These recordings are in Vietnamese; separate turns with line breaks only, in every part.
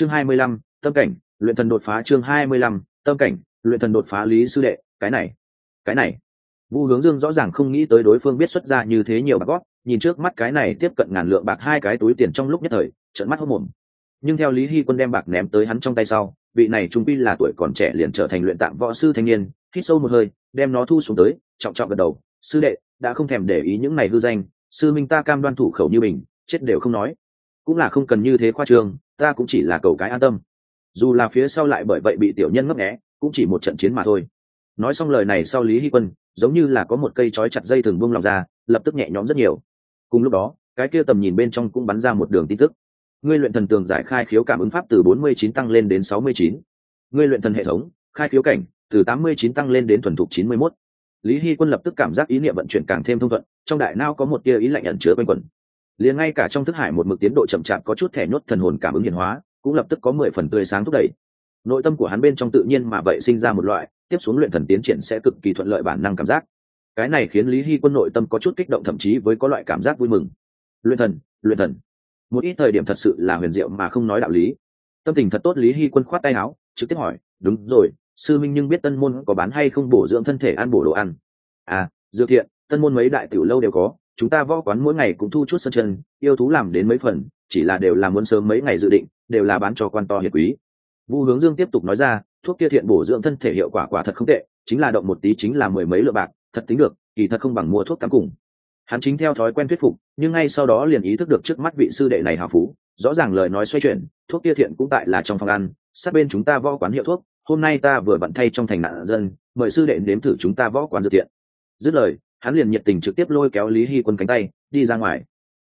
chương hai mươi lăm, tâm cảnh, luyện thần đột phá chương hai mươi lăm, tâm cảnh, luyện thần đột phá lý sư đệ, cái này cái này. Vu hướng dương rõ ràng không nghĩ tới đối phương biết xuất ra như thế nhiều bạc gót nhìn trước mắt cái này tiếp cận ngàn lượng bạc hai cái túi tiền trong lúc nhất thời trận mắt hốc mồm. Nhưng theo lý hy quân đem bạc ném tới hắn trong tay sau, vị này trung pi là tuổi còn trẻ liền trở thành luyện tạng võ sư thanh niên, hít sâu một hơi, đem nó thu xuống tới, trọng trọng gật đầu, sư đệ, đã không thèm để ý những này hư danh, sư minh ta cam đoan thủ khẩu như mình, chết đều không nói. Cũng là không cần như thế khoa trương ta cũng chỉ là cầu cái an tâm. Dù là phía sau lại bởi vậy bị tiểu nhân ngấp nghé, cũng chỉ một trận chiến mà thôi. Nói xong lời này sau lý hy quân, giống như là có một cây trói chặt dây thừng buông lòng ra, lập tức nhẹ nhõm rất nhiều. Cùng lúc đó, cái kia tầm nhìn bên trong cũng bắn ra một đường tin tức. Ngươi luyện thần tường giải khai khiếu cảm ứng pháp từ 49 tăng lên đến 69. ngươi luyện thần hệ thống, khai khiếu cảnh, từ 89 tăng lên đến thuần thục 91. lý hy quân lập tức cảm giác ý niệm vận chuyển càng thêm thông thuận, trong đại não có một tia ý lạnh ẩn chứa quanh quẩn liền ngay cả trong thức hải một mực tiến độ chậm chạp có chút thẻ nhốt thần hồn cảm ứng hiển hóa, cũng lập tức có mười phần tươi sáng thúc đẩy. Nội tâm của hắn bên trong tự nhiên mà vậy sinh ra một loại, tiếp xuống luyện thần tiến triển sẽ cực kỳ thuận lợi bản năng cảm giác. Cái này khiến lý hy quân nội tâm có chút kích động thậm chí với có loại cảm giác vui mừng. Luyện thần luyện thần. Một ít thời điểm thật sự là huyền diệu mà không nói đạo lý. Tâm tình thật tốt, lý hy quân khoát tay áo, trực tiếp hỏi, đúng rồi, sư minh nhưng biết tân môn có bán hay không bổ dưỡng thân thể ăn bổ đồ ăn? À dược thiện, tân môn mấy đại tiểu lâu đều có chúng ta võ quán mỗi ngày cũng thu chút sân chân, yêu thú làm đến mấy phần, chỉ là đều làm muốn sớm mấy ngày dự định, đều là bán cho quan to hiệt quý. Vu hướng dương tiếp tục nói ra, thuốc kia thiện bổ dưỡng thân thể hiệu quả quả thật không tệ, chính là động một tí chính là mười mấy lượng bạc, thật tính được, kỳ thật không bằng mua thuốc tắm cùng. Hắn chính theo thói quen thuyết phục, nhưng ngay sau đó liền ý thức được trước mắt vị sư đệ này hào phú, rõ ràng lời nói xoay chuyển, thuốc kia thiện cũng tại là trong phòng ăn, sát bên chúng ta võ quán hiệu thuốc, hôm nay ta vừa vận thay trong thành nạn dân, mời sư đệ nếm thử chúng ta võ quán dược thiện dứt lời hắn liền nhiệt tình trực tiếp lôi kéo lý hy quân cánh tay, đi ra ngoài.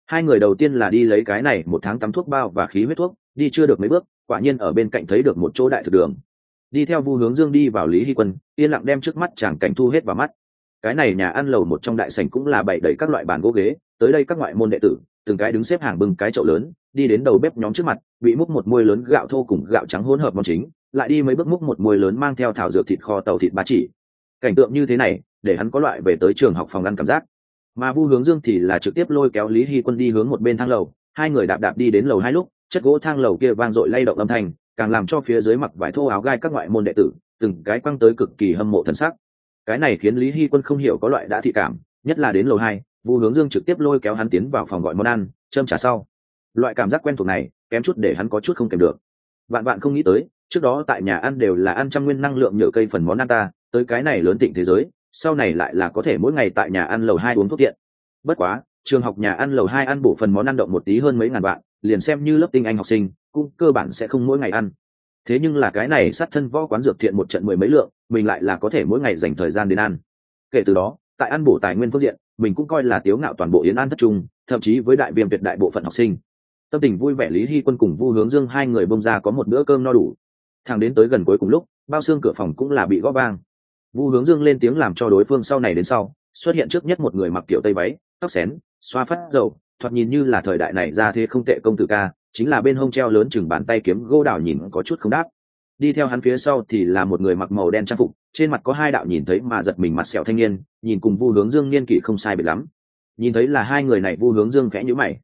Hai người đầu tiên là đi lấy cái này một tháng tắm thuốc bao và khí huyết thuốc, đi chưa được mấy bước, quả nhiên ở bên cạnh thấy được một chỗ đại thực đường. Đi theo vu hướng dương đi vào lý hy quân, yên lặng đem trước mắt chàng cảnh thu hết vào mắt. Cái này nhà ăn lầu một trong đại sảnh cũng là bày đầy các loại bàn gỗ ghế, tới đây các ngoại môn đệ tử, từng cái đứng xếp hàng bưng cái chậu lớn, đi đến đầu bếp nhóm trước mặt, bị múc một môi lớn gạo thô cùng gạo trắng hỗn hợp món chính, lại đi mấy bước múc một môi lớn mang theo thảo dược thịt kho tàu thịt ba chỉ. Cảnh tượng như thế này để hắn có loại về tới trường học phòng ăn cảm giác. Mà vu hướng dương thì là trực tiếp lôi kéo lý hy quân đi hướng một bên thang lầu, hai người đạp đạp đi đến lầu hai lúc, chất gỗ thang lầu kia vang dội lay động âm thanh, càng làm cho phía dưới mặc vải thô áo gai các ngoại môn đệ tử, từng cái quăng tới cực kỳ hâm mộ thần sắc. Cái này khiến lý hy quân không hiểu có loại đã thị cảm, nhất là đến lầu hai, vu hướng dương trực tiếp lôi kéo hắn tiến vào phòng gọi món ăn, châm trả sau. Loại cảm giác quen thuộc này, kém chút để hắn có chút không kèm được. Vạn bạn không nghĩ tới, trước đó tại nhà ăn đều là ăn trăm nguyên năng lượng nhựa cây phần món ăn ta, tới cái này lớn tịnh thế giới sau này lại là có thể mỗi ngày tại nhà ăn lầu hai uống thuốc tiện. Bất quá, trường học nhà ăn lầu hai ăn bổ phần món ăn động một tí hơn mấy ngàn vạn, liền xem như lớp tinh anh học sinh, cũng cơ bản sẽ không mỗi ngày ăn. Thế nhưng là cái này sát thân võ quán dược thiện một trận mười mấy lượng, mình lại là có thể mỗi ngày dành thời gian đến ăn. Kể từ đó, tại ăn bổ tài nguyên phương diện, mình cũng coi là tiếu ngạo toàn bộ yến an thất trung, thậm chí với đại viêm việt đại bộ phận học sinh. Tâm tình vui vẻ lý hy quân cùng vu hướng dương hai người bông ra có một bữa cơm no đủ. Thằng đến tới gần cuối cùng lúc, bao xương cửa phòng cũng là bị gõ vang vu hướng dương lên tiếng làm cho đối phương sau này đến sau, xuất hiện trước nhất một người mặc kiểu tây váy, tóc xén, xoa phát dầu, thoạt nhìn như là thời đại này ra thế không tệ công tử ca, chính là bên hông treo lớn chừng bàn tay kiếm gô đào nhìn có chút không đáp. Đi theo hắn phía sau thì là một người mặc màu đen trang phục, trên mặt có hai đạo nhìn thấy mà giật mình mặt sẹo thanh niên, nhìn cùng vu hướng dương niên kỷ không sai biệt lắm. Nhìn thấy là hai người này, vu hướng dương khẽ nhữ mày.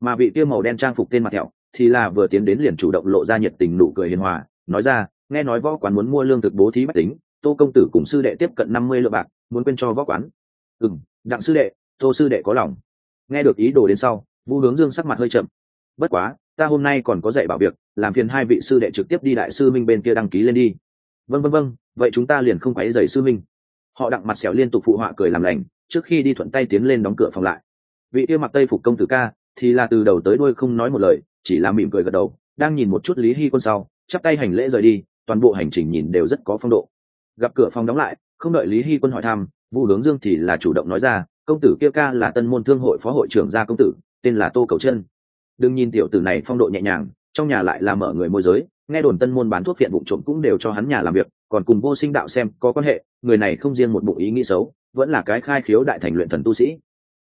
Mà vị kia màu đen trang phục tên mặt thẹo thì là vừa tiến đến liền chủ động lộ ra nhiệt tình nụ cười hiền hòa, nói ra, nghe nói võ quán muốn mua lương thực bố thí bách tính tô công tử cùng sư đệ tiếp cận năm mươi lượng bạc, muốn quên cho võ quán. Ừ đặng sư đệ, tô sư đệ có lòng. Nghe được ý đồ đến sau, vu hướng dương sắc mặt hơi chậm. Bất quá, ta hôm nay còn có dạy bảo việc, làm phiền hai vị sư đệ trực tiếp đi đại sư minh bên kia đăng ký lên đi. Vân vân vân vậy chúng ta liền không quấy dày sư minh. Họ đặng mặt xẻo liên tục phụ họa cười làm lành, trước khi đi thuận tay tiến lên đóng cửa phòng lại. Vị kia mặc tây phục công tử ca, thì là từ đầu tới đuôi không nói một lời, chỉ là mỉm cười gật đầu, đang nhìn một chút lý hy quân sau, chắp tay hành lễ rời đi, toàn bộ hành trình nhìn đều rất có phong độ gặp cửa phòng đóng lại, không đợi lý hy quân hỏi thăm, vu hướng dương thì là chủ động nói ra, công tử kia ca là tân môn thương hội phó hội trưởng gia công tử, tên là tô cầu chân đừng nhìn tiểu tử này phong độ nhẹ nhàng, trong nhà lại là mở người môi giới, nghe đồn tân môn bán thuốc phiện bụng trộm cũng đều cho hắn nhà làm việc, còn cùng vô sinh đạo xem có quan hệ, người này không riêng một bụng ý nghĩ xấu, vẫn là cái khai khiếu đại thành luyện thần tu sĩ.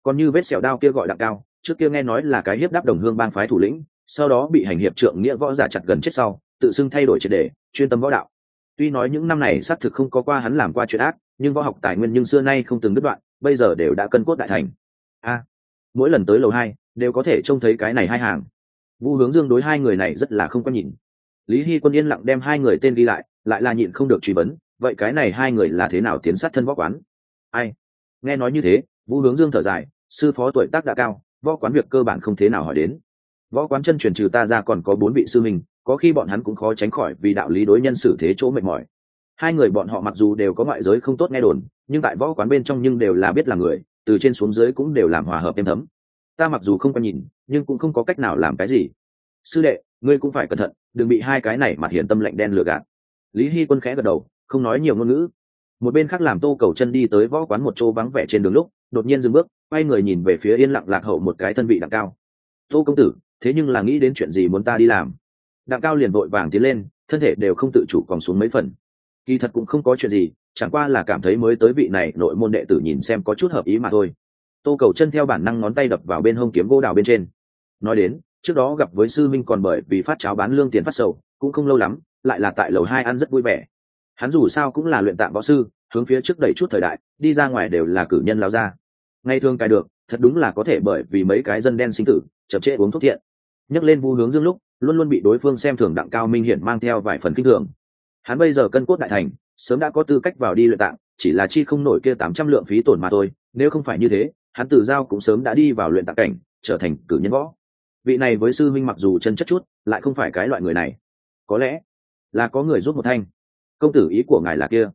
Còn như vết sẹo đao kia gọi đặng cao, trước kia nghe nói là cái hiếp đáp đồng hương bang phái thủ lĩnh, sau đó bị hành hiệp trượng nghĩa võ giả chặt gần chết sau, tự xưng thay đổi triệt đề chuyên tâm võ đạo tuy nói những năm này xác thực không có qua hắn làm qua chuyện ác, nhưng võ học tài nguyên nhưng xưa nay không từng đứt đoạn, bây giờ đều đã cân cốt đại thành. A, mỗi lần tới lầu hai, đều có thể trông thấy cái này hai hàng. Vu hướng dương đối hai người này rất là không có nhìn. Lý hy quân yên lặng đem hai người tên ghi lại lại là nhịn không được truy vấn, vậy cái này hai người là thế nào tiến sát thân võ quán? Ai? Nghe nói như thế vũ hướng dương thở dài, sư phó tuổi tác đã cao, võ quán việc cơ bản không thế nào hỏi đến. Võ quán chân truyền trừ ta ra còn có bốn vị sư mình có khi bọn hắn cũng khó tránh khỏi vì đạo lý đối nhân xử thế chỗ mệt mỏi. Hai người bọn họ mặc dù đều có ngoại giới không tốt nghe đồn, nhưng tại võ quán bên trong nhưng đều là biết là người, từ trên xuống dưới cũng đều làm hòa hợp êm thấm. Ta mặc dù không có nhìn, nhưng cũng không có cách nào làm cái gì. Sư đệ, ngươi cũng phải cẩn thận, đừng bị hai cái này mặt hiển tâm lạnh đen lừa gạt. Lý hy quân khẽ gật đầu, không nói nhiều ngôn ngữ. Một bên khác làm tô cầu chân đi tới võ quán một chỗ vắng vẻ trên đường lúc, đột nhiên dừng bước, quay người nhìn về phía yên lặng lạc hậu một cái thân vị đặng cao. Tô công tử, thế nhưng là nghĩ đến chuyện gì muốn ta đi làm? Đặng cao liền vội vàng tiến lên, thân thể đều không tự chủ còn xuống mấy phần. Kỳ thật cũng không có chuyện gì, chẳng qua là cảm thấy mới tới vị này nội môn đệ tử nhìn xem có chút hợp ý mà thôi. Tô cầu chân theo bản năng ngón tay đập vào bên hông kiếm gỗ đào bên trên. Nói đến, trước đó gặp với sư minh còn bởi vì phát cháo bán lương tiền phát sầu, cũng không lâu lắm, lại là tại lầu hai ăn rất vui vẻ. Hắn dù sao cũng là luyện tạm võ sư, hướng phía trước đẩy chút thời đại, đi ra ngoài đều là cử nhân lao ra. Ngay thường cài được, thật đúng là có thể bởi vì mấy cái dân đen sinh tử, chậm trễ uống thuốc thiện nhắc lên vu hướng dương lúc luôn luôn bị đối phương xem thường đặng cao minh hiển mang theo vài phần kinh thường. Hắn bây giờ cân cốt đại thành, sớm đã có tư cách vào đi luyện tạng, chỉ là chi không nổi kia tám trăm lượng phí tổn mà thôi, nếu không phải như thế, hắn tự giao cũng sớm đã đi vào luyện tạng cảnh, trở thành cử nhân võ. Vị này với sư minh mặc dù chân chất chút, lại không phải cái loại người này. Có lẽ là có người giúp một thanh. Công tử ý của ngài là kia.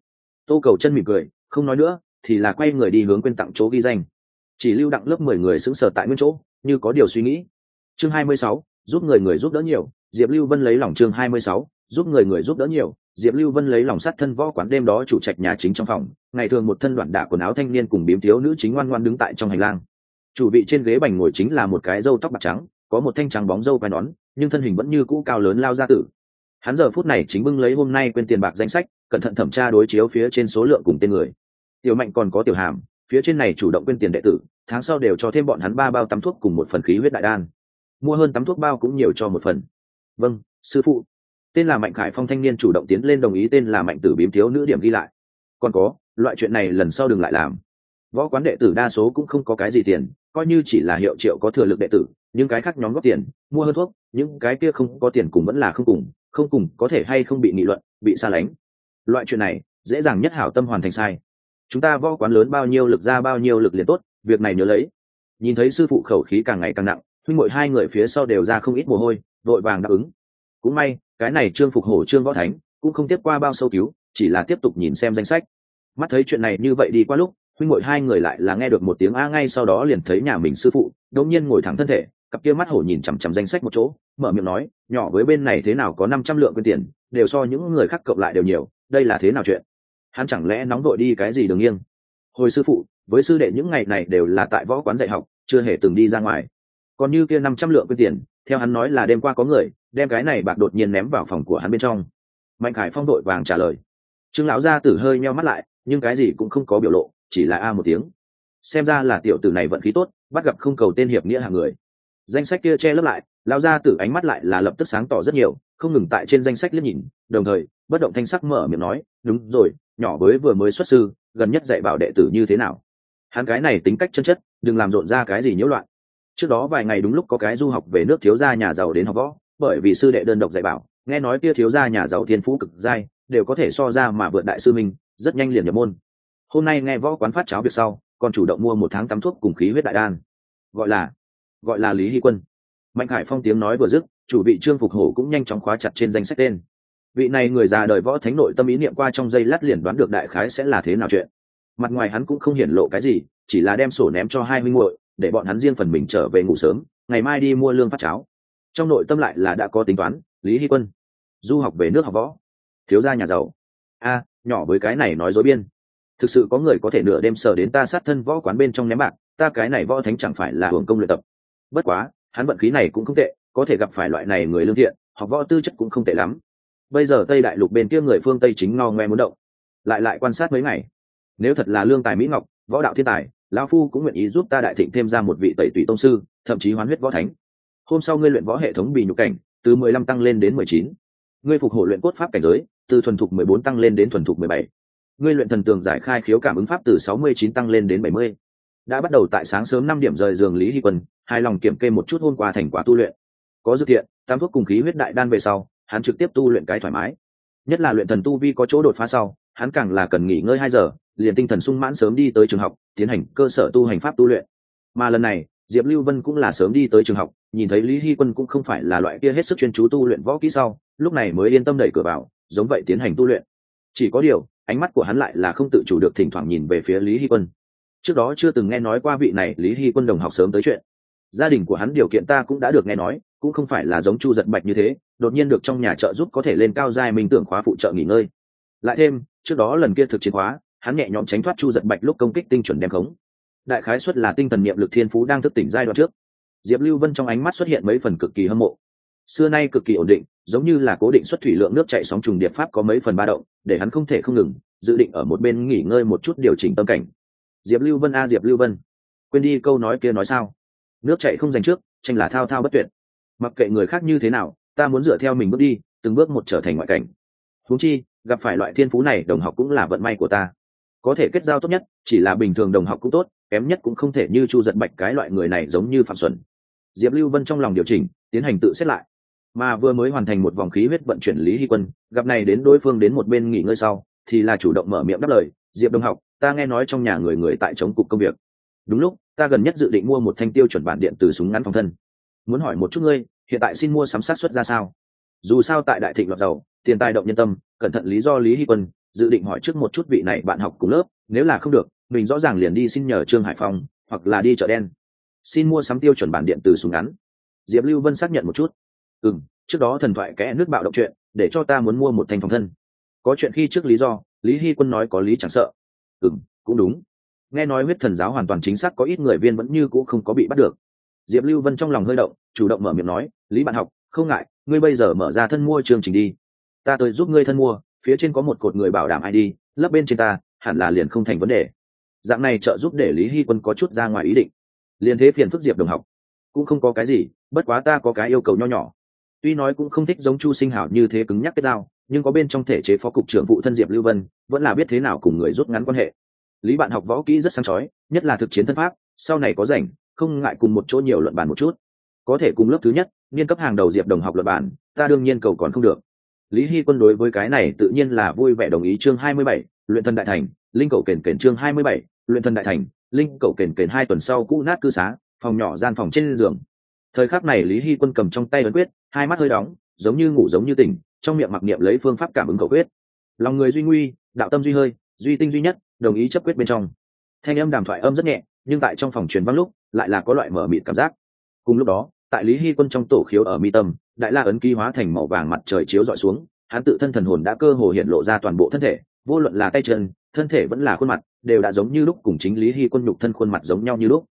Tô cầu chân mỉm cười, không nói nữa, thì là quay người đi hướng quên tặng chỗ ghi danh. Chỉ lưu đặng lớp mười người xứng sở tại nguyên chỗ, như có điều suy nghĩ. Chương hai mươi sáu giúp người người giúp đỡ nhiều, diệp lưu vân lấy lòng chương hai mươi sáu, giúp người người giúp đỡ nhiều, diệp lưu vân lấy lòng sát thân võ quán đêm đó chủ trạch nhà chính trong phòng, ngày thường một thân đoạn đả quần áo thanh niên cùng biếm thiếu nữ chính ngoan ngoan đứng tại trong hành lang. Chủ vị trên ghế bành ngồi chính là một cái râu tóc bạc trắng, có một thanh trắng bóng râu quai nón, nhưng thân hình vẫn như cũ cao lớn lao ra tử. Hắn giờ phút này chính bưng lấy hôm nay quên tiền bạc danh sách, cẩn thận thẩm tra đối chiếu phía trên số lượng cùng tên người. Tiểu mạnh còn có tiểu hàm, phía trên này chủ động quên tiền đệ tử, tháng sau đều cho thêm bọn hắn ba bao tắm thuốc cùng một phần khí huyết đại đan mua hơn tắm thuốc bao cũng nhiều cho một phần. Vâng sư phụ. Tên là mạnh khải phong thanh niên chủ động tiến lên đồng ý tên là mạnh tử bím thiếu nữ điểm ghi lại. Còn có, loại chuyện này lần sau đừng lại làm. Võ quán đệ tử đa số cũng không có cái gì tiền, coi như chỉ là hiệu triệu có thừa lực đệ tử, nhưng cái khác nhóm góp tiền, mua hơn thuốc, những cái kia không có tiền cùng vẫn là không cùng không cùng có thể hay không bị nghị luận, bị xa lánh. Loại chuyện này, dễ dàng nhất hảo tâm hoàn thành sai. Chúng ta võ quán lớn bao nhiêu lực ra bao nhiêu lực liền tốt, việc này nhớ lấy. Nhìn thấy sư phụ khẩu khí càng ngày càng nặng huynh ngội hai người phía sau đều ra không ít mồ hôi, vội vàng đáp ứng. Cũng may, cái này trương phục hổ, trương võ thánh, cũng không tiếp qua bao sâu cứu, chỉ là tiếp tục nhìn xem danh sách. Mắt thấy chuyện này như vậy đi qua lúc, huynh ngội hai người lại là nghe được một tiếng a ngay sau đó liền thấy nhà mình sư phụ, đột nhiên ngồi thẳng thân thể, cặp kia mắt hổ nhìn chằm chằm danh sách một chỗ, mở miệng nói, nhỏ với bên này thế nào có năm trăm lượng quyên tiền, đều so những người khác cộng lại đều nhiều, đây là thế nào chuyện? Hắn chẳng lẽ nóng vội đi cái gì đường nghiêng? Hồi sư phụ, với sư đệ những ngày này đều là tại võ quán dạy học, chưa hề từng đi ra ngoài còn như kia năm trăm lượng quyên tiền, theo hắn nói là đêm qua có người, đem cái này bạc đột nhiên ném vào phòng của hắn bên trong. Mạnh khải phong đội vàng trả lời. Trương lão gia tử hơi meo mắt lại, nhưng cái gì cũng không có biểu lộ, chỉ là a một tiếng. Xem ra là tiểu tử này vận khí tốt, bắt gặp không cầu tên hiệp nghĩa hàng người. Danh sách kia che lấp lại, lão gia tử ánh mắt lại là lập tức sáng tỏ rất nhiều, không ngừng tại trên danh sách liếc nhìn, đồng thời, bất động thanh sắc mở miệng nói, đúng rồi, nhỏ với vừa mới xuất sư, gần nhất dạy bảo đệ tử như thế nào? Hắn cái này tính cách chân chất, đừng làm rộn ra cái gì nhiễu loạn trước đó vài ngày đúng lúc có cái du học về nước thiếu gia nhà giàu đến học võ, bởi vì sư đệ đơn độc dạy bảo, nghe nói kia thiếu gia nhà giàu thiên phú cực giai đều có thể so ra mà vượt đại sư minh, rất nhanh liền nhập môn. Hôm nay nghe võ quán phát cháo việc sau, còn chủ động mua một tháng tắm thuốc cùng khí huyết đại đan. Gọi là gọi là lý hy quân. Mạnh hải phong tiếng nói vừa dứt, chủ bị trương phục hổ cũng nhanh chóng khóa chặt trên danh sách tên. Vị này người già đời võ thánh nội tâm ý niệm qua trong giây lát liền đoán được đại khái sẽ là thế nào chuyện. Mặt ngoài hắn cũng không hiển lộ cái gì, chỉ là đem sổ ném cho hai minh muội để bọn hắn riêng phần mình trở về ngủ sớm, ngày mai đi mua lương phát cháo. Trong nội tâm lại là đã có tính toán, lý hy quân, du học về nước học võ, thiếu gia nhà giàu. A, nhỏ với cái này nói dối biên. Thực sự có người có thể nửa đêm sờ đến ta sát thân võ quán bên trong ném bạc, ta cái này võ thánh chẳng phải là hưởng công luyện tập. Bất quá, hắn vận khí này cũng không tệ, có thể gặp phải loại này người lương thiện, học võ tư chất cũng không tệ lắm. Bây giờ tây đại lục bên kia người phương tây chính ngao ngoe muốn động. Lại lại quan sát mấy ngày. Nếu thật là lương tài mỹ ngọc, võ đạo thiên tài lão phu cũng nguyện ý giúp ta đại thịnh thêm ra một vị tẩy tùy tông sư, thậm chí hoán huyết võ thánh. Hôm sau ngươi luyện võ hệ thống bị nhục cảnh, từ mười lăm tăng lên đến mười chín. Ngươi phục hồi luyện cốt pháp cảnh giới, từ thuần thục mười bốn tăng lên đến thuần thục mười bảy. Ngươi luyện thần tường giải khai khiếu cảm ứng pháp từ sáu mươi chín tăng lên đến bảy mươi. Đã bắt đầu tại sáng sớm năm điểm rời giường lý hy quân, hài lòng kiểm kê một chút hôm qua thành quả tu luyện. Có dự thiện, tam thuốc cùng khí huyết đại đan về sau, hắn trực tiếp tu luyện cái thoải mái. Nhất là luyện thần tu vi có chỗ đột phá sau, hắn càng là cần nghỉ ngơi hai giờ liền tinh thần sung mãn sớm đi tới trường học, tiến hành cơ sở tu hành pháp tu luyện. Mà lần này, diệp lưu vân cũng là sớm đi tới trường học, nhìn thấy lý hy quân cũng không phải là loại kia hết sức chuyên chú tu luyện võ kỹ sau, lúc này mới yên tâm đẩy cửa vào, giống vậy tiến hành tu luyện. Chỉ có điều, ánh mắt của hắn lại là không tự chủ được thỉnh thoảng nhìn về phía lý hy quân. Trước đó chưa từng nghe nói qua vị này lý hy quân đồng học sớm tới chuyện. Gia đình của hắn điều kiện ta cũng đã được nghe nói, cũng không phải là giống chu giật bạch như thế, đột nhiên được trong nhà trợ giúp có thể lên cao giai minh tưởng khóa phụ trợ nghỉ ngơi. Lại thêm, trước đó lần kia thực chiến khóa hắn nhẹ nhõm tránh thoát chu giật bạch lúc công kích tinh chuẩn đem khống. Đại khái xuất là tinh thần niệm lực thiên phú đang thức tỉnh giai đoạn trước. Diệp lưu vân trong ánh mắt xuất hiện mấy phần cực kỳ hâm mộ. Xưa nay cực kỳ ổn định, giống như là cố định xuất thủy lượng nước chạy sóng trùng điệp pháp có mấy phần ba động, để hắn không thể không ngừng, dự định ở một bên nghỉ ngơi một chút điều chỉnh tâm cảnh. Diệp lưu vân a, diệp lưu vân, quên đi câu nói kia nói sao? Nước chạy không dành trước, tranh là thao thao bất tuyệt. Mặc kệ người khác như thế nào, ta muốn dựa theo mình bước đi, từng bước một trở thành ngoại cảnh. Huống chi, gặp phải loại thiên phú này, đồng học cũng là vận may của ta có thể kết giao tốt nhất, chỉ là bình thường đồng học cũng tốt, kém nhất cũng không thể như chu giật bạch cái loại người này giống như phạm xuân. Diệp lưu vân trong lòng điều chỉnh, tiến hành tự xét lại. Mà vừa mới hoàn thành một vòng khí huyết vận chuyển lý hy quân, gặp này đến đối phương đến một bên nghỉ ngơi sau, thì là chủ động mở miệng đáp lời, diệp đồng học, ta nghe nói trong nhà người người tại chống cục công việc. Đúng lúc, ta gần nhất dự định mua một thanh tiêu chuẩn bản điện từ súng ngắn phòng thân. Muốn hỏi một chút ngươi, hiện tại xin mua sắm sát xuất ra sao? Dù sao tại đại thịnh lọt dầu tiền tài động nhân tâm, cẩn thận lý do lý hy quân dự định hỏi trước một chút vị này bạn học cùng lớp, nếu là không được, mình rõ ràng liền đi xin nhờ trương hải phong, hoặc là đi chợ đen. Xin mua sắm tiêu chuẩn bản điện từ súng ngắn. Diệp lưu vân xác nhận một chút. Ừ m trước đó thần thoại kẽ nước bạo động chuyện, để cho ta muốn mua một thanh phòng thân. Có chuyện khi trước lý do, lý hy quân nói có lý chẳng sợ. Ừ m cũng đúng. Nghe nói huyết thần giáo hoàn toàn chính xác có ít người viên vẫn như cũ không có bị bắt được. Diệp lưu vân trong lòng hơi động, chủ động mở miệng nói, lý bạn học, không ngại, ngươi bây giờ mở ra thân mua chương trình đi. Ta tới giúp ngươi thân mua phía trên có một cột người bảo đảm id lấp bên trên ta, hẳn là liền không thành vấn đề. Dạng này trợ giúp để lý hy quân có chút ra ngoài ý định. Liền thế phiền phức diệp đồng học. Cũng không có cái gì, bất quá ta có cái yêu cầu nho nhỏ. Tuy nói cũng không thích giống chu sinh hảo như thế cứng nhắc cái dao nhưng có bên trong thể chế phó cục trưởng vụ thân diệp lưu vân, vẫn là biết thế nào cùng người rút ngắn quan hệ. Lý bạn học võ kỹ rất sáng chói, nhất là thực chiến thân pháp, sau này có rảnh, không ngại cùng một chỗ nhiều luận bàn một chút. Có thể cùng lớp thứ nhất nghiên cấp hàng đầu diệp đồng học luận bàn, ta đương nhiên cầu còn không được lý hy quân đối với cái này tự nhiên là vui vẻ đồng ý chương hai mươi bảy, luyện thân đại thành, linh cầu kền kền chương hai mươi bảy, luyện thân đại thành, linh cầu kền kền hai tuần sau cũ nát cư xá, phòng nhỏ gian phòng trên giường. Thời khắc này lý hy quân cầm trong tay ấn quyết, hai mắt hơi đóng, giống như ngủ giống như tỉnh, trong miệng mặc niệm lấy phương pháp cảm ứng cầu quyết. Lòng người duy nguy, đạo tâm duy hơi, duy tinh duy nhất, đồng ý chấp quyết bên trong. Thanh âm đàm thoại âm rất nhẹ, nhưng tại trong phòng truyền vang lúc, lại là có loại mở mịt cảm giác. Cùng lúc đó, tại lý hy quân trong tổ khiếu ở mi tâm đại la ấn ký hóa thành màu vàng mặt trời chiếu dọi xuống, hắn tự thân thần hồn đã cơ hồ hiện lộ ra toàn bộ thân thể, vô luận là tay chân, thân thể vẫn là khuôn mặt, đều đã giống như lúc cùng chính lý hy quân nhục thân khuôn mặt giống nhau như lúc.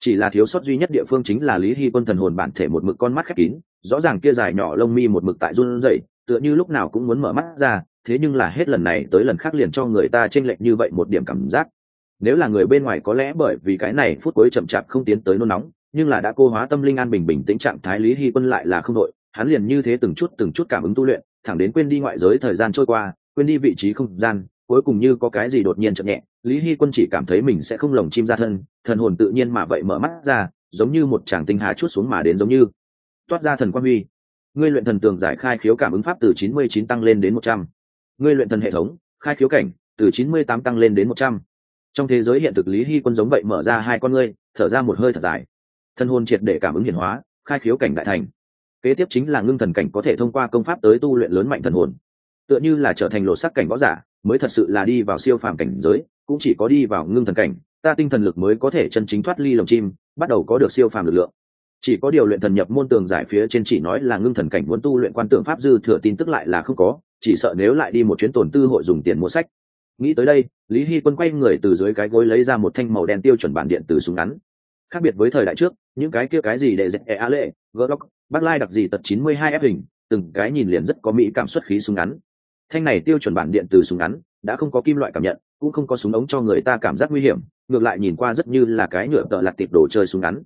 Chỉ là thiếu sót duy nhất địa phương chính là lý hy quân thần hồn bản thể một mực con mắt khép kín, rõ ràng kia dài nhỏ lông mi một mực tại run rẩy, tựa như lúc nào cũng muốn mở mắt ra, thế nhưng là hết lần này tới lần khác liền cho người ta chênh lệch như vậy một điểm cảm giác. Nếu là người bên ngoài có lẽ bởi vì cái này phút cuối chậm chạp không tiến tới nôn nóng, nhưng là đã cô hóa tâm linh an bình bình tĩnh trạng thái lý hy quân lại là không đội hắn liền như thế từng chút từng chút cảm ứng tu luyện, thẳng đến quên đi ngoại giới thời gian trôi qua, quên đi vị trí không gian, cuối cùng như có cái gì đột nhiên chậm nhẹ, lý hy quân chỉ cảm thấy mình sẽ không lồng chim ra thân, thần hồn tự nhiên mà vậy mở mắt ra, giống như một chàng tinh hà chút xuống mà đến giống như. Toát ra thần quan huy. Ngươi luyện thần tường giải khai khiếu cảm ứng pháp từ chín mươi chín tăng lên đến một trăm. Ngươi luyện thần hệ thống, khai khiếu cảnh, từ chín mươi tám tăng lên đến một trăm. Trong thế giới hiện thực lý hy quân giống vậy mở ra hai con ngươi, thở ra một hơi thật dài. Thân hồn triệt để cảm ứng hiển hóa, khai khiếu cảnh đại thành kế tiếp chính là ngưng thần cảnh có thể thông qua công pháp tới tu luyện lớn mạnh thần hồn. Tựa như là trở thành lộ sắc cảnh võ giả, mới thật sự là đi vào siêu phàm cảnh giới, cũng chỉ có đi vào ngưng thần cảnh, ta tinh thần lực mới có thể chân chính thoát ly lồng chim, bắt đầu có được siêu phàm lực lượng. Chỉ có điều luyện thần nhập môn tường giải phía trên chỉ nói là ngưng thần cảnh muốn tu luyện quan tượng pháp dư thừa tin tức lại là không có, chỉ sợ nếu lại đi một chuyến tổn tư hội dùng tiền mua sách. Nghĩ tới đây, lý hy quân quay người từ dưới cái gối lấy ra một thanh màu đen tiêu chuẩn bản điện từ súng ngắn. Khác biệt với thời đại trước, những cái kia cái gì để dẹp e a lệ gỡ lóc bác lai đặc gì tật 92 ép hình, từng cái nhìn liền rất có mỹ cảm xuất khí súng ngắn. Thanh này tiêu chuẩn bản điện từ súng ngắn, đã không có kim loại cảm nhận, cũng không có súng ống cho người ta cảm giác nguy hiểm, ngược lại nhìn qua rất như là cái nhựa tợ lặt tiệp đồ chơi súng ngắn.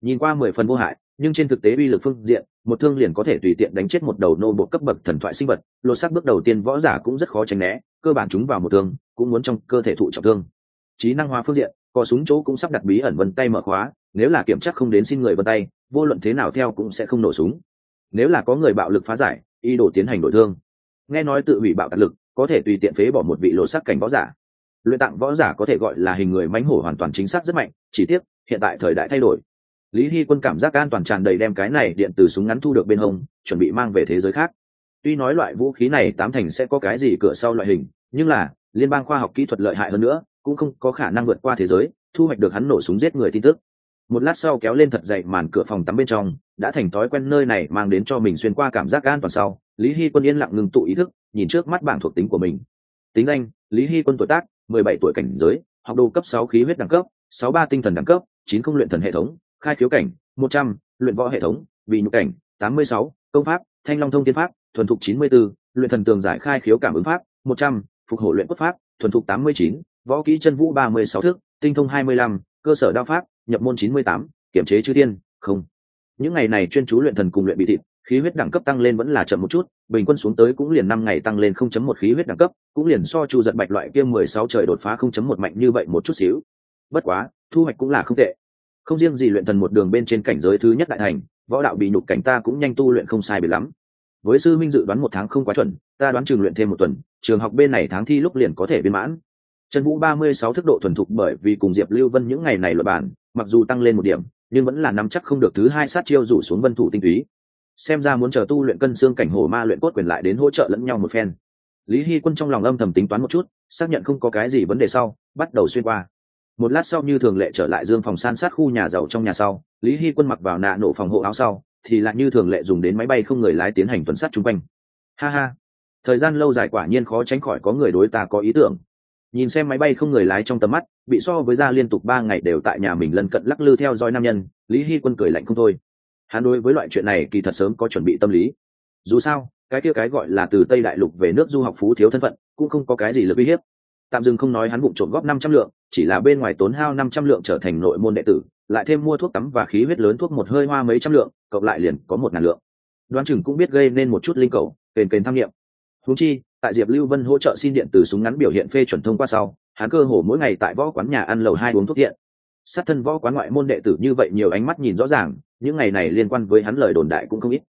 Nhìn qua mười phần vô hại, nhưng trên thực tế uy lực phương diện, một thương liền có thể tùy tiện đánh chết một đầu nô bộ cấp bậc thần thoại sinh vật, lột xác bước đầu tiên võ giả cũng rất khó tránh né, cơ bản chúng vào một thương, cũng muốn trong cơ thể thụ trọng thương. Trí năng hóa phương diện, có súng chỗ cũng sắp đặt bí ẩn vân tay mở khóa nếu là kiểm tra không đến xin người vân tay, vô luận thế nào theo cũng sẽ không nổ súng. Nếu là có người bạo lực phá giải ý đồ tiến hành đổi thương. Nghe nói tự hủy bạo tạc lực, có thể tùy tiện phế bỏ một vị lộ sắc cảnh võ giả. Luyện tặng võ giả có thể gọi là hình người mánh hổ hoàn toàn chính xác rất mạnh, chỉ tiếc, hiện tại thời đại thay đổi. Lý hy quân cảm giác an toàn tràn đầy đem cái này điện từ súng ngắn thu được bên hông, chuẩn bị mang về thế giới khác. Tuy nói loại vũ khí này tám thành sẽ có cái gì cửa sau loại hình, nhưng là, liên bang khoa học kỹ thuật lợi hại hơn nữa, cũng không có khả năng vượt qua thế giới, thu hoạch được hắn nổ súng giết người tin tức một lát sau kéo lên thật dậy màn cửa phòng tắm bên trong đã thành thói quen nơi này mang đến cho mình xuyên qua cảm giác an toàn sau lý hy quân yên lặng ngừng tụ ý thức nhìn trước mắt bảng thuộc tính của mình. Tính danh lý hy quân tuổi tác mười bảy tuổi cảnh giới học đồ cấp sáu khí huyết đẳng cấp sáu ba tinh thần đẳng cấp chín không luyện thần hệ thống khai khiếu cảnh một trăm luyện võ hệ thống bị nhục cảnh tám mươi sáu công pháp thanh long thông tiên pháp thuần thục chín mươi 94, luyện thần tường giải khai khiếu cảm ứng pháp một trăm phục hồi luyện quốc pháp thuần thục tám mươi chín võ kỹ chân vũ ba mươi sáu thước tinh thông hai mươi lăm cơ sở đao pháp nhập môn chín mươi tám, kiểm chế chư thiên, không. Những ngày này chuyên chú luyện thần cùng luyện bị thịt, khí huyết đẳng cấp tăng lên vẫn là chậm một chút, bình quân xuống tới cũng liền năm ngày tăng lên không chấm một khí huyết đẳng cấp, cũng liền so chu giật bạch loại kia mười sáu trời đột phá không chấm một mạnh như vậy một chút xíu. Bất quá, thu hoạch cũng là không tệ. Không riêng gì luyện thần một đường bên trên cảnh giới thứ nhất đại thành, võ đạo bị nhục cảnh ta cũng nhanh tu luyện không sai bị lắm. Với sư minh dự đoán một tháng không quá chuẩn, ta đoán trường luyện thêm một tuần, trường học bên này tháng thi lúc liền có thể viên mãn. Trần vũ ba mươi sáu thức độ thuần thục bởi vì cùng diệp lưu vân những ngày này luật bản mặc dù tăng lên một điểm, nhưng vẫn là nắm chắc không được thứ hai sát chiêu rủ xuống vân thủ tinh túy. Xem ra muốn chờ tu luyện cân xương cảnh hồ ma luyện cốt quyền lại đến hỗ trợ lẫn nhau một phen. Lý hy quân trong lòng âm thầm tính toán một chút, xác nhận không có cái gì vấn đề sau, bắt đầu xuyên qua. Một lát sau như thường lệ trở lại dương phòng san sát khu nhà giàu trong nhà sau, lý hy quân mặc vào nạ nổ phòng hộ áo sau, thì lại như thường lệ dùng đến máy bay không người lái tiến hành tuần sát chung quanh. Ha ha. Thời gian lâu dài quả nhiên khó tránh khỏi có người đối ta có ý tưởng nhìn xem máy bay không người lái trong tầm mắt, bị so với ra liên tục ba ngày đều tại nhà mình lân cận lắc lư theo dõi nam nhân, lý hy quân cười lạnh không thôi. Hắn đối với loại chuyện này kỳ thật sớm có chuẩn bị tâm lý. Dù sao, cái kia cái gọi là từ tây đại lục về nước du học phú thiếu thân phận, cũng không có cái gì lực uy hiếp. Tạm dừng không nói hắn bụng trộm góp năm trăm lượng, chỉ là bên ngoài tốn hao năm trăm lượng trở thành nội môn đệ tử, lại thêm mua thuốc tắm và khí huyết lớn thuốc một hơi hoa mấy trăm lượng, cộng lại liền có một ngàn lượng. Đoán chừng cũng biết gây nên một chút linh cầu, kền kền tham nghiệm. Thú chi tại diệp lưu vân hỗ trợ xin điện từ súng ngắn biểu hiện phê chuẩn thông qua sau, hắn cơ hồ mỗi ngày tại võ quán nhà ăn lầu hai uống thuốc điện sát thân võ quán ngoại môn đệ tử như vậy nhiều ánh mắt nhìn rõ ràng, những ngày này liên quan với hắn lời đồn đại cũng không ít.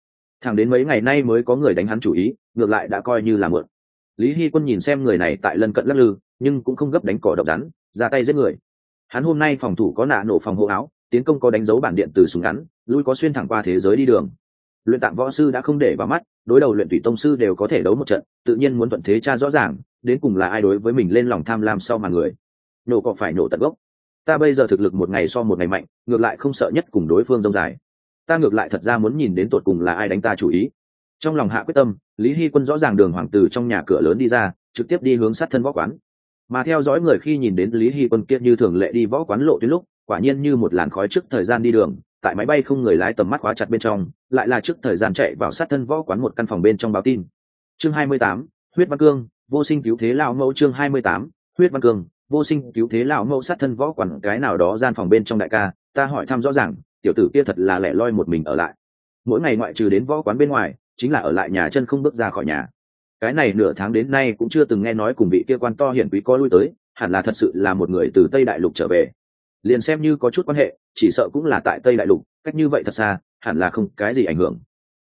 Thẳng đến mấy ngày nay mới có người đánh hắn chủ ý, ngược lại đã coi như là mượn. Lý hy quân nhìn xem người này tại lân cận lắc lư, nhưng cũng không gấp đánh cỏ độc rắn, ra tay giết người. Hắn hôm nay phòng thủ có nạ nổ phòng hộ áo, tiến công có đánh dấu bản điện từ súng ngắn, lui có xuyên thẳng qua thế giới đi đường. Luyện tạng võ sư đã không để vào mắt đối đầu luyện thủy tông sư đều có thể đấu một trận, tự nhiên muốn thuận thế cha rõ ràng, đến cùng là ai đối với mình lên lòng tham lam sau mà người. Nổ có phải nổ tận gốc. Ta bây giờ thực lực một ngày so một ngày mạnh, ngược lại không sợ nhất cùng đối phương rông dài. Ta ngược lại thật ra muốn nhìn đến tột cùng là ai đánh ta chủ ý. Trong lòng hạ quyết tâm, lý hy quân rõ ràng đường hoàng tử trong nhà cửa lớn đi ra, trực tiếp đi hướng sát thân võ quán. Mà theo dõi người khi nhìn đến lý hy quân kiệt như thường lệ đi võ quán lộ tuyến lúc, quả nhiên như một làn khói trước thời gian đi đường tại máy bay không người lái tầm mắt khóa chặt bên trong lại là trước thời gian chạy vào sát thân võ quán một căn phòng bên trong báo tin. Chương 28, huyết văn cương vô sinh cứu thế lão mẫu chương 28, huyết văn cương vô sinh cứu thế lão mẫu sát thân võ quán cái nào đó gian phòng bên trong đại ca ta hỏi thăm rõ ràng tiểu tử kia thật là lẻ loi một mình ở lại. Mỗi ngày ngoại trừ đến võ quán bên ngoài chính là ở lại nhà chân không bước ra khỏi nhà. Cái này nửa tháng đến nay cũng chưa từng nghe nói cùng vị kia quan to hiển quý có lui tới hẳn là thật sự là một người từ tây đại lục trở về. Liền xem như có chút quan hệ chỉ sợ cũng là tại tây đại lục, cách như vậy thật xa, hẳn là không cái gì ảnh hưởng.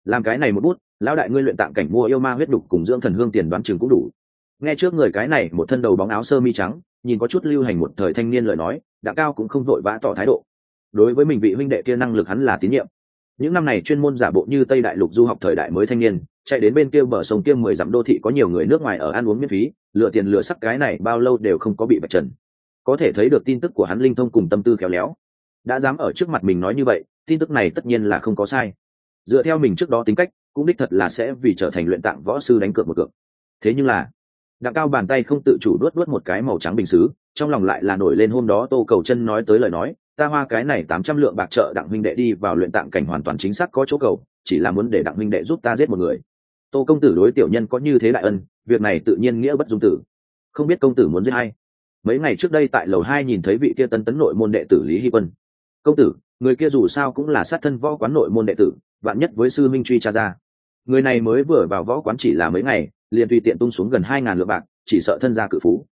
Làm cái này một bút, lão đại ngươi luyện tạm cảnh mua yêu ma huyết đục cùng dưỡng thần hương tiền đoán chừng cũng đủ. Nghe trước người cái này, một thân đầu bóng áo sơ mi trắng, nhìn có chút lưu hành một thời thanh niên lời nói, đặng cao cũng không vội vã tỏ thái độ. Đối với mình vị huynh đệ kia năng lực hắn là tín nhiệm. Những năm này chuyên môn giả bộ như tây đại lục du học thời đại mới thanh niên, chạy đến bên kia bờ sông kia mười dặm đô thị có nhiều người nước ngoài ở ăn uống miễn phí, lựa tiền lựa sắc cái này bao lâu đều không có bị bạch trần. Có thể thấy được tin tức của hắn linh thông cùng tâm tư khéo léo đã dám ở trước mặt mình nói như vậy, tin tức này tất nhiên là không có sai. Dựa theo mình trước đó tính cách, cũng đích thật là sẽ vì trở thành luyện tạng võ sư đánh cược một cược. Thế nhưng là, đặng cao bàn tay không tự chủ đuốt đuốt một cái màu trắng bình xứ, trong lòng lại là nổi lên hôm đó tô cầu chân nói tới lời nói, ta hoa cái này tám trăm lượng bạc trợ đặng huynh đệ đi vào luyện tạng cảnh hoàn toàn chính xác có chỗ cầu, chỉ là muốn để đặng huynh đệ giúp ta giết một người. Tô công tử đối tiểu nhân có như thế đại ân, việc này tự nhiên nghĩa bất dung tử. Không biết công tử muốn giết hay mấy ngày trước đây tại lầu hai nhìn thấy vị kia tân tấn nội môn đệ tử lý hy quân công tử, người kia dù sao cũng là sát thân võ quán nội môn đệ tử, vạn nhất với sư minh truy tra ra. Người này mới vừa vào võ quán chỉ là mấy ngày, liền tùy tiện tung xuống gần hai ngàn lượng bạc, chỉ sợ thân gia cự phú.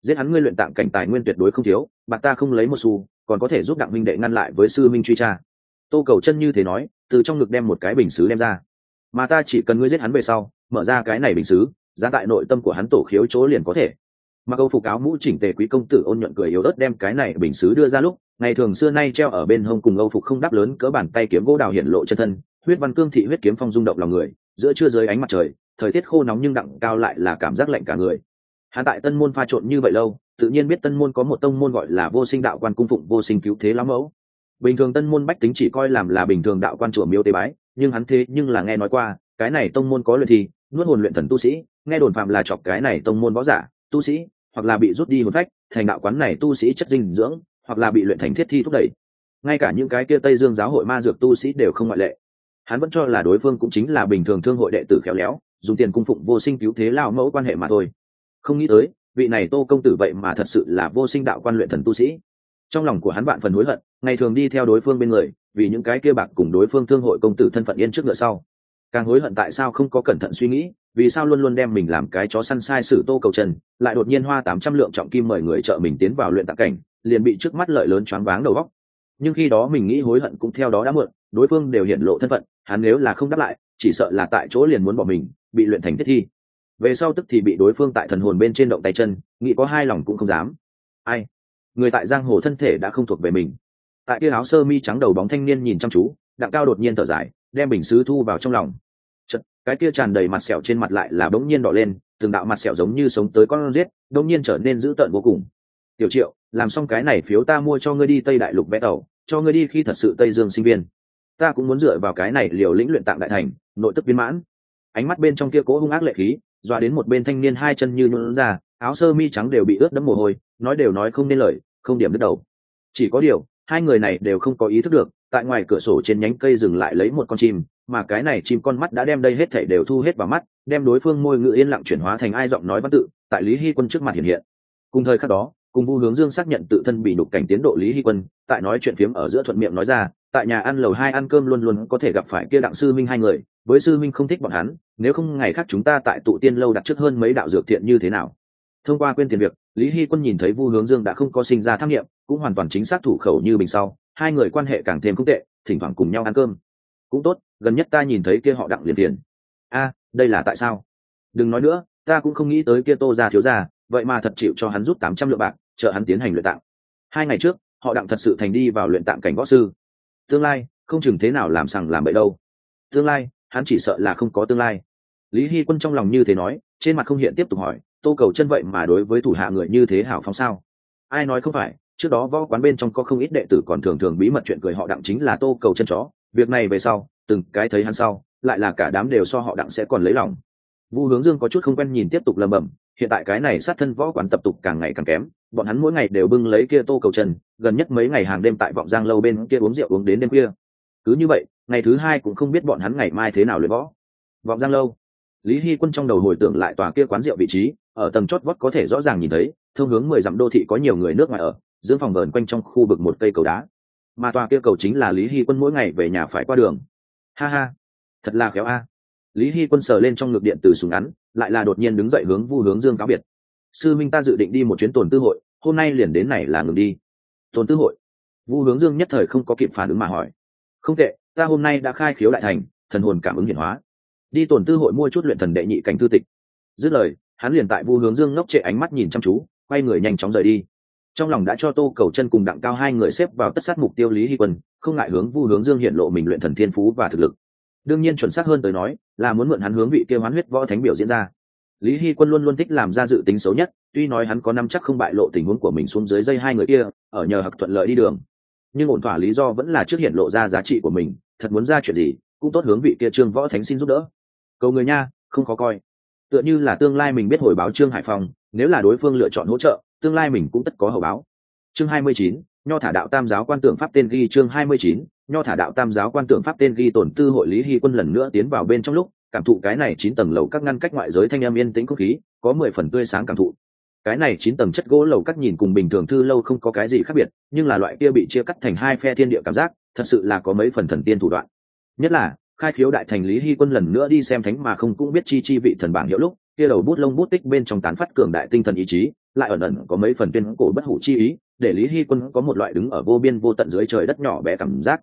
Giết hắn ngươi luyện tạng cảnh tài nguyên tuyệt đối không thiếu, bạc ta không lấy một xu, còn có thể giúp đặng minh đệ ngăn lại với sư minh truy tra. Tô cầu chân như thế nói, từ trong ngực đem một cái bình xứ đem ra. Mà ta chỉ cần ngươi giết hắn về sau, mở ra cái này bình xứ, giá tại nội tâm của hắn tổ khiếu chỗ liền có thể mặc âu phục áo mũ chỉnh tề quý công tử ôn nhuận cười yếu ớt đem cái này bình xứ đưa ra lúc, ngày thường xưa nay treo ở bên hông cùng âu phục không đáp lớn, cỡ bàn tay kiếm gỗ đào hiện lộ chân thân, huyết văn cương thị huyết kiếm phong rung động lòng người, giữa trưa dưới ánh mặt trời, thời tiết khô nóng nhưng đặng cao lại là cảm giác lạnh cả người. Hạ tại tân môn pha trộn như vậy lâu, tự nhiên biết tân môn có một tông môn gọi là vô sinh đạo quan cung phụng vô sinh cứu thế lắm mẫu. Bình thường tân môn bách tính chỉ coi làm là bình thường đạo quan chùa miếu tế bái, nhưng hắn thế nhưng là nghe nói qua, cái này tông môn có luyện thi, nuốt hồn luyện thần tu sĩ, nghe đồn phạm là chọc cái này tông môn võ giả tu sĩ, hoặc là bị rút đi hồn phách, thành đạo quán này tu sĩ chất dinh dưỡng, hoặc là bị luyện thành thiết thi thúc đẩy. Ngay cả những cái kia tây dương giáo hội ma dược tu sĩ đều không ngoại lệ. Hắn vẫn cho là đối phương cũng chính là bình thường thương hội đệ tử khéo léo, dùng tiền cung phụng vô sinh cứu thế lao mẫu quan hệ mà thôi. Không nghĩ tới, vị này tô công tử vậy mà thật sự là vô sinh đạo quan luyện thần tu sĩ. Trong lòng của hắn bạn phần hối hận, ngày thường đi theo đối phương bên người, vì những cái kia bạc cùng đối phương thương hội công tử thân phận yên trước ngựa sau. Càng hối hận tại sao không có cẩn thận suy nghĩ vì sao luôn luôn đem mình làm cái chó săn sai sử tô cầu trần, lại đột nhiên hoa tám trăm lượng trọng kim mời người trợ mình tiến vào luyện tạc cảnh, liền bị trước mắt lợi lớn choáng váng đầu góc nhưng khi đó mình nghĩ hối hận cũng theo đó đã muộn đối phương đều hiện lộ thân phận, hắn nếu là không đáp lại, chỉ sợ là tại chỗ liền muốn bỏ mình, bị luyện thành thiết thi. Về sau tức thì bị đối phương tại thần hồn bên trên động tay chân, nghĩ có hai lòng cũng không dám. Ai? Người tại giang hồ thân thể đã không thuộc về mình. Tại kia áo sơ mi trắng đầu bóng thanh niên nhìn chăm chú, đặng cao đột nhiên thở dài, đem bình sứ thu vào trong lòng cái kia tràn đầy mặt sẹo trên mặt lại là bỗng nhiên đỏ lên, từng đạo mặt sẹo giống như sống tới con riết bỗng nhiên trở nên dữ tợn vô cùng. Tiểu triệu, làm xong cái này phiếu ta mua cho ngươi đi tây đại lục vẽ tàu, cho ngươi đi khi thật sự tây dương sinh viên. Ta cũng muốn dựa vào cái này liều lĩnh luyện tạng đại thành, nội tức viên mãn. Ánh mắt bên trong kia cố hung ác lệ khí, dọa đến một bên thanh niên hai chân như nhuận ra, áo sơ mi trắng đều bị ướt đẫm mồ hôi, nói đều nói không nên lời, không điểm đứt đầu. Chỉ có điều, hai người này đều không có ý thức được, tại ngoài cửa sổ trên nhánh cây dừng lại lấy một con chim mà cái này chim con mắt đã đem đây hết thảy đều thu hết vào mắt, đem đối phương môi ngữ yên lặng chuyển hóa thành ai giọng nói văn tự, tại lý hy quân trước mặt hiện hiện. Cùng thời khắc đó, cùng vu hướng dương xác nhận tự thân bị đục cảnh tiến độ lý hy quân, tại nói chuyện phiếm ở giữa thuận miệng nói ra, tại nhà ăn lầu hai ăn cơm luôn luôn có thể gặp phải kia đặng sư minh hai người, với sư minh không thích bọn hắn, nếu không ngày khác chúng ta tại tụ tiên lâu đặt trước hơn mấy đạo dược thiện như thế nào? Thông qua quên tiền việc, lý hy quân nhìn thấy vu hướng dương đã không có sinh ra tham nghiệm, cũng hoàn toàn chính xác thủ khẩu như bình sau, hai người quan hệ càng thêm không tệ, thỉnh thoảng cùng nhau ăn cơm. Cũng tốt gần nhất ta nhìn thấy kia họ đặng liền tiền a, đây là tại sao? Đừng nói nữa, ta cũng không nghĩ tới kia tô ra thiếu ra vậy mà thật chịu cho hắn rút tám trăm lượng bạc, trợ hắn tiến hành luyện tạng. Hai ngày trước, họ đặng thật sự thành đi vào luyện tạng cảnh võ sư. Tương lai, không chừng thế nào làm sằng làm bậy đâu. Tương lai, hắn chỉ sợ là không có tương lai. Lý hy quân trong lòng như thế nói, trên mặt không hiện tiếp tục hỏi, tô cầu chân vậy mà đối với thủ hạ người như thế hảo phóng sao? Ai nói không phải, trước đó võ quán bên trong có không ít đệ tử còn thường thường bí mật chuyện cười họ đặng chính là tô cầu chân chó, việc này về sau từng cái thấy hắn sau, lại là cả đám đều so họ đặng sẽ còn lấy lòng. Vu hướng dương có chút không quen nhìn tiếp tục lầm bầm, hiện tại cái này sát thân võ quán tập tục càng ngày càng kém, bọn hắn mỗi ngày đều bưng lấy kia tô cầu trần. gần nhất mấy ngày hàng đêm tại vọng giang lâu bên kia uống rượu uống đến đêm kia cứ như vậy, ngày thứ hai cũng không biết bọn hắn ngày mai thế nào luyện võ. Vọng giang lâu, lý hy quân trong đầu hồi tưởng lại tòa kia quán rượu vị trí, ở tầng chót vót có thể rõ ràng nhìn thấy thương hướng mười dặm đô thị có nhiều người nước ngoài ở dưỡng phòng vờn quanh trong khu vực một cây cầu đá. Mà tòa kia cầu chính là lý hy quân mỗi ngày về nhà phải qua đường ha ha, thật là khéo a. Lý hy quân sờ lên trong ngực điện từ súng ngắn, lại là đột nhiên đứng dậy hướng vu hướng dương cáo biệt. Sư minh ta dự định đi một chuyến tồn tư hội, hôm nay liền đến này là ngừng đi. Tồn tư hội? Vu hướng dương nhất thời không có kịp phản ứng mà hỏi. Không tệ, ta hôm nay đã khai khiếu đại thành, thần hồn cảm ứng hiển hóa. Đi tồn tư hội mua chút luyện thần đệ nhị cảnh thư tịch. Dứt lời, hắn liền tại vu hướng dương ngốc trệ ánh mắt nhìn chăm chú, quay người nhanh chóng rời đi trong lòng đã cho tô cầu chân cùng đặng cao hai người xếp vào tất sát mục tiêu lý hy quân, không ngại hướng vu hướng dương hiện lộ mình luyện thần thiên phú và thực lực. Đương nhiên chuẩn xác hơn tới nói, là muốn mượn hắn hướng vị kêu hoán huyết võ thánh biểu diễn ra. Lý hy quân luôn luôn thích làm ra dự tính xấu nhất, tuy nói hắn có năm chắc không bại lộ tình huống của mình xuống dưới dây hai người kia, ở nhờ hặc thuận lợi đi đường. Nhưng ổn thỏa lý do vẫn là trước hiện lộ ra giá trị của mình, thật muốn ra chuyện gì, cũng tốt hướng vị kia trương võ thánh xin giúp đỡ. Cầu người nha, không khó coi. Tựa như là tương lai mình biết hồi báo trương hải phòng, nếu là đối phương lựa chọn hỗ trợ tương lai mình cũng tất có hậu báo. Chương hai mươi chín, nho thả đạo tam giáo quan tượng pháp tên ghi, chương hai mươi chín, nho thả đạo tam giáo quan tượng pháp tên ghi tổn tư hội lý hy quân lần nữa tiến vào bên trong lúc, cảm thụ cái này chín tầng lầu các ngăn cách ngoại giới thanh âm yên tĩnh không khí, có mười phần tươi sáng cảm thụ. Cái này chín tầng chất gỗ lầu các nhìn cùng bình thường thư lâu không có cái gì khác biệt, nhưng là loại kia bị chia cắt thành hai phe thiên địa cảm giác, thật sự là có mấy phần thần tiên thủ đoạn. Nhất là, khai khiếu đại thành lý hy quân lần nữa đi xem thánh mà không cũng biết chi chi vị thần bảng hiệu lúc, kia đầu bút lông bút tích bên trong tán phát cường đại tinh thần ý chí lại ẩn ẩn có mấy phần tuyên cổ bất hủ chi ý, để lý hy quân có một loại đứng ở vô biên vô tận dưới trời đất nhỏ bé cảm giác.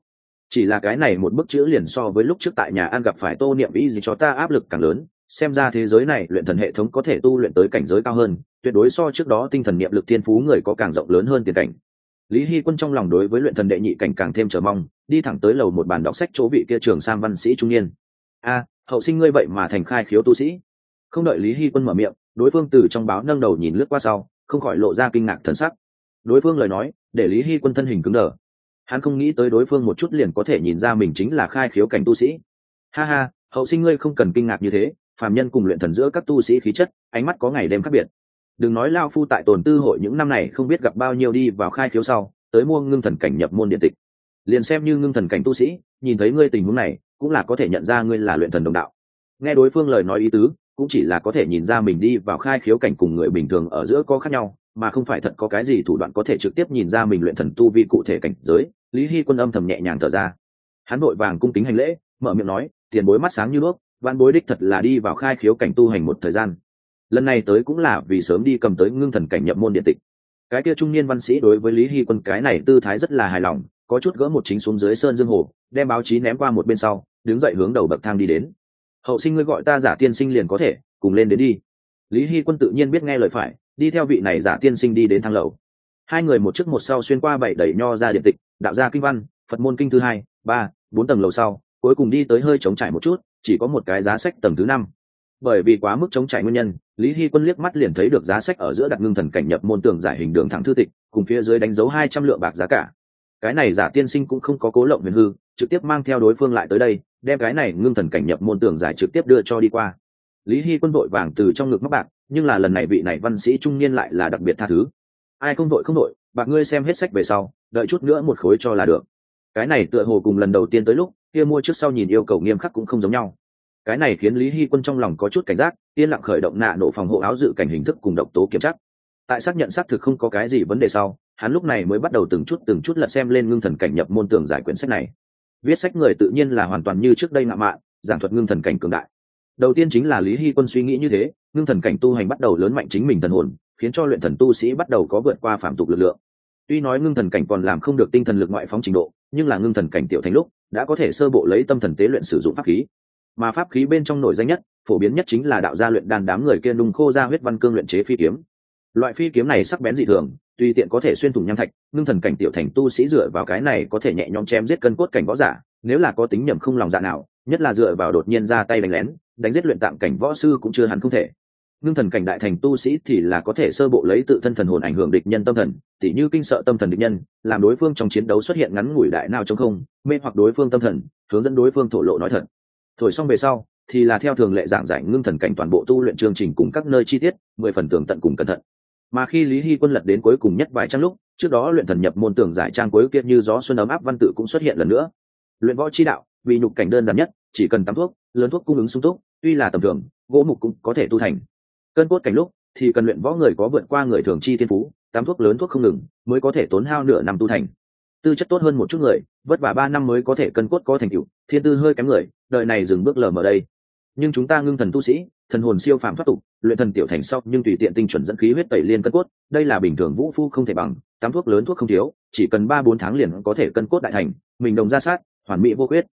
Chỉ là cái này một bức chữ liền so với lúc trước tại nhà ăn gặp phải tô niệm ý gì cho ta áp lực càng lớn, xem ra thế giới này luyện thần hệ thống có thể tu luyện tới cảnh giới cao hơn, tuyệt đối so trước đó tinh thần niệm lực thiên phú người có càng rộng lớn hơn tiền cảnh. Lý hy quân trong lòng đối với luyện thần đệ nhị cảnh càng thêm chờ mong, đi thẳng tới lầu một bàn đọc sách chỗ vị kia trường sang văn sĩ trung niên. A, hậu sinh ngươi vậy mà thành khai khiếu tu sĩ không đợi lý hy quân mở miệng, đối phương từ trong báo nâng đầu nhìn lướt qua sau, không khỏi lộ ra kinh ngạc thần sắc. Đối phương lời nói, để lý hy quân thân hình cứng đờ. Hắn không nghĩ tới đối phương một chút liền có thể nhìn ra mình chính là khai khiếu cảnh tu sĩ. Ha ha, hậu sinh ngươi không cần kinh ngạc như thế, phàm nhân cùng luyện thần giữa các tu sĩ khí chất, ánh mắt có ngày đêm khác biệt. Đừng nói lao phu tại tồn tư hội những năm này không biết gặp bao nhiêu đi vào khai khiếu sau, tới mua ngưng thần cảnh nhập môn điện tịch. Liền xem như ngưng thần cảnh tu sĩ, nhìn thấy ngươi tình huống này, cũng là có thể nhận ra ngươi là luyện thần đồng đạo. Nghe đối phương lời nói ý tứ cũng chỉ là có thể nhìn ra mình đi vào khai khiếu cảnh cùng người bình thường ở giữa có khác nhau, mà không phải thật có cái gì thủ đoạn có thể trực tiếp nhìn ra mình luyện thần tu vi cụ thể cảnh giới. Lý hy quân âm thầm nhẹ nhàng thở ra. Hắn vội vàng cung kính hành lễ, mở miệng nói, tiền bối mắt sáng như nước văn bối đích thật là đi vào khai khiếu cảnh tu hành một thời gian. Lần này tới cũng là vì sớm đi cầm tới ngưng thần cảnh nhập môn điện tịch. Cái kia trung niên văn sĩ đối với lý hy quân cái này tư thái rất là hài lòng, có chút gỡ một chính xuống dưới sơn dương hồ, đem báo chí ném qua một bên sau, đứng dậy hướng đầu bậc thang đi đến hậu sinh ngươi gọi ta giả tiên sinh liền có thể, cùng lên đến đi. Lý hy quân tự nhiên biết nghe lời phải, đi theo vị này giả tiên sinh đi đến thang lầu. Hai người một trước một sau xuyên qua bảy đẩy nho ra điện tịch, đạo gia kinh văn, phật môn kinh thứ hai, ba, bốn tầng lầu sau, cuối cùng đi tới hơi chống trải một chút, chỉ có một cái giá sách tầng thứ năm. Bởi vì quá mức chống trải nguyên nhân, lý hy quân liếc mắt liền thấy được giá sách ở giữa đặt ngưng thần cảnh nhập môn tường giải hình đường thẳng thư tịch, cùng phía dưới đánh dấu hai trăm lượng bạc giá cả. Cái này giả tiên sinh cũng không có cố lộng huyền hư trực tiếp mang theo đối phương lại tới đây, đem cái này ngưng thần cảnh nhập môn tường giải trực tiếp đưa cho đi qua. Lý hy quân vội vàng từ trong ngực mắc bạc, nhưng là lần này vị này văn sĩ trung niên lại là đặc biệt tha thứ. Ai không đội không đội, bạc ngươi xem hết sách về sau, đợi chút nữa một khối cho là được. Cái này tựa hồ cùng lần đầu tiên tới lúc, kia mua trước sau nhìn yêu cầu nghiêm khắc cũng không giống nhau. Cái này khiến lý hy quân trong lòng có chút cảnh giác, yên lặng khởi động nạ nổ phòng hộ áo dự cảnh hình thức cùng độc tố kiểm chắc tại xác nhận xác thực không có cái gì vấn đề sau, hắn lúc này mới bắt đầu từng chút từng chút lật xem lên ngưng thần cảnh nhập môn tường giải quyển sách này viết sách người tự nhiên là hoàn toàn như trước đây ngạo mạn, giảng thuật ngưng thần cảnh cường đại. Đầu tiên chính là lý hy quân suy nghĩ như thế, ngưng thần cảnh tu hành bắt đầu lớn mạnh chính mình thần hồn, khiến cho luyện thần tu sĩ bắt đầu có vượt qua phạm tục lực lượng. Tuy nói ngưng thần cảnh còn làm không được tinh thần lực ngoại phóng trình độ, nhưng là ngưng thần cảnh tiểu thành lúc, đã có thể sơ bộ lấy tâm thần tế luyện sử dụng pháp khí. Mà pháp khí bên trong nổi danh nhất, phổ biến nhất chính là đạo gia luyện đàn đám người kia nung khô ra huyết văn cương luyện chế phi kiếm. Loại phi kiếm này sắc bén dị thường tùy tiện có thể xuyên thủng nham thạch, ngưng thần cảnh tiểu thành tu sĩ dựa vào cái này có thể nhẹ nhõm chém giết cân cốt cảnh võ giả, nếu là có tính nhầm không lòng dạ nào, nhất là dựa vào đột nhiên ra tay đánh lén, đánh giết luyện tạm cảnh võ sư cũng chưa hẳn không thể. Ngưng thần cảnh đại thành tu sĩ thì là có thể sơ bộ lấy tự thân thần hồn ảnh hưởng địch nhân tâm thần, tỉ như kinh sợ tâm thần địch nhân, làm đối phương trong chiến đấu xuất hiện ngắn ngủi đại nào trong không, mê hoặc đối phương tâm thần, hướng dẫn đối phương thổ lộ nói thật. Thổi xong về sau, thì là theo thường lệ giảng giải ngưng thần cảnh toàn bộ tu luyện chương trình cùng các nơi chi tiết, mười phần tường tận cùng cẩn thận mà khi lý hy quân lật đến cuối cùng nhất vài trăm lúc, trước đó luyện thần nhập môn tưởng giải trang cuối kiệt như gió xuân ấm áp văn tự cũng xuất hiện lần nữa. Luyện võ chi đạo, vì nhục cảnh đơn giản nhất, chỉ cần tắm thuốc, lớn thuốc cung ứng sung túc, tuy là tầm thường, gỗ mục cũng có thể tu thành. Cân cốt cảnh lúc, thì cần luyện võ người có vượt qua người thường chi thiên phú, tắm thuốc lớn thuốc không ngừng, mới có thể tốn hao nửa năm tu thành. Tư chất tốt hơn một chút người, vất vả ba năm mới có thể cân cốt có thành tựu, thiên tư hơi kém người, đợi này dừng bước lờ mở đây. Nhưng chúng ta ngưng thần tu sĩ thần hồn siêu phàm thoát tục, luyện thần tiểu thành sau, nhưng tùy tiện tinh chuẩn dẫn khí huyết tẩy liên cân cốt, đây là bình thường vũ phu không thể bằng, tám thuốc lớn thuốc không thiếu, chỉ cần ba bốn tháng liền có thể cân cốt đại thành, mình đồng ra sát, hoàn mỹ vô quyết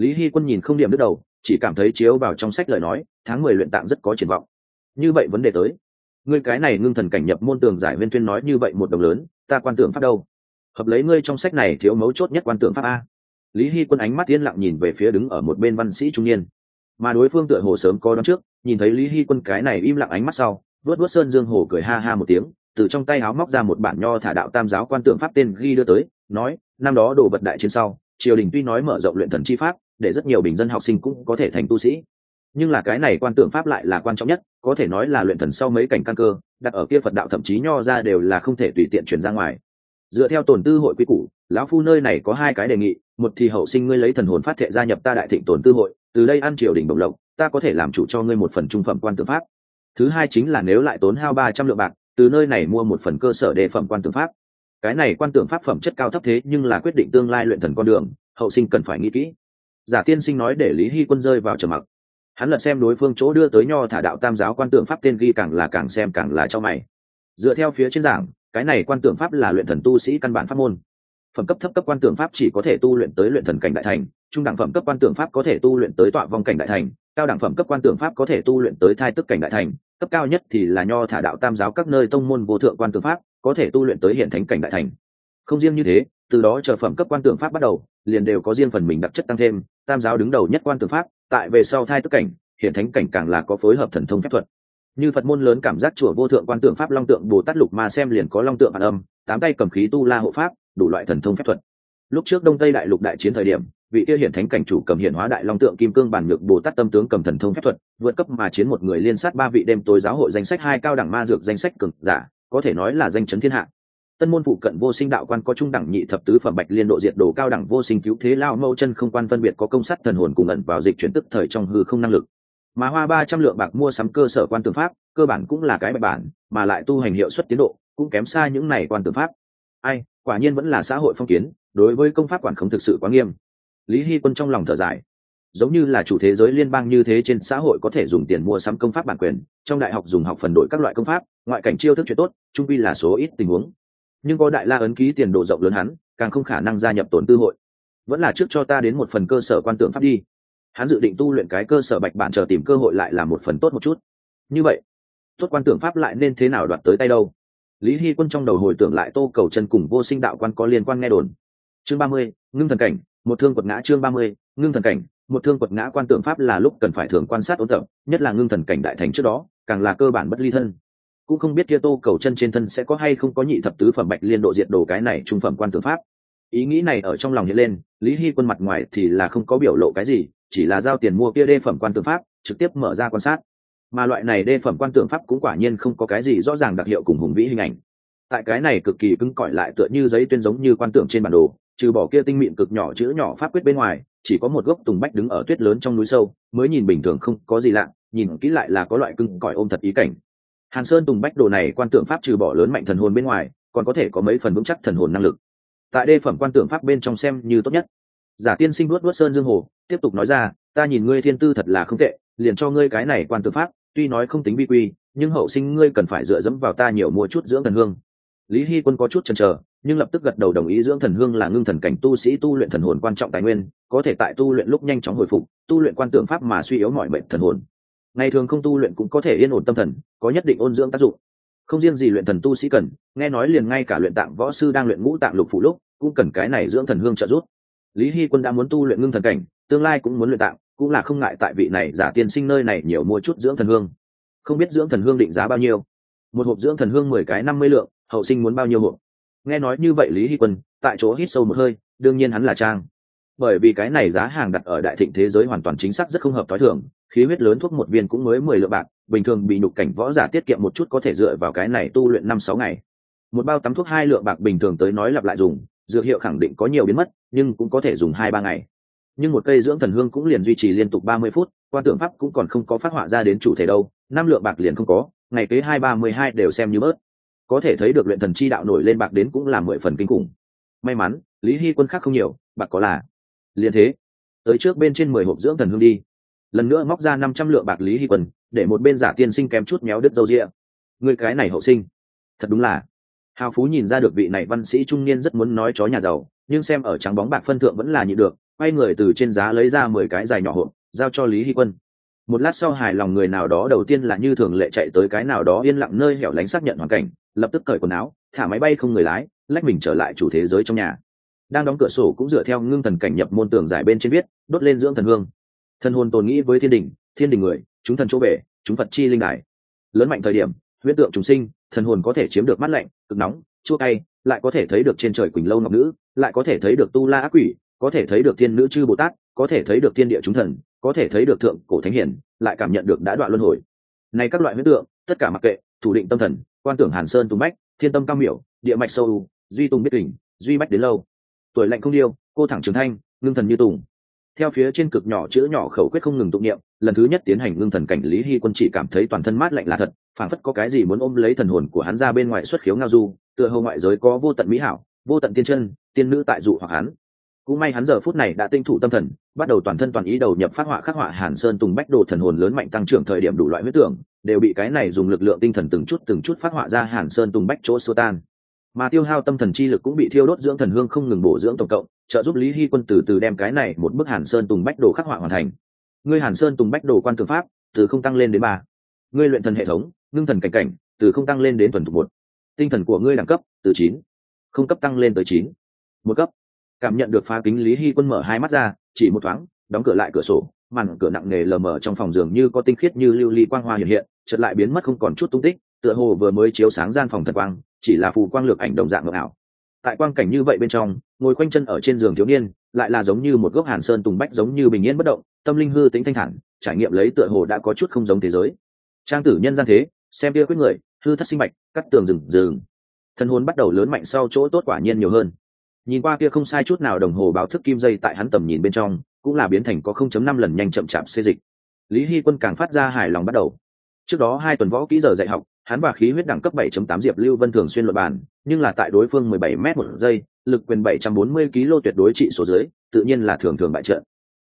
lý hy quân nhìn không điểm đứt đầu, chỉ cảm thấy chiếu vào trong sách lời nói, tháng mười luyện tạm rất có triển vọng. Như vậy vấn đề tới. Ngươi cái này ngưng thần cảnh nhập môn tường giải viên tuyên nói như vậy một đồng lớn, ta quan tưởng pháp đâu? Hợp lấy ngươi trong sách này thiếu mấu chốt nhất quan tưởng pháp a. Lý hy quân ánh mắt yên lặng nhìn về phía đứng ở một bên văn sĩ trung niên. Mà đối phương tựa hồ sớm có đón trước nhìn thấy lý hy quân cái này im lặng ánh mắt sau, vớt vớt sơn dương hồ cười ha ha một tiếng, từ trong tay áo móc ra một bản nho thả đạo tam giáo quan tượng pháp tên ghi đưa tới, nói, năm đó đồ vật đại chiến sau, triều đình tuy nói mở rộng luyện thần chi pháp, để rất nhiều bình dân học sinh cũng có thể thành tu sĩ. Nhưng là cái này quan tượng pháp lại là quan trọng nhất, có thể nói là luyện thần sau mấy cảnh căn cơ, đặt ở kia phật đạo thậm chí nho ra đều là không thể tùy tiện chuyển ra ngoài. Dựa theo tổn tư hội quy củ, lão phu nơi này có hai cái đề nghị, một thì hậu sinh ngươi lấy thần hồn phát thệ gia nhập ta đại thịnh tổn tư hội, từ đây ăn triều đình bổng lộc ta có thể làm chủ cho ngươi một phần trung phẩm quan tượng pháp. Thứ hai chính là nếu lại tốn hao ba trăm lượng bạc, từ nơi này mua một phần cơ sở đề phẩm quan tượng pháp. Cái này quan tượng pháp phẩm chất cao thấp thế nhưng là quyết định tương lai luyện thần con đường, hậu sinh cần phải nghĩ kỹ. Giả tiên sinh nói để lý hy quân rơi vào trầm mặc. Hắn lật xem đối phương chỗ đưa tới nho thả đạo tam giáo quan tượng pháp tên ghi càng là càng xem càng là cho mày. Dựa theo phía trên giảng, cái này quan tượng pháp là luyện thần tu sĩ căn bản pháp môn. Phẩm cấp thấp cấp quan tượng pháp chỉ có thể tu luyện tới luyện thần cảnh đại thành, trung đẳng phẩm cấp quan tượng pháp có thể tu luyện tới tọa vong cảnh đại thành cao đẳng phẩm cấp quan tưởng pháp có thể tu luyện tới thai tức cảnh đại thành, cấp cao nhất thì là nho thả đạo tam giáo các nơi tông môn vô thượng quan tưởng pháp, có thể tu luyện tới hiện thánh cảnh đại thành. Không riêng như thế, từ đó chờ phẩm cấp quan tưởng pháp bắt đầu, liền đều có riêng phần mình đặc chất tăng thêm, tam giáo đứng đầu nhất quan tưởng pháp, tại về sau thai tức cảnh, hiện thánh cảnh càng là có phối hợp thần thông phép thuật. Như phật môn lớn cảm giác chùa vô thượng quan tượng pháp long tượng bồ tát lục mà xem liền có long tượng phản âm, tám tay cầm khí tu la hộ pháp, đủ loại thần thông phép thuật. Lúc trước đông tây đại lục đại chiến thời điểm vị kia hiển thánh cảnh chủ cầm hiển hóa đại long tượng kim cương bản nhược bồ tát tâm tướng cầm thần thông phép thuật, vượt cấp mà chiến một người liên sát ba vị đêm tối giáo hội danh sách hai cao đẳng ma dược danh sách cực giả, có thể nói là danh chấn thiên hạ. Tân môn phụ cận vô sinh đạo quan có trung đẳng nhị thập tứ phẩm bạch liên độ diệt đồ cao đẳng vô sinh cứu thế lao mâu chân không quan phân biệt có công sát thần hồn cùng ẩn vào dịch chuyển tức thời trong hư không năng lực. Mà hoa ba trăm lượng bạc mua sắm cơ sở quan tư pháp, cơ bản cũng là cái bạch bản, mà lại tu hành hiệu suất tiến độ cũng kém xa những này quan tư pháp. Ai, quả nhiên vẫn là xã hội phong kiến, đối với công pháp quản không thực sự quá nghiêm lý hy quân trong lòng thở dài. Giống như là chủ thế giới liên bang như thế trên xã hội có thể dùng tiền mua sắm công pháp bản quyền, trong đại học dùng học phần đổi các loại công pháp, ngoại cảnh chiêu thức chuyện tốt, trung vi là số ít tình huống. Nhưng có đại la ấn ký tiền độ rộng lớn hắn, càng không khả năng gia nhập tổn tư hội. Vẫn là trước cho ta đến một phần cơ sở quan tưởng pháp đi. Hắn dự định tu luyện cái cơ sở bạch bản chờ tìm cơ hội lại là một phần tốt một chút. Như vậy, tốt quan tưởng pháp lại nên thế nào đoạt tới tay đâu? Lý hy quân trong đầu hồi tưởng lại tô cầu chân cùng vô sinh đạo quan có liên quan nghe đồn. Chương ba mươi, ngưng thần cảnh một thương quật ngã chương ba mươi, ngưng thần cảnh. Một thương quật ngã quan tượng pháp là lúc cần phải thường quan sát ôn tập, nhất là ngưng thần cảnh đại thành trước đó, càng là cơ bản bất ly thân. Cũng không biết kia tô cầu chân trên thân sẽ có hay không có nhị thập tứ phẩm bạch liên độ diệt đồ cái này trung phẩm quan tượng pháp. Ý nghĩ này ở trong lòng hiện lên, lý hy quân mặt ngoài thì là không có biểu lộ cái gì, chỉ là giao tiền mua kia đê phẩm quan tượng pháp, trực tiếp mở ra quan sát. Mà loại này đê phẩm quan tượng pháp cũng quả nhiên không có cái gì rõ ràng đặc hiệu cùng hùng vĩ hình ảnh. Tại cái này cực kỳ cứng cỏi lại tựa như giấy tuyên giống như quan tượng trên bản đồ trừ bỏ kia tinh mịn cực nhỏ chữ nhỏ pháp quyết bên ngoài, chỉ có một gốc tùng bách đứng ở tuyết lớn trong núi sâu, mới nhìn bình thường không có gì lạ, nhìn kỹ lại là có loại cứng cỏi ôm thật ý cảnh. Hàn sơn tùng bách đồ này quan tượng pháp trừ bỏ lớn mạnh thần hồn bên ngoài, còn có thể có mấy phần vững chắc thần hồn năng lực. Tại đê phẩm quan tượng pháp bên trong xem như tốt nhất. Giả tiên sinh luốt luốt sơn dương hồ, tiếp tục nói ra, ta nhìn ngươi thiên tư thật là không tệ, liền cho ngươi cái này quan tượng pháp, tuy nói không tính bi quy, nhưng hậu sinh ngươi cần phải dựa dẫm vào ta nhiều mua chút dưỡng thần hương. Lý hy quân có chút chần chờ nhưng lập tức gật đầu đồng ý dưỡng thần hương là ngưng thần cảnh tu sĩ tu luyện thần hồn quan trọng tài nguyên, có thể tại tu luyện lúc nhanh chóng hồi phục, tu luyện quan tượng pháp mà suy yếu mọi bệnh thần hồn. Ngày thường không tu luyện cũng có thể yên ổn tâm thần, có nhất định ôn dưỡng tác dụng. Không riêng gì luyện thần tu sĩ cần, nghe nói liền ngay cả luyện tạng võ sư đang luyện ngũ tạng lục phụ lúc, cũng cần cái này dưỡng thần hương trợ giúp. Lý hy quân đã muốn tu luyện ngưng thần cảnh, tương lai cũng muốn luyện tạng, cũng là không ngại tại vị này giả tiên sinh nơi này nhiều mua chút dưỡng thần hương. Không biết dưỡng thần hương định giá bao nhiêu. Một hộp dưỡng thần hương mười cái năm mươi lượng, hậu sinh muốn bao nhiêu hộp? Nghe nói như vậy lý hy quân, tại chỗ hít sâu một hơi, đương nhiên hắn là trang. Bởi vì cái này giá hàng đặt ở đại thịnh thế giới hoàn toàn chính xác rất không hợp t h o i thường, khí huyết lớn thuốc một viên cũng mới mười lượng bạc, bình thường bị nhục cảnh võ giả tiết kiệm một chút có thể dựa vào cái này tu luyện năm sáu ngày. Một bao tắm thuốc hai lượng bạc bình thường tới nói lặp lại dùng, dược hiệu khẳng định có nhiều biến mất, nhưng cũng có thể dùng hai ba ngày. Nhưng một cây dưỡng thần hương cũng liền duy trì liên tục ba mươi phút, quan tượng pháp cũng còn không có phát họa ra đến chủ thể đâu, năm lượng bạc liền không có, ngày kế hai ba mươi hai đều xem như bớt có thể thấy được luyện thần chi đạo nổi lên bạc đến cũng là mười phần kinh khủng. May mắn, lý hy quân khác không nhiều, bạc có là. Liền thế, tới trước bên trên mười hộp dưỡng thần hương đi. Lần nữa móc ra năm trăm lượng bạc lý hy quân, để một bên giả tiên sinh kém chút méo đứt dâu rịa. Người cái này hậu sinh, thật đúng là. Hào phú nhìn ra được vị này văn sĩ trung niên rất muốn nói chó nhà giàu, nhưng xem ở trắng bóng bạc phân thượng vẫn là nhịn được, quay người từ trên giá lấy ra mười cái dài nhỏ hộp, giao cho lý hy quân một lát sau hài lòng người nào đó đầu tiên là như thường lệ chạy tới cái nào đó yên lặng nơi hẻo lánh xác nhận hoàn cảnh, lập tức cởi quần áo, thả máy bay không người lái, lách mình trở lại chủ thế giới trong nhà. Đang đóng cửa sổ cũng dựa theo ngưng thần cảnh nhập môn tường giải bên trên viết, đốt lên dưỡng thần hương. Thần hồn tồn nghĩ với thiên đình thiên đình người, chúng thần chỗ bể, chúng phật chi linh đài. Lớn mạnh thời điểm, huyết tượng chúng sinh, thần hồn có thể chiếm được mắt lạnh, cực nóng, chua cay, lại có thể thấy được trên trời quỳnh lâu ngọc nữ, lại có thể thấy được tu la ác quỷ, có thể thấy được thiên nữ chư bồ tát, có thể thấy được thiên địa chúng thần có thể thấy được thượng cổ thánh hiển, lại cảm nhận được đã đoạn luân hồi. Này các loại huyết tượng, tất cả mặc kệ, thủ định tâm thần, quan tưởng hàn sơn tùng bách, thiên tâm cao miểu, địa mạch sâu duy tùng biết kình duy bách đến lâu. Tuổi lạnh không điêu, cô thẳng trường thanh, ngưng thần như tùng. Theo phía trên cực nhỏ chữ nhỏ khẩu quyết không ngừng tụng niệm, lần thứ nhất tiến hành ngưng thần cảnh lý hy quân chỉ cảm thấy toàn thân mát lạnh là thật phản phất có cái gì muốn ôm lấy thần hồn của hắn ra bên ngoài xuất khiếu ngao du, tựa hầu ngoại giới có vô tận mỹ hảo, vô tận tiên chân, tiên nữ tại dụ hoặc hắn cũng may hắn giờ phút này đã tinh thủ tâm thần, bắt đầu toàn thân toàn ý đầu nhập phát họa khắc họa hàn sơn tùng bách đồ thần hồn lớn mạnh tăng trưởng thời điểm đủ loại huyết tưởng, đều bị cái này dùng lực lượng tinh thần từng chút từng chút phát họa ra hàn sơn tùng bách chỗ sô tan. Mà tiêu hao tâm thần chi lực cũng bị thiêu đốt dưỡng thần hương không ngừng bổ dưỡng tổng cộng, trợ giúp lý hy quân từ từ đem cái này một bức hàn sơn tùng bách đồ khắc họa hoàn thành. Ngươi hàn sơn tùng bách đồ quan tư pháp, từ không tăng lên đến ba. Ngươi luyện thần hệ thống, ngưng thần cảnh cảnh, từ không tăng lên đến tuần thuộc một. Tinh thần của ngươi đẳng cấp, từ chín. Không cấp tăng lên tới chín. Một cấp cảm nhận được phá kính lý hy quân mở hai mắt ra, chỉ một thoáng, đóng cửa lại cửa sổ, màn cửa nặng nề lờ mờ trong phòng giường như có tinh khiết như lưu ly quang hoa hiện hiện, chợt lại biến mất không còn chút tung tích, tựa hồ vừa mới chiếu sáng gian phòng thật quang, chỉ là phù quang lược ảnh đồng dạng ngược ảo. Tại quang cảnh như vậy bên trong, ngồi quanh chân ở trên giường thiếu niên, lại là giống như một gốc hàn sơn tùng bách giống như bình yên bất động, tâm linh hư tính thanh thản, trải nghiệm lấy tựa hồ đã có chút không giống thế giới. Trang tử nhân gian thế, xem kia quyết người hư thất sinh mạch, cắt tường rừng rừng. Thân hồn bắt đầu lớn mạnh sau chỗ tốt quả nhiên nhiều hơn nhìn qua kia không sai chút nào đồng hồ báo thức kim dây tại hắn tầm nhìn bên trong, cũng là biến thành có 0.5 lần nhanh chậm chạp xê dịch. Lý hy quân càng phát ra hài lòng bắt đầu. Trước đó hai tuần võ kỹ giờ dạy học, hắn và khí huyết đẳng cấp 7.8 diệp lưu vân thường xuyên luận bàn, nhưng là tại đối phương 17 m một giây, lực quyền 740 kg tuyệt đối trị số dưới, tự nhiên là thường thường bại trận.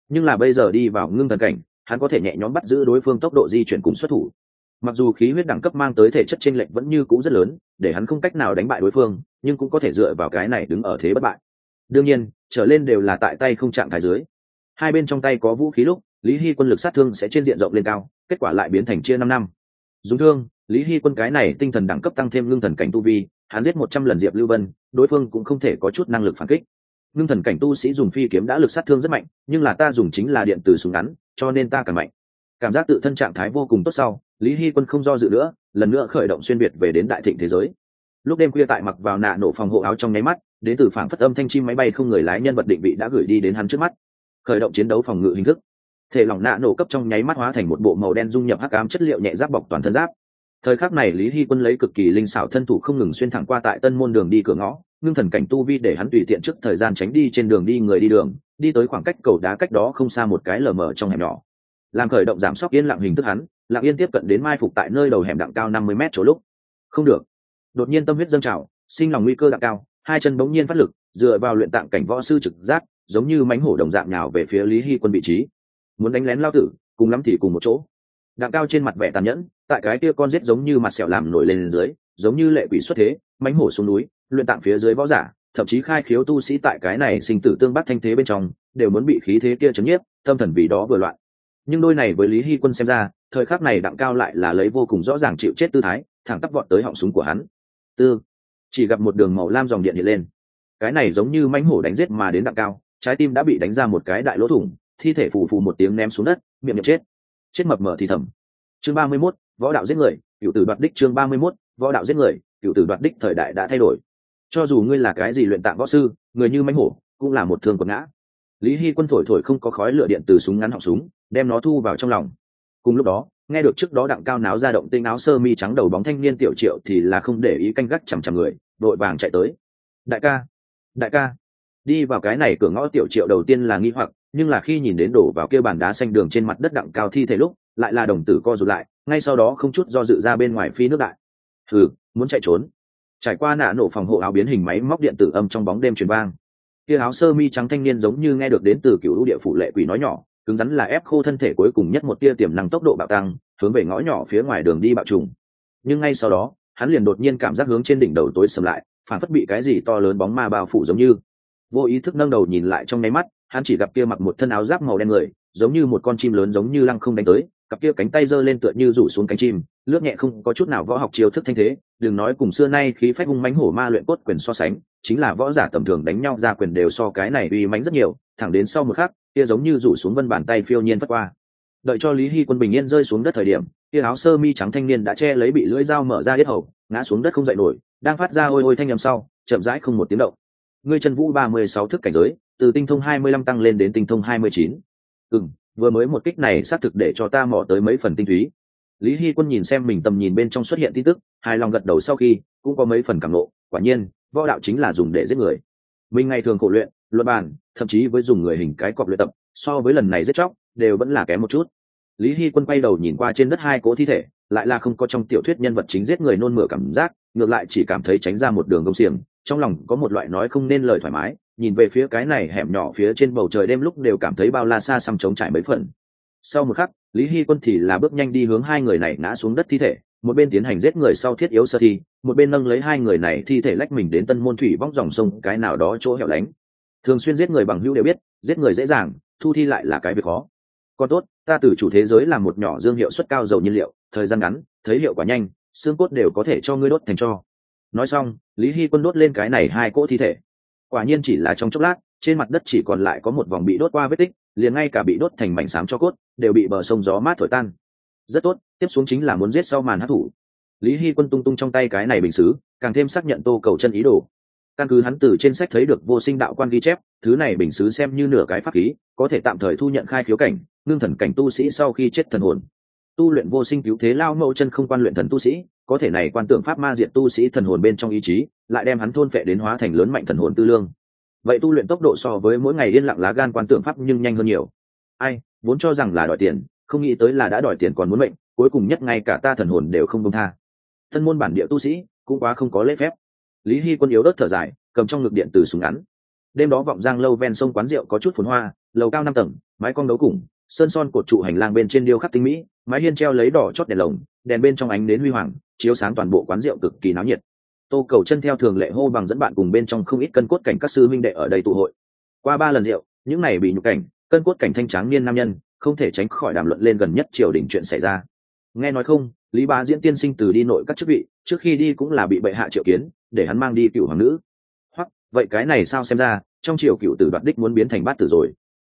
Nhưng là bây giờ đi vào ngưng thần cảnh, hắn có thể nhẹ nhõm bắt giữ đối phương tốc độ di chuyển cùng xuất thủ mặc dù khí huyết đẳng cấp mang tới thể chất chênh lệch vẫn như cũ rất lớn, để hắn không cách nào đánh bại đối phương, nhưng cũng có thể dựa vào cái này đứng ở thế bất bại. Đương nhiên, trở lên đều là tại tay không trạng thái dưới. Hai bên trong tay có vũ khí lúc, lý hy quân lực sát thương sẽ trên diện rộng lên cao, kết quả lại biến thành chia năm năm. Dùng thương, lý hy quân cái này tinh thần đẳng cấp tăng thêm ngưng thần cảnh tu vi, hắn giết một trăm lần diệp lưu vân, đối phương cũng không thể có chút năng lực phản kích. Ngưng thần cảnh tu sĩ dùng phi kiếm đã lực sát thương rất mạnh, nhưng là ta dùng chính là điện từ súng ngắn, cho nên ta càng mạnh cảm giác tự thân trạng thái vô cùng tốt sau, lý hy quân không do dự nữa, lần nữa khởi động xuyên biệt về đến đại thịnh thế giới. Lúc đêm khuya tại mặc vào nạ nổ phòng hộ áo trong nháy mắt, đến từ phảng phất âm thanh chim máy bay không người lái nhân vật định vị đã gửi đi đến hắn trước mắt. Khởi động chiến đấu phòng ngự hình thức. Thể lỏng nạ nổ cấp trong nháy mắt hóa thành một bộ màu đen dung nhập hắc ám chất liệu nhẹ giáp bọc toàn thân giáp. Thời khắc này lý hy quân lấy cực kỳ linh xảo thân thủ không ngừng xuyên thẳng qua tại tân môn đường đi cửa ngõ, ngưng thần cảnh tu vi để hắn tùy tiện trước thời gian tránh đi trên đường đi người đi đường, đi tới khoảng cách cầu đá cách đó không xa một cái lờ mờ trong hẻm nhỏ làm khởi động giảm sóc yên lặng hình thức hắn, lặng yên tiếp cận đến mai phục tại nơi đầu hẻm đặng cao năm mươi mét chỗ lúc. Không được. Đột nhiên tâm huyết dâng trào, sinh lòng nguy cơ đặng cao, hai chân bỗng nhiên phát lực, dựa vào luyện tạng cảnh võ sư trực giác, giống như mánh hổ đồng dạng nhào về phía lý hy quân vị trí. Muốn đánh lén lao tử, cùng lắm thì cùng một chỗ. Đặng cao trên mặt vẻ tàn nhẫn, tại cái kia con rết giống như mặt sẹo làm nổi lên dưới, giống như lệ quỷ xuất thế mánh hổ xuống núi, luyện tạng phía dưới võ giả, thậm chí khai khiếu tu sĩ tại cái này sinh tử tương bắt thanh thế bên trong, đều muốn bị khí thế kia chấn nhiếp, tâm thần vì đó vừa loạn nhưng đôi này với lý hy quân xem ra, thời khắc này đặng cao lại là lấy vô cùng rõ ràng chịu chết tư thái, thẳng tắp vọt tới họng súng của hắn. Tư, chỉ gặp một đường màu lam dòng điện hiện lên. Cái này giống như mánh hổ đánh giết mà đến đặng cao, trái tim đã bị đánh ra một cái đại lỗ thủng, thi thể phù phù một tiếng ném xuống đất, miệng nhậm chết. Chết mập mở thì thầm. Chương ba mươi mốt, võ đạo giết người, cựu tử đoạt đích chương ba mươi mốt, võ đạo giết người, cựu tử đoạt đích thời đại đã thay đổi. Cho dù ngươi là cái gì luyện tạng võ sư, người như mánh hổ, cũng là một thương quần ngã. Lý hy quân thổi thổi không có khói lửa điện từ súng ngắn họng súng đem nó thu vào trong lòng. Cùng lúc đó, nghe được trước đó đặng cao náo ra động tinh áo sơ mi trắng đầu bóng thanh niên tiểu triệu thì là không để ý canh gắt chằm chằm người, đội vàng chạy tới. Đại ca đại ca. Đi vào cái này cửa ngõ tiểu triệu đầu tiên là nghi hoặc, nhưng là khi nhìn đến đổ vào kia bàn đá xanh đường trên mặt đất đặng cao thi thể lúc, lại là đồng tử co rụt lại, ngay sau đó không chút do dự ra bên ngoài phi nước đại. Thử muốn chạy trốn. Trải qua nạ nổ phòng hộ áo biến hình máy móc điện tử âm trong bóng đêm truyền vang. Kia áo sơ mi trắng thanh niên giống như nghe được đến từ cựu lũ địa phủ lệ quỷ nói nhỏ cứng rắn là ép khô thân thể cuối cùng nhất một tia tiềm năng tốc độ bạo tăng, hướng về ngõ nhỏ phía ngoài đường đi bạo trùng. Nhưng ngay sau đó, hắn liền đột nhiên cảm giác hướng trên đỉnh đầu tối sầm lại, phản phất bị cái gì to lớn bóng ma bao phủ giống như. Vô ý thức nâng đầu nhìn lại trong nháy mắt, hắn chỉ gặp kia mặc một thân áo giáp màu đen người, giống như một con chim lớn giống như lăng không đánh tới, cặp kia cánh tay giơ lên tựa như rủ xuống cánh chim, lướt nhẹ không có chút nào võ học chiêu thức thanh thế, đừng nói cùng xưa nay khí phách hung mánh hổ ma luyện cốt quyền so sánh, chính là võ giả tầm thường đánh nhau ra quyền đều so cái này uy mánh rất nhiều, thẳng đến sau một khắc kia giống như rủ xuống vân bàn tay phiêu nhiên phất qua. Đợi cho lý hy quân bình yên rơi xuống đất thời điểm, kia áo sơ mi trắng thanh niên đã che lấy bị lưỡi dao mở ra hết hầu, ngã xuống đất không dậy nổi, đang phát ra ôi ôi thanh â sau, chậm rãi không một tiếng động. Ngươi chân vũ ba mươi sáu thức cảnh giới, từ tinh thông hai mươi lăm tăng lên đến tinh thông hai mươi chín. Ừ vừa mới một kích này xác thực để cho ta mỏ tới mấy phần tinh túy. Lý hy quân nhìn xem mình tầm nhìn bên trong xuất hiện tin tức, hài lòng gật đầu sau khi, cũng có mấy phần cảm lộ quả nhiên, võ đạo chính là dùng để giết người. Mình ngày thường khổ luyện luật bàn thậm chí với dùng người hình cái cọp luyện tập, so với lần này giết chóc, đều vẫn là kém một chút. Lý hy quân quay đầu nhìn qua trên đất hai cố thi thể, lại là không có trong tiểu thuyết nhân vật chính giết người nôn mửa cảm giác, ngược lại chỉ cảm thấy tránh ra một đường công xiềng, trong lòng có một loại nói không nên lời thoải mái, nhìn về phía cái này hẻm nhỏ phía trên bầu trời đêm lúc đều cảm thấy bao la xa xăm trống trải mấy phần. Sau một khắc, lý hy quân thì là bước nhanh đi hướng hai người này ngã xuống đất thi thể, một bên tiến hành giết người sau thiết yếu sơ thi, một bên nâng lấy hai người này thi thể lách mình đến tân môn thủy vong dòng sông, cái nào đó chỗ hẻo lánh thường xuyên giết người bằng hữu đều biết, giết người dễ dàng, thu thi lại là cái việc khó. Còn tốt, ta từ chủ thế giới làm một nhỏ dương hiệu suất cao dầu nhiên liệu, thời gian ngắn, thấy hiệu quả nhanh, xương cốt đều có thể cho ngươi đốt thành cho. Nói xong, lý hy quân đốt lên cái này hai cỗ thi thể. Quả nhiên chỉ là trong chốc lát, trên mặt đất chỉ còn lại có một vòng bị đốt qua vết tích, liền ngay cả bị đốt thành mảnh xám cho cốt, đều bị bờ sông gió mát thổi tan. Rất tốt, tiếp xuống chính là muốn giết sau màn hát thủ lý hy quân tung tung trong tay cái này bình xứ, càng thêm xác nhận tô cầu chân ý đồ căn cứ hắn từ trên sách thấy được vô sinh đạo quan ghi chép, thứ này bình xứ xem như nửa cái pháp khí, có thể tạm thời thu nhận khai khiếu cảnh, ngưng thần cảnh tu sĩ sau khi chết thần hồn. Tu luyện vô sinh cứu thế lao mẫu chân không quan luyện thần tu sĩ, có thể này quan tưởng pháp ma diệt tu sĩ thần hồn bên trong ý chí, lại đem hắn thôn phệ đến hóa thành lớn mạnh thần hồn tư lương. Vậy tu luyện tốc độ so với mỗi ngày yên lặng lá gan quan tưởng pháp nhưng nhanh hơn nhiều. Ai, vốn cho rằng là đòi tiền, không nghĩ tới là đã đòi tiền còn muốn mệnh, cuối cùng nhất ngay cả ta thần hồn đều không công tha. Thân môn bản địa tu sĩ, cũng quá không có lễ phép lý hy quân yếu đớt thở dài, cầm trong ngực điện từ súng ngắn. Đêm đó vọng giang lâu ven sông quán rượu có chút phồn hoa, lầu cao năm tầng, mái cong đấu củng sơn son cột trụ hành lang bên trên điêu khắc tinh mỹ, mái hiên treo lấy đỏ chót đèn lồng, đèn bên trong ánh đến huy hoàng, chiếu sáng toàn bộ quán rượu cực kỳ náo nhiệt. Tô cầu chân theo thường lệ hô bằng dẫn bạn cùng bên trong không ít cân cốt cảnh các sư minh đệ ở đây tụ hội. Qua ba lần rượu, những này bị nhục cảnh, cân cốt cảnh thanh tráng niên nam nhân, không thể tránh khỏi đàm luận lên gần nhất triều đình chuyện xảy ra. Nghe nói không, lý bá diễn tiên sinh từ đi nội các chức vị, trước khi đi cũng là bị bệ hạ triệu kiến để hắn mang đi cựu hoàng nữ. Hoặc, vậy cái này sao xem ra, trong triều cựu tử đoạt đích muốn biến thành bát tử rồi.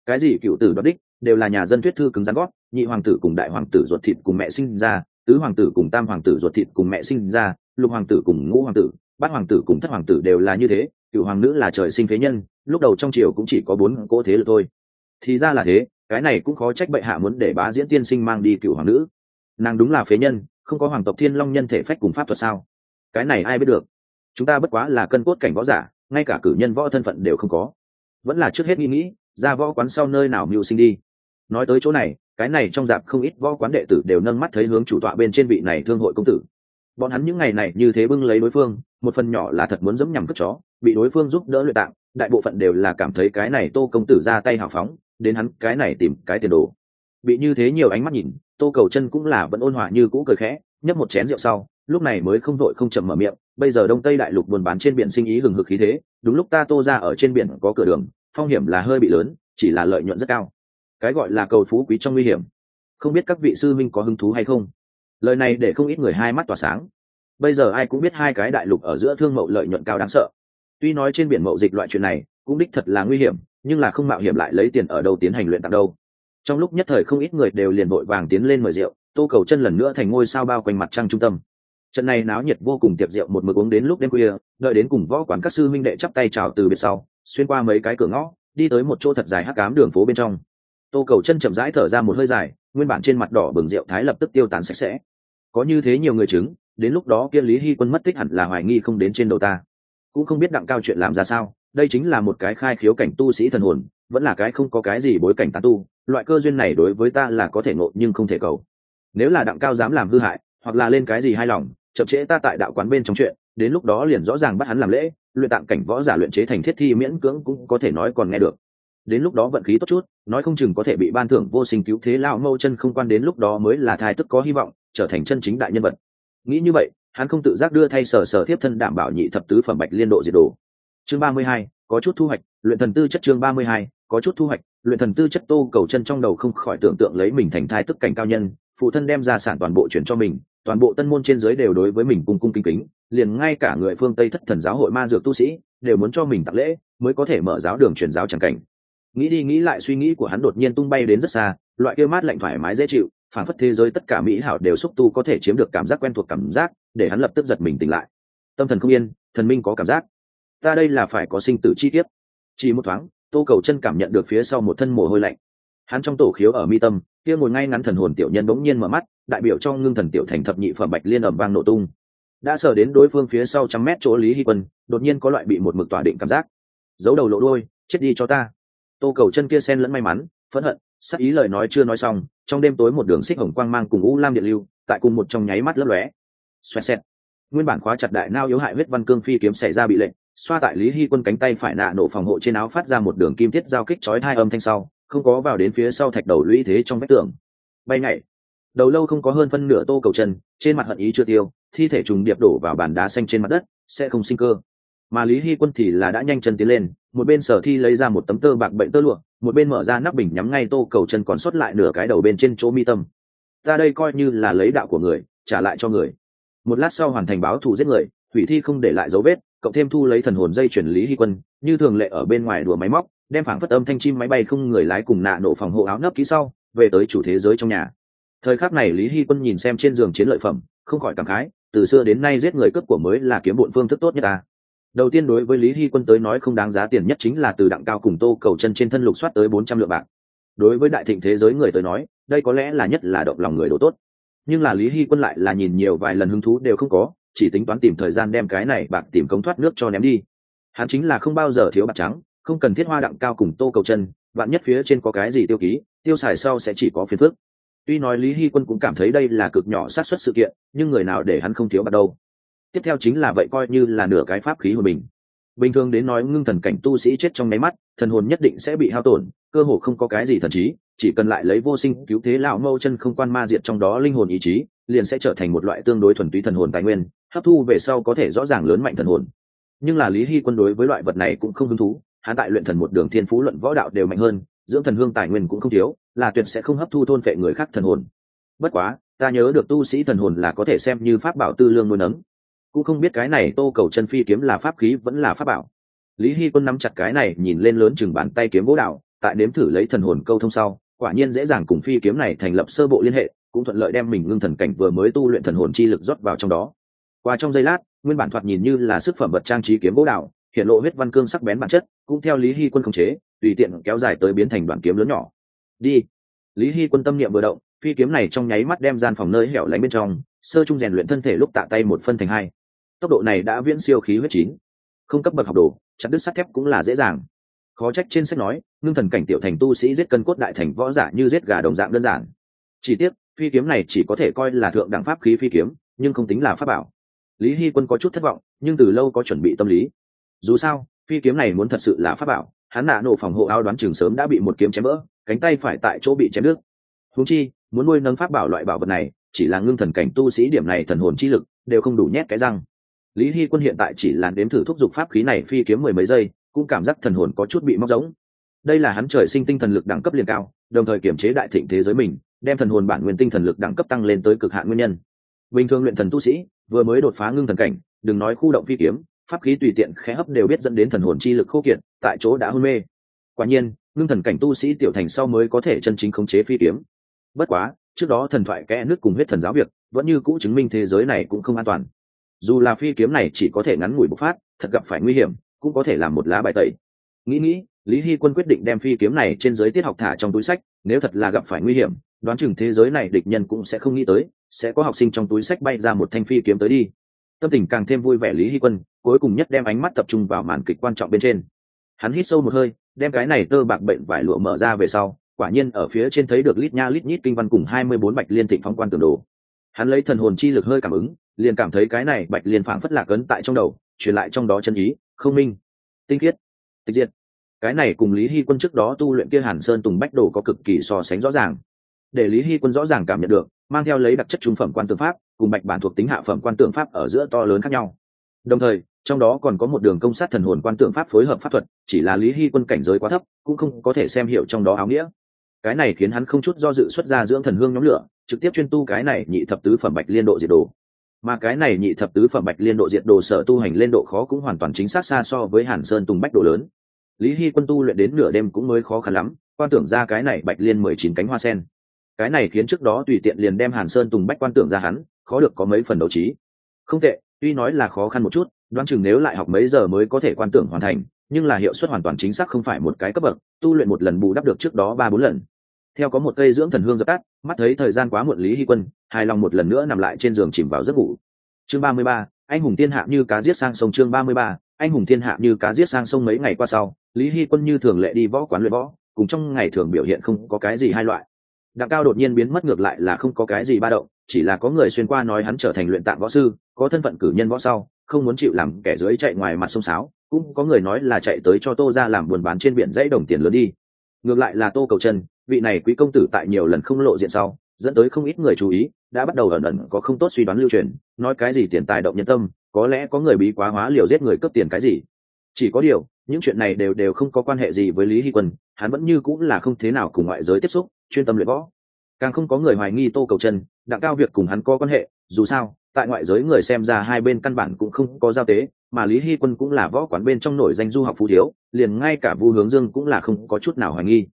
Cái gì cựu tử đoạt đích? Đều là nhà dân thuyết thư cứng rắn gót, nhị hoàng tử cùng đại hoàng tử ruột thịt cùng mẹ sinh ra, tứ hoàng tử cùng tam hoàng tử ruột thịt cùng mẹ sinh ra, lục hoàng tử cùng ngũ hoàng tử, bát hoàng tử cùng thất hoàng tử đều là như thế, cựu hoàng nữ là trời sinh phế nhân, lúc đầu trong triều cũng chỉ có bốn cỗ thế lực thôi. Thì ra là thế, cái này cũng khó trách bệ hạ muốn để bá diễn tiên sinh mang đi cựu hoàng nữ. Nàng đúng là phế nhân, không có hoàng tộc thiên long nhân thể phách cùng pháp thuật sao? Cái này ai biết được? Chúng ta bất quá là cân cốt cảnh võ giả, ngay cả cử nhân võ thân phận đều không có. Vẫn là trước hết nghĩ nghĩ, ra võ quán sau nơi nào mưu sinh đi. Nói tới chỗ này, cái này trong dạp không ít võ quán đệ tử đều nâng mắt thấy hướng chủ tọa bên trên vị này thương hội công tử. Bọn hắn những ngày này như thế bưng lấy đối phương, một phần nhỏ là thật muốn dẫm nhằm cất chó, bị đối phương giúp đỡ luyện tạng, đại bộ phận đều là cảm thấy cái này tô công tử ra tay hào phóng, đến hắn cái này tìm cái tiền đồ. Bị như thế nhiều ánh mắt nhìn, tô cầu chân cũng là vẫn ôn hòa như cũ cười khẽ, nhấp một chén rượu sau, lúc này mới không vội không chậm mở miệng bây giờ đông tây đại lục buôn bán trên biển sinh ý hừng hực khí thế, đúng lúc ta tô ra ở trên biển có cửa đường, phong hiểm là hơi bị lớn, chỉ là lợi nhuận rất cao. Cái gọi là cầu phú quý trong nguy hiểm. Không biết các vị sư minh có hứng thú hay không? Lời này để không ít người hai mắt tỏa sáng. Bây giờ ai cũng biết hai cái đại lục ở giữa thương mậu lợi nhuận cao đáng sợ. Tuy nói trên biển mậu dịch loại chuyện này, cũng đích thật là nguy hiểm, nhưng là không mạo hiểm lại lấy tiền ở đâu tiến hành luyện tặng đâu. Trong lúc nhất thời không ít người đều liền vội vàng tiến lên mời rượu, tô cầu chân lần nữa thành ngôi sao bao quanh mặt trăng trung tâm trận này náo nhiệt vô cùng tiệc rượu một mực uống đến lúc đêm khuya, đợi đến cùng võ quán các sư minh đệ chắp tay chào từ biệt sau, xuyên qua mấy cái cửa ngõ, đi tới một chỗ thật dài hắc cám đường phố bên trong. Tô cầu chân chậm rãi thở ra một hơi dài, nguyên bản trên mặt đỏ bừng rượu thái lập tức tiêu tán sạch sẽ. Có như thế nhiều người chứng, đến lúc đó kia lý hy quân mất tích hẳn là hoài nghi không đến trên đầu ta. Cũng không biết đặng cao chuyện làm ra sao, đây chính là một cái khai khiếu cảnh tu sĩ thần hồn, vẫn là cái không có cái gì bối cảnh tán tu, loại cơ duyên này đối với ta là có thể ngộ nhưng không thể cầu. Nếu là đặng cao dám làm hư hại hoặc là lên cái gì hai lòng, chậm trễ ta tại đạo quán bên trong chuyện, đến lúc đó liền rõ ràng bắt hắn làm lễ, luyện tạm cảnh võ giả luyện chế thành thiết thi miễn cưỡng cũng có thể nói còn nghe được. Đến lúc đó vận khí tốt chút, nói không chừng có thể bị ban thưởng vô sinh cứu thế lao mâu chân không quan đến lúc đó mới là thai tức có hy vọng, trở thành chân chính đại nhân vật. Nghĩ như vậy, hắn không tự giác đưa thay sở sở thiếp thân đảm bảo nhị thập tứ phẩm bạch liên độ diệt đồ. Chương ba mươi hai, có chút thu hoạch, luyện thần tư chất chương ba mươi hai, có chút thu hoạch, luyện thần tư chất tô cầu chân trong đầu không khỏi tưởng tượng lấy mình thành thai tức cảnh cao nhân phụ thân đem ra sản toàn bộ chuyển cho mình, toàn bộ tân môn trên giới đều đối với mình cung cung kính kính, liền ngay cả người phương tây thất thần giáo hội ma dược tu sĩ đều muốn cho mình tặng lễ mới có thể mở giáo đường truyền giáo chẳng cảnh. Nghĩ đi nghĩ lại suy nghĩ của hắn đột nhiên tung bay đến rất xa, loại kia mát lạnh thoải mái dễ chịu phản phất thế giới tất cả mỹ hảo đều xúc tu có thể chiếm được cảm giác quen thuộc cảm giác, để hắn lập tức giật mình tỉnh lại. Tâm thần không yên, thần minh có cảm giác. Ta đây là phải có sinh tử chi tiết. Chỉ một thoáng, tô cầu chân cảm nhận được phía sau một thân mồ hôi lạnh hắn trong tổ khiếu ở mi tâm, kia ngồi ngay ngắn thần hồn tiểu nhân bỗng nhiên mở mắt, đại biểu cho ngưng thần tiểu thành thập nhị phẩm bạch liên ẩm vang nổ tung. Đã sờ đến đối phương phía sau trăm mét chỗ lý hy quân, đột nhiên có loại bị một mực tỏa định cảm giác. Giấu đầu lộ đôi chết đi cho ta. Tô cầu chân kia sen lẫn may mắn, phẫn hận, sắc ý lời nói chưa nói xong, trong đêm tối một đường xích hồng quang mang cùng u lam điện lưu, tại cùng một trong nháy mắt lấp lóe. Xoẹt xẹt. Nguyên bản khóa chặt đại nao yếu hại huyết văn cương phi kiếm xảy ra bị lệnh, xoa tại lý hy quân cánh tay phải nạ nổ phòng hộ trên áo phát ra một đường kim thiết giao kích chói hai âm thanh sau không có vào đến phía sau thạch đầu lũy thế trong vách tường. Bay nhảy. Đầu lâu không có hơn phân nửa tô cầu chân, trên mặt hận ý chưa tiêu, thi thể trùng điệp đổ vào bàn đá xanh trên mặt đất, sẽ không sinh cơ. Mà lý hy quân thì là đã nhanh chân tiến lên, một bên sở thi lấy ra một tấm tơ bạc bệnh tơ lụa, một bên mở ra nắp bình nhắm ngay tô cầu chân còn sót lại nửa cái đầu bên trên chỗ mi tâm. Ta đây coi như là lấy đạo của người, trả lại cho người. Một lát sau hoàn thành báo thù giết người hủy thi không để lại dấu vết, cộng thêm thu lấy thần hồn dây chuyển lý hy quân, như thường lệ ở bên ngoài đùa máy móc đem phảng phất âm thanh chim máy bay không người lái cùng nạ nổ phòng hộ áo nấp kỹ sau, về tới chủ thế giới trong nhà. Thời khắc này lý hy quân nhìn xem trên giường chiến lợi phẩm, không khỏi cảm khái, từ xưa đến nay giết người cướp của mới là kiếm bộn phương thức tốt nhất ta. Đầu tiên đối với lý hy quân tới nói không đáng giá tiền nhất chính là từ đặng cao cùng tô cầu chân trên thân lục soát tới bốn trăm lượng bạc. Đối với đại thịnh thế giới người tới nói, đây có lẽ là nhất là động lòng người đồ tốt. Nhưng là lý hy quân lại là nhìn nhiều vài lần hứng thú đều không có, chỉ tính toán tìm thời gian đem cái này bạc tìm công thoát nước cho ném đi. Hắn chính là không bao giờ thiếu bạc trắng không cần thiết hoa đặng cao cùng tô cầu chân bạn nhất phía trên có cái gì tiêu ký, tiêu xài sau sẽ chỉ có phiền phức. Tuy nói lý hy quân cũng cảm thấy đây là cực nhỏ sát xuất sự kiện, nhưng người nào để hắn không thiếu bắt đâu. Tiếp theo chính là vậy coi như là nửa cái pháp khí của mình. Bình thường đến nói ngưng thần cảnh tu sĩ chết trong nháy mắt, thần hồn nhất định sẽ bị hao tổn, cơ hồ không có cái gì thần trí, chỉ cần lại lấy vô sinh cứu thế lão mâu chân không quan ma diệt trong đó linh hồn ý chí, liền sẽ trở thành một loại tương đối thuần túy thần hồn tài nguyên, hấp thu về sau có thể rõ ràng lớn mạnh thần hồn. Nhưng là lý hy quân đối với loại vật này cũng không hứng thú hắn tại luyện thần một đường thiên phú luận võ đạo đều mạnh hơn, dưỡng thần hương tài nguyên cũng không thiếu, là tuyệt sẽ không hấp thu thôn phệ người khác thần hồn. Bất quá, ta nhớ được tu sĩ thần hồn là có thể xem như pháp bảo tư lương nuôi nấng. Cũng không biết cái này tô cầu chân phi kiếm là pháp khí vẫn là pháp bảo. Lý hy quân nắm chặt cái này, nhìn lên lớn chừng bàn tay kiếm gỗ đạo, tại nếm thử lấy thần hồn câu thông sau, quả nhiên dễ dàng cùng phi kiếm này thành lập sơ bộ liên hệ, cũng thuận lợi đem mình ngưng thần cảnh vừa mới tu luyện thần hồn chi lực rót vào trong đó. Qua trong giây lát, nguyên bản thoạt nhìn như là sức phẩm vật trang trí kiếm gỗ đạo hiện lộ huyết văn cương sắc bén bản chất, cũng theo lý hy quân khống chế, tùy tiện kéo dài tới biến thành đoạn kiếm lớn nhỏ. Đi. Lý hy quân tâm niệm vừa động, phi kiếm này trong nháy mắt đem gian phòng nơi hẻo lánh bên trong, sơ trung rèn luyện thân thể lúc tạ tay một phân thành hai. Tốc độ này đã viễn siêu khí huyết chín. Không cấp bậc học đồ, chặt đứt sắt thép cũng là dễ dàng. Khó trách trên sách nói, ngưng thần cảnh tiểu thành tu sĩ giết cân cốt đại thành võ giả như giết gà đồng dạng đơn giản. Chỉ tiếc, phi kiếm này chỉ có thể coi là thượng đẳng pháp khí phi kiếm, nhưng không tính là pháp bảo. Lý hy quân có chút thất vọng, nhưng từ lâu có chuẩn bị tâm lý dù sao, phi kiếm này muốn thật sự là pháp bảo, hắn nạ nổ phòng hộ áo đoán chừng sớm đã bị một kiếm chém vỡ, cánh tay phải tại chỗ bị chém đứt. Húng chi, muốn nuôi nâng pháp bảo loại bảo vật này, chỉ là ngưng thần cảnh tu sĩ điểm này thần hồn chi lực, đều không đủ nhét cái răng. Lý hy quân hiện tại chỉ là đếm thử thúc giục pháp khí này phi kiếm mười mấy giây, cũng cảm giác thần hồn có chút bị móc giống đây là hắn trời sinh tinh thần lực đẳng cấp liền cao, đồng thời kiểm chế đại thịnh thế giới mình, đem thần hồn bản nguyên tinh thần lực đẳng cấp tăng lên tới cực hạn nguyên nhân. Bình thường luyện thần tu sĩ, vừa mới đột phá ngưng thần cảnh, đừng nói khu động phi kiếm pháp khí tùy tiện khẽ hấp đều biết dẫn đến thần hồn chi lực khô kiệt, tại chỗ đã hôn mê. Quả nhiên, ngưng thần cảnh tu sĩ tiểu thành sau mới có thể chân chính khống chế phi kiếm. Bất quá, trước đó thần thoại kẽ nước cùng huyết thần giáo việc, vẫn như cũ chứng minh thế giới này cũng không an toàn. Dù là phi kiếm này chỉ có thể ngắn ngủi bộc phát, thật gặp phải nguy hiểm, cũng có thể làm một lá bài tẩy. Nghĩ nghĩ, lý hy quân quyết định đem phi kiếm này trên giới tiết học thả trong túi sách, nếu thật là gặp phải nguy hiểm, đoán chừng thế giới này địch nhân cũng sẽ không nghĩ tới, sẽ có học sinh trong túi sách bay ra một thanh phi kiếm tới đi tâm tình càng thêm vui vẻ lý hy quân, cuối cùng nhất đem ánh mắt tập trung vào màn kịch quan trọng bên trên. Hắn hít sâu một hơi, đem cái này tơ bạc bệnh vải lụa mở ra về sau, quả nhiên ở phía trên thấy được lít nha lít nhít kinh văn cùng hai mươi bốn bạch liên thịnh phóng quan tường đồ. Hắn lấy thần hồn chi lực hơi cảm ứng, liền cảm thấy cái này bạch liên phảng phất lạc ấn tại trong đầu, truyền lại trong đó chân ý, không minh, tinh khiết, tịch diệt. Cái này cùng lý hy quân trước đó tu luyện kia hàn sơn tùng bách đồ có cực kỳ so sánh rõ ràng để lý hy quân rõ ràng cảm nhận được, mang theo lấy đặc chất trung phẩm quan tượng pháp, cùng bạch bản thuộc tính hạ phẩm quan tượng pháp ở giữa to lớn khác nhau. Đồng thời, trong đó còn có một đường công sát thần hồn quan tượng pháp phối hợp pháp thuật, chỉ là lý hy quân cảnh giới quá thấp, cũng không có thể xem hiểu trong đó áo nghĩa. Cái này khiến hắn không chút do dự xuất ra dưỡng thần hương nhóm lửa, trực tiếp chuyên tu cái này nhị thập tứ phẩm bạch liên độ diệt đồ. Mà cái này nhị thập tứ phẩm bạch liên độ diệt đồ sở tu hành lên độ khó cũng hoàn toàn chính xác xa so với hàn sơn tùng bách độ lớn. Lý hy quân tu luyện đến nửa đêm cũng mới khó khăn lắm, quan tưởng ra cái này bạch liên mười chín cánh hoa sen cái này khiến trước đó tùy tiện liền đem hàn sơn tùng bách quan tưởng ra hắn, khó được có mấy phần đấu trí. Không tệ, tuy nói là khó khăn một chút, đoán chừng nếu lại học mấy giờ mới có thể quan tưởng hoàn thành, nhưng là hiệu suất hoàn toàn chính xác không phải một cái cấp bậc, tu luyện một lần bù đắp được trước đó ba bốn lần. Theo có một cây dưỡng thần hương dập tắt, mắt thấy thời gian quá muộn lý hy quân, hài lòng một lần nữa nằm lại trên giường chìm vào giấc ngủ. Chương ba mươi ba, anh hùng thiên hạ như cá giết sang sông chương ba mươi ba, anh hùng thiên hạ như cá giết sang sông mấy ngày qua sau, lý hy quân như thường lệ đi võ quán luyện võ, cùng trong ngày thường biểu hiện không có cái gì hai loại đặng cao đột nhiên biến mất ngược lại là không có cái gì ba động, chỉ là có người xuyên qua nói hắn trở thành luyện tạng võ sư, có thân phận cử nhân võ sau, không muốn chịu làm kẻ dưới chạy ngoài mặt sông sáo, cũng có người nói là chạy tới cho tô ra làm buồn bán trên biển dãy đồng tiền lớn đi. Ngược lại là tô cầu chân vị này quý công tử tại nhiều lần không lộ diện sau, dẫn tới không ít người chú ý, đã bắt đầu ẩn ẩn có không tốt suy đoán lưu truyền, nói cái gì tiền tài động nhân tâm, có lẽ có người bí quá hóa liều giết người cướp tiền cái gì. Chỉ có điều, những chuyện này đều đều không có quan hệ gì với lý hy quân, hắn vẫn như cũng là không thế nào cùng ngoại giới tiếp xúc chuyên tâm luyện võ. Càng không có người hoài nghi tô cầu chân đặng cao việc cùng hắn có quan hệ, dù sao, tại ngoại giới người xem ra hai bên căn bản cũng không có giao tế, mà lý hy quân cũng là võ quán bên trong nổi danh du học phú thiếu, liền ngay cả vu hướng dương cũng là không có chút nào hoài nghi.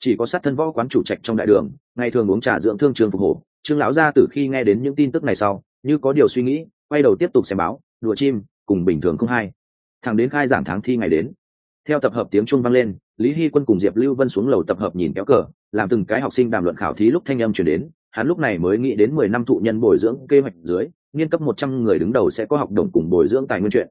Chỉ có sát thân võ quán chủ trạch trong đại đường, ngày thường uống trà dưỡng thương trường phục hổ, trương lão gia từ khi nghe đến những tin tức này sau, như có điều suy nghĩ, quay đầu tiếp tục xem báo, đùa chim, cùng bình thường không hay. Thằng đến khai giảng tháng thi ngày đến, theo tập hợp tiếng trung vang lên, lý hy quân cùng diệp lưu vân xuống lầu tập hợp nhìn kéo cờ làm từng cái học sinh đàm luận khảo thí lúc thanh âm chuyển đến, hắn lúc này mới nghĩ đến mười năm thụ nhân bồi dưỡng kế hoạch dưới nghiên cấp một trăm người đứng đầu sẽ có học đồng cùng bồi dưỡng tài nguyên chuyện.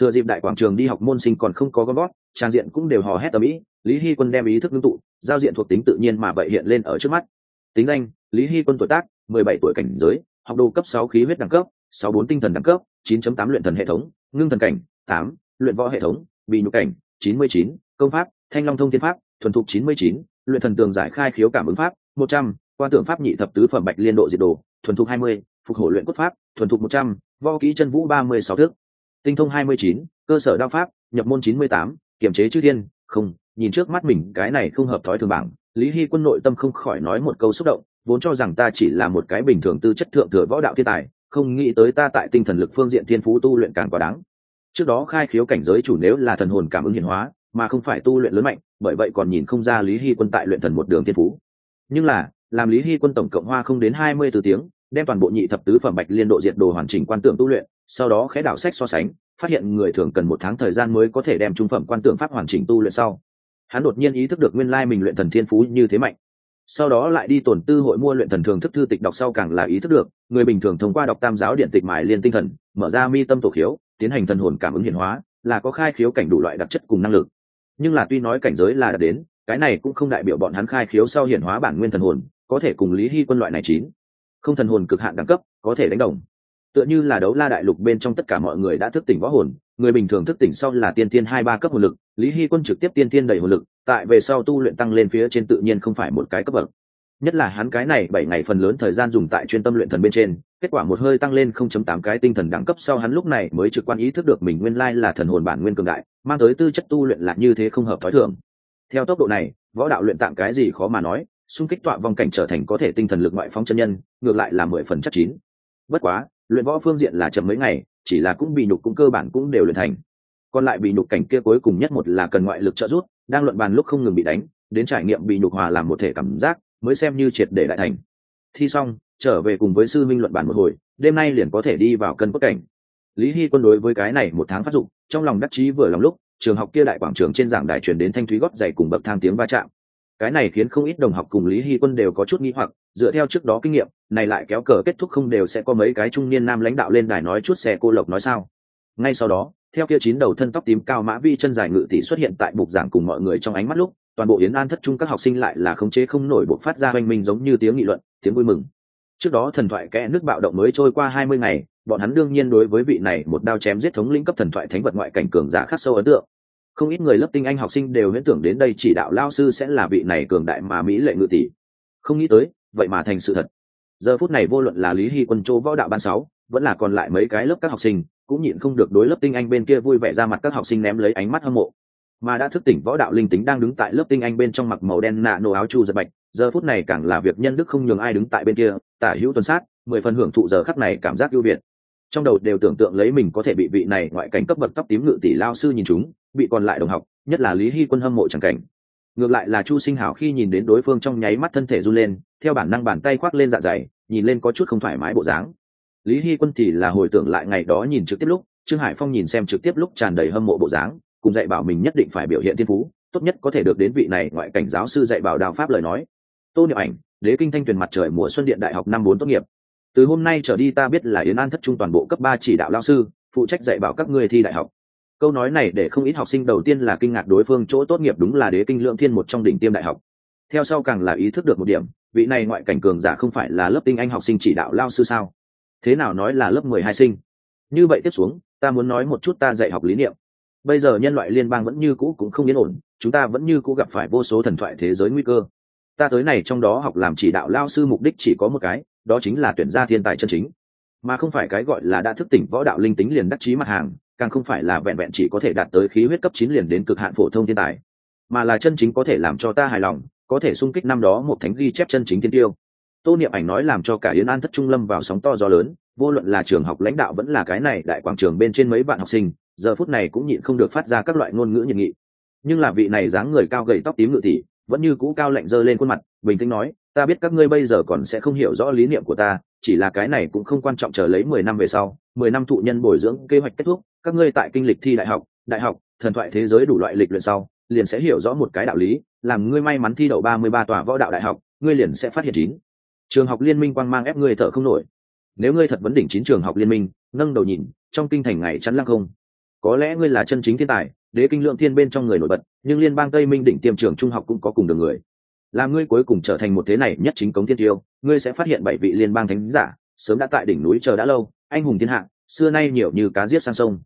Thừa dịp đại quảng trường đi học môn sinh còn không có gom gót trang diện cũng đều hò hét tầm ý, lý hy quân đem ý thức ngưng tụ, giao diện thuộc tính tự nhiên mà vậy hiện lên ở trước mắt. Tính danh, lý hy quân tuổi tác, mười bảy tuổi cảnh giới, học đồ cấp sáu khí huyết đẳng cấp, sáu bốn tinh thần đẳng cấp, chín chấm tám luyện thần hệ thống, ngưng thần cảnh, tám, luyện võ hệ thống, bị nhục cảnh, chín mươi chín, công pháp, thanh long thông thiên pháp, thuần thục chín mươi chín luyện thần tường giải khai khiếu cảm ứng pháp, một trăm, quan tưởng pháp nhị thập tứ phẩm bạch liên độ diệt đồ, thuần thục hai mươi, phục hổ luyện cốt pháp, thuần thục một trăm vo kỹ chân vũ ba mươi sáu thước. Tinh thông hai mươi chín, cơ sở đao pháp, nhập môn chín mươi tám, kiểm chế chư thiên, không, nhìn trước mắt mình, cái này không hợp thói thường bảng. Lý hy quân nội tâm không khỏi nói một câu xúc động, vốn cho rằng ta chỉ là một cái bình thường tư chất thượng thừa võ đạo thiên tài, không nghĩ tới ta tại tinh thần lực phương diện thiên phú tu luyện càng quá đáng. Trước đó khai khiếu cảnh giới chủ nếu là thần hồn cảm ứng hiển hóa, mà không phải tu luyện lớn mạnh bởi vậy còn nhìn không ra lý hy quân tại luyện thần một đường thiên phú. Nhưng là, làm lý hy quân tổng cộng hoa không đến hai mươi từ tiếng, đem toàn bộ nhị thập tứ phẩm bạch liên độ diệt đồ hoàn chỉnh quan tượng tu luyện, sau đó khẽ đảo sách so sánh, phát hiện người thường cần một tháng thời gian mới có thể đem trung phẩm quan tượng pháp hoàn chỉnh tu luyện sau. Hắn đột nhiên ý thức được nguyên lai mình luyện thần thiên phú như thế mạnh. Sau đó lại đi tổn tư hội mua luyện thần thường thức thư tịch đọc sau càng là ý thức được, người bình thường thông qua đọc tam giáo điện tịch mài liên tinh thần, mở ra mi tâm tổ khiếu, tiến hành thần hồn cảm ứng hiển hóa, là có khai khiếu cảnh đủ loại đặc chất cùng năng lực nhưng là tuy nói cảnh giới là đã đến, cái này cũng không đại biểu bọn hắn khai khiếu sau hiển hóa bản nguyên thần hồn, có thể cùng lý hy quân loại này chín. Không thần hồn cực hạn đẳng cấp, có thể đánh đồng. Tựa như là đấu la đại lục bên trong tất cả mọi người đã thức tỉnh võ hồn, người bình thường thức tỉnh sau là tiên tiên hai ba cấp hồn lực, lý hy quân trực tiếp tiên tiên đầy hồn lực, tại về sau tu luyện tăng lên phía trên tự nhiên không phải một cái cấp bậc nhất là hắn cái này bảy ngày phần lớn thời gian dùng tại chuyên tâm luyện thần bên trên, kết quả một hơi tăng lên không chấm tám cái tinh thần đẳng cấp sau hắn lúc này mới trực quan ý thức được mình nguyên lai là thần hồn bản nguyên cường đại, mang tới tư chất tu luyện là như thế không hợp thói thường. Theo tốc độ này, võ đạo luyện tạm cái gì khó mà nói, xung kích tọa vong cảnh trở thành có thể tinh thần lực ngoại phóng chân nhân, ngược lại là mười phần chắc chín. Bất quá, luyện võ phương diện là chậm mấy ngày, chỉ là cũng bị nhục cũng cơ bản cũng đều luyện thành. Còn lại bị nhục cảnh kia cuối cùng nhất một là cần ngoại lực trợ giúp, đang luận bàn lúc không ngừng bị đánh, đến trải nghiệm bị nhục hòa làm một thể cảm giác mới xem như triệt để đại thành. Thi xong, trở về cùng với sư minh luận bản một hồi, đêm nay liền có thể đi vào cân cốt cảnh. Lý hy quân đối với cái này một tháng phát dụng, trong lòng đắc chí vừa lòng lúc, trường học kia đại quảng trường trên giảng đài truyền đến thanh thúy góp dày cùng bậc thang tiếng va chạm. Cái này khiến không ít đồng học cùng lý hy quân đều có chút nghi hoặc, dựa theo trước đó kinh nghiệm, này lại kéo cờ kết thúc không đều sẽ có mấy cái trung niên nam lãnh đạo lên đài nói chút xe cô lộc nói sao. Ngay sau đó, theo kia chín đầu thân tóc tím cao mã vi chân dài ngự tỷ xuất hiện tại bục giảng cùng mọi người trong ánh mắt lúc toàn bộ yến an thất trung các học sinh lại là khống chế không nổi buộc phát ra oanh minh giống như tiếng nghị luận, tiếng vui mừng. Trước đó thần thoại kẽ nước bạo động mới trôi qua hai mươi ngày, bọn hắn đương nhiên đối với vị này một đao chém giết thống lĩnh cấp thần thoại thánh vật ngoại cảnh cường giả khắc sâu ấn tượng. Không ít người lớp tinh anh học sinh đều huyễn tưởng đến đây chỉ đạo lao sư sẽ là vị này cường đại mà mỹ lệ ngự tỷ. Không nghĩ tới, vậy mà thành sự thật. Giờ phút này vô luận là lý hy quân, châu võ đạo ban sáu, vẫn là còn lại mấy cái lớp các học sinh, cũng nhịn không được đối lớp tinh anh bên kia vui vẻ ra mặt các học sinh ném lấy ánh mắt hâm mộ mà đã thức tỉnh võ đạo linh tính đang đứng tại lớp tinh anh bên trong mặc màu đen nạ nổ áo chu giật bạch, giờ phút này càng là việc nhân đức không nhường ai đứng tại bên kia, tả hữu tuần sát, mười phần hưởng thụ giờ khắc này cảm giác ưu việt. Trong đầu đều tưởng tượng lấy mình có thể bị vị này ngoại cảnh cấp bậc tóc tím ngự tỷ lao sư nhìn chúng, bị còn lại đồng học, nhất là lý hy quân hâm mộ chẳng cảnh. Ngược lại là chu sinh hảo khi nhìn đến đối phương trong nháy mắt thân thể run lên, theo bản năng bàn tay khoác lên dạ dày, nhìn lên có chút không thoải mái bộ dáng. Lý hy quân thì là hồi tưởng lại ngày đó nhìn trực tiếp lúc, trương hải phong nhìn xem trực tiếp lúc tràn đầy hâm mộ bộ dáng cùng dạy bảo mình nhất định phải biểu hiện thiên phú, tốt nhất có thể được đến vị này ngoại cảnh giáo sư dạy bảo đào pháp lời nói. Tô niệm ảnh, đế kinh thanh tuyền mặt trời mùa xuân điện đại học năm bốn tốt nghiệp. Từ hôm nay trở đi ta biết là yến an thất trung toàn bộ cấp ba chỉ đạo lao sư, phụ trách dạy bảo các ngươi thi đại học. Câu nói này để không ít học sinh đầu tiên là kinh ngạc đối phương chỗ tốt nghiệp đúng là đế kinh lượng thiên một trong đỉnh tiêm đại học. Theo sau càng là ý thức được một điểm, vị này ngoại cảnh cường giả không phải là lớp tinh anh học sinh chỉ đạo lao sư sao? Thế nào nói là lớp mười hai sinh? Như vậy tiếp xuống, ta muốn nói một chút ta dạy học lý niệm bây giờ nhân loại liên bang vẫn như cũ cũng không yên ổn, chúng ta vẫn như cũ gặp phải vô số thần thoại thế giới nguy cơ. Ta tới này trong đó học làm chỉ đạo lao sư mục đích chỉ có một cái, đó chính là tuyển ra thiên tài chân chính. Mà không phải cái gọi là đã thức tỉnh võ đạo linh tính liền đắc chí mặt hàng, càng không phải là vẹn vẹn chỉ có thể đạt tới khí huyết cấp chín liền đến cực hạn phổ thông thiên tài. Mà là chân chính có thể làm cho ta hài lòng, có thể sung kích năm đó một thánh ghi chép chân chính thiên tiêu. Tô niệm ảnh nói làm cho cả yến an thất trung lâm vào sóng to gió lớn, vô luận là trường học lãnh đạo vẫn là cái này đại quảng trường bên trên mấy bạn học sinh giờ phút này cũng nhịn không được phát ra các loại ngôn ngữ nhiệt nghị. Nhưng là vị này dáng người cao gầy tóc tím ngự tỷ vẫn như cũ cao lạnh dơ lên khuôn mặt, bình tĩnh nói, ta biết các ngươi bây giờ còn sẽ không hiểu rõ lý niệm của ta, chỉ là cái này cũng không quan trọng chờ lấy mười năm về sau, mười năm thụ nhân bồi dưỡng kế hoạch kết thúc, các ngươi tại kinh lịch thi đại học đại học, thần thoại thế giới đủ loại lịch luyện sau, liền sẽ hiểu rõ một cái đạo lý, làm ngươi may mắn thi đậu ba mươi ba tòa võ đạo đại học, ngươi liền sẽ phát hiện chín. Trường học liên minh quang mang ép ngươi thở không nổi. Nếu ngươi thật vấn đỉnh chín trường học liên minh, nâng đầu nhìn, trong kinh thành ngày chắn lăng không có lẽ ngươi là chân chính thiên tài, đế kinh lượng thiên bên trong người nổi bật, nhưng liên bang tây minh đỉnh tiêm trường trung học cũng có cùng đường người. Làm ngươi cuối cùng trở thành một thế này nhất chính cống thiên tiêu, ngươi sẽ phát hiện bảy vị liên bang thánh giả, sớm đã tại đỉnh núi chờ đã lâu, anh hùng thiên hạ, xưa nay nhiều như cá giết sang sông.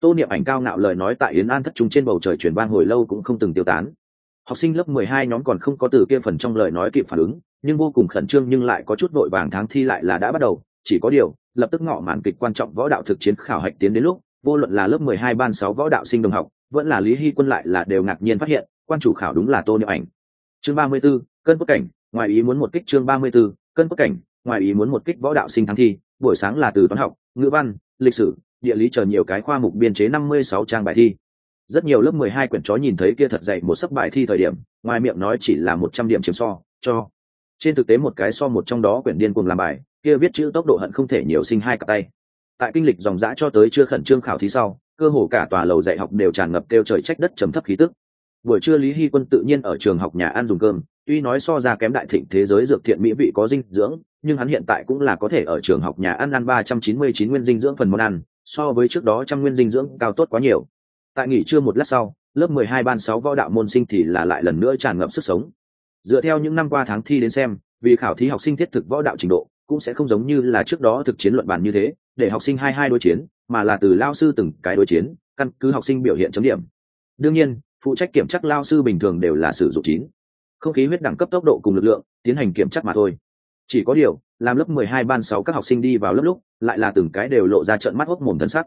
Tô niệm ảnh cao ngạo lời nói tại yến an thất trung trên bầu trời chuyển vang hồi lâu cũng không từng tiêu tán. Học sinh lớp mười hai nhóm còn không có từ kia phần trong lời nói kịp phản ứng, nhưng vô cùng khẩn trương nhưng lại có chút vội vàng tháng thi lại là đã bắt đầu, chỉ có điều, lập tức ngọ màn kịch quan trọng võ đạo thực chiến khảo hạch tiến đến lúc vô luận là lớp mười hai ban sáu võ đạo sinh đồng học vẫn là lý hy quân lại là đều ngạc nhiên phát hiện quan chủ khảo đúng là tô niệm ảnh. Chương ba mươi 34, cơn cốt cảnh ngoài ý muốn một kích chương ba mươi 34, cơn cốt cảnh ngoài ý muốn một kích võ đạo sinh thắng thi buổi sáng là từ toán học ngữ văn lịch sử địa lý chờ nhiều cái khoa mục biên chế năm mươi sáu trang bài thi. Rất nhiều lớp mười hai quyển chó nhìn thấy kia thật dạy một sấp bài thi thời điểm ngoài miệng nói chỉ là một trăm điểm chiếm so cho. Trên thực tế một cái so một trong đó quyển điên cuồng làm bài kia viết chữ tốc độ hận không thể nhiều sinh hai cặp tay tại kinh lịch dòng dã cho tới chưa khẩn trương khảo thí sau, cơ hồ cả tòa lầu dạy học đều tràn ngập kêu trời trách đất trầm thấp khí tức. Buổi trưa lý hy quân tự nhiên ở trường học nhà ăn dùng cơm, tuy nói so ra kém đại thịnh thế giới dược thiện mỹ vị có dinh dưỡng, nhưng hắn hiện tại cũng là có thể ở trường học nhà ăn ăn ba trăm chín mươi chín nguyên dinh dưỡng phần món ăn, so với trước đó trăm nguyên dinh dưỡng cao tốt quá nhiều. Tại nghỉ trưa một lát sau, lớp mười hai ban sáu võ đạo môn sinh thì là lại lần nữa tràn ngập sức sống. Dựa theo những năm qua tháng thi đến xem, vì khảo thí học sinh thiết thực võ đạo trình độ cũng sẽ không giống như là trước đó thực chiến luận bàn như thế, để học sinh hai hai đối chiến, mà là từ lao sư từng cái đối chiến, căn cứ học sinh biểu hiện chấm điểm. Đương nhiên, phụ trách kiểm tra lao sư bình thường đều là sử dụng chín. Không khí huyết đẳng cấp tốc độ cùng lực lượng, tiến hành kiểm tra mà thôi. Chỉ có điều, làm lớp mười hai ban sáu các học sinh đi vào lớp lúc, lại là từng cái đều lộ ra trận mắt hốc mồm thân sắc.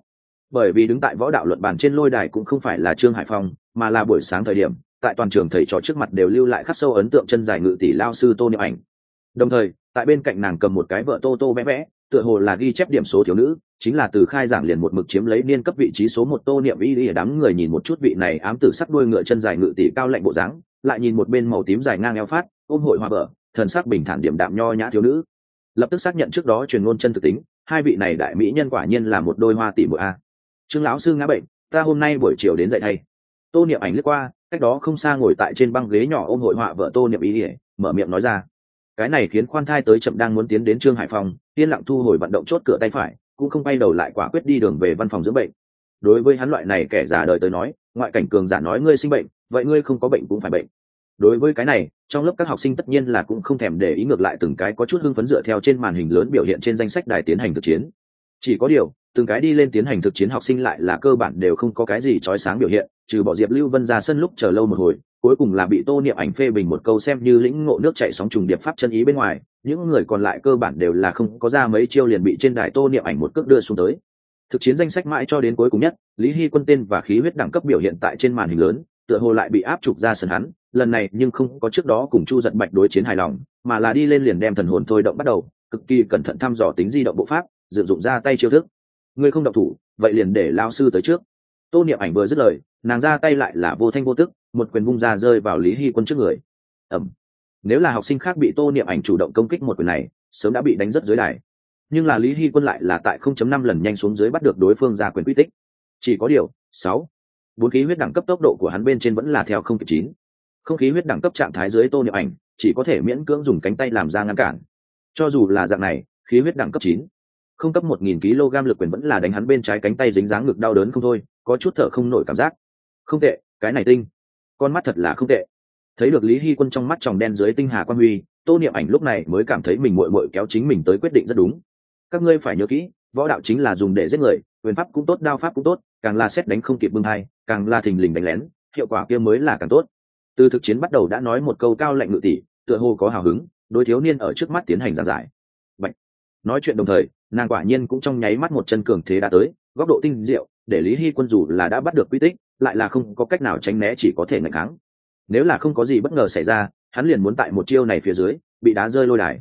Bởi vì đứng tại võ đạo luận bàn trên lôi đài cũng không phải là trương hải phong, mà là buổi sáng thời điểm, tại toàn trường thầy trò trước mặt đều lưu lại khắc sâu ấn tượng chân dài ngự tỷ lao sư tô niệm ảnh. Đồng thời tại bên cạnh nàng cầm một cái vợ tô tô vẽ vẽ, tựa hồ là ghi chép điểm số thiếu nữ, chính là từ khai giảng liền một mực chiếm lấy niên cấp vị trí số một tô niệm y y đám người nhìn một chút vị này ám tử sắc đuôi ngựa chân dài ngự tỷ cao lạnh bộ dáng, lại nhìn một bên màu tím dài ngang eo phát, ôm hội hoa vợ thần sắc bình thản điểm đạm nho nhã thiếu nữ. Lập tức xác nhận trước đó truyền ngôn chân thực tính, hai vị này đại mỹ nhân quả nhiên là một đôi hoa tỷ muội a. Trương lão sư ngã bệnh, ta hôm nay buổi chiều đến dạy thay. Tô niệm ảnh lướt qua, cách đó không xa ngồi tại trên băng ghế nhỏ ôm hội họa vợ tô niệm ý ỉa mở miệng nói ra cái này khiến khoan thai tới chậm đang muốn tiến đến trương hải phòng, yên lặng thu hồi vận động chốt cửa tay phải, cũng không bay đầu lại quả quyết đi đường về văn phòng dưỡng bệnh. Đối với hắn loại này kẻ già đời tới nói, ngoại cảnh cường giả nói ngươi sinh bệnh, vậy ngươi không có bệnh cũng phải bệnh. Đối với cái này, trong lớp các học sinh tất nhiên là cũng không thèm để ý ngược lại từng cái có chút hưng phấn dựa theo trên màn hình lớn biểu hiện trên danh sách đài tiến hành thực chiến. Chỉ có điều từng cái đi lên tiến hành thực chiến học sinh lại là cơ bản đều không có cái gì trói sáng biểu hiện, trừ bỏ diệp lưu vân ra sân lúc chờ lâu một hồi, cuối cùng là bị tô niệm ảnh phê bình một câu xem như lĩnh ngộ nước chạy sóng trùng điệp pháp chân ý bên ngoài, những người còn lại cơ bản đều là không có ra mấy chiêu liền bị trên đài tô niệm ảnh một cước đưa xuống tới. Thực chiến danh sách mãi cho đến cuối cùng nhất, lý hy quân tên và khí huyết đẳng cấp biểu hiện tại trên màn hình lớn, tựa hồ lại bị áp trục ra sân hắn, lần này nhưng không có trước đó cùng chu giật bạch đối chiến hài lòng, mà là đi lên liền đem thần hồn thôi động bắt đầu, cực kỳ cẩn thận thăm dò tính di động bộ pháp, sử dụng ra tay chiêu thức ngươi không động thủ, vậy liền để lao sư tới trước. Tô niệm ảnh vừa dứt lời, nàng ra tay lại là vô thanh vô tức, một quyền vung ra rơi vào lý hy quân trước người. Ẩm nếu là học sinh khác bị tô niệm ảnh chủ động công kích một quyền này, sớm đã bị đánh rất dưới đài. Nhưng là lý hy quân lại là tại 0.5 lần nhanh xuống dưới bắt được đối phương ra quyền quy tích. Chỉ có điều, sáu. Bốn khí huyết đẳng cấp tốc độ của hắn bên trên vẫn là theo không chín. Không khí huyết đẳng cấp trạng thái dưới tô niệm ảnh, chỉ có thể miễn cưỡng dùng cánh tay làm ra ngăn cản. Cho dù là dạng này, khí huyết đẳng cấp chín không cấp một nghìn kg lực quyền vẫn là đánh hắn bên trái cánh tay dính dáng ngực đau đớn không thôi, có chút thở không nổi cảm giác. Không tệ, cái này tinh. Con mắt thật là không tệ. Thấy được lý hy quân trong mắt tròng đen dưới tinh hà quan huy, tô niệm ảnh lúc này mới cảm thấy mình mội mội kéo chính mình tới quyết định rất đúng. Các ngươi phải nhớ kỹ, võ đạo chính là dùng để giết người, quyền pháp cũng tốt, đao pháp cũng tốt, càng là xét đánh không kịp bưng hai càng là thình lình đánh lén, hiệu quả kia mới là càng tốt. Từ thực chiến bắt đầu đã nói một câu cao lệnh ngự tỷ, tựa hồ có hào hứng, đối thiếu niên ở trước mắt tiến hành giảng giải. Bạch. nói chuyện đồng thời nàng quả nhiên cũng trong nháy mắt một chân cường thế đã tới, góc độ tinh diệu, để lý hy quân dù là đã bắt được quy tích, lại là không có cách nào tránh né chỉ có thể ngạch kháng. Nếu là không có gì bất ngờ xảy ra, hắn liền muốn tại một chiêu này phía dưới, bị đá rơi lôi đài.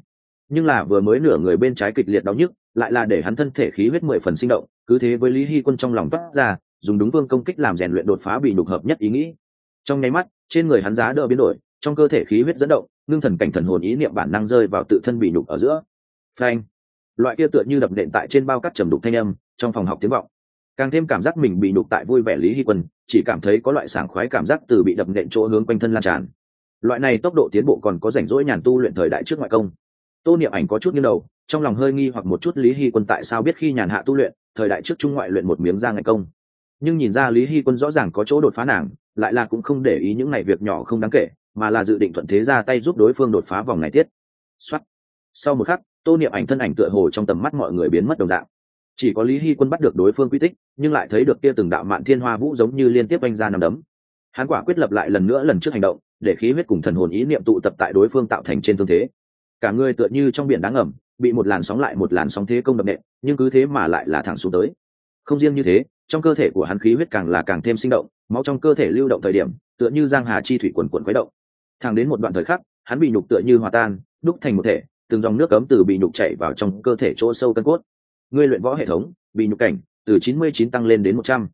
Nhưng là vừa mới nửa người bên trái kịch liệt đau nhức, lại là để hắn thân thể khí huyết mười phần sinh động, cứ thế với lý hy quân trong lòng toát ra, dùng đúng vương công kích làm rèn luyện đột phá bị đục hợp nhất ý nghĩ. Trong nháy mắt, trên người hắn giá đỡ biến đổi, trong cơ thể khí huyết dẫn động, ngưng thần cảnh thần hồn ý niệm bản năng rơi vào tự thân bị nhục ở giữa. Phanh! Loại kia tựa như đập nện tại trên bao cắt trầm đục thanh âm, trong phòng học tiếng vọng. Càng thêm cảm giác mình bị đục tại vui vẻ lý hy quân, chỉ cảm thấy có loại sảng khoái cảm giác từ bị đập nện chỗ hướng quanh thân lan tràn. Loại này tốc độ tiến bộ còn có rảnh rỗi nhàn tu luyện thời đại trước ngoại công. Tô niệm ảnh có chút như đầu, trong lòng hơi nghi hoặc một chút lý hy quân tại sao biết khi nhàn hạ tu luyện, thời đại trước trung ngoại luyện một miếng ra ngày công. Nhưng nhìn ra lý hy quân rõ ràng có chỗ đột phá nàng, lại là cũng không để ý những ngày việc nhỏ không đáng kể, mà là dự định thuận thế ra tay giúp đối phương đột phá vòng ngày tiết. Xuất sau một khắc tô niệm ảnh thân ảnh tựa hồ trong tầm mắt mọi người biến mất đồng dạng. chỉ có lý hy quân bắt được đối phương quy tích, nhưng lại thấy được kia từng đạo mạn thiên hoa vũ giống như liên tiếp oanh ra nằm đấm. Hắn quả quyết lập lại lần nữa lần trước hành động, để khí huyết cùng thần hồn ý niệm tụ tập tại đối phương tạo thành trên thương thế. Cả người tựa như trong biển đáng ẩm bị một làn sóng lại một làn sóng thế công đập nện, nhưng cứ thế mà lại là thẳng xuống tới. Không riêng như thế, trong cơ thể của hắn khí huyết càng là càng thêm sinh động, máu trong cơ thể lưu động thời điểm, tựa như giang hà chi thủy quần quần khuấy động. Thẳng đến một đoạn thời khắc, hắn bị nhục tựa như hòa tan, đúc thành một thể từng dòng nước cấm từ bị nhục chảy vào trong cơ thể chỗ sâu cân cốt. Ngươi luyện võ hệ thống, bị nhục cảnh, từ chín mươi chín tăng lên đến một trăm.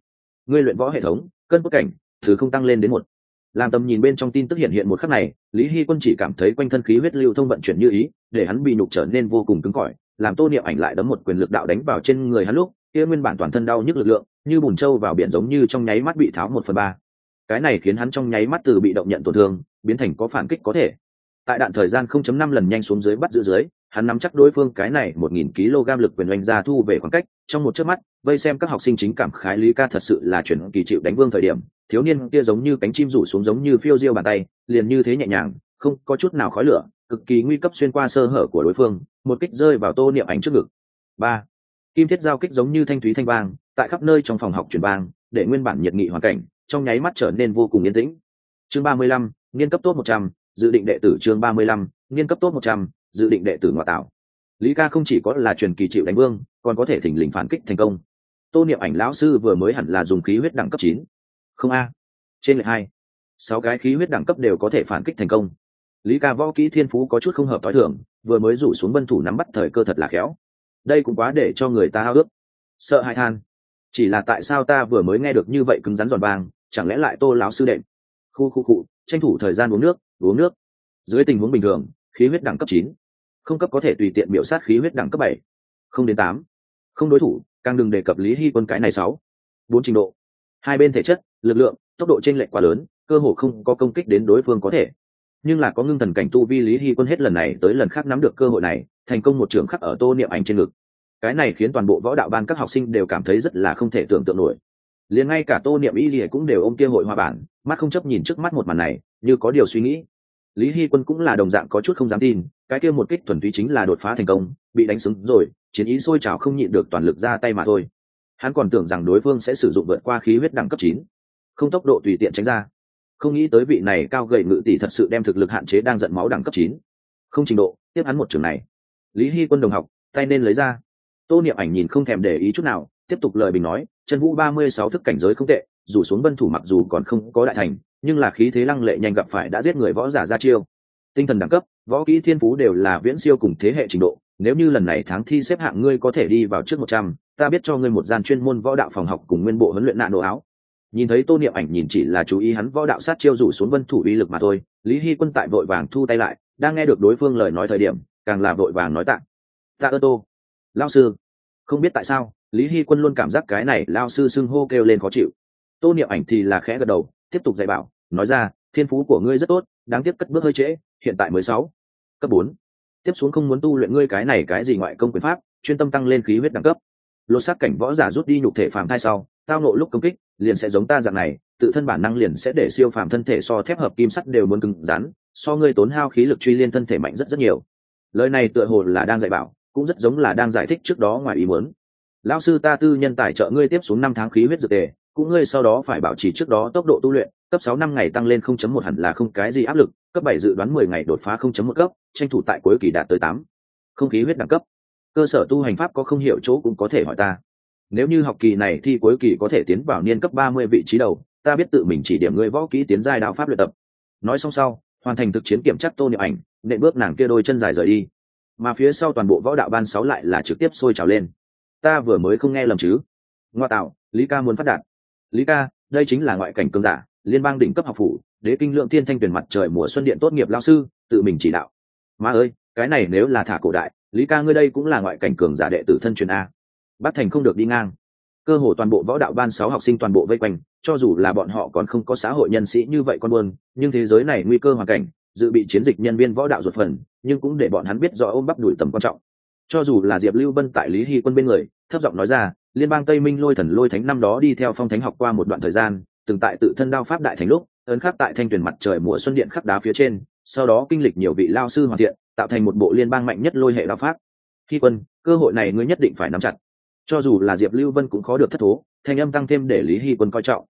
Ngươi luyện võ hệ thống, cân cốt cảnh thứ không tăng lên đến một. Làm tầm nhìn bên trong tin tức hiện hiện một khắc này, lý hy quân chỉ cảm thấy quanh thân khí huyết lưu thông vận chuyển như ý, để hắn bị nhục trở nên vô cùng cứng cỏi, làm tô niệm ảnh lại đấm một quyền lực đạo đánh vào trên người hắn lúc, kia nguyên bản toàn thân đau nhức lực lượng, như bùn trâu vào biển giống như trong nháy mắt bị tháo một phần ba. Cái này khiến hắn trong nháy mắt từ bị động nhận tổn thương, biến thành có phản kích có thể tại đạn thời gian 0.5 lần nhanh xuống dưới bắt giữ dưới, hắn nắm chắc đối phương cái này một nghìn kg lực quyền oanh ra thu về khoảng cách, trong một chớp mắt, vây xem các học sinh chính cảm khái lý ca thật sự là chuyển kỳ chịu đánh vương thời điểm, thiếu niên kia giống như cánh chim rủ xuống giống như phiêu diêu bàn tay, liền như thế nhẹ nhàng, không có chút nào khói lửa, cực kỳ nguy cấp xuyên qua sơ hở của đối phương, một kích rơi vào tô niệm ảnh trước ngực. Ba. Kim thiết giao kích giống như thanh thúy thanh vang, tại khắp nơi trong phòng học truyền vang, để nguyên bản nhiệt nghị hoàn cảnh, trong nháy mắt trở nên vô cùng yên tĩnh. Chương ba mươi lăm, niên cấp tốt một trăm dự định đệ tử chương ba mươi lăm, niên cấp tốt một trăm, dự định đệ tử ngoại tạo. Lý ca không chỉ có là truyền kỳ chịu đánh vương, còn có thể thỉnh lình phản kích thành công. Tô niệm ảnh lão sư vừa mới hẳn là dùng khí huyết đẳng cấp chín. Không a. Trên lệ hai. Sáu cái khí huyết đẳng cấp đều có thể phản kích thành công. Lý ca võ kỹ thiên phú có chút không hợp t h o i vừa mới rủ xuống vân thủ nắm bắt thời cơ thật là khéo. Đây cũng quá để cho người ta hao ước. Sợ hai than. Chỉ là tại sao ta vừa mới nghe được như vậy cứng rắn giòn vàng chẳng lẽ lại tô lão sư đệm? Khu khu cụ tranh thủ thời gian uống nước uống nước. Dưới tình huống bình thường, khí huyết đẳng cấp chín. Không cấp có thể tùy tiện biểu sát khí huyết đẳng cấp bảy. Không đến tám. Không đối thủ, càng đừng đề cập lý hy quân cái này sáu. Bốn trình độ. Hai bên thể chất, lực lượng, tốc độ t r ê n lệch quá lớn, cơ hồ không có công kích đến đối phương có thể. Nhưng là có ngưng thần cảnh tu vi lý hy quân hết lần này tới lần khác nắm được cơ hội này, thành công một trường khắc ở tô niệm ảnh trên ngực. Cái này khiến toàn bộ võ đạo ban các học sinh đều cảm thấy rất là không thể tưởng tượng nổi. Liền ngay cả tô niệm y lìa cũng đều ôm kia hội hòa bản, mắt không chấp nhìn trước mắt một màn này, như có điều suy nghĩ lý hy quân cũng là đồng dạng có chút không dám tin, cái kia một kích thuần túy chính là đột phá thành công, bị đánh xứng rồi, chiến ý sôi trào không nhịn được toàn lực ra tay mà thôi. Hắn còn tưởng rằng đối phương sẽ sử dụng vượt qua khí huyết đẳng cấp chín. Không tốc độ tùy tiện tránh ra. Không nghĩ tới vị này cao gậy ngự tỷ thật sự đem thực lực hạn chế đang giận máu đẳng cấp chín. Không trình độ, tiếp hắn một trường này. Lý hy quân đồng học, tay nên lấy ra. Tô niệm ảnh nhìn không thèm để ý chút nào, tiếp tục lời bình nói, chân vũ ba mươi sáu thức cảnh giới không tệ, dù xuống vân thủ mặc dù còn không có đại thành nhưng là khí thế lăng lệ nhanh gặp phải đã giết người võ giả ra chiêu. Tinh thần đẳng cấp, võ kỹ thiên phú đều là viễn siêu cùng thế hệ trình độ, nếu như lần này tháng thi xếp hạng ngươi có thể đi vào trước một trăm, ta biết cho ngươi một gian chuyên môn võ đạo phòng học cùng nguyên bộ huấn luyện nạn đồ áo. Nhìn thấy tô niệm ảnh nhìn chỉ là chú ý hắn võ đạo sát chiêu rủ xuống vân thủ uy lực mà thôi, lý hy quân tại vội vàng thu tay lại, đang nghe được đối phương lời nói thời điểm, càng là vội vàng nói tạ. Tạ ơ tô. Lao sư. Không biết tại sao, lý hy quân luôn cảm giác cái này lao sư xưng hô kêu lên khó chịu. Tô niệm ảnh thì là khẽ gật đầu tiếp tục dạy bảo, nói ra, thiên phú của ngươi rất tốt, đáng tiếc cất bước hơi trễ, hiện tại mới sáu, cấp bốn. Tiếp xuống không muốn tu luyện ngươi cái này cái gì ngoại công quyền pháp, chuyên tâm tăng lên khí huyết đẳng cấp. Lột xác cảnh võ giả rút đi nhục thể phàm thai sau, tao nộ lúc công kích, liền sẽ giống ta dạng này, tự thân bản năng liền sẽ để siêu phàm thân thể so thép hợp kim sắt đều muốn cứng rắn, so ngươi tốn hao khí lực truy liên thân thể mạnh rất rất nhiều. Lời này tựa hồ là đang dạy bảo, cũng rất giống là đang giải thích trước đó ngoài ý muốn. Lão sư, ta tư nhân tài trợ ngươi tiếp xuống năm tháng khí huyết dược tề cũng ngươi sau đó phải bảo trì trước đó tốc độ tu luyện, cấp sáu năm ngày tăng lên không chấm một hẳn là không cái gì áp lực, cấp bảy dự đoán mười ngày đột phá không chấm một cấp, tranh thủ tại cuối kỳ đạt tới tám. Không khí huyết đẳng cấp. Cơ sở tu hành pháp có không hiểu chỗ cũng có thể hỏi ta. Nếu như học kỳ này thi cuối kỳ có thể tiến vào niên cấp ba mươi vị trí đầu, ta biết tự mình chỉ điểm ngươi võ kỹ tiến giai đạo pháp luyện tập. Nói xong sau, hoàn thành thực chiến kiểm tra tô niệm ảnh, nện bước nàng kia đôi chân dài rời đi. Mà phía sau toàn bộ võ đạo ban sáu lại là trực tiếp sôi trào lên. Ta vừa mới không nghe lầm chứ. Ngoa tạo, lý ca muốn phát đạt lý ca, đây chính là ngoại cảnh cường giả, liên bang đỉnh cấp học phủ, đế kinh lượng thiên thanh tuyển mặt trời mùa xuân điện tốt nghiệp lao sư, tự mình chỉ đạo. Má ơi, cái này nếu là thả cổ đại, lý ca ngươi đây cũng là ngoại cảnh cường giả đệ tử thân truyền a. Bác thành không được đi ngang. Cơ hồ toàn bộ võ đạo ban sáu học sinh toàn bộ vây quanh, cho dù là bọn họ còn không có xã hội nhân sĩ như vậy con buôn, nhưng thế giới này nguy cơ hoàn cảnh, dự bị chiến dịch nhân viên võ đạo ruột phần, nhưng cũng để bọn hắn biết rõ ôm bắp đuổi tầm quan trọng. Cho dù là diệp lưu vân tại lý hy quân bên người, thấp giọng nói ra liên bang tây minh lôi thần lôi thánh năm đó đi theo phong thánh học qua một đoạn thời gian, từng tại tự thân đao pháp đại thành lúc, ấn khắc tại thanh tuyển mặt trời mùa xuân điện khắc đá phía trên, sau đó kinh lịch nhiều vị lao sư hoàn thiện, tạo thành một bộ liên bang mạnh nhất lôi hệ đao pháp. Khi quân, cơ hội này ngươi nhất định phải nắm chặt. Cho dù là diệp lưu vân cũng khó được thất thố, thanh âm tăng thêm để lý hy quân coi trọng.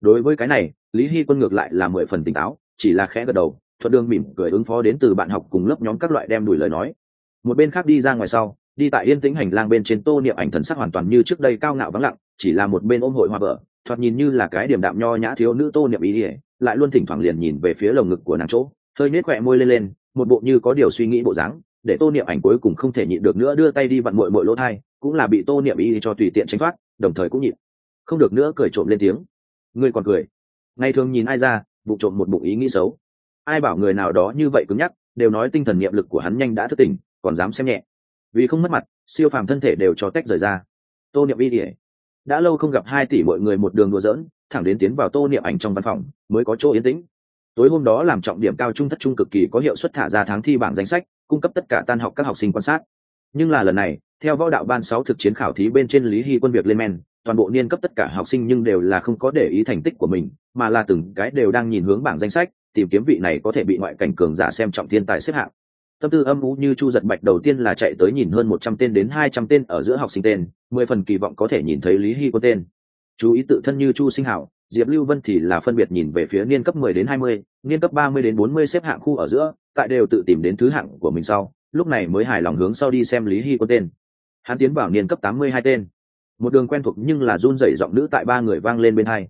Đối với cái này, lý hy quân ngược lại là mười phần tỉnh táo, chỉ là khẽ gật đầu, thuận đường mỉm cười ứng phó đến từ bạn học cùng lớp nhóm các loại đem đuổi lời nói. Một bên khác đi ra ngoài sau đi tại yên tĩnh hành lang bên trên tô niệm ảnh thần sắc hoàn toàn như trước đây cao ngạo vắng lặng, chỉ là một bên ôm hội hoa vợ thoạt nhìn như là cái điểm đạm nho nhã thiếu nữ tô niệm ý ỉa, lại luôn thỉnh thoảng liền nhìn về phía lồng ngực của nàng chỗ, hơi nết khỏe môi lên lên, một bộ như có điều suy nghĩ bộ dáng, để tô niệm ảnh cuối cùng không thể nhịn được nữa đưa tay đi vặn mội mội lỗ thai, cũng là bị tô niệm ý cho tùy tiện tránh thoát, đồng thời cũng nhịn, không được nữa cười trộm lên tiếng. Ngươi còn cười. Ngày thường nhìn ai ra, vụ trộm một bụng ý nghĩ xấu. Ai bảo người nào đó như vậy cứng nhắc, đều nói tinh thần niệm lực của hắn nhanh đã thức tỉnh, còn dám xem nhẹ vì không mất mặt, siêu phàm thân thể đều cho tách rời ra. Tô niệm y ỉa đã lâu không gặp hai tỷ mọi người một đường đùa dỡn thẳng đến tiến vào tô niệm ảnh trong văn phòng, mới có chỗ yên tĩnh. Tối hôm đó làm trọng điểm cao trung thất trung cực kỳ có hiệu suất thả ra tháng thi bảng danh sách, cung cấp tất cả tan học các học sinh quan sát. Nhưng là lần này, theo võ đạo ban sáu thực chiến khảo thí bên trên lý hy quân việc lên men, toàn bộ niên cấp tất cả học sinh nhưng đều là không có để ý thành tích của mình, mà là từng cái đều đang nhìn hướng bảng danh sách, tìm kiếm vị này có thể bị ngoại cảnh cường giả xem trọng thiên tài xếp hạng tâm tư âm u như chu giật bạch đầu tiên là chạy tới nhìn hơn một trăm tên đến hai trăm tên ở giữa học sinh tên, mười phần kỳ vọng có thể nhìn thấy lý hy quân tên. Chú ý tự thân như chu sinh hảo, diệp lưu vân thì là phân biệt nhìn về phía niên cấp mười đến hai mươi, niên cấp ba mươi đến bốn mươi xếp hạng khu ở giữa, tại đều tự tìm đến thứ hạng của mình sau, lúc này mới hài lòng hướng sau đi xem lý hy quân tên. Hắn tiến vào niên cấp tám mươi hai tên. Một đường quen thuộc nhưng là run rẩy giọng nữ tại ba người vang lên bên hai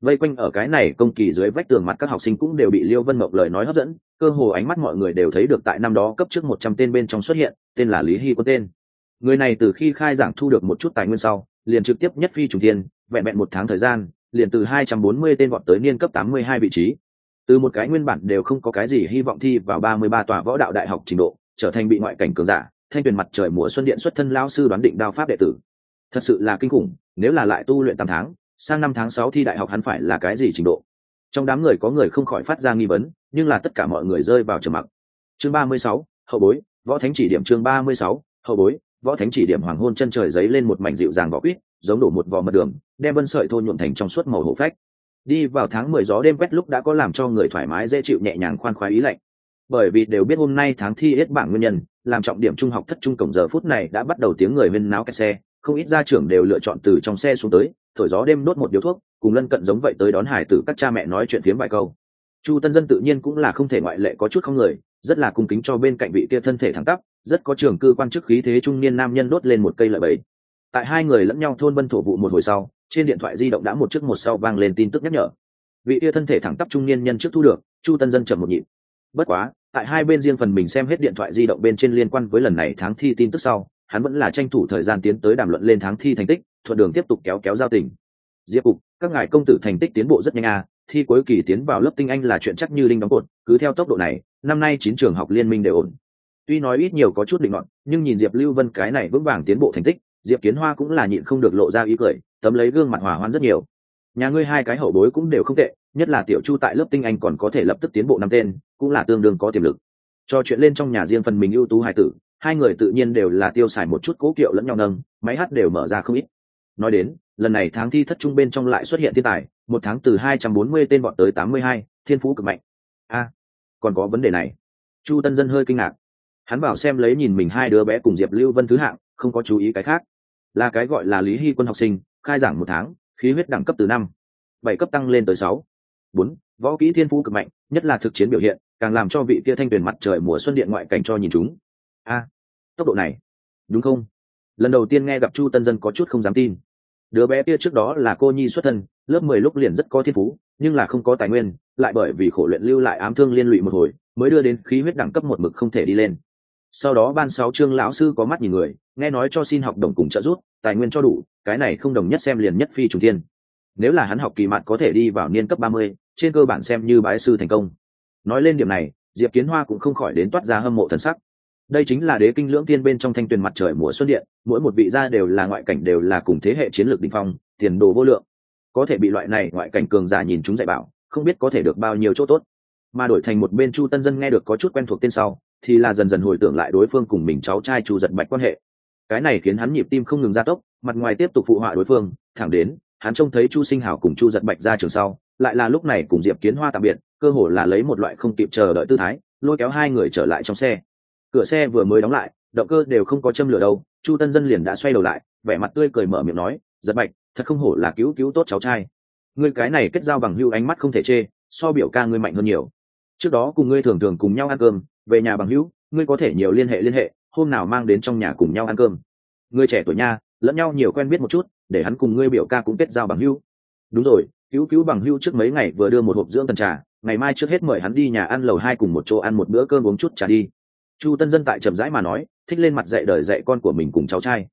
vây quanh ở cái này công kỳ dưới vách tường mặt các học sinh cũng đều bị liêu vân mộng lời nói hấp dẫn, cơ hồ ánh mắt mọi người đều thấy được tại năm đó cấp trước một trăm tên bên trong xuất hiện, tên là lý hy có tên. Người này từ khi khai giảng thu được một chút tài nguyên sau, liền trực tiếp nhất phi trùng thiên, vẹn vẹn một tháng thời gian, liền từ hai trăm bốn mươi tên vọt tới niên cấp tám mươi hai vị trí. Từ một cái nguyên bản đều không có cái gì hy vọng thi vào ba mươi ba tòa võ đạo đại học trình độ, trở thành bị ngoại cảnh cường giả, thanh tuyển mặt trời mùa xuân điện xuất thân lao sư đoán định đao pháp đệ tử. Thật sự là kinh khủng, nếu là lại tu luyện tám tháng sang năm tháng sáu thi đại học hắn phải là cái gì trình độ? Trong đám người có người không khỏi phát ra nghi vấn, nhưng là tất cả mọi người rơi vào trầm mặc. Chương ba mươi sáu, hậu bối, võ thánh chỉ điểm chương ba mươi sáu, hậu bối, võ thánh chỉ điểm hoàng hôn chân trời giấy lên một mảnh dịu dàng vỏ quýt, giống đổ một vò mật đường, đem vân sợi thô nhuộm thành trong suốt màu hổ phách. Đi vào tháng mười gió đêm quét lúc đã có làm cho người thoải mái, dễ chịu, nhẹ nhàng, khoan khoái ý lạnh. Bởi vì đều biết hôm nay tháng thi hết bảng nguyên nhân, làm trọng điểm trung học thất trung cổng giờ phút này đã bắt đầu tiếng người bên náo kẹt xe không ít gia trưởng đều lựa chọn từ trong xe xuống tới, thổi gió đêm đốt một điếu thuốc, cùng lân cận giống vậy tới đón hải tử các cha mẹ nói chuyện phiếm vài câu. Chu tân dân tự nhiên cũng là không thể ngoại lệ có chút không người, rất là cung kính cho bên cạnh vị kia thân thể thẳng tắp, rất có trường cư quan chức khí thế trung niên nam nhân đốt lên một cây lợi bẫy tại hai người lẫn nhau thôn vân thổ vụ một hồi sau, trên điện thoại di động đã một chiếc một sau vang lên tin tức nhắc nhở. Vị kia thân thể thẳng tắp trung niên nhân trước thu được, chu tân dân trầm một nhịp. Bất quá, tại hai bên riêng phần mình xem hết điện thoại di động bên trên liên quan với lần này tháng thi tin tức sau hắn vẫn là tranh thủ thời gian tiến tới đàm luận lên tháng thi thành tích, thuận đường tiếp tục kéo kéo giao tình. Diệp cục, các ngài công tử thành tích tiến bộ rất nhanh à thi cuối kỳ tiến vào lớp tinh anh là chuyện chắc như linh đóng cột, cứ theo tốc độ này, năm nay chín trường học liên minh đều ổn. Tuy nói ít nhiều có chút định luận nhưng nhìn diệp lưu vân cái này vững vàng tiến bộ thành tích, diệp kiến hoa cũng là nhịn không được lộ ra ý cười, tấm lấy gương mặt hòa hoãn rất nhiều. Nhà ngươi hai cái hậu bối cũng đều không tệ, nhất là tiểu chu tại lớp tinh anh còn có thể lập tức tiến bộ năm tên, cũng là tương đương có tiềm lực. Cho chuyện lên trong nhà riêng phần mình ưu tú hài tử hai người tự nhiên đều là tiêu xài một chút cố kiệu lẫn nhau nâng, máy hát đều mở ra không ít. Nói đến, lần này tháng thi thất trung bên trong lại xuất hiện thiên tài, một tháng từ hai trăm bốn mươi tên bọn tới tám mươi hai, thiên phú cực mạnh. A, còn có vấn đề này. Chu tân dân hơi kinh ngạc. Hắn bảo xem lấy nhìn mình hai đứa bé cùng diệp lưu vân thứ hạng, không có chú ý cái khác. Là cái gọi là lý hy quân học sinh, khai giảng một tháng, khí huyết đẳng cấp từ năm, bảy cấp tăng lên tới sáu. Bốn, võ kỹ thiên phú cực mạnh, nhất là thực chiến biểu hiện, càng làm cho vị kia thanh tuyền mặt trời mùa xuân điện ngoại cảnh cho nhìn chúng a, tốc độ này, đúng không? Lần đầu tiên nghe gặp chu tân dân có chút không dám tin. Đứa bé kia trước đó là cô nhi xuất thân, lớp mười lúc liền rất có thiên phú, nhưng là không có tài nguyên, lại bởi vì khổ luyện lưu lại ám thương liên lụy một hồi, mới đưa đến khí huyết đẳng cấp một mực không thể đi lên. Sau đó ban sáu chương lão sư có mắt nhìn người, nghe nói cho xin học đồng cùng trợ giúp, tài nguyên cho đủ, cái này không đồng nhất xem liền nhất phi trùng thiên. Nếu là hắn học kỳ mạn có thể đi vào niên cấp ba mươi, trên cơ bản xem như bái sư thành công. Nói lên điểm này, diệp kiến hoa cũng không khỏi đến toát ra hâm mộ thần sắc đây chính là đế kinh lưỡng tiên bên trong thanh tuyền mặt trời mùa xuân điện, mỗi một vị gia đều là ngoại cảnh đều là cùng thế hệ chiến lược đình phong, tiền đồ vô lượng. Có thể bị loại này ngoại cảnh cường giả nhìn chúng dạy bảo, không biết có thể được bao nhiêu chỗ tốt. Mà đổi thành một bên chu tân dân nghe được có chút quen thuộc tên sau, thì là dần dần hồi tưởng lại đối phương cùng mình cháu trai chu giật bạch quan hệ. Cái này khiến hắn nhịp tim không ngừng gia tốc, mặt ngoài tiếp tục phụ họa đối phương, thẳng đến, hắn trông thấy chu sinh hảo cùng chu giật bạch ra trường sau, lại là lúc này cùng diệp kiến hoa tạm biệt, cơ hồ là lấy một loại không kịp chờ đợi tư thái, lôi kéo hai người trở lại trong xe cửa xe vừa mới đóng lại, động cơ đều không có châm lửa đâu, chu tân dân liền đã xoay đầu lại, vẻ mặt tươi cười mở miệng nói, giật bạch, thật không hổ là cứu cứu tốt cháu trai. Ngươi cái này kết giao bằng hưu ánh mắt không thể chê, so biểu ca ngươi mạnh hơn nhiều. Trước đó cùng ngươi thường thường cùng nhau ăn cơm, về nhà bằng hữu, ngươi có thể nhiều liên hệ liên hệ, hôm nào mang đến trong nhà cùng nhau ăn cơm. Ngươi trẻ tuổi nha, lẫn nhau nhiều quen biết một chút, để hắn cùng ngươi biểu ca cũng kết giao bằng hữu. Đúng rồi, cứu cứu bằng hữu trước mấy ngày vừa đưa một hộp dưỡng tần trà, ngày mai trước hết mời hắn đi nhà ăn lầu hai cùng một chỗ ăn một bữa cơm uống chút trà đi chu tân dân tại trầm rãi mà nói, thích lên mặt dạy đời dạy con của mình cùng cháu trai.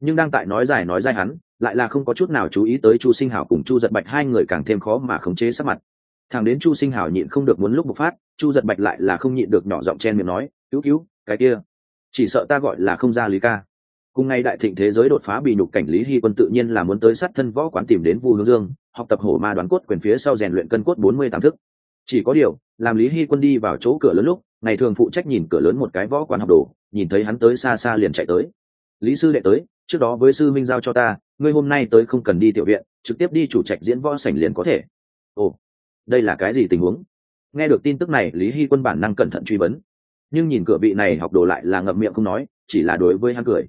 Nhưng đang tại nói dài nói dài hắn, lại là không có chút nào chú ý tới chu sinh hảo cùng chu giật bạch, hai người càng thêm khó mà khống chế sắc mặt. Thằng đến chu sinh hảo nhịn không được muốn lúc bộc phát, chu giật bạch lại là không nhịn được nhỏ giọng chen miệng nói, cứu cứu, cái kia, chỉ sợ ta gọi là không ra lý ca. Cùng ngày đại thịnh thế giới đột phá bị nhục cảnh lý hy quân tự nhiên là muốn tới sát thân võ quán tìm đến vu hướng dương, học tập hổ ma đoán cốt quyền phía sau rèn luyện cân cốt bốn mươi tám thức chỉ có điều, làm lý hy quân đi vào chỗ cửa lớn lúc, ngày thường phụ trách nhìn cửa lớn một cái võ quán học đồ, nhìn thấy hắn tới xa xa liền chạy tới. Lý sư đệ tới, trước đó với sư minh giao cho ta, ngươi hôm nay tới không cần đi tiểu viện, trực tiếp đi chủ trạch diễn võ sảnh liền có thể. Ồ, đây là cái gì tình huống? Nghe được tin tức này, lý hy quân bản năng cẩn thận truy vấn. Nhưng nhìn cửa vị này học đồ lại là ngậm miệng không nói, chỉ là đối với hắn cười.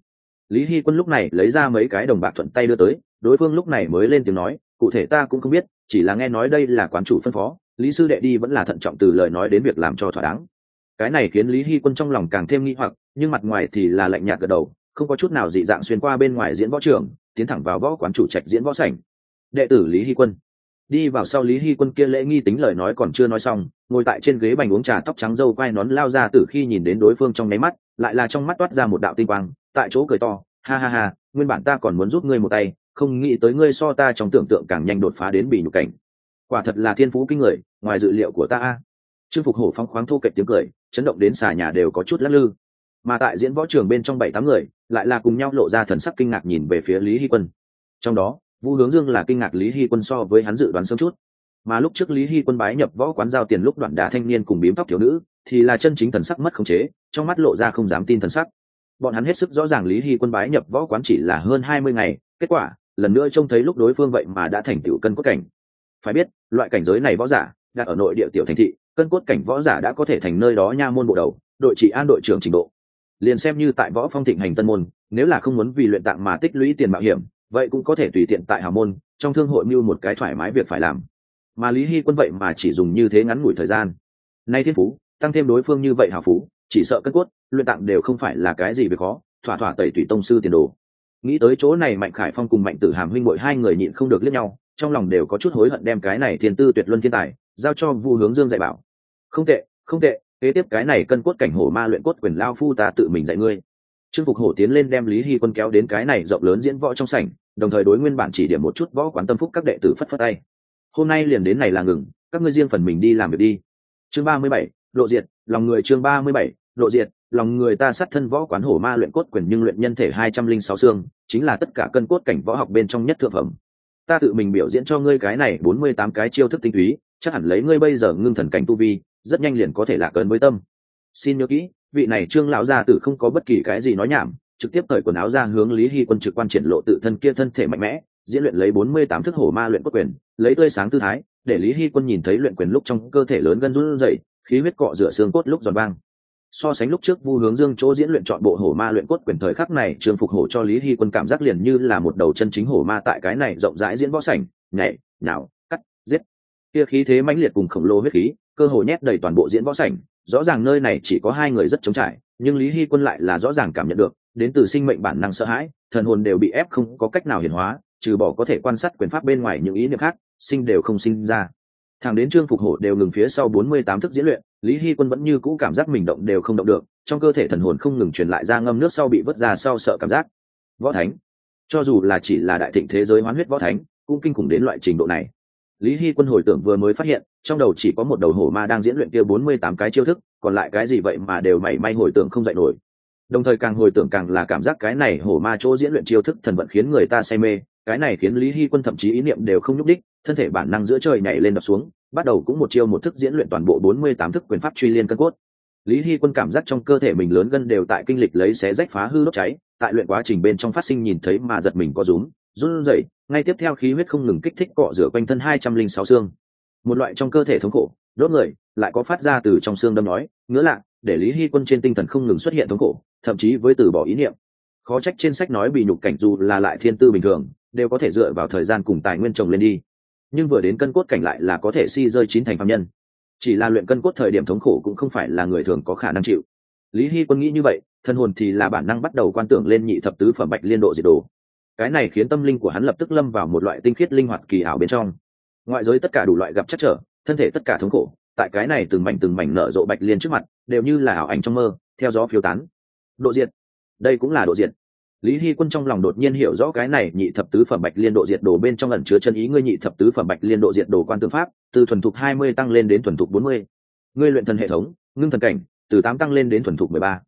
Lý hy quân lúc này lấy ra mấy cái đồng bạc thuận tay đưa tới, đối phương lúc này mới lên tiếng nói, cụ thể ta cũng không biết, chỉ là nghe nói đây là quán chủ phân phó lý sư đệ đi vẫn là thận trọng từ lời nói đến việc làm cho thỏa đáng. Cái này khiến lý hy quân trong lòng càng thêm nghi hoặc, nhưng mặt ngoài thì là lạnh nhạt gật đầu, không có chút nào dị dạng xuyên qua bên ngoài diễn võ trường, tiến thẳng vào võ quán chủ trạch diễn võ sảnh. Đệ tử lý hy quân. Đi vào sau lý hy quân kia lễ nghi tính lời nói còn chưa nói xong, ngồi tại trên ghế bành uống trà tóc trắng dâu quai nón lao ra từ khi nhìn đến đối phương trong nháy mắt, lại là trong mắt toát ra một đạo tinh quang, tại chỗ cười to, ha ha ha, nguyên bản ta còn muốn giúp ngươi một tay, không nghĩ tới ngươi so ta trong tưởng tượng càng nhanh đột phá đến bị nhục cảnh quả thật là thiên phú kinh người, ngoài dự liệu của ta a. Trương phục hổ phong khoáng thô kệch tiếng cười, chấn động đến xà nhà đều có chút lắc lư. Mà tại diễn võ trường bên trong bảy tám người, lại là cùng nhau lộ ra thần sắc kinh ngạc nhìn về phía lý hy quân. Trong đó, vũ hướng dương là kinh ngạc lý hy quân so với hắn dự đoán sớm chút. Mà lúc trước lý hy quân bái nhập võ quán giao tiền lúc đoạn đà thanh niên cùng bím tóc thiếu nữ, thì là chân chính thần sắc mất khống chế, trong mắt lộ ra không dám tin thần sắc. Bọn hắn hết sức rõ ràng lý hy quân bái nhập võ quán chỉ là hơn hai mươi ngày, kết quả, lần nữa trông thấy lúc đối phương vậy mà đã thành tựu cân cốt cảnh phải biết, loại cảnh giới này võ giả đặt ở nội địa tiểu thành thị, cân cốt cảnh võ giả đã có thể thành nơi đó nha môn bộ đầu, đội trị an đội trưởng trình độ. Liền xem như tại võ phong thịnh hành tân môn, nếu là không muốn vì luyện tạng mà tích lũy tiền mạo hiểm, vậy cũng có thể tùy tiện tại hào môn, trong thương hội mưu một cái thoải mái việc phải làm. Mà lý hy quân vậy mà chỉ dùng như thế ngắn ngủi thời gian. Nay thiên phú, tăng thêm đối phương như vậy hào phú, chỉ sợ cất cốt, luyện tạng đều không phải là cái gì việc khó, thỏa thỏa tẩy tùy tông sư tiền đồ. Nghĩ tới chỗ này mạnh khải phong cùng mạnh tử hàm huynh bội hai người nhịn không được liếc nhau trong lòng đều có chút hối hận đem cái này thiên tư tuyệt luân thiên tài giao cho vu hướng dương dạy bảo. Không tệ không tệ, kế tiếp cái này cân cốt cảnh hổ ma luyện cốt quyền lao phu ta tự mình dạy ngươi. Trương phục hổ tiến lên đem lý hy quân kéo đến cái này rộng lớn diễn võ trong sảnh, đồng thời đối nguyên bản chỉ điểm một chút võ quán tâm phúc các đệ tử phất phất tay. Hôm nay liền đến này là ngừng, các ngươi riêng phần mình đi làm việc đi. Chương ba mươi bảy, lộ diệt, lòng người chương ba mươi bảy, lộ diệt, lòng người ta sát thân võ quán hổ ma luyện cốt quyền nhưng luyện nhân thể hai trăm linh sáu xương, chính là tất cả cân cốt cảnh võ học bên trong nhất thượng phẩm ta tự mình biểu diễn cho ngươi cái này bốn mươi tám cái chiêu thức tinh túy, chắc hẳn lấy ngươi bây giờ ngưng thần cảnh tu vi, rất nhanh liền có thể lạc ấn với tâm. Xin nhớ kỹ, vị này trương lão gia tử không có bất kỳ cái gì nói nhảm, trực tiếp cởi quần áo ra hướng lý hy quân trực quan triển lộ tự thân kia thân thể mạnh mẽ, diễn luyện lấy bốn mươi tám thức hổ ma luyện cốt quyền, lấy tươi sáng tư thái, để lý hy quân nhìn thấy luyện quyền lúc trong cơ thể lớn gân run rẩy, khí huyết cọ rửa xương cốt lúc giòn vang so sánh lúc trước vu hướng dương chỗ diễn luyện chọn bộ hổ ma luyện cốt quyền thời khắc này, trường phục hổ cho lý hy quân cảm giác liền như là một đầu chân chính hổ ma tại cái này rộng rãi diễn võ sảnh, nhảy nào cắt, giết. Kia khí thế mãnh liệt cùng khổng lồ huyết khí, cơ hồ nhét đầy toàn bộ diễn võ sảnh. Rõ ràng nơi này chỉ có hai người rất chống trải, nhưng lý hy quân lại là rõ ràng cảm nhận được, đến từ sinh mệnh bản năng sợ hãi, thần hồn đều bị ép không có cách nào hiển hóa, trừ bỏ có thể quan sát quyền pháp bên ngoài những ý niệm khác, sinh đều không sinh ra thằng đến trương phục hổ đều ngừng phía sau bốn mươi tám thức diễn luyện, lý hy quân vẫn như cũ cảm giác mình động đều không động được, trong cơ thể thần hồn không ngừng truyền lại ra ngâm nước sau bị vớt ra sau sợ cảm giác. Võ thánh, cho dù là chỉ là đại thịnh thế giới hoán huyết võ thánh, cũng kinh khủng đến loại trình độ này. Lý hy quân hồi tưởng vừa mới phát hiện, trong đầu chỉ có một đầu hổ ma đang diễn luyện kia bốn mươi tám cái chiêu thức, còn lại cái gì vậy mà đều mảy may hồi tưởng không dạy nổi. Đồng thời càng hồi tưởng càng là cảm giác cái này hổ ma chỗ diễn luyện chiêu thức thần vận khiến người ta say mê cái này khiến lý hy quân thậm chí ý niệm đều không nhúc đích, thân thể bản năng giữa trời nhảy lên đập xuống, bắt đầu cũng một chiêu một thức diễn luyện toàn bộ bốn mươi tám thức quyền pháp truy liên cân cốt. Lý hy quân cảm giác trong cơ thể mình lớn gân đều tại kinh lịch lấy xé rách phá hư đốt cháy, tại luyện quá trình bên trong phát sinh nhìn thấy mà giật mình có rúm, run rẩy, ngay tiếp theo khí huyết không ngừng kích thích cọ rửa quanh thân hai trăm linh sáu xương. Một loại trong cơ thể thống khổ, đốt người, lại có phát ra từ trong xương đâm nói, ngứa lạ, để lý hy quân trên tinh thần không ngừng xuất hiện thống khổ, thậm chí với từ bỏ ý niệm. Khó trách trên sách nói bị nhục cảnh dù là lại thiên tư bình thường đều có thể dựa vào thời gian cùng tài nguyên trồng lên đi. Nhưng vừa đến cân cốt cảnh lại là có thể si rơi chín thành phạm nhân. Chỉ là luyện cân cốt thời điểm thống khổ cũng không phải là người thường có khả năng chịu. Lý hy quân nghĩ như vậy, thân hồn thì là bản năng bắt đầu quan tưởng lên nhị thập tứ phẩm bạch liên độ diệt đồ. Cái này khiến tâm linh của hắn lập tức lâm vào một loại tinh khiết linh hoạt kỳ ảo bên trong. Ngoại giới tất cả đủ loại gặp chắc trở, thân thể tất cả thống khổ, tại cái này từng mảnh từng mảnh nở rộ bạch liên trước mặt, đều như là ảo ảnh trong mơ, theo gió phiêu tán. Độ diệt. Đây cũng là độ diệt lý hy quân trong lòng đột nhiên hiểu rõ cái này nhị thập tứ phẩm bạch liên độ diệt đồ bên trong ẩn chứa chân ý ngươi nhị thập tứ phẩm bạch liên độ diệt đồ quan tư pháp, từ thuần thục hai mươi tăng lên đến thuần thục bốn mươi. Ngươi luyện thần hệ thống, ngưng thần cảnh, từ tám tăng lên đến thuần thục mười ba.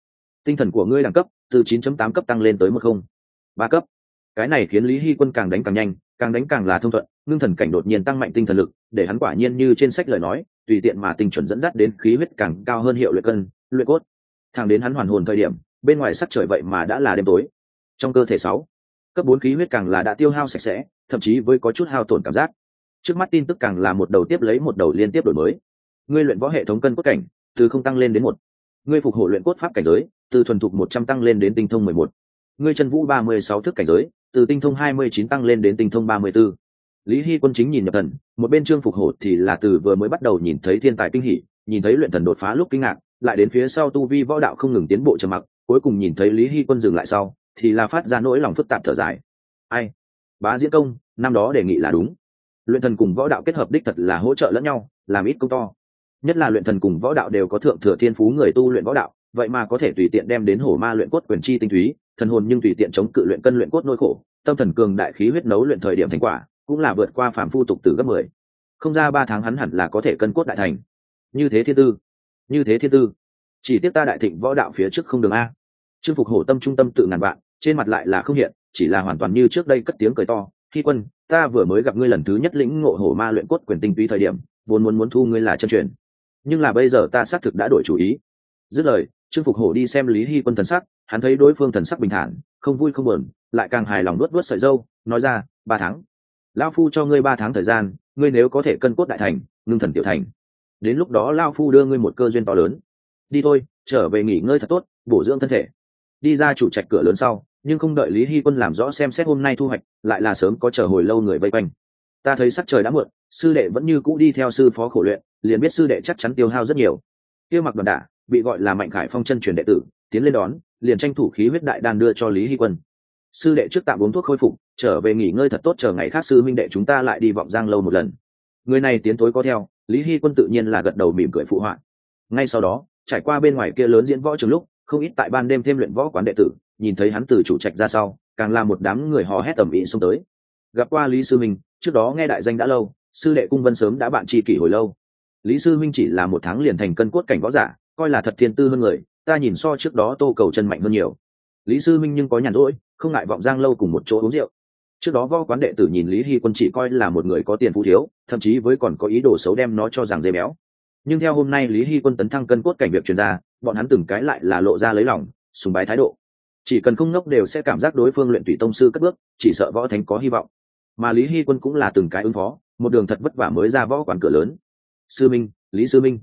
Tinh thần của ngươi đẳng cấp, từ chín chấm tám cấp tăng lên tới một không. Ba cấp. Cái này khiến lý hy quân càng đánh càng nhanh, càng đánh càng là thông thuận, ngưng thần cảnh đột nhiên tăng mạnh tinh thần lực, để hắn quả nhiên như trên sách lời nói, tùy tiện mà tinh chuẩn dẫn dắt đến khí huyết càng cao hơn hiệu luyện cân, luyện cốt. Thẳng đến hắn hoàn hồn thời điểm, bên ngoài sắc trời vậy mà đã là đêm tối trong cơ thể sáu cấp bốn khí huyết càng là đã tiêu hao sạch sẽ thậm chí với có chút hao tổn cảm giác. Trước mắt tin tức càng là một đầu tiếp lấy một đầu liên tiếp đổi mới. Ngươi luyện võ hệ thống cân cốt cảnh từ không tăng lên đến một. Ngươi phục hộ luyện cốt pháp cảnh giới từ thuần thục một trăm tăng lên đến tinh thông mười một. Ngươi chân vũ ba mươi sáu thức cảnh giới từ tinh thông hai mươi chín tăng lên đến tinh thông ba mươi 34. Lý Hy Quân chính nhìn nhập thần, một bên Trương Phục Hổ thì là từ vừa mới bắt đầu nhìn thấy thiên tài kinh hỉ, nhìn thấy luyện thần đột phá lúc kinh ngạc, lại đến phía sau tu vi võ đạo không ngừng tiến bộ trầm mặc, cuối cùng nhìn thấy Lý Hy Quân dừng lại sau, thì là phát ra nỗi lòng phức tạp thở dài. Ai? Bá Diễn Công, năm đó đề nghị là đúng. Luyện thần cùng võ đạo kết hợp đích thật là hỗ trợ lẫn nhau, làm ít công to. Nhất là luyện thần cùng võ đạo đều có thượng thừa thiên phú người tu luyện võ đạo, vậy mà có thể tùy tiện đem đến hổ ma luyện cốt quyền chi tinh túy, thần hồn nhưng tùy tiện chống cự luyện cân luyện cốt nỗi khổ, tâm thần cường đại khí huyết nấu luyện thời điểm thành quả cũng là vượt qua phạm phu tục tử gấp mười không ra ba tháng hắn hẳn là có thể cân cốt đại thành như thế thiên tư như thế thiên tư chỉ tiếc ta đại thịnh võ đạo phía trước không đường a trương phục hổ tâm trung tâm tự ngàn vạn trên mặt lại là không hiện, chỉ là hoàn toàn như trước đây cất tiếng cười to, khi quân, ta vừa mới gặp ngươi lần thứ nhất lĩnh ngộ hổ ma luyện cốt quyền tinh túy thời điểm, vốn muốn muốn thu ngươi là chân truyền. Nhưng là bây giờ ta xác thực đã đổi chủ ý. Dứt lời, trương phục hổ đi xem lý hy quân thần sắc, hắn thấy đối phương thần sắc bình thản, không vui không buồn, lại càng hài lòng nuốt nuốt sợi dâu, nói ra, ba tháng. Lao phu cho ngươi ba tháng thời gian, ngươi nếu có thể cân cốt đại thành, ngưng thần tiểu thành. Đến lúc đó lao phu đưa ngươi một cơ duyên to lớn. Đi thôi, trở về nghỉ ngơi thật tốt, bổ dưỡng thân thể đi ra chủ trạch cửa lớn sau, nhưng không đợi lý hy quân làm rõ xem xét hôm nay thu hoạch, lại là sớm có chờ hồi lâu người vây quanh. Ta thấy sắc trời đã muộn, sư đệ vẫn như cũ đi theo sư phó khổ luyện, liền biết sư đệ chắc chắn tiêu hao rất nhiều. Kia mặc đoàn đả, bị gọi là mạnh khải phong chân truyền đệ tử, tiến lên đón, liền tranh thủ khí huyết đại đan đưa cho lý hy quân. Sư đệ trước tạm uống thuốc khôi phục, trở về nghỉ ngơi thật tốt, chờ ngày khác sư minh đệ chúng ta lại đi vọng giang lâu một lần. Người này tiến tối có theo, lý hy quân tự nhiên là gật đầu mỉm cười phụ họa. Ngay sau đó, trải qua bên ngoài kia lớn diễn võ trường lúc không ít tại ban đêm thêm luyện võ quán đệ tử, nhìn thấy hắn từ chủ trạch ra sau, càng là một đám người hò hét ầm ĩ xông tới. Gặp qua lý sư minh, trước đó nghe đại danh đã lâu, sư đệ cung vân sớm đã bạn tri kỷ hồi lâu. Lý sư minh chỉ là một tháng liền thành cân cốt cảnh võ giả, coi là thật thiên tư hơn người, ta nhìn so trước đó tô cầu chân mạnh hơn nhiều. Lý sư minh nhưng có nhàn rỗi, không ngại vọng giang lâu cùng một chỗ uống rượu. Trước đó võ quán đệ tử nhìn lý hy quân chỉ coi là một người có tiền phú thiếu, thậm chí với còn có ý đồ xấu đem nó cho rằng dây béo. Nhưng theo hôm nay lý hy quân tấn thăng cân cốt cảnh việc truyền ra bọn hắn từng cái lại là lộ ra lấy lòng, sùng bái thái độ. Chỉ cần không ngốc đều sẽ cảm giác đối phương luyện tùy tông sư cất bước, chỉ sợ võ thánh có hy vọng. Mà lý hy quân cũng là từng cái ứng phó, một đường thật vất vả mới ra võ quán cửa lớn. Sư minh, lý sư minh.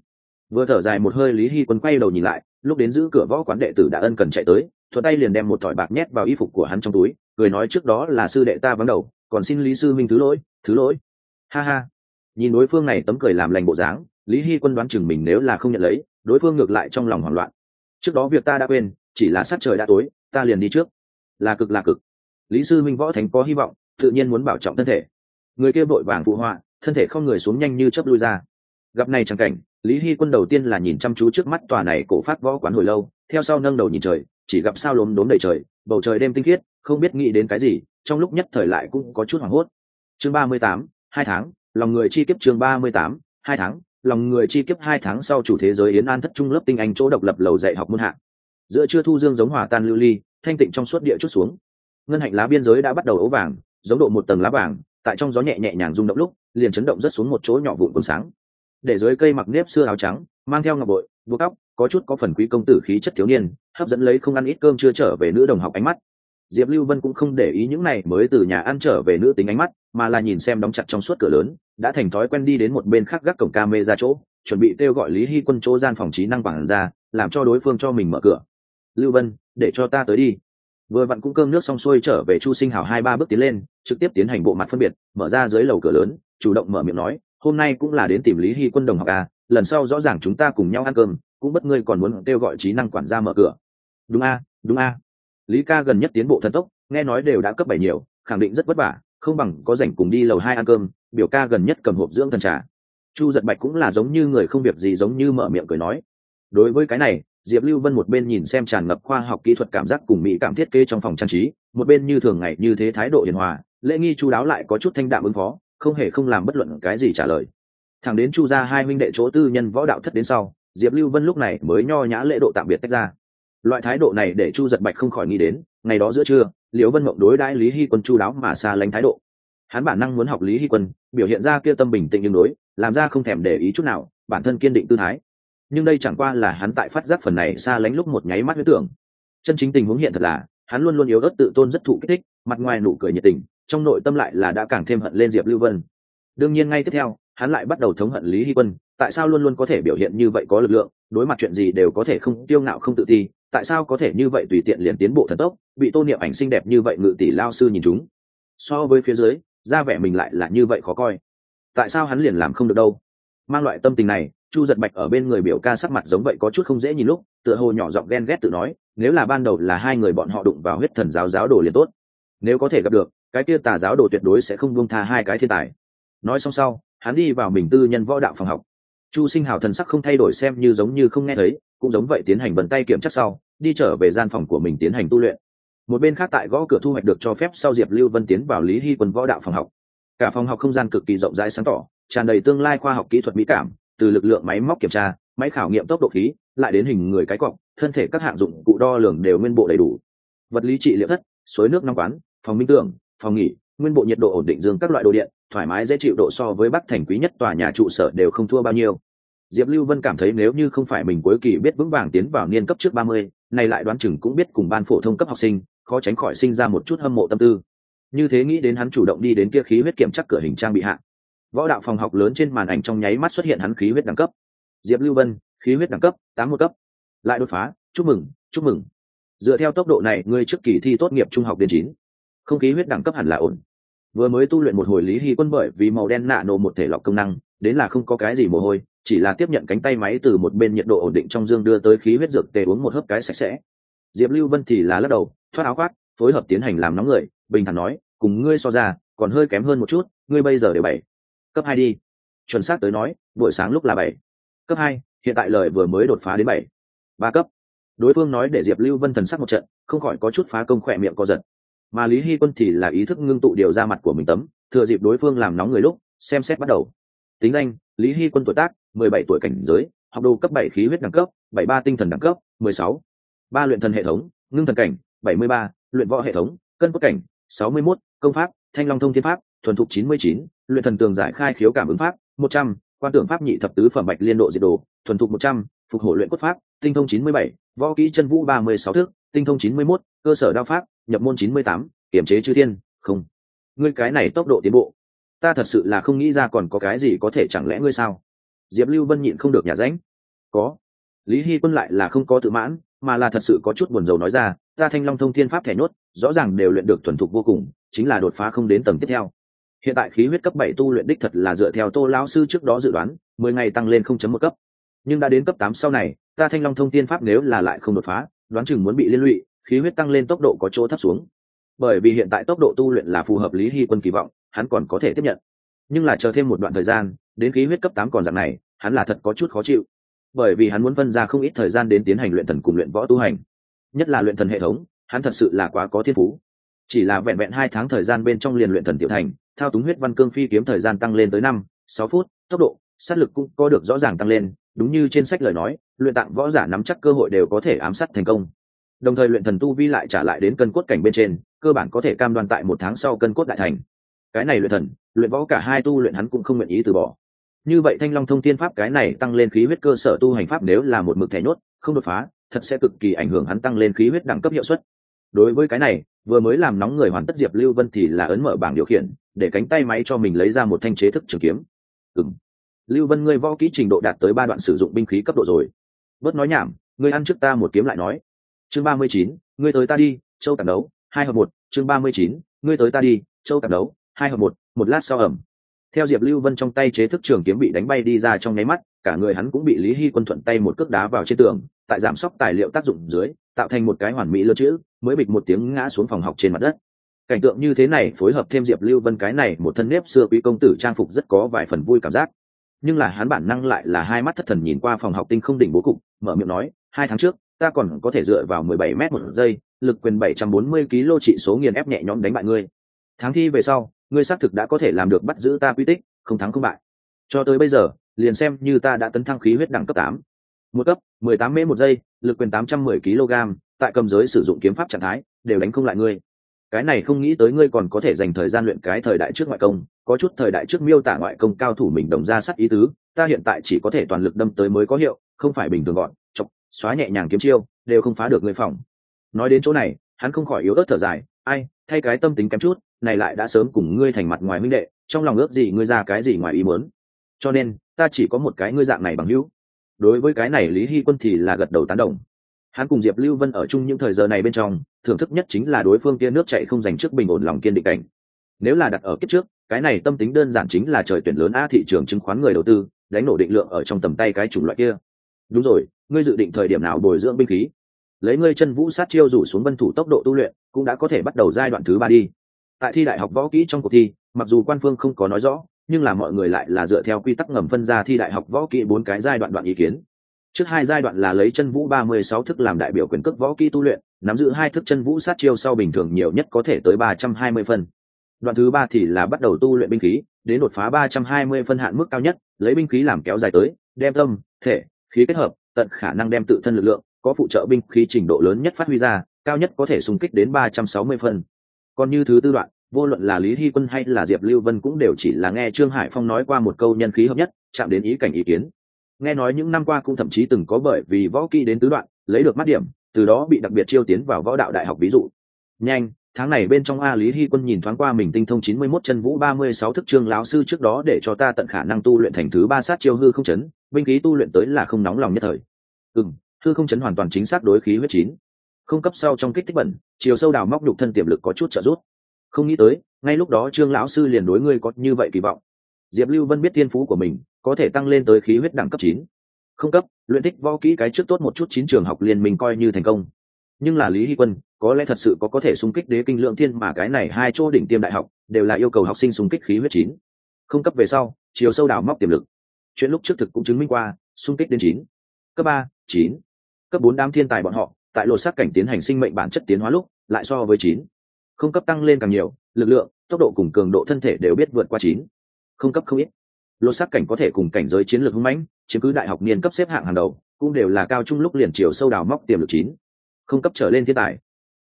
Vừa thở dài một hơi, lý hy quân quay đầu nhìn lại, lúc đến giữ cửa võ quán đệ tử đã ân cần chạy tới, thuận tay liền đem một thỏi bạc nhét vào y phục của hắn trong túi, cười nói trước đó là sư đệ ta vắng đầu, còn xin lý sư minh thứ lỗi thứ lỗi. Ha ha. Nhìn đối phương này tấm cười làm lành bộ dáng, lý hy quân đoán chừng mình nếu là không nhận lấy đối phương ngược lại trong lòng hoảng loạn. Trước đó việc ta đã quên, chỉ là sát trời đã tối, ta liền đi trước. Là cực là cực. Lý sư minh võ thánh có hy vọng, tự nhiên muốn bảo trọng thân thể. Người kia vội vàng phụ họa, thân thể không người xuống nhanh như chớp lui ra. Gặp này chẳng cảnh, lý hy quân đầu tiên là nhìn chăm chú trước mắt tòa này cổ phát võ quán hồi lâu, theo sau nâng đầu nhìn trời, chỉ gặp sao lốm đốm đầy trời, bầu trời đêm tinh khiết, không biết nghĩ đến cái gì, trong lúc nhất thời lại cũng có chút hoảng hốt. Chương ba mươi tám, hai tháng, lòng người chi kiếp chương ba mươi tám, hai tháng lòng người chi kiếp hai tháng sau chủ thế giới yến an thất trung lớp tinh anh chỗ độc lập lầu dạy học môn hạ. Giữa trưa thu dương giống hòa tan lưu ly, thanh tịnh trong suốt địa chút xuống. Ngân hạnh lá biên giới đã bắt đầu ấu vàng, giống độ một tầng lá vàng, tại trong gió nhẹ nhẹ nhàng rung động lúc, liền chấn động rất xuống một chỗ nhỏ vụn cuốn sáng. Để dưới cây mặc nếp xưa áo trắng, mang theo ngọc bội, buộc tóc, có chút có phần quý công tử khí chất thiếu niên, hấp dẫn lấy không ăn ít cơm chưa trở về nữ đồng học ánh mắt diệp lưu vân cũng không để ý những này mới từ nhà ăn trở về nữ tính ánh mắt, mà là nhìn xem đóng chặt trong suốt cửa lớn, đã thành thói quen đi đến một bên khác gác cổng ca mê ra chỗ, chuẩn bị kêu gọi lý hy quân chỗ gian phòng trí năng bằng ra làm cho đối phương cho mình mở cửa. Lưu vân, để cho ta tới đi. Vừa vặn cũng cơm nước xong xuôi trở về chu sinh hào hai ba bước tiến lên, trực tiếp tiến hành bộ mặt phân biệt, mở ra dưới lầu cửa lớn, chủ động mở miệng nói, hôm nay cũng là đến tìm lý hy quân đồng học à lần sau rõ ràng chúng ta cùng nhau ăn cơm, cũng bất ngươi còn muốn kêu gọi trí năng quản gia mở cửa. Đúng a đúng a lý ca gần nhất tiến bộ thần tốc, nghe nói đều đã cấp bảy nhiều, khẳng định rất vất vả, không bằng có rảnh cùng đi lầu hai ăn cơm, biểu ca gần nhất cầm hộp dưỡng thần trà. Chu giật bạch cũng là giống như người không việc gì giống như mở miệng cười nói. Đối với cái này, diệp lưu vân một bên nhìn xem tràn ngập khoa học kỹ thuật cảm giác cùng mỹ cảm thiết kế trong phòng trang trí, một bên như thường ngày như thế thái độ hiền hòa, lễ nghi chu đáo lại có chút thanh đạm ứng phó, không hề không làm bất luận cái gì trả lời. Thẳng đến chu ra hai minh đệ chỗ tư nhân võ đạo thất đến sau, diệp lưu vân lúc này mới nho nhã lễ độ tạm biệt tách ra loại thái độ này để chu giật bạch không khỏi nghĩ đến, ngày đó giữa trưa, liễu vân mộng đối đãi lý hy quân chu đáo mà xa lánh thái độ. Hắn bản năng muốn học lý hy quân, biểu hiện ra kia tâm bình tĩnh nhưng đối, làm ra không thèm để ý chút nào, bản thân kiên định tư thái. Nhưng đây chẳng qua là hắn tại phát giác phần này xa lánh lúc một nháy mắt huyết tưởng. Chân chính tình huống hiện thật là, hắn luôn luôn yếu ớt tự tôn rất thụ kích thích, mặt ngoài nụ cười nhiệt tình, trong nội tâm lại là đã càng thêm hận lên diệp lưu vân. Đương nhiên ngay tiếp theo, hắn lại bắt đầu thống hận lý hy quân tại sao luôn luôn có thể biểu hiện như vậy có lực lượng, đối mặt chuyện gì đều có thể không tiêu ngạo không tự ti, tại sao có thể như vậy tùy tiện liền tiến bộ thần tốc, bị tô niệm ảnh xinh đẹp như vậy ngự tỷ lao sư nhìn chúng. So với phía dưới, ra vẻ mình lại là như vậy khó coi. Tại sao hắn liền làm không được đâu? Mang loại tâm tình này, chu giật bạch ở bên người biểu ca sắc mặt giống vậy có chút không dễ nhìn lúc, tựa hồ nhỏ giọng ghen ghét tự nói, nếu là ban đầu là hai người bọn họ đụng vào huyết thần giáo giáo đồ liền tốt. Nếu có thể gặp được, cái kia tà giáo đồ tuyệt đối sẽ không buông tha hai cái thiên tài. Nói xong sau, hắn đi vào mình tư nhân võ đạo phòng học chu sinh hào thần sắc không thay đổi xem như giống như không nghe thấy, cũng giống vậy tiến hành bận tay kiểm tra sau, đi trở về gian phòng của mình tiến hành tu luyện. Một bên khác tại gõ cửa thu hoạch được cho phép sau diệp lưu vân tiến vào lý hy quân võ đạo phòng học. Cả phòng học không gian cực kỳ rộng rãi sáng tỏ, tràn đầy tương lai khoa học kỹ thuật mỹ cảm, từ lực lượng máy móc kiểm tra, máy khảo nghiệm tốc độ khí, lại đến hình người cái cọc, thân thể các hạng dụng cụ đo lường đều nguyên bộ đầy đủ. Vật lý trị liệu thất, suối nước nóng quán, phòng minh tưởng, phòng nghỉ, nguyên bộ nhiệt độ ổn định dương các loại đồ điện thoải mái dễ chịu độ so với bắc thành quý nhất tòa nhà trụ sở đều không thua bao nhiêu. Diệp lưu vân cảm thấy nếu như không phải mình cuối kỳ biết vững vàng tiến vào niên cấp trước ba mươi, này lại đoán chừng cũng biết cùng ban phổ thông cấp học sinh, khó tránh khỏi sinh ra một chút hâm mộ tâm tư. Như thế nghĩ đến hắn chủ động đi đến kia khí huyết kiểm chắc cửa hình trang bị hạn. võ đạo phòng học lớn trên màn ảnh trong nháy mắt xuất hiện hắn khí huyết đẳng cấp. Diệp lưu vân, khí huyết đẳng cấp, tám một cấp. Lại đột phá, chúc mừng chúc mừng. Dựa theo tốc độ này, ngươi trước kỳ thi tốt nghiệp trung học đến chín. Không khí huyết đẳng cấp hẳn là ổn vừa mới tu luyện một hồi lý hy quân bởi vì màu đen nạ nổ một thể lọc công năng, đến là không có cái gì mồ hôi, chỉ là tiếp nhận cánh tay máy từ một bên nhiệt độ ổn định trong dương đưa tới khí huyết dược tề uống một hớp cái sạch sẽ. Diệp lưu vân thì là lắc đầu, thoát áo khoác, phối hợp tiến hành làm nóng người, bình thản nói, cùng ngươi so ra, còn hơi kém hơn một chút, ngươi bây giờ đều bảy, cấp hai đi. Chuẩn xác tới nói, buổi sáng lúc là bảy, cấp hai, hiện tại lời vừa mới đột phá đến bảy, ba cấp. Đối phương nói để diệp lưu vân thần sắc một trận, không khỏi có chút phá công khỏe miệng co giật mà lý hy quân thì là ý thức ngưng tụ điều ra mặt của mình tấm, thừa dịp đối phương làm nóng người lúc, xem xét bắt đầu. Tính danh, lý hy quân tuổi tác, mười bảy tuổi cảnh giới, học đồ cấp bảy khí huyết đẳng cấp, bảy ba tinh thần đẳng cấp, mười sáu. Ba luyện thần hệ thống, ngưng thần cảnh, bảy mươi ba, luyện võ hệ thống, cân quốc cảnh, sáu mươi mốt, công pháp, thanh long thông thiên pháp, thuần thục chín mươi chín, luyện thần tường giải khai khiếu cảm ứng pháp, một trăm, quan tưởng pháp nhị thập tứ phẩm bạch liên độ diệt đồ, thuần thục một trăm, phục hồi luyện cốt pháp, tinh thông chín mươi bảy, võ kỹ chân vũ ba mươi sáu thước, tinh thông chín mươi mốt, cơ sở đao pháp nhập môn chín mươi tám kiểm chế chư thiên, không. Ngươi cái này tốc độ tiến bộ, ta thật sự là không nghĩ ra còn có cái gì có thể chẳng lẽ ngươi sao? Diệp lưu vân nhịn không được nhà ránh. Có. Lý hy quân lại là không có tự mãn, mà là thật sự có chút buồn rầu nói ra, ta thanh long thông thiên pháp thẻ nhốt, rõ ràng đều luyện được thuần thục vô cùng, chính là đột phá không đến tầng tiếp theo. Hiện tại khí huyết cấp bảy tu luyện đích thật là dựa theo tô lão sư trước đó dự đoán, mười ngày tăng lên không chấm một cấp. Nhưng đã đến cấp tám sau này, ta thanh long thông Thiên pháp nếu là lại không đột phá, đoán chừng muốn bị liên lụy khí huyết tăng lên tốc độ có chỗ thấp xuống. Bởi vì hiện tại tốc độ tu luyện là phù hợp lý hy quân kỳ vọng, hắn còn có thể tiếp nhận. Nhưng là chờ thêm một đoạn thời gian, đến khí huyết cấp tám còn dạng này, hắn là thật có chút khó chịu. Bởi vì hắn muốn phân ra không ít thời gian đến tiến hành luyện thần cùng luyện võ tu hành. Nhất là luyện thần hệ thống, hắn thật sự là quá có thiên phú. Chỉ là vẹn vẹn hai tháng thời gian bên trong liền luyện thần tiểu thành, thao túng huyết văn cương phi kiếm thời gian tăng lên tới năm, sáu phút, tốc độ, sát lực cũng có được rõ ràng tăng lên. Đúng như trên sách lời nói, luyện tạng võ giả nắm chắc cơ hội đều có thể ám sát thành công đồng thời luyện thần tu vi lại trả lại đến cân cốt cảnh bên trên, cơ bản có thể cam đoan tại một tháng sau cân cốt đại thành. Cái này luyện thần, luyện võ cả hai tu luyện hắn cũng không nguyện ý từ bỏ. Như vậy thanh long thông thiên pháp cái này tăng lên khí huyết cơ sở tu hành pháp nếu là một mực thẻ nhốt, không đột phá, thật sẽ cực kỳ ảnh hưởng hắn tăng lên khí huyết đẳng cấp hiệu suất. Đối với cái này, vừa mới làm nóng người hoàn tất diệp lưu vân thì là ấn mở bảng điều khiển, để cánh tay máy cho mình lấy ra một thanh chế thức trường kiếm. Ừng lưu vân ngươi võ kỹ trình độ đạt tới ba đoạn sử dụng binh khí cấp độ rồi. Bớt nói nhảm, ngươi ăn trước ta một kiếm lại nói chương ba mươi chín, ngươi tới ta đi, châu tạm đấu hai hợp một, chương ba mươi chín, ngươi tới ta đi, châu tạm đấu hai hợp một một lát sau ẩm. Theo diệp lưu vân trong tay chế thức trường kiếm bị đánh bay đi ra trong nháy mắt, cả người hắn cũng bị lý hy quân thuận tay một cước đá vào trên tường, tại giảm sốc tài liệu tác dụng dưới, tạo thành một cái hoàn mỹ lơ chữ, mới bịch một tiếng ngã xuống phòng học trên mặt đất. Cảnh tượng như thế này phối hợp thêm diệp lưu vân cái này một thân nếp xưa quý công tử trang phục rất có vài phần vui cảm giác. Nhưng là hắn bản năng lại là hai mắt thất thần nhìn qua phòng học tinh không đỉnh bố cục, mở miệng nói, hai tháng trước ta còn có thể dựa vào mười bảy m một giây, lực quyền bảy trăm bốn mươi kg trị số nghiền ép nhẹ nhõm đánh bại ngươi. Tháng thi về sau, ngươi xác thực đã có thể làm được bắt giữ ta quy tích, không thắng không bại. Cho tới bây giờ, liền xem như ta đã tấn thăng khí huyết đẳng cấp tám. Một cấp, mười tám m một giây, lực quyền tám trăm mười kg, tại cầm giới sử dụng kiếm pháp trạng thái, đều đánh không lại ngươi. Cái này không nghĩ tới ngươi còn có thể dành thời gian luyện cái thời đại trước ngoại công, có chút thời đại trước miêu tả ngoại công cao thủ mình đồng ra sắt ý tứ, ta hiện tại chỉ có thể toàn lực đâm tới mới có hiệu, không phải bình thường gọn xóa nhẹ nhàng kiếm chiêu, đều không phá được người phòng. Nói đến chỗ này, hắn không khỏi yếu ớt thở dài, ai, thay cái tâm tính kém chút, này lại đã sớm cùng ngươi thành mặt ngoài minh đệ, trong lòng ước gì ngươi ra cái gì ngoài ý muốn. Cho nên, ta chỉ có một cái ngươi dạng này bằng hữu. Đối với cái này lý hy quân thì là gật đầu tán đồng. Hắn cùng diệp lưu vân ở chung những thời giờ này bên trong, thưởng thức nhất chính là đối phương kia nước chạy không dành trước bình ổn lòng kiên định cảnh. Nếu là đặt ở kiếp trước, cái này tâm tính đơn giản chính là trời tuyển lớn a thị trường chứng khoán người đầu tư, đánh nổ định lượng ở trong tầm tay cái chủng loại kia đúng rồi, ngươi dự định thời điểm nào bồi dưỡng binh khí? Lấy ngươi chân vũ sát chiêu rủ xuống vân thủ tốc độ tu luyện, cũng đã có thể bắt đầu giai đoạn thứ ba đi. Tại thi đại học võ kỹ trong cuộc thi, mặc dù quan phương không có nói rõ, nhưng là mọi người lại là dựa theo quy tắc ngầm phân ra thi đại học võ kỹ bốn cái giai đoạn đoạn ý kiến. Trước hai giai đoạn là lấy chân vũ ba mươi sáu thức làm đại biểu quyền cước võ kỹ tu luyện, nắm giữ hai thức chân vũ sát chiêu sau bình thường nhiều nhất có thể tới ba trăm hai mươi phân. Đoạn thứ ba thì là bắt đầu tu luyện binh khí, đến đột phá ba trăm hai mươi phân hạn mức cao nhất, lấy binh khí làm kéo dài tới, đem tâm, thể khí kết hợp, tận khả năng đem tự thân lực lượng, có phụ trợ binh khí trình độ lớn nhất phát huy ra, cao nhất có thể xung kích đến ba trăm sáu mươi phân còn như thứ tư đoạn, vô luận là lý hy quân hay là diệp lưu vân cũng đều chỉ là nghe trương hải phong nói qua một câu nhân khí hợp nhất, chạm đến ý cảnh ý kiến. Nghe nói những năm qua cũng thậm chí từng có bởi vì võ kỹ đến tứ đoạn, lấy được mắt điểm, từ đó bị đặc biệt chiêu tiến vào võ đạo đại học ví dụ. Nhanh tháng này bên trong a lý hy quân nhìn thoáng qua mình tinh thông chín mươi mốt chân vũ ba mươi sáu thức trương lão sư trước đó để cho ta tận khả năng tu luyện thành thứ ba sát chiêu hư không chấn, binh khí tu luyện tới là không nóng lòng nhất thời. Ừ hư không chấn hoàn toàn chính xác đối khí huyết chín. Không cấp sau trong kích thích bẩn, chiều sâu đào móc nhục thân tiềm lực có chút trợ giúp. Không nghĩ tới, ngay lúc đó trương lão sư liền đối ngươi có như vậy kỳ vọng. Diệp lưu vân biết tiên phú của mình, có thể tăng lên tới khí huyết đẳng cấp chín. Không cấp, luyện thích võ kỹ cái trước tốt một chút chín trường học liên mình coi như thành công nhưng là lý hy quân, có lẽ thật sự có có thể xung kích đế kinh lượng thiên mà cái này hai chỗ đỉnh tiêm đại học, đều là yêu cầu học sinh xung kích khí huyết chín. Không cấp về sau, chiều sâu đào móc tiềm lực. Chuyện lúc trước thực cũng chứng minh qua, xung kích đến chín. Cấp ba, chín. Cấp bốn đám thiên tài bọn họ, tại lột xác cảnh tiến hành sinh mệnh bản chất tiến hóa lúc, lại so với chín. Không cấp tăng lên càng nhiều, lực lượng, tốc độ cùng cường độ thân thể đều biết vượt qua chín. Không cấp không ít. Lột xác cảnh có thể cùng cảnh giới chiến lược hưng mãnh, chiếm cứ đại học niên cấp xếp hạng hàng đầu, cũng đều là cao trung lúc liền chiều sâu đào móc tiềm lực chín không cấp trở lên thiên tài.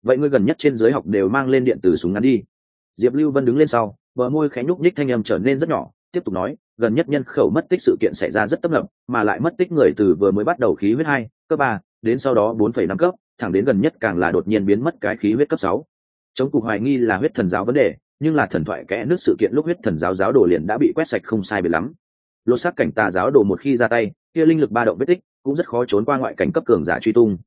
Vậy ngươi gần nhất trên giới học đều mang lên điện từ súng ngắn đi. Diệp lưu vân đứng lên sau, bờ môi khẽ nhúc nhích thanh âm trở nên rất nhỏ, tiếp tục nói, gần nhất nhân khẩu mất tích sự kiện xảy ra rất tấp nập, mà lại mất tích người từ vừa mới bắt đầu khí huyết hai, cấp ba, đến sau đó bốn phẩy năm cấp, thẳng đến gần nhất càng là đột nhiên biến mất cái khí huyết cấp sáu. Chống cục hoài nghi là huyết thần giáo vấn đề, nhưng là thần thoại kẽ nước sự kiện lúc huyết thần giáo giáo đồ liền đã bị quét sạch không sai biệt lắm. Lột xác cảnh tà giáo đồ một khi ra tay, kia linh lực ba động vết tích cũng rất khó trốn qua ngoại cảnh cấp cường giả truy tung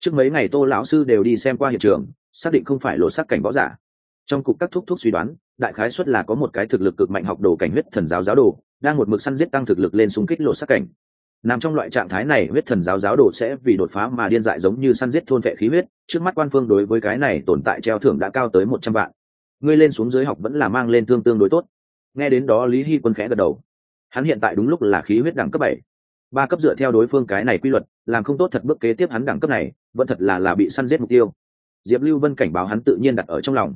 trước mấy ngày tô lão sư đều đi xem qua hiện trường, xác định không phải lộ sắc cảnh võ giả. Trong cục các thúc thúc suy đoán, đại khái xuất là có một cái thực lực cực mạnh học đồ cảnh huyết thần giáo giáo đồ, đang một mực săn giết tăng thực lực lên xung kích lộ sắc cảnh. Nằm trong loại trạng thái này, huyết thần giáo giáo đồ sẽ vì đột phá mà điên dại giống như săn giết thôn vệ khí huyết, trước mắt quan phương đối với cái này tồn tại treo thưởng đã cao tới một trăm vạn. Ngươi lên xuống dưới học vẫn là mang lên thương tương đối tốt. Nghe đến đó lý hy quân khẽ gật đầu. Hắn hiện tại đúng lúc là khí huyết đẳng cấp bảy ba cấp dựa theo đối phương cái này quy luật, làm không tốt thật bước kế tiếp hắn đẳng cấp này, vẫn thật là là bị săn giết mục tiêu. Diệp lưu vân cảnh báo hắn tự nhiên đặt ở trong lòng.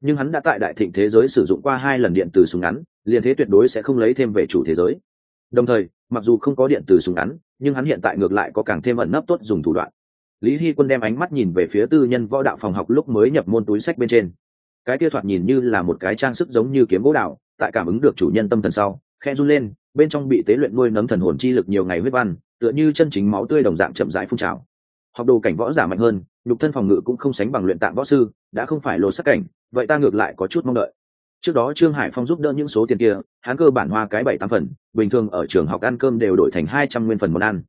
Nhưng hắn đã tại đại thịnh thế giới sử dụng qua hai lần điện từ súng ngắn, liền thế tuyệt đối sẽ không lấy thêm về chủ thế giới. Đồng thời, mặc dù không có điện từ súng ngắn, nhưng hắn hiện tại ngược lại có càng thêm ẩn nấp tốt dùng thủ đoạn. Lý hy quân đem ánh mắt nhìn về phía tư nhân võ đạo phòng học lúc mới nhập môn túi sách bên trên. Cái kia thoạt nhìn như là một cái trang sức giống như kiếm gỗ đạo tại cảm ứng được chủ nhân tâm thần sau khe run lên, bên trong bị tế luyện nuôi nấng thần hồn chi lực nhiều ngày huyết văn, tựa như chân chính máu tươi đồng dạng chậm rãi phun trào. Học đồ cảnh võ giả mạnh hơn, nhục thân phòng ngự cũng không sánh bằng luyện tạng võ sư, đã không phải lột sắc cảnh, vậy ta ngược lại có chút mong đợi. Trước đó trương hải phong giúp đỡ những số tiền kia, hắn cơ bản hoa cái bảy tám phần, bình thường ở trường học ăn cơm đều đổi thành hai trăm nguyên phần món ăn.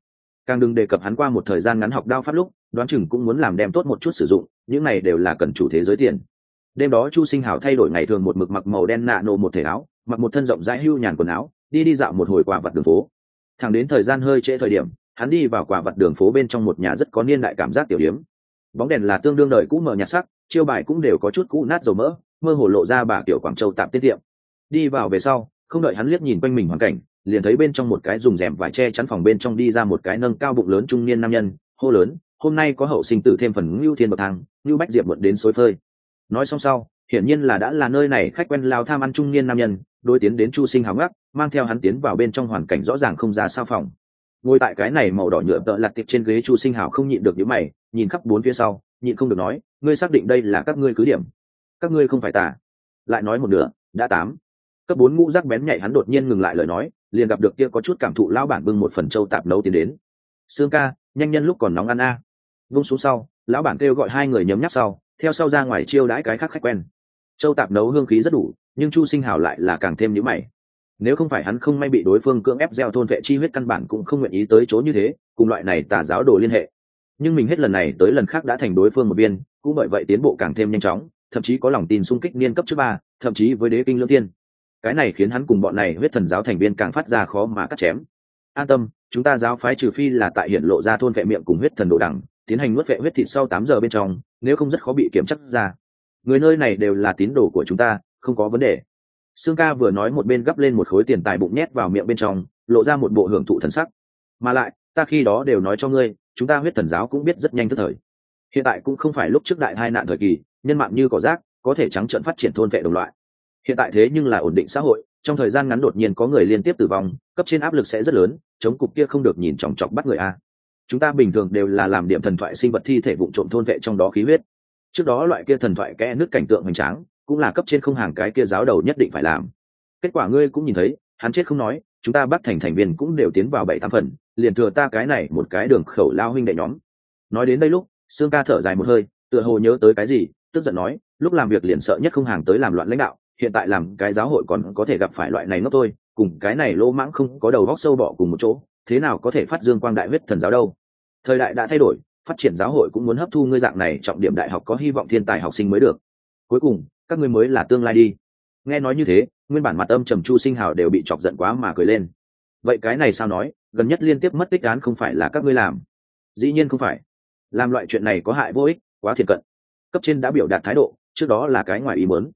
Càng đừng đề cập hắn qua một thời gian ngắn học đao pháp lúc, đoán chừng cũng muốn làm đem tốt một chút sử dụng, những này đều là cần chủ thế giới tiền đêm đó chu sinh hảo thay đổi ngày thường một mực mặc màu đen nạ nổ một thể áo, mặc một thân rộng rãi hưu nhàn quần áo, đi đi dạo một hồi quả vặt đường phố. Thẳng đến thời gian hơi trễ thời điểm, hắn đi vào quả vặt đường phố bên trong một nhà rất có niên đại cảm giác tiểu điếm. Bóng đèn là tương đương đời cũ mờ nhạt sắc, chiêu bài cũng đều có chút cũ nát dầu mỡ, mơ hồ lộ ra bà tiểu quảng châu tạm tiết tiệm đi vào về sau, không đợi hắn liếc nhìn quanh mình hoàn cảnh, liền thấy bên trong một cái dùng rèm vải che chắn phòng bên trong đi ra một cái nâng cao bụng lớn trung niên nam nhân, hô lớn, hôm nay có hậu sinh tử thêm phần ngưu thiên bậc thang, ngưu bách diệp muộn đến xối phơi nói xong sau, hiển nhiên là đã là nơi này khách quen lao tham ăn trung niên nam nhân đôi tiến đến chu sinh hào ngắc mang theo hắn tiến vào bên trong hoàn cảnh rõ ràng không ra sao phòng. Ngồi tại cái này màu đỏ nhựa tợ lặt tiệp trên ghế chu sinh hào không nhịn được những mày, nhìn khắp bốn phía sau, nhịn không được nói, ngươi xác định đây là các ngươi cứ điểm. Các ngươi không phải tà. Lại nói một nửa, đã tám. Cấp bốn ngũ rắc bén nhạy hắn đột nhiên ngừng lại lời nói, liền gặp được kia có chút cảm thụ lao bản bưng một phần trâu tạp nấu tiến đến. Sương ca, nhanh nhân lúc còn nóng ăn a. À. vung xuống sau, lão bản kêu gọi hai người nhấm nhắc sau theo sau ra ngoài chiêu đãi cái khác khách quen. Châu tạp nấu hương khí rất đủ, nhưng chu sinh hào lại là càng thêm nhữ mày. Nếu không phải hắn không may bị đối phương cưỡng ép gieo thôn vệ chi huyết căn bản cũng không nguyện ý tới chỗ như thế, cùng loại này tà giáo đồ liên hệ. Nhưng mình hết lần này tới lần khác đã thành đối phương một viên, cũng bởi vậy tiến bộ càng thêm nhanh chóng, thậm chí có lòng tin xung kích niên cấp trước ba, thậm chí với đế kinh lương tiên cái này khiến hắn cùng bọn này huyết thần giáo thành viên càng phát ra khó mà cắt chém. An tâm, chúng ta giáo phái trừ phi là tại hiện lộ ra thôn vệ miệng cùng huyết thần đồ đẳng tiến hành nuốt vệ huyết thịt sau tám giờ bên trong, nếu không rất khó bị kiểm chắc ra. Người nơi này đều là tín đồ của chúng ta, không có vấn đề. Sương ca vừa nói một bên gấp lên một khối tiền tài bụng nhét vào miệng bên trong, lộ ra một bộ hưởng thụ thần sắc. Mà lại, ta khi đó đều nói cho ngươi, chúng ta huyết thần giáo cũng biết rất nhanh tức thời. Hiện tại cũng không phải lúc trước đại hai nạn thời kỳ, nhân mạng như cỏ rác, có thể trắng trợn phát triển thôn vệ đồng loại. Hiện tại thế nhưng là ổn định xã hội, trong thời gian ngắn đột nhiên có người liên tiếp tử vong, cấp trên áp lực sẽ rất lớn, chống cục kia không được nhìn chòng chọc bắt người a chúng ta bình thường đều là làm điểm thần thoại sinh vật thi thể vụ trộm thôn vệ trong đó khí huyết. Trước đó loại kia thần thoại kẽ nước cảnh tượng hoành tráng, cũng là cấp trên không hàng cái kia giáo đầu nhất định phải làm. Kết quả ngươi cũng nhìn thấy, hắn chết không nói, chúng ta bắt thành thành viên cũng đều tiến vào bảy tám phần, liền thừa ta cái này một cái đường khẩu lao huynh đệ nhóm. Nói đến đây lúc, sương ca thở dài một hơi, tựa hồ nhớ tới cái gì, tức giận nói, lúc làm việc liền sợ nhất không hàng tới làm loạn lãnh đạo, hiện tại làm cái giáo hội còn có thể gặp phải loại này ngốc thôi, cùng cái này lỗ mãng không có đầu góc sâu bỏ cùng một chỗ, thế nào có thể phát dương quang đại huyết thần giáo đâu? Thời đại đã thay đổi, phát triển giáo hội cũng muốn hấp thu ngươi dạng này trọng điểm đại học có hy vọng thiên tài học sinh mới được. Cuối cùng, các ngươi mới là tương lai đi. Nghe nói như thế, nguyên bản mặt âm trầm chu sinh hào đều bị chọc giận quá mà cười lên. Vậy cái này sao nói, gần nhất liên tiếp mất tích án không phải là các ngươi làm? Dĩ nhiên không phải. Làm loại chuyện này có hại vô ích, quá thiệt cận. Cấp trên đã biểu đạt thái độ, trước đó là cái ngoài ý muốn.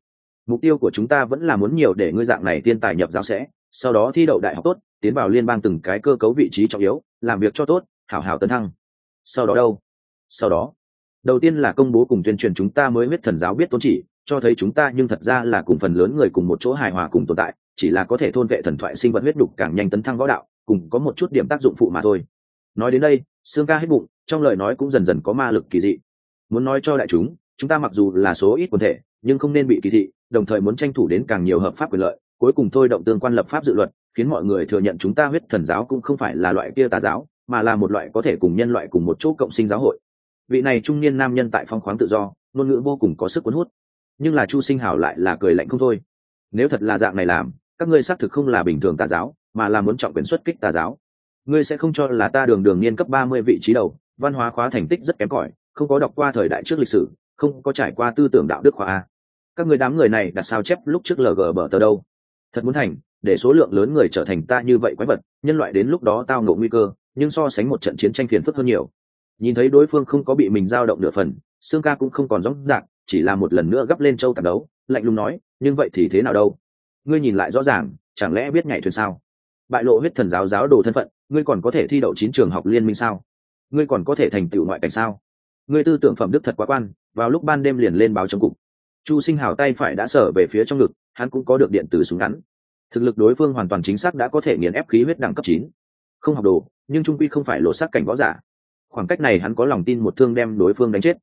Mục tiêu của chúng ta vẫn là muốn nhiều để ngươi dạng này tiên tài nhập giáo sẽ, sau đó thi đậu đại học tốt, tiến vào liên bang từng cái cơ cấu vị trí trọng yếu, làm việc cho tốt hảo hảo tấn thăng. Sau đó đâu? Sau đó. Đầu tiên là công bố cùng tuyên truyền chúng ta mới huyết thần giáo biết tôn chỉ, cho thấy chúng ta nhưng thật ra là cùng phần lớn người cùng một chỗ hài hòa cùng tồn tại, chỉ là có thể thôn vệ thần thoại sinh vật huyết đục càng nhanh tấn thăng võ đạo, cùng có một chút điểm tác dụng phụ mà thôi. Nói đến đây, xương ca hết bụng, trong lời nói cũng dần dần có ma lực kỳ dị. Muốn nói cho đại chúng chúng ta mặc dù là số ít quần thể, nhưng không nên bị kỳ thị, đồng thời muốn tranh thủ đến càng nhiều hợp pháp quyền lợi, cuối cùng thôi động tương quan lập pháp dự luật, khiến mọi người thừa nhận chúng ta huyết thần giáo cũng không phải là loại kia tà giáo mà là một loại có thể cùng nhân loại cùng một chỗ cộng sinh giáo hội. Vị này trung niên nam nhân tại phong khoáng tự do, ngôn ngữ vô cùng có sức cuốn hút. Nhưng là chu sinh hảo lại là cười lạnh không thôi. Nếu thật là dạng này làm, các ngươi xác thực không là bình thường tà giáo, mà là muốn trọng quyền xuất kích tà giáo. Ngươi sẽ không cho là ta đường đường niên cấp ba mươi vị trí đầu, văn hóa khóa thành tích rất kém cỏi, không có đọc qua thời đại trước lịch sử, không có trải qua tư tưởng đạo đức khóa a. Các người đám người này đặt sao chép lúc trước lg bờ tờ đâu? Thật muốn thành, để số lượng lớn người trở thành ta như vậy quái vật, nhân loại đến lúc đó tao ngộ nguy cơ nhưng so sánh một trận chiến tranh phiền phức hơn nhiều. Nhìn thấy đối phương không có bị mình giao động nửa phần xương ca cũng không còn rõ ràng chỉ là một lần nữa gấp lên châu tạp đấu, lạnh lùng nói, nhưng vậy thì thế nào đâu? Ngươi nhìn lại rõ ràng, chẳng lẽ biết nhảy thuyền sao? Bại lộ huyết thần giáo giáo đồ thân phận, ngươi còn có thể thi đậu chín trường học liên minh sao? Ngươi còn có thể thành tựu ngoại cảnh sao? Ngươi tư tưởng phẩm đức thật quá quan, vào lúc ban đêm liền lên báo trong cục. Chu sinh hào tay phải đã sở về phía trong ngực, hắn cũng có được điện từ súng ngắn. Thực lực đối phương hoàn toàn chính xác đã có thể nghiền ép khí huyết đẳng cấp chín. Không học đồ nhưng trung quy không phải lộ sắc cảnh võ giả. Khoảng cách này hắn có lòng tin một thương đem đối phương đánh chết.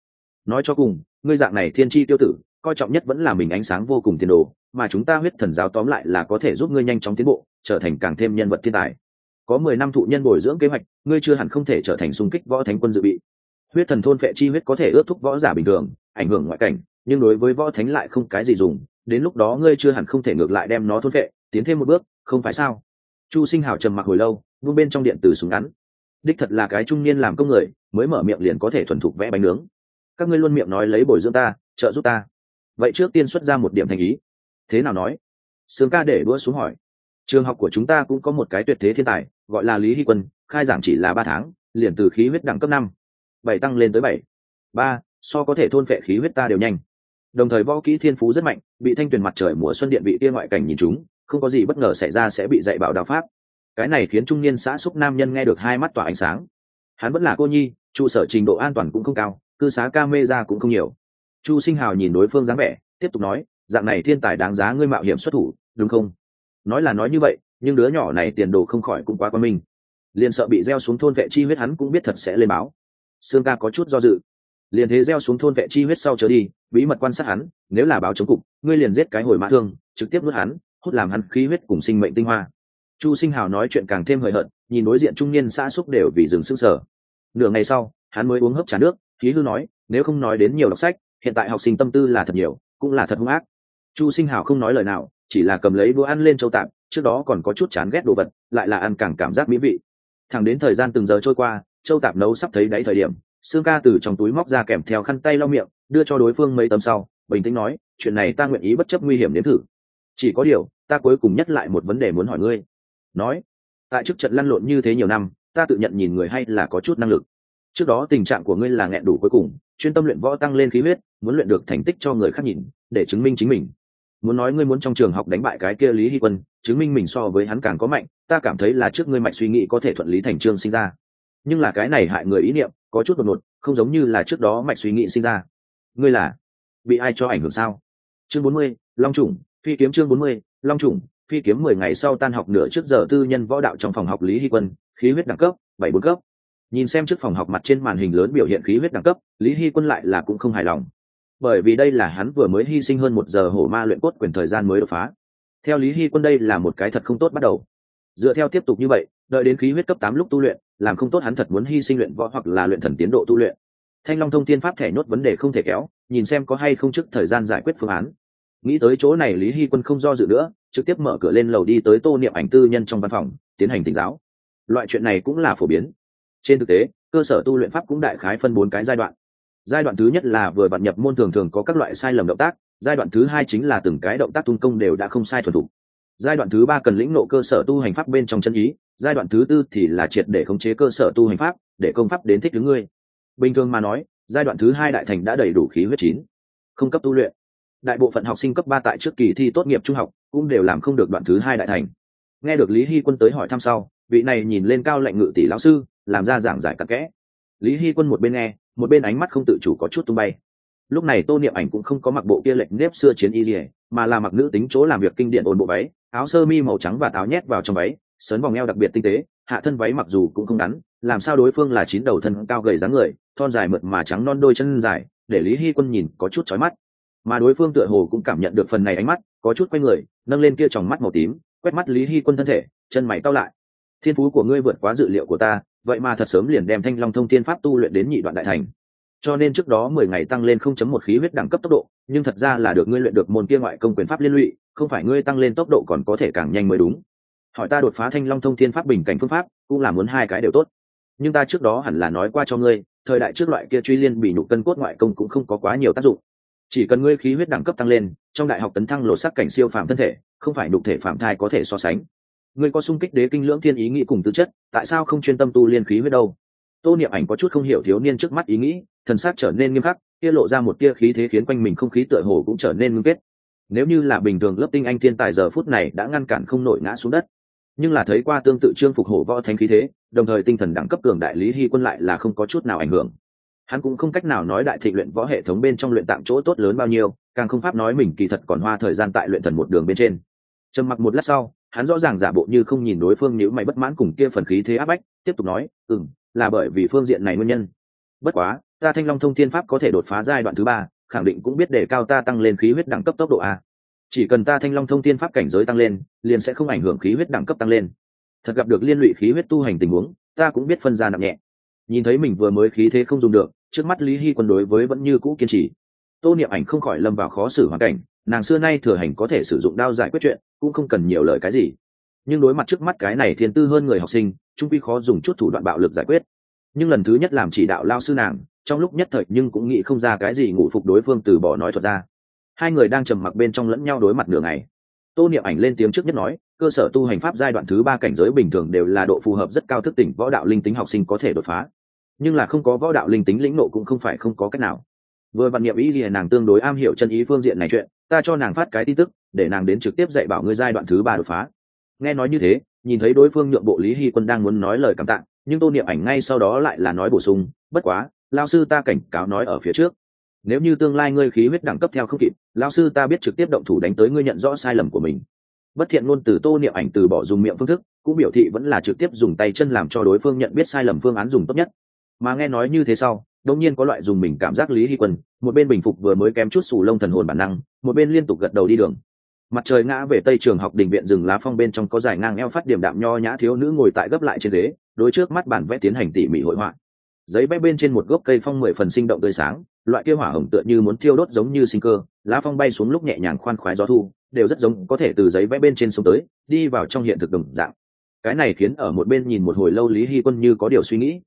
Nói cho cùng, ngươi dạng này thiên tri tiêu tử, coi trọng nhất vẫn là mình ánh sáng vô cùng tiền đồ, mà chúng ta huyết thần giáo tóm lại là có thể giúp ngươi nhanh chóng tiến bộ, trở thành càng thêm nhân vật thiên tài. Có mười năm thụ nhân bồi dưỡng kế hoạch, ngươi chưa hẳn không thể trở thành xung kích võ thánh quân dự bị. Huyết thần thôn phệ chi huyết có thể ướt thúc võ giả bình thường, ảnh hưởng ngoại cảnh, nhưng đối với võ thánh lại không cái gì dùng, đến lúc đó ngươi chưa hẳn không thể ngược lại đem nó thôn phệ, tiến thêm một bước, không phải sao? Chu sinh hào trầm mặc hồi lâu vung bên trong điện từ súng ngắn. Đích thật là cái trung niên làm công người, mới mở miệng liền có thể thuần thục vẽ bánh nướng. Các ngươi luôn miệng nói lấy bồi dưỡng ta, trợ giúp ta. Vậy trước tiên xuất ra một điểm thành ý. Thế nào nói? Sướng ca để đua xuống hỏi. Trường học của chúng ta cũng có một cái tuyệt thế thiên tài, gọi là lý hy quân, khai giảng chỉ là ba tháng, liền từ khí huyết đẳng cấp năm. Bảy tăng lên tới bảy. Ba, so có thể thôn phệ khí huyết ta đều nhanh. Đồng thời võ kỹ thiên phú rất mạnh, bị thanh tuyền mặt trời mùa xuân điện bị kia ngoại cảnh nhìn chúng, không có gì bất ngờ xảy ra sẽ bị dạy bảo đạo pháp cái này khiến trung niên xã xúc nam nhân nghe được hai mắt tỏa ánh sáng. Hắn vẫn là cô nhi, trụ sở trình độ an toàn cũng không cao, cư xá ca mê ra cũng không nhiều. Chu sinh hào nhìn đối phương dáng vẻ, tiếp tục nói, dạng này thiên tài đáng giá ngươi mạo hiểm xuất thủ, đúng không? Nói là nói như vậy, nhưng đứa nhỏ này tiền đồ không khỏi cũng quá quan minh. Liền sợ bị gieo xuống thôn vệ chi huyết hắn cũng biết thật sẽ lên báo. Sương ca có chút do dự. Liền thế gieo xuống thôn vệ chi huyết sau trở đi, bí mật quan sát hắn, nếu là báo chống cục, ngươi liền giết cái hồi mã thương, trực tiếp nuốt hắn, hút làm hắn khí huyết cùng sinh mệnh tinh hoa chu sinh hào nói chuyện càng thêm hời hợt, nhìn đối diện trung niên xã xúc đều vì dừng sức sở nửa ngày sau, hắn mới uống hớp trà nước khí hư nói, nếu không nói đến nhiều đọc sách, hiện tại học sinh tâm tư là thật nhiều, cũng là thật hung ác. Chu sinh hào không nói lời nào, chỉ là cầm lấy bữa ăn lên châu tạm, trước đó còn có chút chán ghét đồ vật, lại là ăn càng cảm giác mỹ vị. Thẳng đến thời gian từng giờ trôi qua, châu tạp nấu sắp thấy đáy thời điểm xương ca từ trong túi móc ra kèm theo khăn tay lau miệng, đưa cho đối phương mấy tấm sau, bình tĩnh nói, chuyện này ta nguyện ý bất chấp nguy hiểm đến thử. Chỉ có điều, ta cuối cùng nhất lại một vấn đề muốn hỏi ngươi nói, tại trước trận lăn lộn như thế nhiều năm, ta tự nhận nhìn người hay là có chút năng lực. Trước đó tình trạng của ngươi là nghẹn đủ cuối cùng, chuyên tâm luyện võ tăng lên khí huyết, muốn luyện được thành tích cho người khác nhìn, để chứng minh chính mình. Muốn nói ngươi muốn trong trường học đánh bại cái kia lý hy quân, chứng minh mình so với hắn càng có mạnh, ta cảm thấy là trước ngươi mạnh suy nghĩ có thể thuận lý thành trương sinh ra. Nhưng là cái này hại người ý niệm, có chút đột ngột, không giống như là trước đó mạnh suy nghĩ sinh ra. Ngươi là bị ai cho ảnh hưởng sao? Chương bốn mươi, long trùng phi kiếm chương bốn mươi, long trùng phi kiếm mười ngày sau tan học nửa trước giờ tư nhân võ đạo trong phòng học lý hy quân, khí huyết đẳng cấp, bảy bốn cấp. Nhìn xem trước phòng học mặt trên màn hình lớn biểu hiện khí huyết đẳng cấp, lý hy quân lại là cũng không hài lòng. Bởi vì đây là hắn vừa mới hy sinh hơn một giờ hổ ma luyện cốt quyền thời gian mới đột phá. Theo lý hy quân đây là một cái thật không tốt bắt đầu. Dựa theo tiếp tục như vậy, đợi đến khí huyết cấp tám lúc tu luyện, làm không tốt hắn thật muốn hy sinh luyện võ hoặc là luyện thần tiến độ tu luyện. Thanh long thông tiên pháp thẻ nhốt vấn đề không thể kéo, nhìn xem có hay không trước thời gian giải quyết phương án. Nghĩ tới chỗ này lý hy quân không do dự nữa trực tiếp mở cửa lên lầu đi tới tô niệm ảnh tư nhân trong văn phòng, tiến hành tỉnh giáo. Loại chuyện này cũng là phổ biến. Trên thực tế, cơ sở tu luyện pháp cũng đại khái phân bốn cái giai đoạn. Giai đoạn thứ nhất là vừa bạn nhập môn thường thường có các loại sai lầm động tác, giai đoạn thứ hai chính là từng cái động tác tung công đều đã không sai thuần thục. Giai đoạn thứ ba cần lĩnh nộ cơ sở tu hành pháp bên trong chân ý, giai đoạn thứ tư thì là triệt để khống chế cơ sở tu hành pháp, để công pháp đến thích ứng ngươi. Bình thường mà nói, giai đoạn thứ hai đại thành đã đầy đủ khí huyết chín. Không cấp tu luyện. Đại bộ phận học sinh cấp ba tại trước kỳ thi tốt nghiệp trung học cũng đều làm không được đoạn thứ hai đại thành. Nghe được lý hy quân tới hỏi thăm sau, vị này nhìn lên cao lệnh ngự tỷ lão sư, làm ra giảng giải cặn kẽ. Lý hy quân một bên nghe, một bên ánh mắt không tự chủ có chút tung bay. Lúc này tô niệm ảnh cũng không có mặc bộ kia lệnh nếp xưa chiến y dỉa mà là mặc nữ tính chỗ làm việc kinh điển ổn bộ váy, áo sơ mi màu trắng và áo nhét vào trong váy, sớn vòng eo đặc biệt tinh tế, hạ thân váy mặc dù cũng không ngắn, làm sao đối phương là chín đầu thân cao gầy dáng người, thon dài mượt mà trắng non đôi chân dài, để lý hy quân nhìn có chút chói mắt mà đối phương tựa hồ cũng cảm nhận được phần này ánh mắt, có chút quay người, nâng lên kia tròng mắt màu tím, quét mắt lý hy quân thân thể, chân mày cao lại. Thiên phú của ngươi vượt quá dự liệu của ta, vậy mà thật sớm liền đem thanh long thông thiên pháp tu luyện đến nhị đoạn đại thành. Cho nên trước đó mười ngày tăng lên không chấm một khí huyết đẳng cấp tốc độ, nhưng thật ra là được ngươi luyện được môn kia ngoại công quyền pháp liên lụy, không phải ngươi tăng lên tốc độ còn có thể càng nhanh mới đúng. Hỏi ta đột phá thanh long thông thiên pháp bình cảnh phương pháp, cũng là muốn hai cái đều tốt. Nhưng ta trước đó hẳn là nói qua cho ngươi, thời đại trước loại kia truy liên bị nhục cân cốt ngoại công cũng không có quá nhiều tác dụng chỉ cần ngươi khí huyết đẳng cấp tăng lên, trong đại học tấn thăng lột sắc cảnh siêu phàm thân thể, không phải đục thể phạm thai có thể so sánh. Ngươi có sung kích đế kinh lưỡng thiên ý nghĩ cùng tư chất, tại sao không chuyên tâm tu liên khí huyết đâu? Tô niệm ảnh có chút không hiểu thiếu niên trước mắt ý nghĩ, thần sắc trở nên nghiêm khắc tiết lộ ra một tia khí thế khiến quanh mình không khí tựa hồ cũng trở nên ngưng kết. Nếu như là bình thường lớp tinh anh thiên tài giờ phút này đã ngăn cản không nổi ngã xuống đất, nhưng là thấy qua tương tự trương phục hổ võ thánh khí thế, đồng thời tinh thần đẳng cấp cường đại lý hy quân lại là không có chút nào ảnh hưởng hắn cũng không cách nào nói đại thịnh luyện võ hệ thống bên trong luyện tạm chỗ tốt lớn bao nhiêu, càng không pháp nói mình kỳ thật còn hoa thời gian tại luyện thần một đường bên trên. Trầm mặc một lát sau, hắn rõ ràng giả bộ như không nhìn đối phương nếu mày bất mãn cùng kia phần khí thế áp bách, tiếp tục nói ừ là bởi vì phương diện này nguyên nhân. Bất quá, ta thanh long thông thiên pháp có thể đột phá giai đoạn thứ ba, khẳng định cũng biết để cao ta tăng lên khí huyết đẳng cấp tốc độ a. Chỉ cần ta thanh long thông thiên pháp cảnh giới tăng lên, liền sẽ không ảnh hưởng khí huyết đẳng cấp tăng lên. Thật gặp được liên lụy khí huyết tu hành tình huống, ta cũng biết phân ra nặng nhẹ. Nhìn thấy mình vừa mới khí thế không dùng được trước mắt lý hy quân đối với vẫn như cũ kiên trì. Tô niệm ảnh không khỏi lâm vào khó xử hoàn cảnh, nàng xưa nay thừa hành có thể sử dụng đao giải quyết chuyện, cũng không cần nhiều lời cái gì. Nhưng đối mặt trước mắt cái này thiên tư hơn người học sinh trung quy khó dùng chút thủ đoạn bạo lực giải quyết. Nhưng lần thứ nhất làm chỉ đạo lao sư nàng, trong lúc nhất thời nhưng cũng nghĩ không ra cái gì ngủ phục đối phương từ bỏ nói thuật ra. Hai người đang trầm mặc bên trong lẫn nhau đối mặt nửa ngày. Tô niệm ảnh lên tiếng trước nhất nói, cơ sở tu hành pháp giai đoạn thứ ba cảnh giới bình thường đều là độ phù hợp rất cao thức tỉnh võ đạo linh tính học sinh có thể đột phá nhưng là không có võ đạo linh tính lĩnh nộ cũng không phải không có cách nào. Vừa vạn niệm ý gì nàng tương đối am hiểu chân ý phương diện này chuyện, ta cho nàng phát cái tin tức, để nàng đến trực tiếp dạy bảo ngươi giai đoạn thứ ba đột phá. Nghe nói như thế, nhìn thấy đối phương nhượng bộ lý hy quân đang muốn nói lời cảm tạng nhưng tô niệm ảnh ngay sau đó lại là nói bổ sung, bất quá lao sư ta cảnh cáo nói ở phía trước. Nếu như tương lai ngươi khí huyết đẳng cấp theo không kịp lao sư ta biết trực tiếp động thủ đánh tới ngươi nhận rõ sai lầm của mình. Bất thiện luôn từ tô niệm ảnh từ bỏ dùng miệng phương thức, cũng biểu thị vẫn là trực tiếp dùng tay chân làm cho đối phương nhận biết sai lầm phương án dùng tốt nhất mà nghe nói như thế sau, đột nhiên có loại dùng mình cảm giác lý hy quân, một bên bình phục vừa mới kém chút sù lông thần hồn bản năng, một bên liên tục gật đầu đi đường. Mặt trời ngã về tây trường học đình viện rừng lá phong bên trong có dài ngang eo phát điểm đạm nho nhã thiếu nữ ngồi tại gấp lại trên ghế, đối trước mắt bản vẽ tiến hành tỉ mỉ hội họa. Giấy vẽ bên trên một gốc cây phong mười phần sinh động tươi sáng, loại kia hỏa hồng tựa như muốn thiêu đốt giống như sinh cơ, lá phong bay xuống lúc nhẹ nhàng khoan khoái gió thu, đều rất giống có thể từ giấy vẽ bên trên xuống tới, đi vào trong hiện thực đồng dạng. Cái này khiến ở một bên nhìn một hồi lâu lý hy quân như có điều suy nghĩ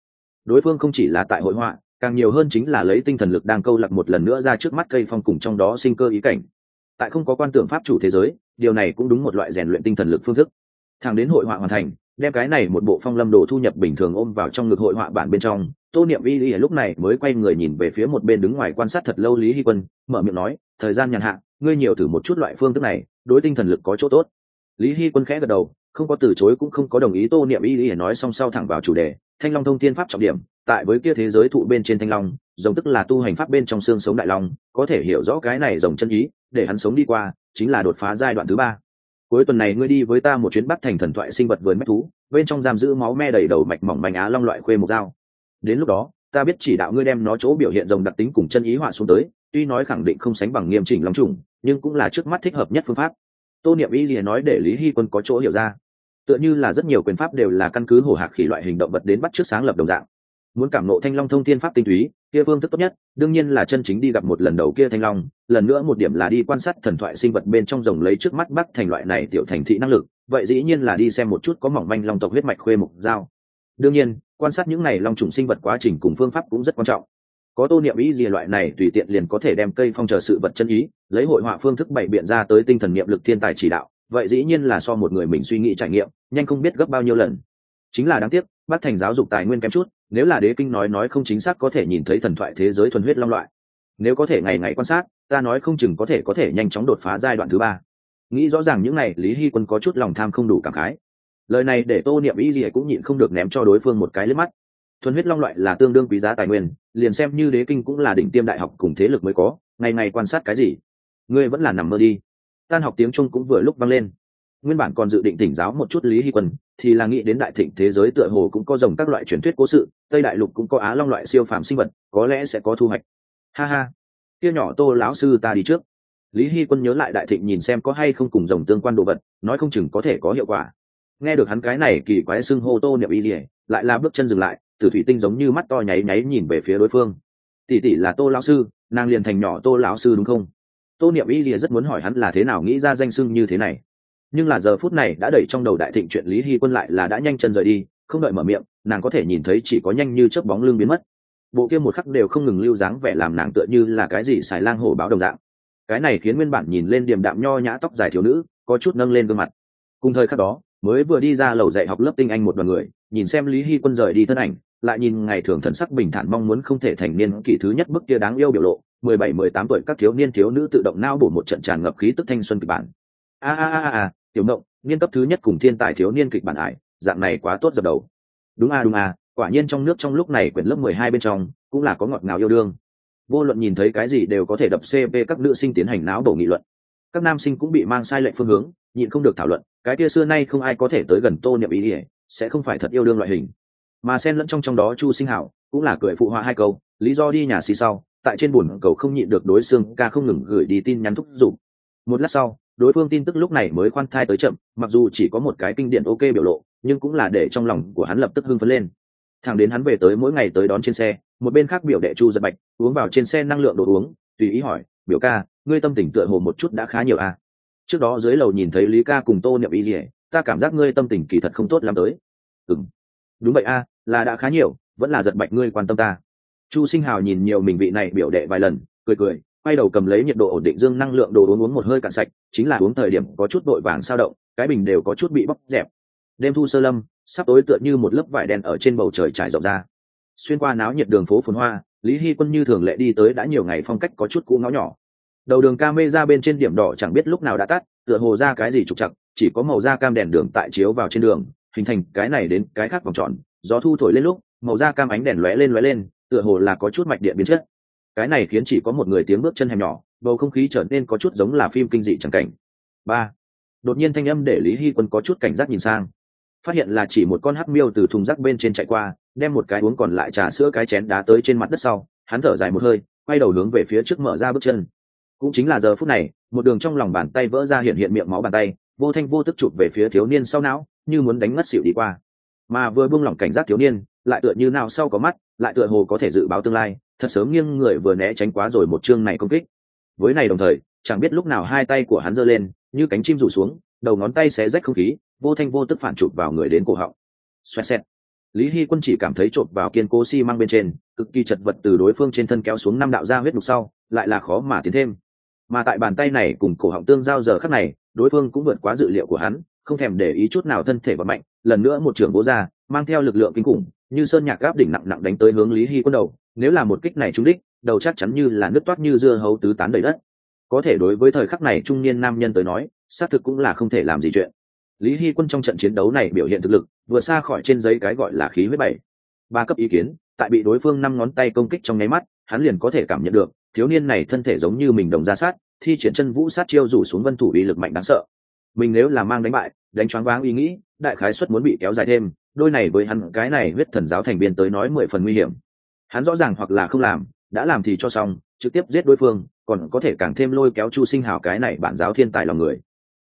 đối phương không chỉ là tại hội họa, càng nhiều hơn chính là lấy tinh thần lực đang câu lạc một lần nữa ra trước mắt cây phong cùng trong đó sinh cơ ý cảnh. Tại không có quan tưởng pháp chủ thế giới, điều này cũng đúng một loại rèn luyện tinh thần lực phương thức. Thẳng đến hội họa hoàn thành, đem cái này một bộ phong lâm đồ thu nhập bình thường ôm vào trong ngực hội họa bản bên trong, tô niệm vi y lúc này mới quay người nhìn về phía một bên đứng ngoài quan sát thật lâu lý hy quân, mở miệng nói, thời gian nhàn hạ, ngươi nhiều thử một chút loại phương thức này, đối tinh thần lực có chỗ tốt. Lý hy quân khẽ gật đầu, không có từ chối cũng không có đồng ý tô niệm y y nói song sau thẳng vào chủ đề thanh long thông tiên pháp trọng điểm, tại với kia thế giới thụ bên trên thanh long, giống tức là tu hành pháp bên trong xương sống đại long, có thể hiểu rõ cái này rồng chân ý, để hắn sống đi qua, chính là đột phá giai đoạn thứ ba. Cuối tuần này ngươi đi với ta một chuyến bắt thành thần thoại sinh vật vườn mách thú, bên trong giam giữ máu me đầy đầu mạch mỏng manh á long loại khuê một dao. Đến lúc đó, ta biết chỉ đạo ngươi đem nó chỗ biểu hiện rồng đặc tính cùng chân ý họa xuống tới, tuy nói khẳng định không sánh bằng nghiêm chỉnh long trùng nhưng cũng là trước mắt thích hợp nhất phương pháp. Tô niệm y gì nói để lý hy quân có chỗ hiểu ra tựa như là rất nhiều quyền pháp đều là căn cứ hổ hạc khỉ loại hình động vật đến bắt trước sáng lập đồng dạng. Muốn cảm nộ thanh long thông thiên pháp tinh túy, kia phương thức tốt nhất, đương nhiên là chân chính đi gặp một lần đầu kia thanh long, lần nữa một điểm là đi quan sát thần thoại sinh vật bên trong rồng lấy trước mắt bắt thành loại này tiểu thành thị năng lực, vậy dĩ nhiên là đi xem một chút có mỏng manh long tộc huyết mạch khuê mục dao đương nhiên, quan sát những này long trùng sinh vật quá trình cùng phương pháp cũng rất quan trọng. Có tô niệm ý gì loại này tùy tiện liền có thể đem cây phong chờ sự vật chân ý, lấy hội họa phương thức bày biện ra tới tinh thần niệm lực thiên tài chỉ đạo vậy dĩ nhiên là so một người mình suy nghĩ trải nghiệm, nhanh không biết gấp bao nhiêu lần. Chính là đáng tiếc bắt thành giáo dục tài nguyên kém chút, nếu là đế kinh nói nói không chính xác có thể nhìn thấy thần thoại thế giới thuần huyết long loại. Nếu có thể ngày ngày quan sát, ta nói không chừng có thể có thể nhanh chóng đột phá giai đoạn thứ ba. Nghĩ rõ ràng những n à y lý hy quân có chút lòng tham không đủ cảm khái. Lời này để tô niệm ý gì cũng nhịn không được ném cho đối phương một cái lướt mắt. Thuần huyết long loại là tương đương quý giá tài nguyên, liền xem như đế kinh cũng là đỉnh tiêm đại học cùng thế lực mới có, ngày ngày quan sát cái gì? Ngươi vẫn là nằm mơ đi tan học tiếng trung cũng vừa lúc vang lên. Nguyên bản còn dự định tỉnh giáo một chút lý hy quân, thì là nghĩ đến đại thịnh thế giới tựa hồ cũng có dòng các loại truyền thuyết cố sự, tây đại lục cũng có á long loại siêu phàm sinh vật, có lẽ sẽ có thu hoạch. Ha ha. Kia nhỏ tô lão sư ta đi trước. Lý hy quân nhớ lại đại thịnh nhìn xem có hay không cùng dòng tương quan đồ vật, nói không chừng có thể có hiệu quả. Nghe được hắn cái này kỳ quái xưng hô tô niệm y dỉa lại là bước chân dừng lại, tử thủy tinh giống như mắt to nháy nháy nhìn về phía đối phương. Tỷ tỷ là tô lão sư, nàng liền thành nhỏ tô lão sư đúng không? Tô niệm y lìa rất muốn hỏi hắn là thế nào nghĩ ra danh sưng như thế này. Nhưng là giờ phút này đã đẩy trong đầu đại thịnh chuyện lý hy quân lại là đã nhanh chân rời đi, không đợi mở miệng, nàng có thể nhìn thấy chỉ có nhanh như chớp bóng lưng biến mất. Bộ kia một khắc đều không ngừng lưu dáng vẻ làm nàng tựa như là cái gì xài lang hổ báo đồng dạng. Cái này khiến nguyên bản nhìn lên điềm đạm nho nhã tóc dài thiếu nữ, có chút nâng lên gương mặt. Cùng thời khắc đó, mới vừa đi ra lầu dạy học lớp tinh anh một đoàn người, nhìn xem lý hy quân rời đi thân ảnh lại nhìn ngày thường thần sắc bình thản mong muốn không thể thành niên kỷ thứ nhất bức kia đáng yêu biểu lộ, mười bảy, mười tám tuổi các thiếu niên thiếu nữ tự động nao bổ một trận tràn ngập khí tức thanh xuân kịch bản. A a a a tiểu mộng niên cấp thứ nhất cùng thiên tài thiếu niên kịch bản ải, dạng này quá tốt dập đầu. Đúng a đúng a, quả nhiên trong nước trong lúc này quyển lớp mười hai bên trong cũng là có ngọt ngào yêu đương. Vô luận nhìn thấy cái gì đều có thể đập cp các nữ sinh tiến hành não bổ nghị luận. Các nam sinh cũng bị mang sai lệnh phương hướng, nhịn không được thảo luận, cái kia xưa nay không ai có thể tới gần tô niệm ý ỉa sẽ không phải thật yêu đương loại hình mà xen lẫn trong trong đó chu sinh hảo cũng là cười phụ họa hai câu lý do đi nhà xì sau tại trên buồn cầu không nhịn được đối xương ca không ngừng gửi đi tin nhắn thúc giục. Một lát sau đối phương tin tức lúc này mới khoan thai tới chậm mặc dù chỉ có một cái kinh điển ok biểu lộ nhưng cũng là để trong lòng của hắn lập tức hưng phấn lên. Thẳng đến hắn về tới mỗi ngày tới đón trên xe một bên khác biểu đệ chu giật bạch uống vào trên xe năng lượng đồ uống tùy ý hỏi biểu ca ngươi tâm tình tựa hồ một chút đã khá nhiều à. trước đó dưới lầu nhìn thấy lý ca cùng tô niệm ý gì ta cảm giác ngươi tâm tình kỳ thật không tốt lắm tới. Ừ đúng vậy a à, là đã khá nhiều, vẫn là giật bạch ngươi quan tâm ta. Chu sinh hào nhìn nhiều mình vị này biểu đệ vài lần, cười cười, quay đầu cầm lấy nhiệt độ ổn định dương năng lượng đồ uống uống một hơi cạn sạch, chính là uống thời điểm có chút vội vàng sao động, cái bình đều có chút bị bóc dẹp. Đêm thu sơ lâm, sắp tối tựa như một lớp vải đen ở trên bầu trời trải rộng ra. Xuyên qua náo nhiệt đường phố phồn hoa, lý hy quân như thường lệ đi tới đã nhiều ngày phong cách có chút cũ ngõ nhỏ. Đầu đường ca mê ra bên trên điểm đỏ chẳng biết lúc nào đã tắt, tựa hồ ra cái gì trục chặt chỉ có màu da cam đèn đường tại chiếu vào trên đường, hình thành cái này đến cái khác vòng tròn gió thu thổi lên lúc, màu da cam ánh đèn lóe lên lóe lên, tựa hồ là có chút mạch điện biến chất. Cái này khiến chỉ có một người tiếng bước chân hẻm nhỏ, bầu không khí trở nên có chút giống là phim kinh dị chẳng cảnh. Ba. Đột nhiên thanh âm để lý hy quân có chút cảnh giác nhìn sang. Phát hiện là chỉ một con hắc miêu từ thùng rác bên trên chạy qua, đem một cái uống còn lại trà sữa cái chén đá tới trên mặt đất sau, hắn thở dài một hơi, quay đầu hướng về phía trước mở ra bước chân. Cũng chính là giờ phút này, một đường trong lòng bàn tay vỡ ra hiện hiện miệng máu bàn tay, vô thanh vô tức chụp về phía thiếu niên sau não, như muốn đánh ngất xỉu đi qua mà vừa buông lỏng cảnh giác thiếu niên, lại tựa như nào sau có mắt, lại tựa hồ có thể dự báo tương lai, thật sớm nghiêng người vừa né tránh quá rồi một chương này công kích. Với này đồng thời, chẳng biết lúc nào hai tay của hắn giơ lên, như cánh chim rủ xuống, đầu ngón tay xé rách không khí, vô thanh vô tức phản chụp vào người đến cổ họng. Xoẹt xẹt. Lý hy quân chỉ cảm thấy chộp vào kiên cố xi、si、măng bên trên, cực kỳ chật vật từ đối phương trên thân kéo xuống năm đạo ra huyết mục sau, lại là khó mà tiến thêm. Mà tại bàn tay này cùng cổ họng tương giao giờ khắc này, đối phương cũng vượt quá dự liệu của hắn, không thèm để ý chút nào thân thể vận mạnh lần nữa một trưởng bố ra mang theo lực lượng kinh khủng, như sơn nhạc gáp đỉnh nặng nặng đánh tới hướng lý hy quân đầu, nếu là một kích này trúng đích, đầu chắc chắn như là nứt toát như dưa hấu tứ tán đầy đất. Có thể đối với thời khắc này trung niên nam nhân tới nói, xác thực cũng là không thể làm gì chuyện. Lý hy quân trong trận chiến đấu này biểu hiện thực lực, vừa xa khỏi trên giấy cái gọi là khí huyết bảy. Ba cấp ý kiến, tại bị đối phương năm ngón tay công kích trong nháy mắt, hắn liền có thể cảm nhận được, thiếu niên này thân thể giống như mình đồng ra sát, thi triển chân vũ sát chiêu rủ xuống vân thủ uy lực mạnh đáng sợ mình nếu là mang đánh bại, đánh choáng váng ý nghĩ, đại khái suất muốn bị kéo dài thêm, đôi này với hắn, cái này huyết thần giáo thành viên tới nói mười phần nguy hiểm. Hắn rõ ràng hoặc là không làm, đã làm thì cho xong, trực tiếp giết đối phương, còn có thể càng thêm lôi kéo chu sinh hào cái này bản giáo thiên tài lòng người.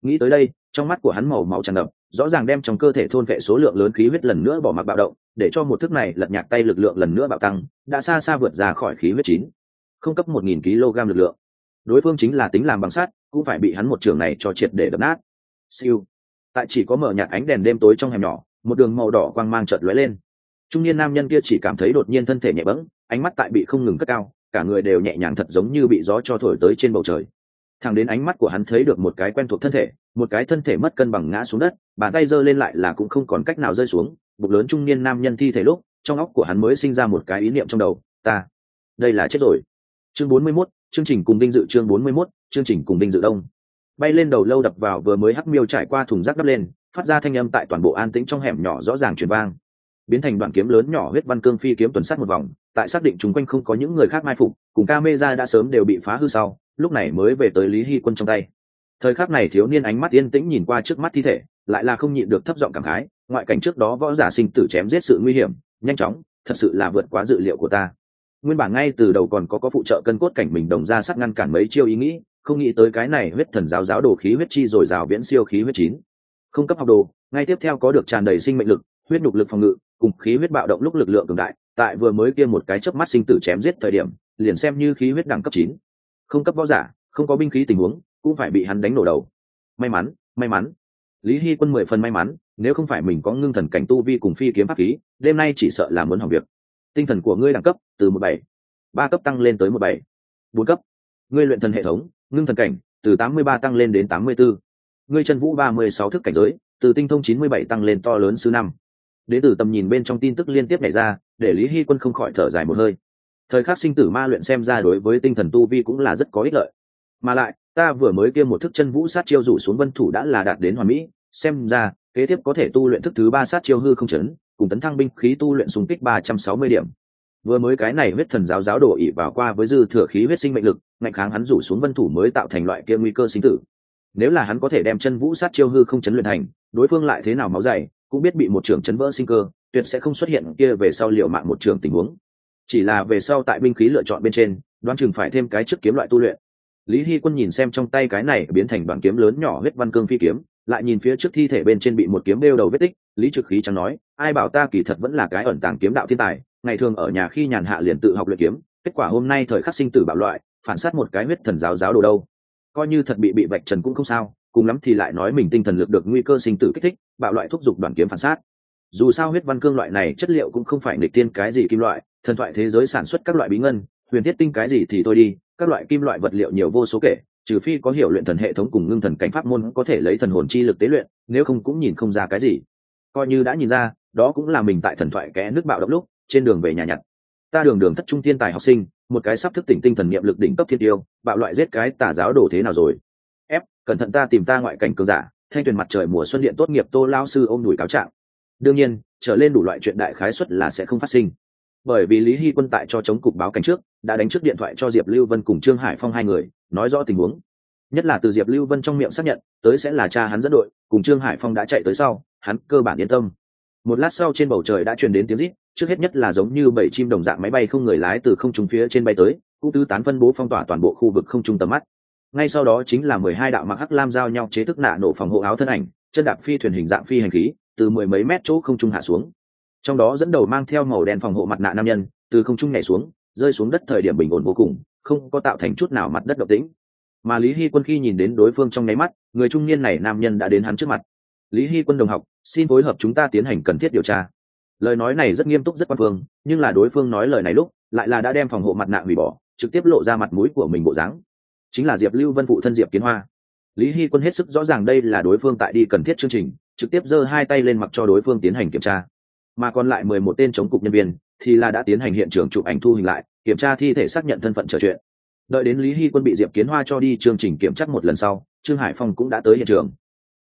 Nghĩ tới đây, trong mắt của hắn màu máu tràn ngập, rõ ràng đem trong cơ thể thôn vệ số lượng lớn khí huyết lần nữa bỏ mặc bạo động, để cho một thức này lật nhạc tay lực lượng lần nữa bạo tăng, đã xa xa vượt ra khỏi khí huyết chín, không cấp một nghìn kg lực lượng. Đối phương chính là tính làm bằng sắt, cũng phải bị hắn một trường này cho triệt để đập nát siêu. Tại chỉ có mở nhạt ánh đèn đêm tối trong hẻm nhỏ một đường màu đỏ quang mang chợt lóe lên. Trung niên nam nhân kia chỉ cảm thấy đột nhiên thân thể nhẹ bẫng ánh mắt tại bị không ngừng cất cao cả người đều nhẹ nhàng thật giống như bị gió cho thổi tới trên bầu trời. Thẳng đến ánh mắt của hắn thấy được một cái quen thuộc thân thể một cái thân thể mất cân bằng ngã xuống đất bàn tay giơ lên lại là cũng không còn cách nào rơi xuống bụng lớn trung niên nam nhân thi thể lúc trong óc của hắn mới sinh ra một cái ý niệm trong đầu ta đây là chết rồi. Chương 41, chương trình cùng đinh dự chương 41, chương trình cùng đinh dự đông bay lên đầu lâu đập vào vừa mới hắc miêu trải qua thùng rác đắp lên, phát ra thanh âm tại toàn bộ an tĩnh trong hẻm nhỏ rõ ràng truyền vang. Biến thành đoạn kiếm lớn nhỏ huyết văn cương phi kiếm tuần sát một vòng, tại xác định chúng quanh không có những người khác mai phục, cùng ca mê ra đã sớm đều bị phá hư sau, lúc này mới về tới lý hy quân trong tay. Thời khắc này thiếu niên ánh mắt yên tĩnh nhìn qua trước mắt thi thể, lại là không nhịn được thấp giọng cảm khái, ngoại cảnh trước đó võ giả sinh tử chém giết sự nguy hiểm, nhanh chóng, thật sự là vượt quá dự liệu của ta. Nguyên bản ngay từ đầu còn có có phụ trợ cân cốt cảnh mình đồng ra sắc ngăn cản mấy chiêu ý nghĩ không nghĩ tới cái này huyết thần giáo giáo đồ khí huyết chi rồi rào viễn siêu khí huyết chín. Không cấp học đồ, ngay tiếp theo có được tràn đầy sinh mệnh lực, huyết nhục lực phòng ngự, cùng khí huyết bạo động lúc lực lượng cường đại, tại vừa mới kia một cái chớp mắt sinh tử chém giết thời điểm, liền xem như khí huyết đẳng cấp chín. Không cấp võ giả, không có binh khí tình huống, cũng phải bị hắn đánh nổ đầu. May mắn may mắn. Lý hy quân mười phần may mắn, nếu không phải mình có ngưng thần cảnh tu vi cùng phi kiếm pháp khí, đêm nay chỉ sợ là muốn hỏng việc. Tinh thần của ngươi đẳng cấp từ một bảy, ba cấp tăng lên tới một bảy. Bốn cấp. Ngươi luyện thần hệ thống ngưng thần cảnh, từ tám mươi ba tăng lên đến tám mươi bốn. Ngươi chân vũ ba mươi sáu thức cảnh giới, từ tinh thông chín mươi bảy tăng lên to lớn sư năm. Đến từ tầm nhìn bên trong tin tức liên tiếp nhảy ra, để lý hy quân không khỏi thở dài một hơi. Thời khắc sinh tử ma luyện xem ra đối với tinh thần tu vi cũng là rất có ích lợi. Mà lại, ta vừa mới kia một thức chân vũ sát chiêu rủ xuống vân thủ đã là đạt đến hoàn mỹ, xem ra, kế tiếp có thể tu luyện thức thứ ba sát chiêu hư không chấn, cùng tấn thăng binh khí tu luyện xung kích ba trăm sáu mươi điểm vừa mới cái này huyết thần giáo giáo đổ ỉ vào qua với dư thừa khí huyết sinh mệnh lực, ngạnh kháng hắn rủ xuống vân thủ mới tạo thành loại kia nguy cơ sinh tử. Nếu là hắn có thể đem chân vũ sát chiêu hư không chấn luyện thành, đối phương lại thế nào máu dày, cũng biết bị một trường chấn vỡ sinh cơ, tuyệt sẽ không xuất hiện kia về sau liệu mạng một trường tình huống. Chỉ là về sau tại binh khí lựa chọn bên trên, đoán chừng phải thêm cái trước kiếm loại tu luyện. Lý hy quân nhìn xem trong tay cái này biến thành bằng kiếm lớn nhỏ huyết văn cương phi kiếm, lại nhìn phía trước thi thể bên trên bị một kiếm đeo đầu vết tích, lý trực khí chẳng nói, ai bảo ta kỳ thật vẫn là cái ẩn tàng kiếm đạo thiên tài ngày thường ở nhà khi nhàn hạ liền tự học luyện kiếm, kết quả hôm nay thời khắc sinh tử bạo loại, phản sát một cái huyết thần giáo giáo đồ đâu. Coi như thật bị bị vạch trần cũng không sao, cùng lắm thì lại nói mình tinh thần lực được nguy cơ sinh tử kích thích, bạo loại thúc giục đoàn kiếm phản sát. Dù sao huyết văn cương loại này chất liệu cũng không phải nịch tiên cái gì kim loại, thần thoại thế giới sản xuất các loại bí ngân, huyền thiết tinh cái gì thì tôi đi, các loại kim loại vật liệu nhiều vô số kể, trừ phi có hiểu luyện thần hệ thống cùng ngưng thần cảnh pháp môn có thể lấy thần hồn chi lực tế luyện, nếu không cũng nhìn không ra cái gì. Coi như đã nhìn ra, đó cũng là mình tại thần thoại kẽ nước bạo động lúc trên đường về nhà nhặt. Ta đường đường thất trung tiên tài học sinh, một cái sắp thức tỉnh tinh thần niệm lực đỉnh cấp thiên tiêu, bạo loại giết cái tà giáo đồ thế nào rồi? Ép, cẩn thận ta tìm ta ngoại cảnh cường giả, thanh tuyền mặt trời mùa xuân điện tốt nghiệp tô lao sư ôm đùi cáo trạng. Đương nhiên, trở lên đủ loại chuyện đại khái suất là sẽ không phát sinh. Bởi vì lý hy quân tại cho chống cục báo cảnh trước, đã đánh trước điện thoại cho diệp lưu vân cùng trương hải phong hai người, nói rõ tình huống. Nhất là từ diệp lưu vân trong miệng xác nhận, tới sẽ là cha hắn dẫn đội, cùng trương hải phong đã chạy tới sau, hắn cơ bản yên tâm. Một lát sau trên bầu trời đã truyền đến tiếng rít trước hết nhất là giống như bảy chim đồng dạng máy bay không người lái từ không trung phía trên bay tới, cũng tứ tán phân bố phong tỏa toàn bộ khu vực không trung tầm mắt. Ngay sau đó chính là mười hai đạo mặc hắc lam giao nhau chế thức nạ nổ phòng hộ áo thân ảnh, chân đạp phi thuyền hình dạng phi hành khí, từ mười mấy mét chỗ không trung hạ xuống. Trong đó dẫn đầu mang theo màu đen phòng hộ mặt nạ nam nhân, từ không trung nhảy xuống, rơi xuống đất thời điểm bình ổn vô cùng, không có tạo thành chút nào mặt đất động tĩnh. Mà lý hy quân khi nhìn đến đối phương trong nháy mắt, người trung niên này nam nhân đã đến hắn trước mặt. Lý hy quân đồng học, xin phối hợp chúng ta tiến hành cần thiết điều tra lời nói này rất nghiêm túc, rất quan phương, nhưng là đối phương nói lời này lúc, lại là đã đem phòng hộ mặt nạ hủy bỏ, trực tiếp lộ ra mặt mũi của mình bộ dáng. Chính là diệp lưu vân phụ thân diệp kiến hoa. Lý hy quân hết sức rõ ràng đây là đối phương tại đi cần thiết chương trình, trực tiếp giơ hai tay lên mặc cho đối phương tiến hành kiểm tra. Mà còn lại mười một tên chống cục nhân viên thì là đã tiến hành hiện trường chụp ảnh thu hình lại, kiểm tra thi thể xác nhận thân phận trở chuyện. Đợi đến lý hy quân bị diệp kiến hoa cho đi chương trình kiểm tra một lần sau, trương hải phong cũng đã tới hiện trường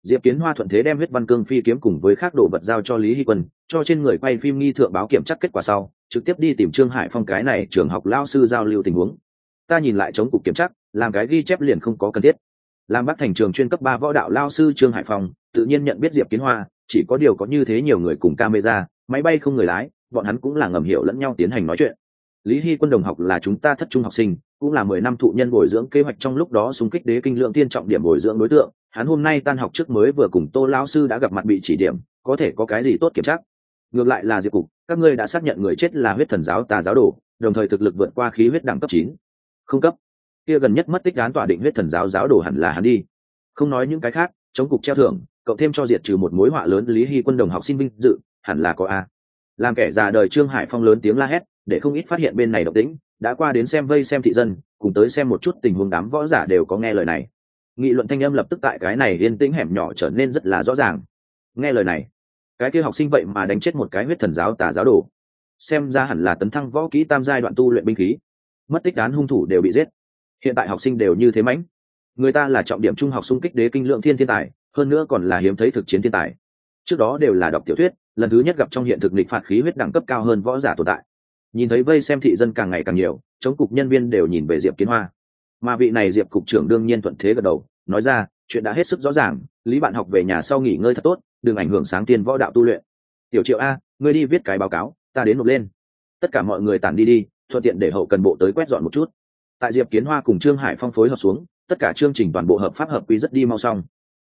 diệp kiến hoa thuận thế đem huyết văn cương phi kiếm cùng với các đồ vật giao cho lý hy quân, cho trên người quay phim nghi thượng báo kiểm tra kết quả sau, trực tiếp đi tìm trương hải phong cái này trường học lao sư giao lưu tình huống. Ta nhìn lại chống cục kiểm tra, làm cái ghi chép liền không có cần thiết. Làm bác thành trường chuyên cấp ba võ đạo lao sư trương hải phong, tự nhiên nhận biết diệp kiến hoa, chỉ có điều có như thế nhiều người cùng camera, máy bay không người lái, bọn hắn cũng là ngầm hiểu lẫn nhau tiến hành nói chuyện lý hy quân đồng học là chúng ta thất trung học sinh, cũng là mười năm thụ nhân bồi dưỡng kế hoạch trong lúc đó xung kích đế kinh lượng tiên trọng điểm bồi dưỡng đối tượng. Hắn hôm nay tan học trước mới vừa cùng tô lão sư đã gặp mặt bị chỉ điểm, có thể có cái gì tốt kiểm tra? Ngược lại là diệp cục, các ngươi đã xác nhận người chết là huyết thần giáo tà giáo đồ, đồng thời thực lực vượt qua khí huyết đẳng cấp chín. Không cấp. Kia gần nhất mất tích án tỏa định huyết thần giáo giáo đồ hẳn là hắn đi. Không nói những cái khác, chống cục treo thưởng, cậu thêm cho diệt trừ một mối họa lớn lý hy quân đồng học sinh vinh dự, hẳn là có a. Làm kẻ già đời trương hải phong lớn tiếng la hét để không ít phát hiện bên này động tĩnh đã qua đến xem vây xem thị dân, cùng tới xem một chút tình huống đám võ giả đều có nghe lời này. Nghị luận thanh âm lập tức tại cái này yên tĩnh hẻm nhỏ trở nên rất là rõ ràng. Nghe lời này, cái kia học sinh vậy mà đánh chết một cái huyết thần giáo tà giáo đồ. Xem ra hẳn là tấn thăng võ kỹ tam giai đoạn tu luyện binh khí. Mất tích án hung thủ đều bị giết. Hiện tại học sinh đều như thế mãnh. Người ta là trọng điểm trung học xung kích đế kinh lượng thiên thiên tài, hơn nữa còn là hiếm thấy thực chiến thiên tài. Trước đó đều là đọc tiểu thuyết, lần thứ nhất gặp trong hiện thực lịch phạt khí huyết đẳng cấp cao hơn võ giả tồn tại nhìn thấy vây xem thị dân càng ngày càng nhiều, chống cục nhân viên đều nhìn về diệp kiến hoa. Mà vị này diệp cục trưởng đương nhiên thuận thế gật đầu, nói ra, chuyện đã hết sức rõ ràng, lý bạn học về nhà sau nghỉ ngơi thật tốt, đừng ảnh hưởng sáng tiên võ đạo tu luyện. Tiểu triệu a, ngươi đi viết cái báo cáo, ta đến nộp lên. Tất cả mọi người tản đi đi, thuận tiện để hậu cần bộ tới quét dọn một chút. Tại diệp kiến hoa cùng trương hải phong phối hợp xuống, tất cả chương trình toàn bộ hợp pháp hợp quy rất đi mau xong.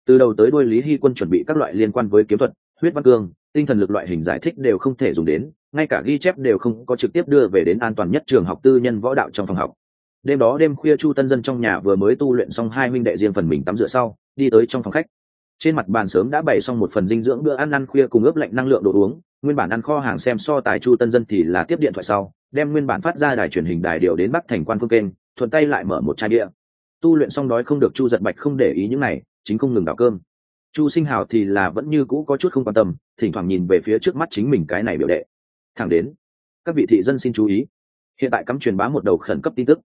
Từ đầu tới đuôi lý hy quân chuẩn bị các loại liên quan với kiếm thuật, huyết văn cương tinh thần lực loại hình giải thích đều không thể dùng đến, ngay cả ghi chép đều không có trực tiếp đưa về đến an toàn nhất trường học tư nhân võ đạo trong phòng học. Đêm đó đêm khuya chu tân dân trong nhà vừa mới tu luyện xong hai minh đệ riêng phần mình tắm rửa sau, đi tới trong phòng khách. Trên mặt bàn sớm đã bày xong một phần dinh dưỡng bữa ăn ăn khuya cùng ướp lạnh năng lượng đồ uống, nguyên bản ăn kho hàng xem so tài chu tân dân thì là tiếp điện thoại sau, đem nguyên bản phát ra đài truyền hình đài điều đến bắc thành quan phương kênh, thuận tay lại mở một chai bia. Tu luyện xong đói không được chu giật bạch không để ý những này, chính không ngừng đảo cơm chu sinh hào thì là vẫn như cũ có chút không quan tâm, thỉnh thoảng nhìn về phía trước mắt chính mình cái này biểu đệ. Thẳng đến, các vị thị dân xin chú ý. Hiện tại cắm truyền bá một đầu khẩn cấp tin tức.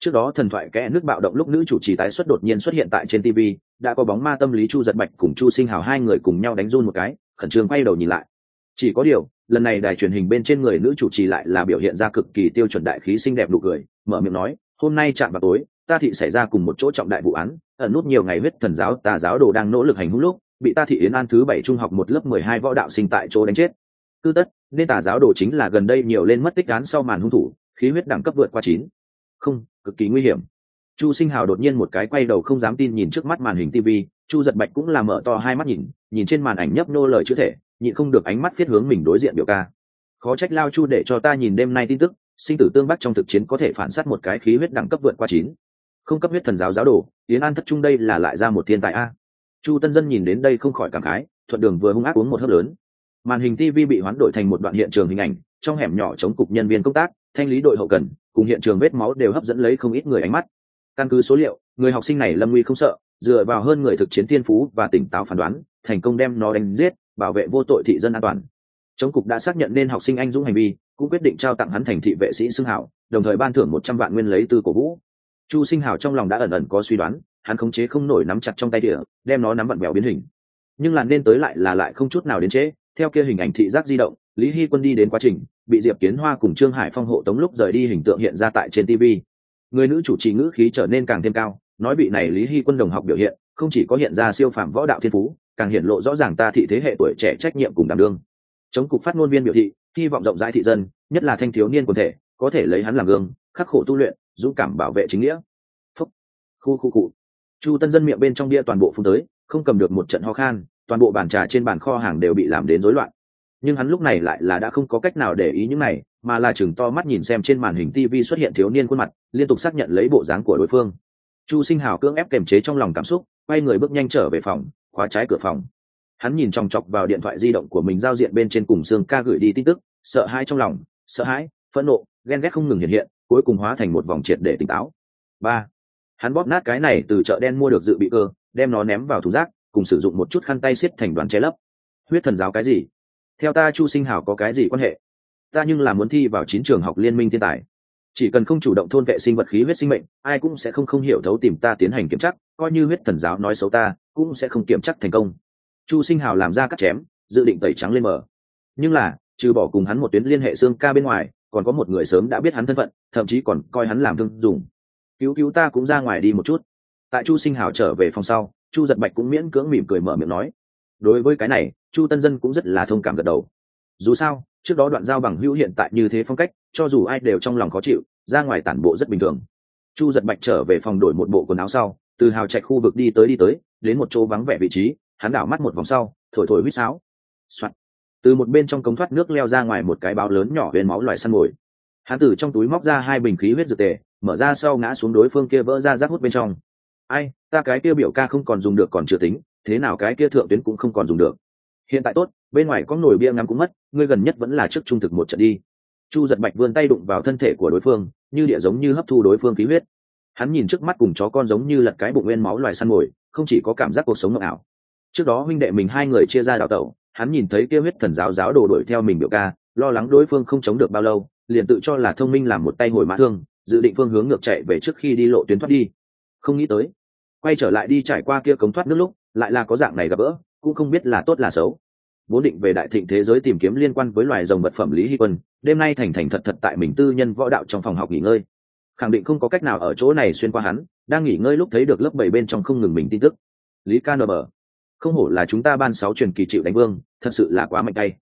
Trước đó thần thoại kẽ nước bạo động lúc nữ chủ trì tái xuất đột nhiên xuất hiện tại trên tv đã có bóng ma tâm lý chu giật bạch cùng chu sinh hào hai người cùng nhau đánh run một cái, khẩn trương quay đầu nhìn lại. Chỉ có điều, lần này đài truyền hình bên trên người nữ chủ trì lại là biểu hiện ra cực kỳ tiêu chuẩn đại khí xinh đẹp nụ cười, mở miệng nói, hôm nay chạm vào tối ta thị xảy ra cùng một chỗ trọng đại vụ án, ẩn nút nhiều ngày huyết thần giáo tà giáo đồ đang nỗ lực hành hung lúc, bị ta thị yến an thứ bảy trung học một lớp mười hai võ đạo sinh tại chỗ đánh chết. Cứ tất, nên tà giáo đồ chính là gần đây nhiều lên mất tích án sau màn hung thủ, khí huyết đẳng cấp vượt qua chín. Không, cực kỳ nguy hiểm. Chu sinh hào đột nhiên một cái quay đầu không dám tin nhìn trước mắt màn hình tv chu giật bạch cũng là mở to hai mắt nhìn nhìn trên màn ảnh nhấp nô lời chữ thể, nhịn không được ánh mắt viết hướng mình đối diện biểu ca. Khó trách lao chu để cho ta nhìn đêm nay tin tức, sinh tử tương bắc trong thực chiến có thể phản s á t một cái khí huyết đẳng cấp vượt qua chín không cấp huyết thần giáo giáo đồ, yến an thất trung đây là lại ra một thiên tài a. Chu tân dân nhìn đến đây không khỏi cảm khái, thuận đường vừa hung ác uống một hớp lớn. Màn hình tv bị hoán đổi thành một đoạn hiện trường hình ảnh, trong hẻm nhỏ chống cục nhân viên công tác, thanh lý đội hậu cần, cùng hiện trường vết máu đều hấp dẫn lấy không ít người ánh mắt. Căn cứ số liệu, người học sinh này lâm nguy không sợ, dựa vào hơn người thực chiến thiên phú và tỉnh táo phán đoán, thành công đem nó đánh giết, bảo vệ vô tội thị dân an toàn. Chống cục đã xác nhận nên học sinh anh dũng hành vi, cũng quyết định trao tặng hắn thành thị vệ sĩ xưng hảo, đồng thời ban thưởng một trăm vạn nguyên lấy từ cổ vũ chu sinh hảo trong lòng đã ẩn ẩn có suy đoán, hắn khống chế không nổi nắm chặt trong tay địa đem nó nắm vặn vẹo biến hình. Nhưng là nên tới lại là lại không chút nào đến trễ, theo kia hình ảnh thị giác di động, lý hy quân đi đến quá trình, bị diệp kiến hoa cùng trương hải phong hộ tống lúc rời đi hình tượng hiện ra tại trên tv người nữ chủ trì ngữ khí trở nên càng thêm cao, nói bị này lý hy quân đồng học biểu hiện, không chỉ có hiện ra siêu phạm võ đạo thiên phú, càng hiện lộ rõ ràng ta thị thế hệ tuổi trẻ trách nhiệm cùng đảm đương. Chống cục phát ngôn viên biểu thị, hy vọng rộng rãi thị dân, nhất là thanh thiếu niên quần thể, có thể lấy hắn làm gương, khắc khổ tu luyện dũng cảm bảo vệ chính nghĩa. Phúc. Khu khu cụ chu tân dân miệng bên trong bia toàn bộ phun tới, không cầm được một trận ho khan, toàn bộ bàn trà trên bàn kho hàng đều bị làm đến rối loạn. Nhưng hắn lúc này lại là đã không có cách nào để ý những này, mà là chừng to mắt nhìn xem trên màn hình tv xuất hiện thiếu niên khuôn mặt, liên tục xác nhận lấy bộ dáng của đối phương. Chu sinh hào cưỡng ép kềm chế trong lòng cảm xúc, quay người bước nhanh trở về phòng, khóa trái cửa phòng. Hắn nhìn chòng chọc vào điện thoại di động của mình giao diện bên trên cùng xương ca gửi đi tin tức, sợ hãi trong lòng, sợ hãi, phẫn nộ, ghen ghét không ngừng hiện hiện cuối cùng hóa thành một vòng triệt để tỉnh táo. Ba, hắn bóp nát cái này từ chợ đen mua được dự bị cơ, đem nó ném vào thùng rác, cùng sử dụng một chút khăn tay xiết thành đoàn che lấp. Huyết thần giáo cái gì? Theo ta chu sinh hảo có cái gì quan hệ? Ta nhưng là muốn thi vào chín trường học liên minh thiên tài. Chỉ cần không chủ động thôn vệ sinh vật khí huyết sinh mệnh, ai cũng sẽ không không hiểu thấu tìm ta tiến hành kiểm chắc coi như huyết thần giáo nói xấu ta, cũng sẽ không kiểm chắc thành công. Chu sinh hào làm ra cắt chém, dự định tẩy trắng lên mở nhưng là, trừ bỏ cùng hắn một tuyến liên hệ xương ca bên ngoài còn có một người sớm đã biết hắn thân phận, thậm chí còn coi hắn làm thương dùng. Cứu cứu ta cũng ra ngoài đi một chút. Tại chu sinh hào trở về phòng sau, chu giật bạch cũng miễn cưỡng mỉm cười mở miệng nói. Đối với cái này, chu tân dân cũng rất là thông cảm gật đầu. Dù sao, trước đó đoạn giao bằng hữu hiện tại như thế phong cách, cho dù ai đều trong lòng khó chịu, ra ngoài tản bộ rất bình thường. Chu giật bạch trở về phòng đổi một bộ quần áo sau, từ hào trạch khu vực đi tới đi tới, đến một chỗ vắng vẻ vị trí, hắn đảo mắt một vòng sau, thổi thổi huýt sáo、Soạn từ một bên trong cống thoát nước leo ra ngoài một cái báo lớn nhỏ bên máu loài săn mồi. Hắn từ trong túi móc ra hai bình khí huyết dược tề, mở ra sau ngã xuống đối phương kia vỡ ra rác hút bên trong. Ai, ta cái kia biểu ca không còn dùng được còn chưa tính, thế nào cái kia thượng tuyến cũng không còn dùng được. Hiện tại tốt, bên ngoài có nồi bia ngắm cũng mất, ngươi gần nhất vẫn là trước trung thực một trận đi. Chu giật bạch vươn tay đụng vào thân thể của đối phương, như địa giống như hấp thu đối phương khí huyết. Hắn nhìn trước mắt cùng chó con giống như lật cái bụng nguyên máu loài săn mồi, không chỉ có cảm giác cuộc sống ngọc ảo. Trước đó huynh đệ mình hai người chia ra đào tẩu hắn nhìn thấy kia huyết thần giáo giáo đồ đuổi theo mình biểu ca, lo lắng đối phương không chống được bao lâu, liền tự cho là thông minh làm một tay ngồi mã thương, dự định phương hướng ngược chạy về trước khi đi lộ tuyến thoát đi. Không nghĩ tới, quay trở lại đi trải qua kia cống thoát nước lúc, lại là có dạng này gặp gỡ, cũng không biết là tốt là xấu. Vốn định về đại thịnh thế giới tìm kiếm liên quan với loài rồng vật phẩm lý hy quân, đêm nay thành thành thật thật tại mình tư nhân võ đạo trong phòng học nghỉ ngơi. Khẳng định không có cách nào ở chỗ này xuyên qua hắn, đang nghỉ ngơi lúc thấy được lớp bảy bên trong không ngừng mình tin tức. Lý ca nờ bờ. Không hổ là chúng ta ban sáu truyền kỳ chịu đánh vương thật sự là quá mạnh tay.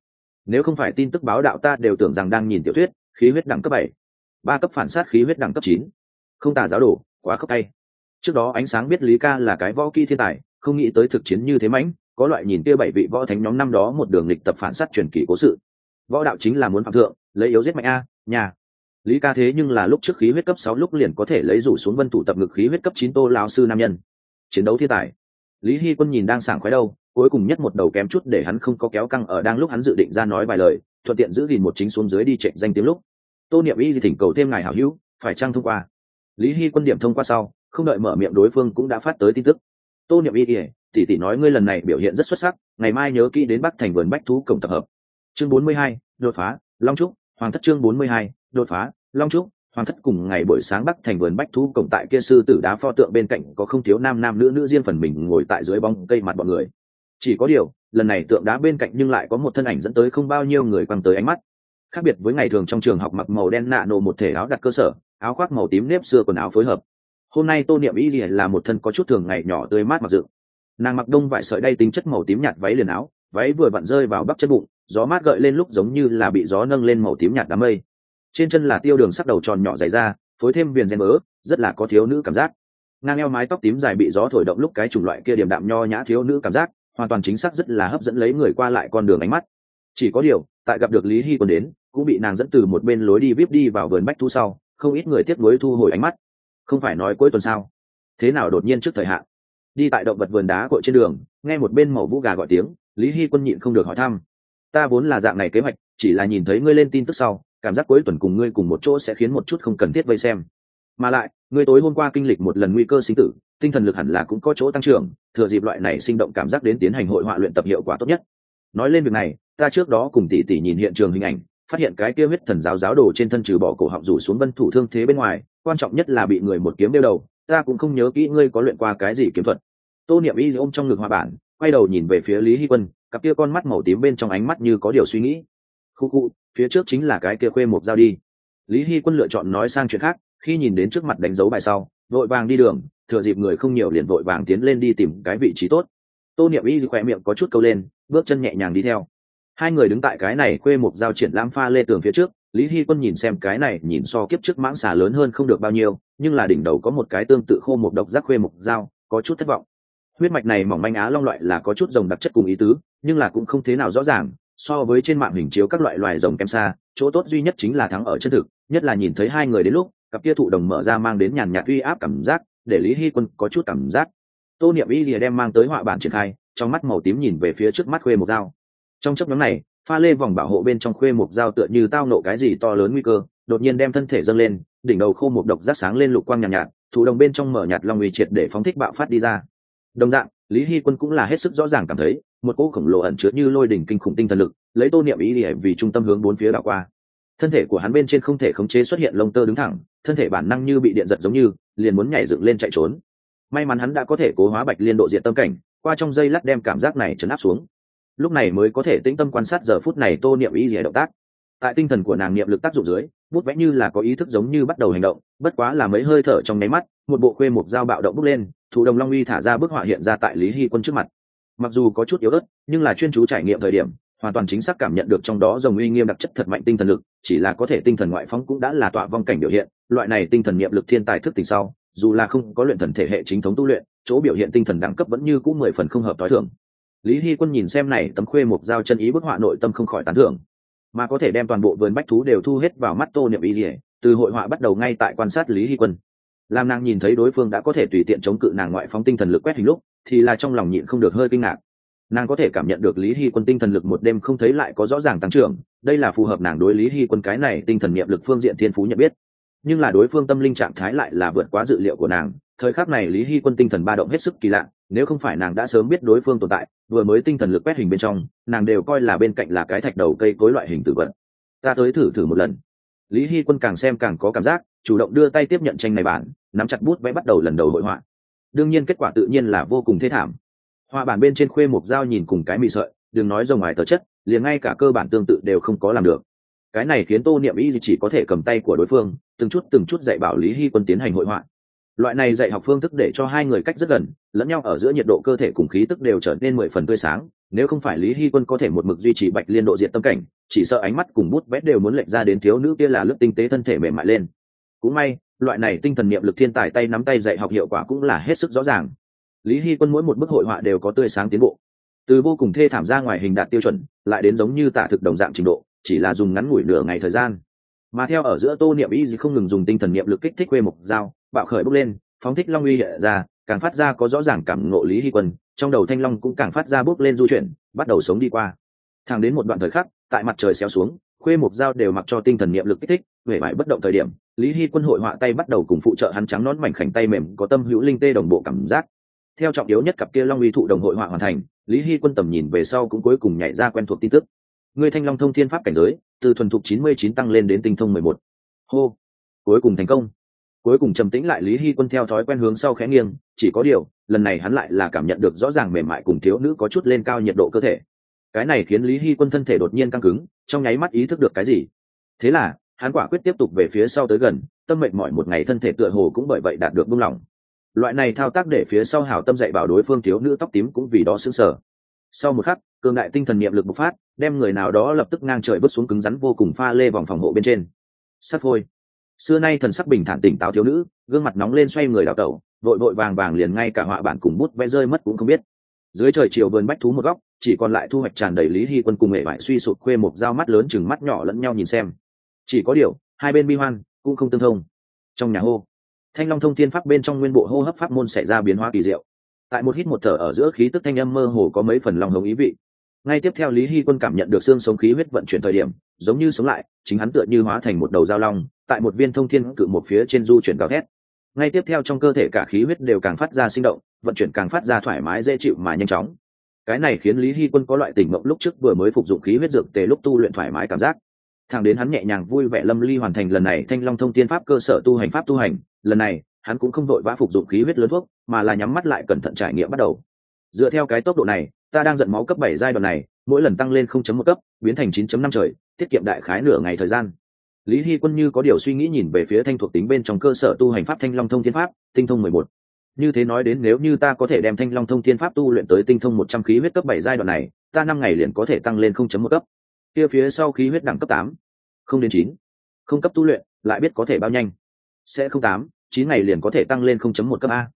Nếu không phải tin tức báo đạo ta đều tưởng rằng đang nhìn tiểu thuyết, khí huyết đẳng cấp bảy, ba cấp phản sát khí huyết đẳng cấp chín. Không tà giáo đổ quá khóc tay. Trước đó ánh sáng biết lý ca là cái võ kỹ thiên tài, không nghĩ tới thực chiến như thế mãnh, có loại nhìn kia bảy vị võ thánh nhóm năm đó một đường lịch tập phản sát truyền kỳ cố sự. Võ đạo chính là muốn phạm thượng, lấy yếu giết mạnh a, nhà. Lý ca thế nhưng là lúc trước khí huyết cấp sáu lúc liền có thể lấy rủ xuống vân thủ tập ngực khí huyết cấp chín tô lao sư nam nhân. Chiến đấu thiên tài. Lý hy quân nhìn đang sảng khoái đâu cuối cùng nhất một đầu kém chút để hắn không có kéo căng ở đang lúc hắn dự định ra nói vài lời, thuận tiện giữ gìn một chính xuống dưới đi chạy danh tiếng lúc. Tô niệm y thì thỉnh cầu thêm ngài hảo hữu, phải chăng thông qua? Lý hy quân điểm thông qua sau, không đợi mở miệng đối phương cũng đã phát tới tin tức. Tô niệm y ỉa tỷ tỷ nói ngươi lần này biểu hiện rất xuất sắc, ngày mai nhớ kỹ đến bắc thành vườn bách thú cổng tập hợp. Chương bốn mươi hai, đột phá, long trúc, hoàng thất chương bốn mươi hai, đột phá, long trúc, hoàng thất cùng ngày buổi sáng bắc thành vườn bách thú cổng tại kia sư tử đá pho tượng bên cạnh có không thiếu nam nam nữ nữ riêng phần mình ngồi tại dưới bóng cây mặt bọn người chỉ có điều, lần này tượng đá bên cạnh nhưng lại có một thân ảnh dẫn tới không bao nhiêu người quăng tới ánh mắt. Khác biệt với ngày thường trong trường học mặc màu đen nạ nổ một thể áo đặt cơ sở, áo khoác màu tím nếp xưa quần áo phối hợp. Hôm nay tô niệm y lìa là một thân có chút thường ngày nhỏ tươi mát mặc dự. nàng mặc đông vải sợi đay tính chất màu tím nhạt váy liền áo, váy vừa vặn rơi vào bắp chân bụng, gió mát gợi lên lúc giống như là bị gió nâng lên màu tím nhạt đám mây. Trên chân là tiêu đường sắc đầu tròn nhỏ dày ra phối thêm viền gen mỡ, rất là có thiếu nữ cảm giác. Ngang eo mái tóc tím dài bị gió thổi động lúc cái chủng loại kia điểm đạm nho nhã thiếu nữ cảm giác hoàn toàn chính xác rất là hấp dẫn lấy người qua lại con đường ánh mắt. Chỉ có điều, tại gặp được lý hy Quân đến, cũng bị nàng dẫn từ một bên lối đi vip đi vào vườn bách thu sau, không ít người tiếp nối thu hồi ánh mắt. Không phải nói cuối tuần sao? Thế nào đột nhiên trước thời hạn? Đi tại động vật vườn đá cội trên đường, nghe một bên màu vũ gà gọi tiếng, lý hy quân nhịn không được hỏi thăm. Ta vốn là dạng này kế hoạch, chỉ là nhìn thấy ngươi lên tin tức sau, cảm giác cuối tuần cùng ngươi cùng một chỗ sẽ khiến một chút không cần thiết vây xem. Mà lại ngươi tối hôm qua kinh lịch một lần nguy cơ sinh tử, tinh thần lực hẳn là cũng có chỗ tăng trưởng, thừa dịp loại này sinh động cảm giác đến tiến hành hội họa luyện tập hiệu quả tốt nhất. Nói lên việc này, ta trước đó cùng tỷ tỷ nhìn hiện trường hình ảnh, phát hiện cái kia huyết thần giáo giáo đồ trên thân trừ bỏ cổ họng rủ xuống vân thủ thương thế bên ngoài, quan trọng nhất là bị người một kiếm đeo đầu, ta cũng không nhớ kỹ ngươi có luyện qua cái gì kiếm thuật. Tô niệm y ôm trong ngực hoa bản, quay đầu nhìn về phía lý hy quân, cặp kia con mắt màu tím bên trong ánh mắt như có điều suy nghĩ. Khu khu, phía trước chính là cái kia khuê một dao đi. Lý hy quân lựa chọn nói sang chuyện khác khi nhìn đến trước mặt đánh dấu bài sau, vội vàng đi đường, thừa dịp người không nhiều liền vội vàng tiến lên đi tìm cái vị trí tốt. Tô niệm y khỏe miệng có chút câu lên, bước chân nhẹ nhàng đi theo. Hai người đứng tại cái này khuê một giao triển lãm pha lê tường phía trước, lý hy quân nhìn xem cái này, nhìn so kiếp trước mãng xà lớn hơn không được bao nhiêu, nhưng là đỉnh đầu có một cái tương tự khô một độc giác khuê một dao có chút thất vọng. Huyết mạch này mỏng manh á long loại là có chút rồng đặc chất cùng ý tứ, nhưng là cũng không thế nào rõ ràng, so với trên mạng hình chiếu các loại loài rồng kém xa, chỗ tốt duy nhất chính là thắng ở chân thực, nhất là nhìn thấy hai người đến lúc cặp kia thụ đồng mở ra mang đến nhàn nhạt uy áp cảm giác để lý hy quân có chút cảm giác. Tô niệm y lìa đem mang tới họa bản triển khai trong mắt màu tím nhìn về phía trước mắt khuê một dao trong chấp nhóm này pha lê vòng bảo hộ bên trong khuê một dao tựa như tao nộ cái gì to lớn nguy cơ đột nhiên đem thân thể dâng lên đỉnh đầu khô một độc rác sáng lên lục quang nhàn nhạt, nhạt thủ đồng bên trong mở nhạt long uy triệt để phóng thích bạo phát đi ra. Đồng dạng lý hy quân cũng là hết sức rõ ràng cảm thấy một cỗ khổng lồ ẩn chứa như lôi đỉnh kinh khủng tinh thần lực lấy tô niệm ý lìa vì trung tâm hướng bốn phía đảo qua thân thể của hắn bên trên không thể khống chế xuất hiện lông tơ đứng thẳng, thân thể bản năng như bị điện giật giống như, liền muốn nhảy dựng lên chạy trốn. May mắn hắn đã có thể cố hóa bạch liên độ diện tâm cảnh, qua trong dây lát đem cảm giác này chấn áp xuống. Lúc này mới có thể tĩnh tâm quan sát giờ phút này tô niệm ý gì động tác. Tại tinh thần của nàng niệm lực tác dụng dưới, bút vẽ như là có ý thức giống như bắt đầu hành động, bất quá là mấy hơi thở trong nháy mắt, một bộ khuê một dao bạo động bước lên, thủ đồng long uy thả ra bức họa hiện ra tại lý hy quân trước mặt. Mặc dù có chút yếu ớt, nhưng là chuyên chú trải nghiệm thời điểm hoàn toàn chính xác cảm nhận được trong đó dòng uy nghiêm đặc chất thật mạnh tinh thần lực, chỉ là có thể tinh thần ngoại phóng cũng đã là tọa vong cảnh biểu hiện, loại này tinh thần niệm lực thiên tài thức tỉnh sau, dù là không có luyện thần thể hệ chính thống tu luyện, chỗ biểu hiện tinh thần đẳng cấp vẫn như cũng mười phần không hợp t h i thường. Lý hy quân nhìn xem này, tấm khuê một dao chân ý bức họa nội tâm không khỏi tán thưởng. Mà có thể đem toàn bộ vườn bách thú đều thu hết vào mắt tô niệm ý nghĩa. từ hội họa bắt đầu ngay tại quan sát lý hy quân. Làm nàng nhìn thấy đối phương đã có thể tùy tiện chống cự nàng ngoại phóng tinh thần lực quét hình lúc, thì là trong lòng nhịn không được hơi kinh ngạc nàng có thể cảm nhận được lý hy quân tinh thần lực một đêm không thấy lại có rõ ràng tăng trưởng, đây là phù hợp nàng đối lý hy quân cái này tinh thần niệm lực phương diện thiên phú nhận biết. Nhưng là đối phương tâm linh trạng thái lại là vượt quá dự liệu của nàng, thời khắc này lý hy quân tinh thần ba động hết sức kỳ lạ, nếu không phải nàng đã sớm biết đối phương tồn tại, vừa mới tinh thần lực quét hình bên trong, nàng đều coi là bên cạnh là cái thạch đầu cây cối loại hình tử vận ta tới thử thử một lần. Lý hy quân càng xem càng có cảm giác, chủ động đưa tay tiếp nhận tranh này bản, nắm chặt bút vẽ bắt đầu lần đầu hội họa. Đương nhiên kết quả tự nhiên là vô cùng thê thảm họa bản bên trên khuê mục dao nhìn cùng cái mì sợi, đừng nói rồng ngoài tờ chất, liền ngay cả cơ bản tương tự đều không có làm được. Cái này khiến tô niệm ý chỉ có thể cầm tay của đối phương, từng chút từng chút dạy bảo lý hy quân tiến hành hội họa. Loại này dạy học phương thức để cho hai người cách rất gần, lẫn nhau ở giữa nhiệt độ cơ thể cùng khí tức đều trở nên mười phần tươi sáng, nếu không phải lý hy quân có thể một mực duy trì bạch liên độ diện tâm cảnh, chỉ sợ ánh mắt cùng bút vét đều muốn lệnh ra đến thiếu nữ kia là lớp tinh tế thân thể mềm mại lên. Cũng may, loại này tinh thần niệm lực thiên tài tay nắm tay dạy học hiệu quả cũng là hết sức rõ ràng lý hy quân mỗi một bức hội họa đều có tươi sáng tiến bộ. Từ vô cùng thê thảm ra ngoài hình đạt tiêu chuẩn, lại đến giống như tả thực đồng dạng trình độ, chỉ là dùng ngắn ngủi nửa ngày thời gian. Mà theo ở giữa tô niệm y không ngừng dùng tinh thần niệm lực kích thích quê mục dao, bạo khởi bốc lên, phóng thích long uy hiện ra, càng phát ra có rõ ràng cảm ngộ lý hy quân, trong đầu thanh long cũng càng phát ra bốc lên du chuyển, bắt đầu sống đi qua. Thẳng đến một đoạn thời khắc, tại mặt trời xéo xuống, khuê mục dao đều mặc cho tinh thần niệm lực kích thích huệ vải bất động thời điểm, lý hy quân hội họa tay bắt đầu cùng phụ trợ hắn trắng nón mảnh khảnh tay mềm có tâm hữu linh tê đồng bộ cảm giác theo trọng yếu nhất cặp kia long uy thụ đồng hội họa hoàn thành, lý hy quân tầm nhìn về sau cũng cuối cùng nhảy ra quen thuộc tin tức. Người thanh long thông thiên pháp cảnh giới, từ thuần thục chín mươi chín tăng lên đến tinh thông mười một. Hô! Cuối cùng thành công. Cuối cùng trầm tĩnh lại lý hy quân theo thói quen hướng sau khẽ nghiêng, chỉ có điều, lần này hắn lại là cảm nhận được rõ ràng mềm mại cùng thiếu nữ có chút lên cao nhiệt độ cơ thể. Cái này khiến lý hy quân thân thể đột nhiên căng cứng, trong nháy mắt ý thức được cái gì? Thế là, hắn quả quyết tiếp tục về phía sau tới gần, tâm mệnh mọi một ngày thân thể tựa hồ cũng bởi vậy đạt được buông lỏng loại này thao tác để phía sau hảo tâm dạy bảo đối phương thiếu nữ tóc tím cũng vì đó sững sờ. Sau một khắc, cường đại tinh thần niệm lực bộc phát, đem người nào đó lập tức ngang trời bước xuống cứng rắn vô cùng pha lê vòng phòng hộ bên trên. Sắt phôi. Xưa nay thần sắc bình thản tỉnh táo thiếu nữ, gương mặt nóng lên xoay người đào tẩu, vội vội vàng vàng liền ngay cả họa bản cùng bút vẽ rơi mất cũng không biết. Dưới trời chiều vườn bách thú một góc, chỉ còn lại thu hoạch tràn đầy lý hy quân cùng hệ vải suy sụp khuê một dao mắt lớn chừng mắt nhỏ lẫn nhau nhìn xem. Chỉ có điều, hai bên bi hoan, cũng không tương thông. Trong nhà hô thanh long thông thiên pháp bên trong nguyên bộ hô hấp pháp môn xảy ra biến hóa kỳ diệu. Tại một hít một thở ở giữa khí tức thanh âm mơ hồ có mấy phần lòng hồng ý vị. Ngay tiếp theo lý hy quân cảm nhận được xương sống khí huyết vận chuyển thời điểm, giống như sống lại, chính hắn tựa như hóa thành một đầu dao long, tại một viên thông thiên cự một phía trên du chuyển cao thét. Ngay tiếp theo trong cơ thể cả khí huyết đều càng phát ra sinh động, vận chuyển càng phát ra thoải mái dễ chịu mà nhanh chóng. Cái này khiến lý hy quân có loại tỉnh mộng lúc trước vừa mới phục dụng khí huyết dược tề lúc tu luyện thoải mái cảm giác thẳng đến hắn nhẹ nhàng vui vẻ lâm ly hoàn thành lần này thanh long thông tiên pháp cơ sở tu hành pháp tu hành, lần này, hắn cũng không vội vã phục dụng khí huyết lớn thuốc, mà là nhắm mắt lại cẩn thận trải nghiệm bắt đầu. Dựa theo cái tốc độ này, ta đang giận máu cấp bảy giai đoạn này, mỗi lần tăng lên 0.1 cấp, biến thành 9.5 trời, tiết kiệm đại khái nửa ngày thời gian. Lý hy quân như có điều suy nghĩ nhìn về phía thanh thuộc tính bên trong cơ sở tu hành pháp thanh long thông thiên pháp, tinh thông mười một. Như thế nói đến nếu như ta có thể đem thanh long thông thiên pháp tu luyện tới tinh thông một trăm khí huyết cấp bảy giai đoạn này, ta năm ngày liền có thể tăng lên không chấm một cấp kia phía sau khí huyết đẳng cấp tám, không đến chín. Không cấp tu luyện, lại biết có thể bao nhanh. Sẽ không tám, chín ngày liền có thể tăng lên không chấm một cấp a.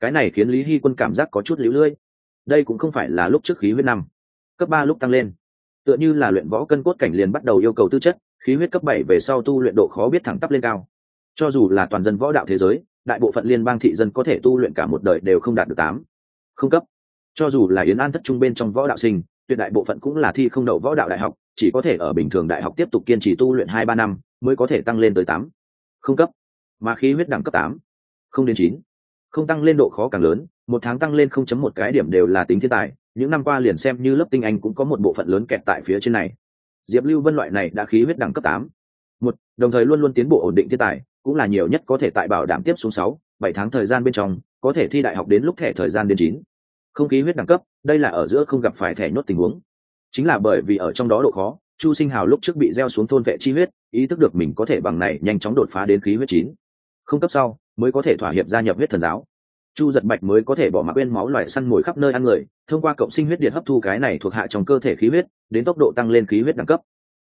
Cái này khiến lý hy quân cảm giác có chút lũ lưỡi. Đây cũng không phải là lúc trước khí huyết năm. Cấp ba lúc tăng lên. Tựa như là luyện võ cân cốt cảnh liền bắt đầu yêu cầu tư chất, khí huyết cấp bảy về sau tu luyện độ khó biết thẳng tắp lên cao. Cho dù là toàn dân võ đạo thế giới, đại bộ phận liên bang thị dân có thể tu luyện cả một đời đều không đạt được tám. Không cấp. Cho dù là yến an thất trung bên trong võ đạo sinh, tuyệt đại bộ phận cũng là thi không đậu võ đạo đại học chỉ có thể ở bình thường đại học tiếp tục kiên trì tu luyện hai ba năm, mới có thể tăng lên tới tám. Không cấp. Mà khí huyết đẳng cấp tám. Không đến chín. Không tăng lên độ khó càng lớn, một tháng tăng lên không chấm một cái điểm đều là tính thiên tài, những năm qua liền xem như lớp tinh anh cũng có một bộ phận lớn kẹt tại phía trên này. Diệp lưu vân loại này đã khí huyết đẳng cấp tám. Một, đồng thời luôn luôn tiến bộ ổn định thiên tài, cũng là nhiều nhất có thể tại bảo đảm tiếp xuống sáu, bảy tháng thời gian bên trong, có thể thi đại học đến lúc thẻ thời gian đến chín. Không khí huyết đẳng cấp, đây là ở giữa không gặp phải thẻ nhốt tình huống chính là bởi vì ở trong đó độ khó, chu sinh hào lúc trước bị gieo xuống thôn vệ chi huyết, ý thức được mình có thể bằng này nhanh chóng đột phá đến khí huyết chín. Không cấp sau, mới có thể thỏa hiệp gia nhập huyết thần giáo. Chu giật bạch mới có thể bỏ mặc bên máu loài săn mồi khắp nơi ăn người, thông qua cộng sinh huyết điện hấp thu cái này thuộc hạ trong cơ thể khí huyết, đến tốc độ tăng lên khí huyết đẳng cấp.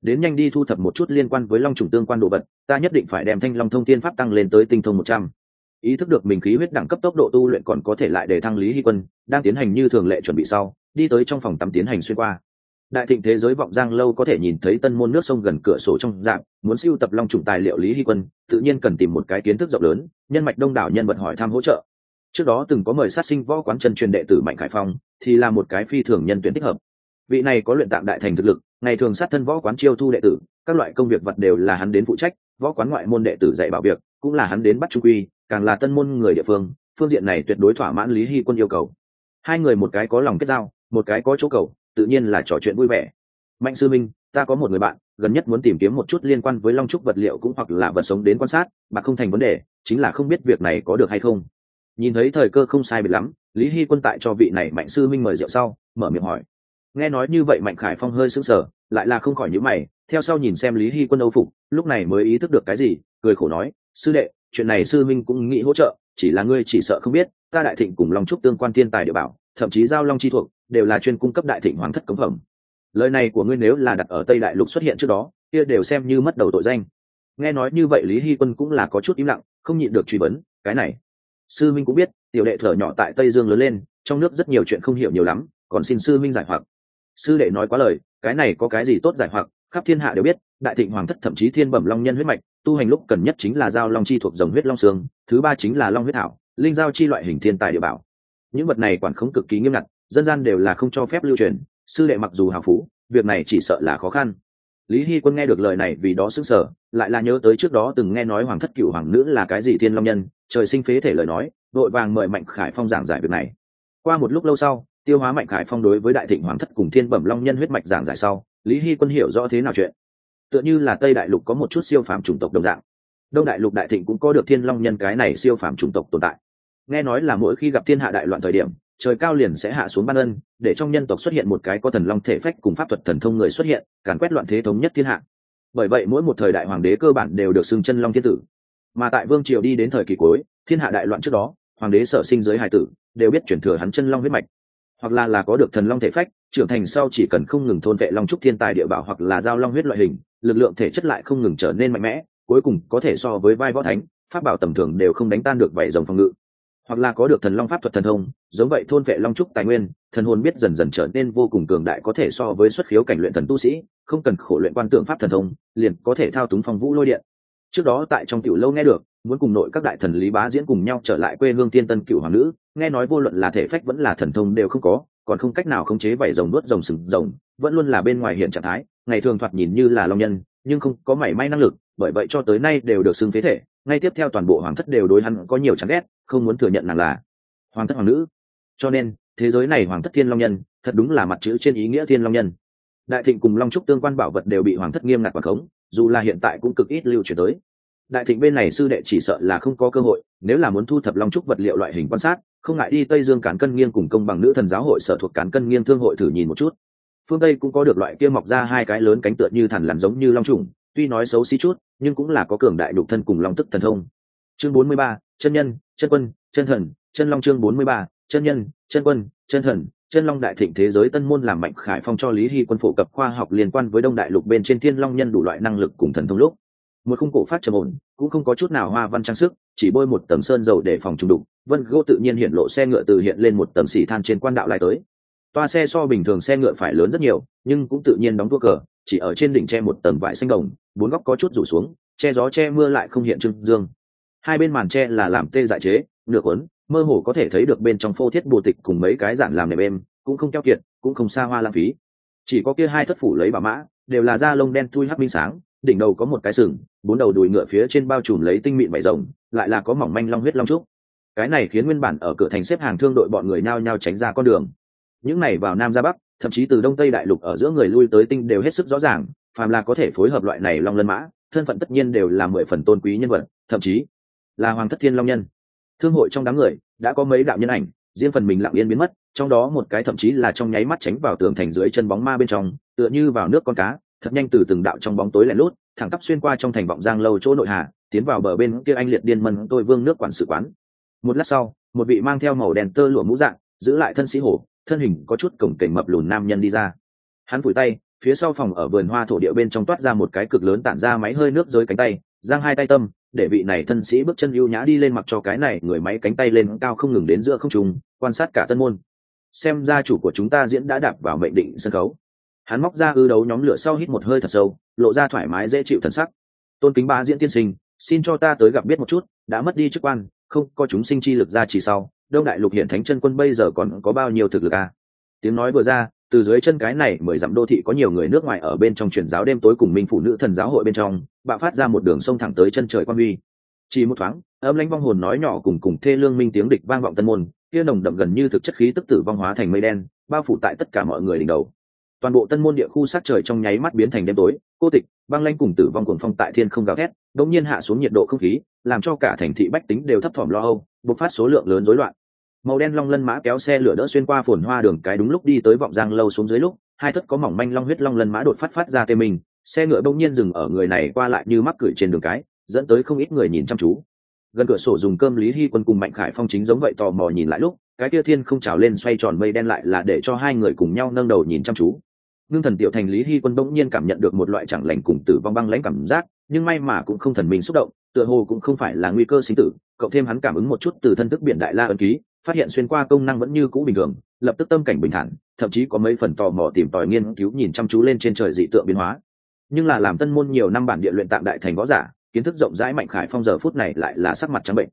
Đến nhanh đi thu thập một chút liên quan với long trùng tương quan đồ vật, ta nhất định phải đem thanh long thông tiên pháp tăng lên tới tinh thông một trăm. Ý thức được mình khí huyết đẳng cấp tốc độ tu luyện còn có thể lại để thăng lý hy quân, đang tiến hành như thường lệ chuẩn bị sau, đi tới trong phòng tắm tiến hành xuyên qua đại thịnh thế giới vọng giang lâu có thể nhìn thấy tân môn nước sông gần cửa sổ trong dạng, muốn siêu tập long trùng tài liệu lý hy quân, tự nhiên cần tìm một cái kiến thức rộng lớn, nhân mạch đông đảo nhân vật hỏi tham hỗ trợ. Trước đó từng có mời sát sinh võ quán chân truyền đệ tử mạnh khải phong, thì là một cái phi thường nhân tuyển thích hợp. Vị này có luyện tạm đại thành thực lực, ngày thường sát thân võ quán chiêu thu đệ tử, các loại công việc vật đều là hắn đến phụ trách, võ quán ngoại môn đệ tử dạy bảo việc, cũng là hắn đến bắt trung quy, càng là tân môn người địa phương phương diện này tuyệt đối thỏa mãn lý hy quân yêu cầu. Hai người một cái có lòng kết giao, một cái có chỗ cầu tự nhiên là trò chuyện vui vẻ. Mạnh sư minh, ta có một người bạn, gần nhất muốn tìm kiếm một chút liên quan với long trúc vật liệu cũng hoặc là vật sống đến quan sát mà không thành vấn đề, chính là không biết việc này có được hay không. Nhìn thấy thời cơ không sai biệt lắm, lý hy quân tại cho vị này mạnh sư minh mời rượu sau, mở miệng hỏi. Nghe nói như vậy mạnh khải phong hơi sững sờ, lại là không khỏi nhữ mày, theo sau nhìn xem lý hy quân âu phục, lúc này mới ý thức được cái gì, cười khổ nói, sư đệ, chuyện này sư minh cũng nghĩ hỗ trợ, chỉ là ngươi chỉ sợ không biết, ta đại thịnh cùng long trúc tương quan thiên tài địa bảo thậm chí giao long chi thuộc, đều là chuyên cung cấp đại thịnh hoàng thất cống phẩm. Lời này của ngươi nếu là đặt ở tây đại lục xuất hiện trước đó, kia đều xem như mất đầu tội danh. Nghe nói như vậy lý hy quân cũng là có chút im lặng, không nhịn được truy vấn, cái này? Sư minh cũng biết, tiểu đệ thở nhỏ tại tây dương lớn lên, trong nước rất nhiều chuyện không hiểu nhiều lắm, còn xin sư minh giải hoặc. Sư đệ nói quá lời, cái này có cái gì tốt giải hoặc, khắp thiên hạ đều biết, đại thịnh hoàng thất thậm chí thiên bẩm long nhân huyết mạch, tu hành lúc cần nhất chính là giao long chi thuộc dòng huyết long xương, thứ ba chính là long huyết thảo linh giao chi loại hình thiên tài địa bảo những vật này quản khống cực kỳ nghiêm ngặt dân gian đều là không cho phép lưu truyền sư đệ mặc dù hào phú việc này chỉ sợ là khó khăn. Lý hy quân nghe được lời này vì đó vững sở, lại là nhớ tới trước đó từng nghe nói hoàng thất cựu hoàng nữ là cái gì thiên long nhân trời sinh phế thể lời nói đội vàng mời mạnh khải phong giảng giải việc này. Qua một lúc lâu sau tiêu hóa mạnh khải phong đối với đại thịnh hoàng thất cùng thiên bẩm long nhân huyết mạch giảng giải sau lý hy quân hiểu rõ thế nào chuyện. Tựa như là tây đại lục có một chút siêu phàm chủng tộc đồng dạng. Đông đại lục đại thịnh cũng có được thiên long nhân cái này siêu phàm chủng tộc tồn tại nghe nói là mỗi khi gặp thiên hạ đại loạn thời điểm, trời cao liền sẽ hạ xuống ban ân, để trong nhân tộc xuất hiện một cái có thần long thể phách cùng pháp thuật thần thông người xuất hiện, càn quét loạn thế thống nhất thiên hạ. Bởi vậy mỗi một thời đại hoàng đế cơ bản đều được xưng chân long thiên tử. Mà tại vương triều đi đến thời kỳ cuối, thiên hạ đại loạn trước đó, hoàng đế sở sinh giới hải tử, đều biết chuyển thừa hắn chân long huyết mạch. Hoặc là là có được thần long thể phách, trưởng thành sau chỉ cần không ngừng thôn vệ long trúc thiên tài địa bảo hoặc là giao long huyết loại hình, lực lượng thể chất lại không ngừng trở nên mạnh mẽ, cuối cùng có thể so với vai võ thánh, pháp bảo tầm thường đều không đánh tan được vảy rồng phòng ngự hoặc là có được thần long pháp thuật thần thông, giống vậy thôn vệ long trúc tài nguyên, thần hồn biết dần dần trở nên vô cùng cường đại có thể so với xuất khiếu cảnh luyện thần tu sĩ, không cần khổ luyện quan tượng pháp thần thông, liền có thể thao túng phong vũ lôi điện. Trước đó tại trong tiểu lâu nghe được, muốn cùng nội các đại thần lý bá diễn cùng nhau trở lại quê hương tiên tân cựu hoàng nữ, nghe nói vô luận là thể phách vẫn là thần thông đều không có, còn không cách nào khống chế vảy rồng nuốt rồng sừng rồng, vẫn luôn là bên ngoài hiện trạng thái, ngày thường thoạt nhìn như là long nhân, nhưng không có mảy may năng lực bởi vậy cho tới nay đều được xưng phế thể, ngay tiếp theo toàn bộ hoàng thất đều đối hắn có nhiều chán ghét, không muốn thừa nhận nàng là hoàng thất hoàng nữ. Cho nên, thế giới này hoàng thất thiên long nhân, thật đúng là mặt chữ trên ý nghĩa thiên long nhân. Đại thịnh cùng long trúc tương quan bảo vật đều bị hoàng thất nghiêm ngặt quản khống, dù là hiện tại cũng cực ít lưu truyền tới. Đại thịnh bên này sư đệ chỉ sợ là không có cơ hội, nếu là muốn thu thập long trúc vật liệu loại hình quan sát, không ngại đi tây dương cán cân nghiêng cùng công bằng nữ thần giáo hội sở thuộc cán cân nghiêng thương hội thử nhìn một chút. Phương tây cũng có được loại kia mọc ra hai cái lớn cánh tựa như thằn làm giống như long trùng tuy nói xấu xí chút nhưng cũng là có cường đại đục thân cùng long tức thần thông. Chương 43, chân nhân chân quân chân thần chân long chương 43, chân nhân chân quân chân thần chân long đại thịnh thế giới tân môn làm mạnh khải phong cho lý hy quân phổ cập khoa học liên quan với đông đại lục bên trên thiên long nhân đủ loại năng lực cùng thần thông lúc. Một khung cổ phát trầm ổn cũng không có chút nào hoa văn trang sức chỉ bôi một tầng sơn dầu để phòng trùng đục vân gỗ tự nhiên hiện lộ xe ngựa từ hiện lên một tầng xỉ than trên quan đạo lại tới. Toa xe so bình thường xe ngựa phải lớn rất nhiều nhưng cũng tự nhiên đóng thua cờ chỉ ở trên đỉnh che một tầng vải xanh đồng, bốn góc có chút rủ xuống, che gió che mưa lại không hiện trưng dương. Hai bên màn tre là làm tê dại chế, nửa cuốn, mơ hồ có thể thấy được bên trong phô thiết bồ tịch cùng mấy cái giản làm nệm êm, cũng không keo kiệt, cũng không xa hoa lãng phí. Chỉ có kia hai thất phủ lấy bà mã, đều là da lông đen thui hắc minh sáng, đỉnh đầu có một cái sừng, bốn đầu đùi ngựa phía trên bao trùm lấy tinh mịn vải rồng, lại là có mỏng manh long huyết long trúc. Cái này khiến nguyên bản ở cửa thành xếp hàng thương đội bọn người nhao nhao tránh ra con đường. Những này vào nam ra bắc thậm chí từ đông tây đại lục ở giữa người lui tới tinh đều hết sức rõ ràng, phàm là có thể phối hợp loại này long lân mã, thân phận tất nhiên đều là mười phần tôn quý nhân vật, thậm chí là hoàng thất thiên long nhân. Thương hội trong đám người đã có mấy đạo nhân ảnh, riêng phần mình lặng yên biến mất, trong đó một cái thậm chí là trong nháy mắt tránh vào tường thành dưới chân bóng ma bên trong, tựa như vào nước con cá, thật nhanh từ từng đạo trong bóng tối lẻn lút, thẳng tắp xuyên qua trong thành vọng giang lâu chỗ nội hà, tiến vào bờ bên kia anh liệt điên mân tôi vương nước quản sự quán. Một lát sau, một vị mang theo màu đèn tơ lụa mũ dạng, giữ lại thân sĩ hổ thân hình có chút cổng cảnh mập lùn nam nhân đi ra. Hắn phủi tay, phía sau phòng ở vườn hoa thổ địa bên trong toát ra một cái cực lớn tản ra máy hơi nước dưới cánh tay, giang hai tay tâm, để vị này thân sĩ bước chân ưu nhã đi lên mặc cho cái này người máy cánh tay lên cao không ngừng đến giữa không trung, quan sát cả tân môn. Xem ra chủ của chúng ta diễn đã đạp vào mệnh định sân khấu. Hắn móc ra ư đấu nhóm lửa sau hít một hơi thật sâu, lộ ra thoải mái dễ chịu thần sắc. Tôn kính ba diễn tiên sinh, xin cho ta tới gặp biết một chút, đã mất đi chức quan, không có chúng sinh chi lực ra chỉ sau đông đại lục hiện thánh chân quân bây giờ còn có bao nhiêu thực lực à? tiếng nói vừa ra, từ dưới chân cái này mười dặm đô thị có nhiều người nước ngoài ở bên trong truyền giáo đêm tối cùng minh phụ nữ thần giáo hội bên trong, bạo phát ra một đường sông thẳng tới chân trời quan huy. Chỉ một thoáng, âm lãnh vong hồn nói nhỏ cùng cùng thê lương minh tiếng địch vang vọng tân môn, kia nồng đậm gần như thực chất khí tức tử vong hóa thành mây đen, bao phủ tại tất cả mọi người đỉnh đầu. Toàn bộ tân môn địa khu sát trời trong nháy mắt biến thành đêm tối, cô tịch, băng lanh cùng tử vong cuồng phong tại thiên không gào thét, đột nhiên hạ xuống nhiệt độ không khí, làm cho cả thành thị bách tính đều thấp thỏm lo âu bộc phát số lượng lớn rối loạn. Màu đen long lân mã kéo xe lửa đỡ xuyên qua phồn hoa đường cái đúng lúc đi tới vọng giang lâu xuống dưới lúc, hai thất có mỏng manh long huyết long lân mã đột phát phát ra tê mình xe ngựa bỗng nhiên dừng ở người này qua lại như mắc cửi trên đường cái, dẫn tới không ít người nhìn chăm chú. Gần cửa sổ dùng cơm lý hy quân cùng mạnh khải phong chính giống vậy tò mò nhìn lại lúc, cái kia thiên không trào lên xoay tròn mây đen lại là để cho hai người cùng nhau nâng đầu nhìn chăm chú. Ngưng thần tiểu thành lý hy quân bỗng nhiên cảm nhận được một loại chẳng lành cùng tử vong băng lãnh cảm giác, nhưng may mà cũng không thần mình xúc động, tựa hồ cũng không phải là nguy cơ sinh tử cộng thêm hắn cảm ứng một chút từ thân thức biển đại la ấn ký, phát hiện xuyên qua công năng vẫn như cũ bình thường, lập tức tâm cảnh bình thản, thậm chí có mấy phần tò mò tìm tòi nghiên cứu nhìn chăm chú lên trên trời dị tượng biến hóa. Nhưng là làm tân môn nhiều năm bản địa luyện tạm đại thành võ giả, kiến thức rộng rãi mạnh khải phong giờ phút này lại là sắc mặt trắng bệnh.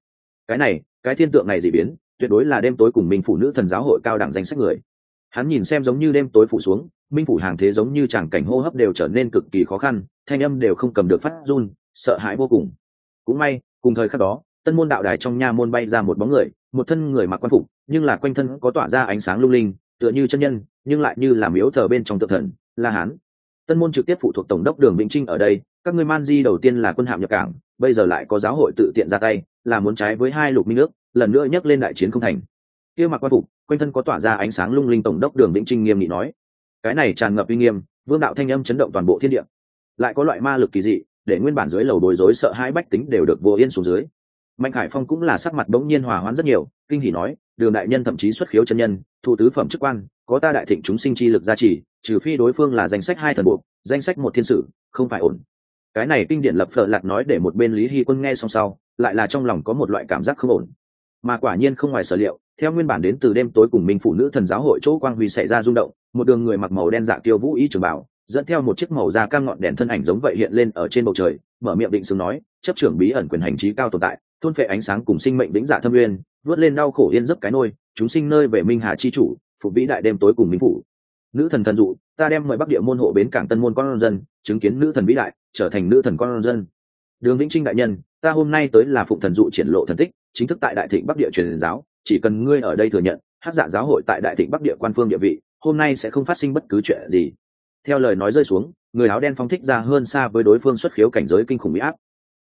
Cái này, cái thiên tượng này dị biến, tuyệt đối là đêm tối cùng minh phụ nữ thần giáo hội cao đẳng danh sách người. Hắn nhìn xem giống như đêm tối phủ xuống, minh phủ hàng thế giống như tràng cảnh hô hấp đều trở nên cực kỳ khó khăn, thanh âm đều không cầm được phát run, sợ hãi vô cùng. Cũng may, cùng thời khắc đó tân môn đạo đài trong nha môn bay ra một bóng người, một thân người mặc quan phục, nhưng là quanh thân có tỏa ra ánh sáng lung linh, tựa như chân nhân, nhưng lại như làm miếu thờ bên trong tự thần, la hán. Tân môn trực tiếp phụ thuộc tổng đốc đường vĩnh trinh ở đây, các ngươi man di đầu tiên là quân hạm nhập cảng, bây giờ lại có giáo hội tự tiện ra tay, là muốn trái với hai lục minh nước lần nữa nhắc lên đại chiến không thành. Kia mặc quan phục, quanh thân có tỏa ra ánh sáng lung linh tổng đốc đường vĩnh trinh nghiêm nghị nói. Cái này tràn ngập uy nghiêm, vương đạo thanh âm chấn động toàn bộ thiên địa. Lại có loại ma lực kỳ dị, để nguyên bản dưới lầu bối rối sợ hai bách tính đều được vô yên xuống dưới mạnh khải phong cũng là sắc mặt bỗng nhiên hòa hoãn rất nhiều, kinh hỉ nói, đường đại nhân thậm chí xuất khiếu chân nhân thủ tứ phẩm chức quan, có ta đại thịnh chúng sinh chi lực gia trì, trừ phi đối phương là danh sách hai thần buộc, danh sách một thiên sử, không phải ổn. Cái này kinh điển lập phở lạc nói để một bên lý hy quân nghe xong sau, lại là trong lòng có một loại cảm giác không ổn. Mà quả nhiên không ngoài sở liệu, theo nguyên bản đến từ đêm tối cùng minh phụ nữ thần giáo hội chỗ quang huy xảy ra rung động, một đường người mặc màu đen dạ tiêu vũ ý trường bảo, dẫn theo một chiếc màu da cam ngọn đèn thân ảnh giống vậy hiện lên ở trên bầu trời, mở miệng định xứng nói, chấp trưởng bí ẩn quyền hành trí cao tồn tại thôn phệ ánh sáng cùng sinh mệnh vĩnh dạ thâm nguyên vớt lên đau khổ yên giấc cái nôi, chúng sinh nơi về minh hà chi chủ, phụ vĩ đại đêm tối cùng minh phủ. Nữ thần thần dụ, ta đem mời bắc địa môn hộ bến cảng tân môn con dân, chứng kiến nữ thần vĩ đại, trở thành nữ thần con dân. Đường vĩnh trinh đại nhân, ta hôm nay tới là phụng thần dụ triển lộ thần tích, chính thức tại đại thịnh bắc địa truyền giáo, chỉ cần ngươi ở đây thừa nhận, hát dạ giáo hội tại đại thịnh bắc địa quan phương địa vị, hôm nay sẽ không phát sinh bất cứ chuyện gì. Theo lời nói rơi xuống, người áo đen phong thích ra hơn xa với đối phương xuất khiếu cảnh giới kinh khủng bị áp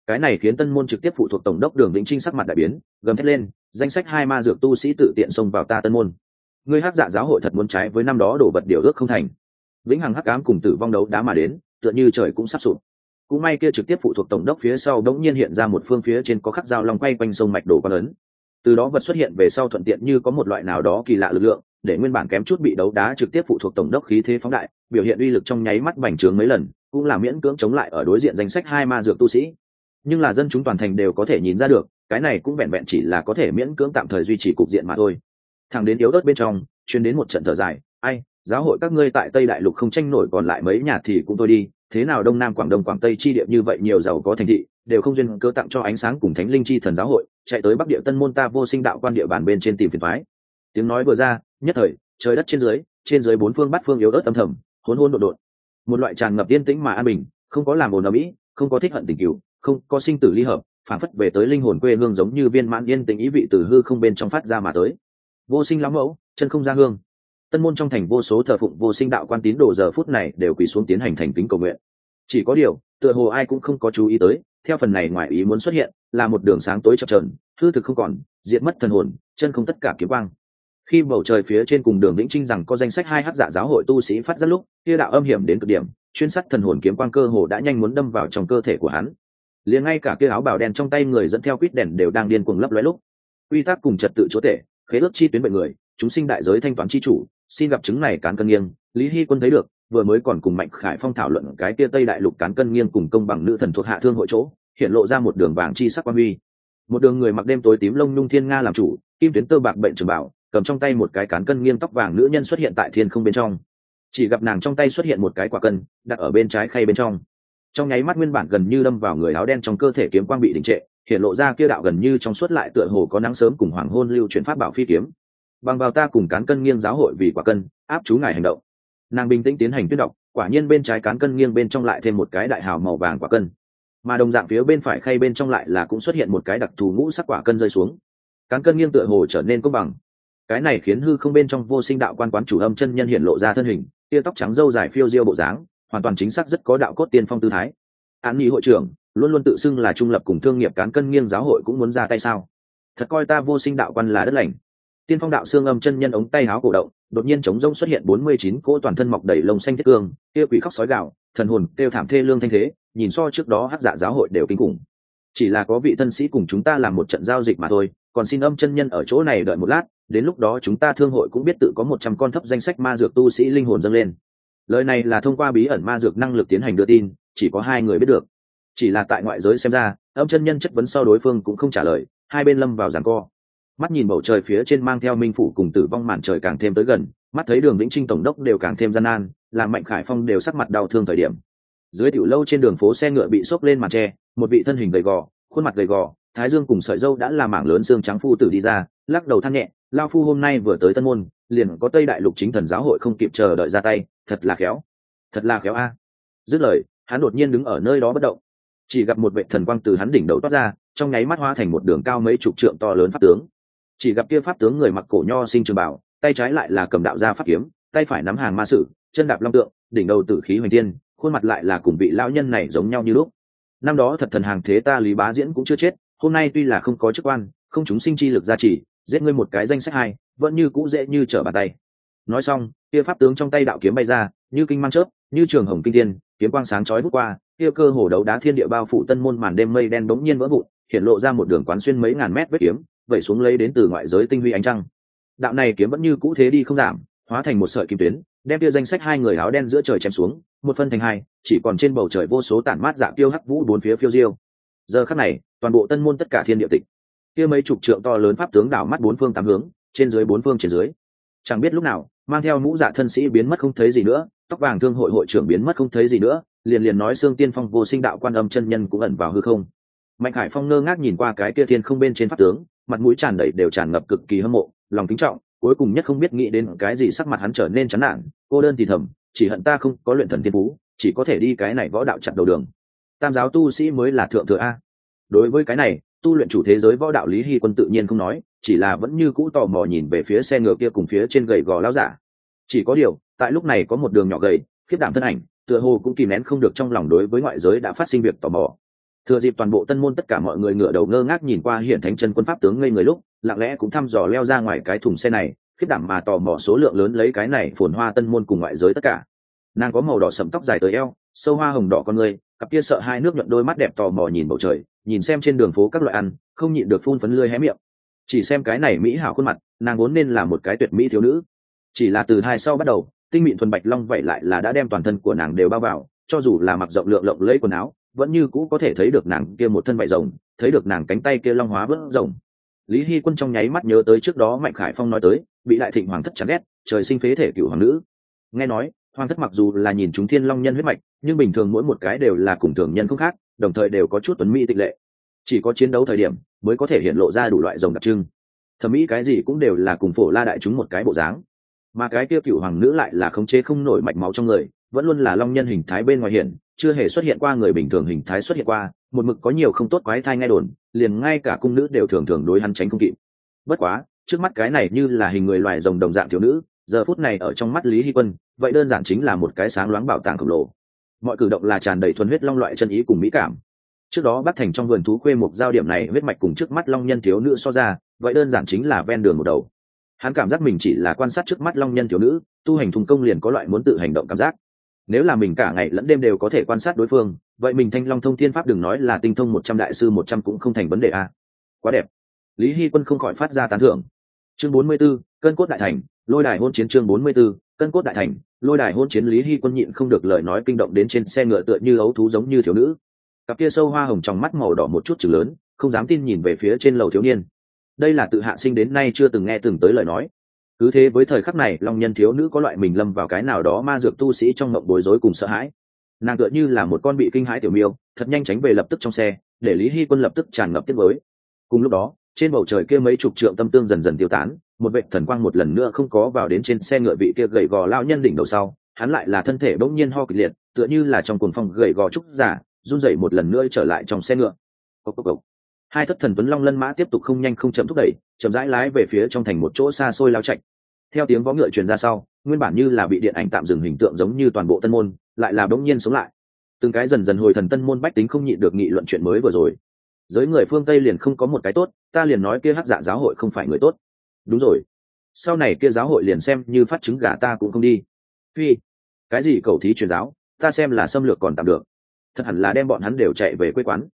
cái này khiến tân môn trực tiếp phụ thuộc tổng đốc đường vĩnh trinh sắc mặt đại biến, gầm thét lên, danh sách hai ma dược tu sĩ tự tiện xông vào ta tân môn. Ngươi hát dạ giáo hội thật muốn trái với năm đó đổ vật điều ước không thành. Vĩnh hằng hắc ám cùng tử vong đấu đá mà đến, tựa như trời cũng sắp sụp. Cũng may kia trực tiếp phụ thuộc tổng đốc phía sau đống nhiên hiện ra một phương phía trên có khắc dao long quay quanh sông mạch đổ quá lớn từ đó vật xuất hiện về sau thuận tiện như có một loại nào đó kỳ lạ lực lượng, để nguyên bản kém chút bị đấu đá trực tiếp phụ thuộc tổng đốc khí thế phóng đại, biểu hiện uy lực trong nháy mắt bành trướng mấy lần, cũng là miễn cưỡng chống lại ở đối diện danh sách hai ma dược tu sĩ nhưng là dân chúng toàn thành đều có thể nhìn ra được, cái này cũng vẹn vẹn chỉ là có thể miễn cưỡng tạm thời duy trì cục diện mà thôi. Thằng đến yếu ớt bên trong chuyến đến một trận thở dài, ai, giáo hội các ngươi tại tây đại lục không tranh nổi còn lại mấy nhà thì cũng thôi đi, thế nào đông nam quảng đông quảng tây chi địa như vậy nhiều giàu có thành thị, đều không duyên cơ tặng cho ánh sáng cùng thánh linh chi thần giáo hội, chạy tới bắc địa tân môn ta vô sinh đạo quan địa bàn bên trên tìm phiền thoái tiếng nói vừa ra, nhất thời, trời đất trên dưới trên dưới bốn phương bát phương yếu ớt âm thầm, hỗn hôn đột đột một loại tràn ngập yên tĩnh mà an bình, không có làm ồn ở mỹ, không có thích hận tình cựu không, có sinh tử ly hợp, phản phất về tới linh hồn quê hương giống như viên mãn yên tĩnh ý vị từ hư không bên trong phát ra mà tới. Vô sinh lão mẫu, chân không ra hương. Tân môn trong thành vô số thờ phụng vô sinh đạo quan tín đồ giờ phút này đều quỳ xuống tiến hành thành kính cầu nguyện. Chỉ có điều, tựa hồ ai cũng không có chú ý tới, theo phần này ngoài ý muốn xuất hiện, là một đường sáng tối chập trờn hư thực không còn diện mất thần hồn, chân không tất cả kiếm quang. Khi bầu trời phía trên cùng đường vĩnh trinh rằng có danh sách hai hát giả giáo hội tu sĩ phát ra lúc, kia đạo âm hiểm đến cực điểm, chuyên sát thần hồn kiếm quang cơ hồ đã nhanh muốn đâm vào trong cơ thể của hắn liền ngay cả kia áo bào đen trong tay người dẫn theo quýt đèn đều đang điên cuồng lấp lóe lúc. Quy tắc cùng trật tự chúa tể, khế ước chi tuyến bệnh người, chúng sinh đại giới thanh toán chi chủ, xin gặp chứng này cán cân nghiêng, lý hy quân thấy được, vừa mới còn cùng mạnh khải phong thảo luận cái kia tây đại lục cán cân nghiêng cùng công bằng nữ thần thuộc hạ thương hội chỗ, hiện lộ ra một đường vàng chi sắc quan huy. Một đường người mặc đêm tối tím lông nhung thiên nga làm chủ, kim tuyến tơ bạc bệnh trường bảo, cầm trong tay một cái cán cân nghiêng tóc vàng nữ nhân xuất hiện tại thiên không bên trong. Chỉ gặp nàng trong tay xuất hiện một cái quả cân, đặt ở bên trái khay bên trong trong nháy mắt nguyên bản gần như đâm vào người áo đen trong cơ thể kiếm quang bị đình trệ, hiện lộ ra kia đạo gần như trong suốt lại tựa hồ có nắng sớm cùng hoàng hôn lưu chuyển pháp bảo phi kiếm. Bằng vào ta cùng cán cân nghiêng giáo hội vì quả cân, áp chú ngài hành động. Nàng bình tĩnh tiến hành tuyết đọc, quả nhiên bên trái cán cân nghiêng bên trong lại thêm một cái đại hào màu vàng quả cân. Mà đồng dạng phía bên phải khay bên trong lại là cũng xuất hiện một cái đặc thù ngũ sắc quả cân rơi xuống. Cán cân nghiêng tựa hồ trở nên công bằng. Cái này khiến hư không bên trong vô sinh đạo quan quán chủ âm chân nhân hiện lộ ra thân hình, tia tóc trắng dâu dài phiêu diêu bộ dáng hoàn toàn chính xác rất có đạo cốt tiên phong tư thái. Án nghị hội trưởng, luôn luôn tự xưng là trung lập cùng thương nghiệp cán cân nghiêng giáo hội cũng muốn ra tay sao? Thật coi ta vô sinh đạo quan là đất lành. Tiên phong đạo xương âm chân nhân ống tay áo cổ động, đột nhiên chống rông xuất hiện bốn mươi chín cỗ toàn thân mọc đầy lông xanh thiết cương, kia quỷ khóc sói gạo thần hồn kêu thảm thê lương thanh thế, nhìn so trước đó hát dạ giáo hội đều kinh khủng. Chỉ là có vị thân sĩ cùng chúng ta làm một trận giao dịch mà thôi, còn xin âm chân nhân ở chỗ này đợi một lát, đến lúc đó chúng ta thương hội cũng biết tự có một trăm con thấp danh sách ma dược tu sĩ linh hồn dâng lên lời này là thông qua bí ẩn ma dược năng lực tiến hành đưa tin, chỉ có hai người biết được. Chỉ là tại ngoại giới xem ra, âm chân nhân chất vấn sau đối phương cũng không trả lời, hai bên lâm vào giảng co. Mắt nhìn bầu trời phía trên mang theo minh phủ cùng tử vong màn trời càng thêm tới gần, mắt thấy đường vĩnh trinh tổng đốc đều càng thêm gian nan làm mạnh khải phong đều sắc mặt đau thương thời điểm. Dưới tiểu lâu trên đường phố xe ngựa bị xốc lên màn tre, một vị thân hình gầy gò, khuôn mặt gầy gò, thái dương cùng sợi dâu đã làm mảng lớn xương trắng phu tử đi ra, lắc đầu than nhẹ lao phu hôm nay vừa tới tân môn, liền có tây đại lục chính thần giáo hội không kịp chờ đợi ra tay, thật là khéo. Thật là khéo a. Dứt lời, hắn đột nhiên đứng ở nơi đó bất động. Chỉ gặp một vệ thần quang từ hắn đỉnh đầu toát ra, trong nháy mắt hóa thành một đường cao mấy chục trượng to lớn pháp tướng. Chỉ gặp kia pháp tướng người mặc cổ nho sinh trường bảo, tay trái lại là cầm đạo gia pháp kiếm, tay phải nắm hàng ma sử, chân đạp long tượng, đỉnh đầu tử khí hoành tiên khuôn mặt lại là cùng vị lão nhân này giống nhau như lúc. Năm đó thật thần hàng thế ta lý bá diễn cũng chưa chết, hôm nay tuy là không có chức quan, không chúng sinh chi lực gia trì giết ngươi một cái danh sách hai, vẫn như cũ dễ như trở bàn tay. Nói xong, kia pháp tướng trong tay đạo kiếm bay ra, như kinh mang chớp, như trường hồng kinh tiên kiếm quang sáng chói vút qua, kia cơ hồ đấu đá thiên địa bao phủ tân môn màn đêm mây đen bỗng nhiên vỡ vụn, hiện lộ ra một đường quán xuyên mấy ngàn mét vết kiếm, vẩy xuống lấy đến từ ngoại giới tinh huy ánh trăng. Đạo này kiếm vẫn như cũ thế đi không giảm, hóa thành một sợi kim tuyến, đem kia danh sách hai người áo đen giữa trời chém xuống, một phân thành hai, chỉ còn trên bầu trời vô số tản mát dạ tiêu hắc vũ bốn phía phiêu diêu. Giờ khắc này, toàn bộ tân môn tất cả thiên địa tịch kia mấy chục trượng to lớn pháp tướng đảo mắt bốn phương tám hướng, trên dưới bốn phương trên dưới. Chẳng biết lúc nào, mang theo mũ dạ thân sĩ biến mất không thấy gì nữa, tóc vàng thương hội hội trưởng biến mất không thấy gì nữa, liền liền nói xương tiên phong vô sinh đạo quan âm chân nhân cũng ẩn vào hư không. Mạnh hải phong ngơ ngác nhìn qua cái kia thiên không bên trên pháp tướng, mặt mũi tràn đầy đều tràn ngập cực kỳ hâm mộ, lòng kính trọng, cuối cùng nhất không biết nghĩ đến cái gì sắc mặt hắn trở nên chán nản, cô đơn thì thầm, chỉ hận ta không có luyện thần thiên phú, chỉ có thể đi cái này võ đạo chặt đầu đường. Tam giáo tu sĩ mới là thượng thừa a. Đối với cái này tu luyện chủ thế giới võ đạo lý hy quân tự nhiên không nói, chỉ là vẫn như cũ tò mò nhìn về phía xe ngựa kia cùng phía trên gầy gò lao giả. Chỉ có điều, tại lúc này có một đường nhỏ gầy, khiếp đảm thân ảnh, tựa hồ cũng kìm nén không được trong lòng đối với ngoại giới đã phát sinh việc tò mò. Thừa dịp toàn bộ tân môn tất cả mọi người ngựa đầu ngơ ngác nhìn qua hiện thánh chân quân pháp tướng ngây người lúc, lặng lẽ cũng thăm dò leo ra ngoài cái thùng xe này, khiếp đảm mà tò mò số lượng lớn lấy cái này phồn hoa tân môn cùng ngoại giới tất cả. Nàng có màu đỏ sẫm tóc dài tới eo, sâu hoa hồng đỏ con người, cặp kia sợ hai nước nhuận đôi mắt đẹp tò mò nhìn bầu trời nhìn xem trên đường phố các loại ăn, không nhịn được phun phấn lươi hé miệng. Chỉ xem cái này mỹ hảo khuôn mặt, nàng vốn nên là một cái tuyệt mỹ thiếu nữ. Chỉ là từ hai sau bắt đầu, tinh mịn thuần bạch long vậy lại là đã đem toàn thân của nàng đều bao vào, cho dù là mặc rộng lượng lộng lấy quần áo, vẫn như cũ có thể thấy được nàng kia một thân vải rồng, thấy được nàng cánh tay kia long hóa vỡ rồng. Lý hy quân trong nháy mắt nhớ tới trước đó mạnh khải phong nói tới, bị đại thịnh hoàng thất chán ghét, trời sinh phế thể cựu hoàng nữ. Nghe nói, hoàng thất mặc dù là nhìn chúng thiên long nhân huyết mạch, nhưng bình thường mỗi một cái đều là cùng thường nhân không khác đồng thời đều có chút tuấn mỹ tịch lệ. Chỉ có chiến đấu thời điểm mới có thể hiện lộ ra đủ loại rồng đặc trưng. Thẩm mỹ cái gì cũng đều là cùng phổ la đại chúng một cái bộ dáng. Mà cái kia cựu hoàng nữ lại là khống chế không nổi mạch máu trong người, vẫn luôn là long nhân hình thái bên ngoài hiện chưa hề xuất hiện qua người bình thường hình thái xuất hiện qua, một mực có nhiều không tốt quái thai ngay đồn, liền ngay cả cung nữ đều thường thường đối hắn tránh không kịp. Bất quá, trước mắt cái này như là hình người loài rồng đồng dạng thiếu nữ, giờ phút này ở trong mắt lý hy quân, vậy đơn giản chính là một cái sáng loáng bảo tàng khổng lồ mọi cử động là tràn đầy thuần huyết long loại chân ý cùng mỹ cảm. Trước đó bắt thành trong vườn thú khuê một giao điểm này huyết mạch cùng trước mắt long nhân thiếu nữ so ra, vậy đơn giản chính là ven đường một đầu. Hắn cảm giác mình chỉ là quan sát trước mắt long nhân thiếu nữ, tu hành thùng công liền có loại muốn tự hành động cảm giác. Nếu là mình cả ngày lẫn đêm đều có thể quan sát đối phương, vậy mình thanh long thông thiên pháp đừng nói là tinh thông một trăm đại sư một trăm cũng không thành vấn đề a. Quá đẹp. Lý hy quân không khỏi phát ra tán thưởng. Chương bốn mươi b ố cân cốt đại thành lôi đài hôn chiến chương bốn mươi b ố cân cốt đại thành. Lôi đài hôn chiến lý hy quân nhịn không được lời nói kinh động đến trên xe ngựa tựa như ấu thú giống như thiếu nữ. Cặp kia sâu hoa hồng trong mắt màu đỏ một chút chữ lớn, không dám tin nhìn về phía trên lầu thiếu niên. Đây là tự hạ sinh đến nay chưa từng nghe từng tới lời nói. Cứ thế với thời khắc này, long nhân thiếu nữ có loại mình lâm vào cái nào đó ma dược tu sĩ trong mộng bối rối cùng sợ hãi. Nàng tựa như là một con bị kinh hãi tiểu miêu, thật nhanh tránh về lập tức trong xe, để lý hy quân lập tức tràn ngập tiếp với cùng lúc đó trên bầu trời kia mấy chục trượng tâm tương dần dần tiêu tán, một vệ thần quang một lần nữa không có vào đến trên xe ngựa vị kia gầy gò lao nhân đỉnh đầu sau, hắn lại là thân thể bỗng nhiên ho kịch liệt, tựa như là trong cồn phong gầy gò trúc giả, run rẩy một lần nữa trở lại trong xe ngựa. Cốc cốc cốc. hai thất thần tuấn long lân mã tiếp tục không nhanh không chậm thúc đẩy, chậm rãi lái về phía trong thành một chỗ xa xôi lao chạy theo tiếng võ ngựa truyền ra sau, nguyên bản như là bị điện ảnh tạm dừng hình tượng giống như toàn bộ tân môn, lại là bỗng nhiên sống lại. Từng cái dần dần hồi thần tân môn bách tính không nhịn được nghị luận chuyện mới vừa rồi giới người phương tây liền không có một cái tốt, ta liền nói kia hát dạ giáo hội không phải người tốt. Đúng rồi. Sau này kia giáo hội liền xem như phát chứng gà ta cũng không đi. Phi, cái gì cầu thí truyền giáo, ta xem là xâm lược còn tạm được. Thật hẳn là đem bọn hắn đều chạy về quê quán.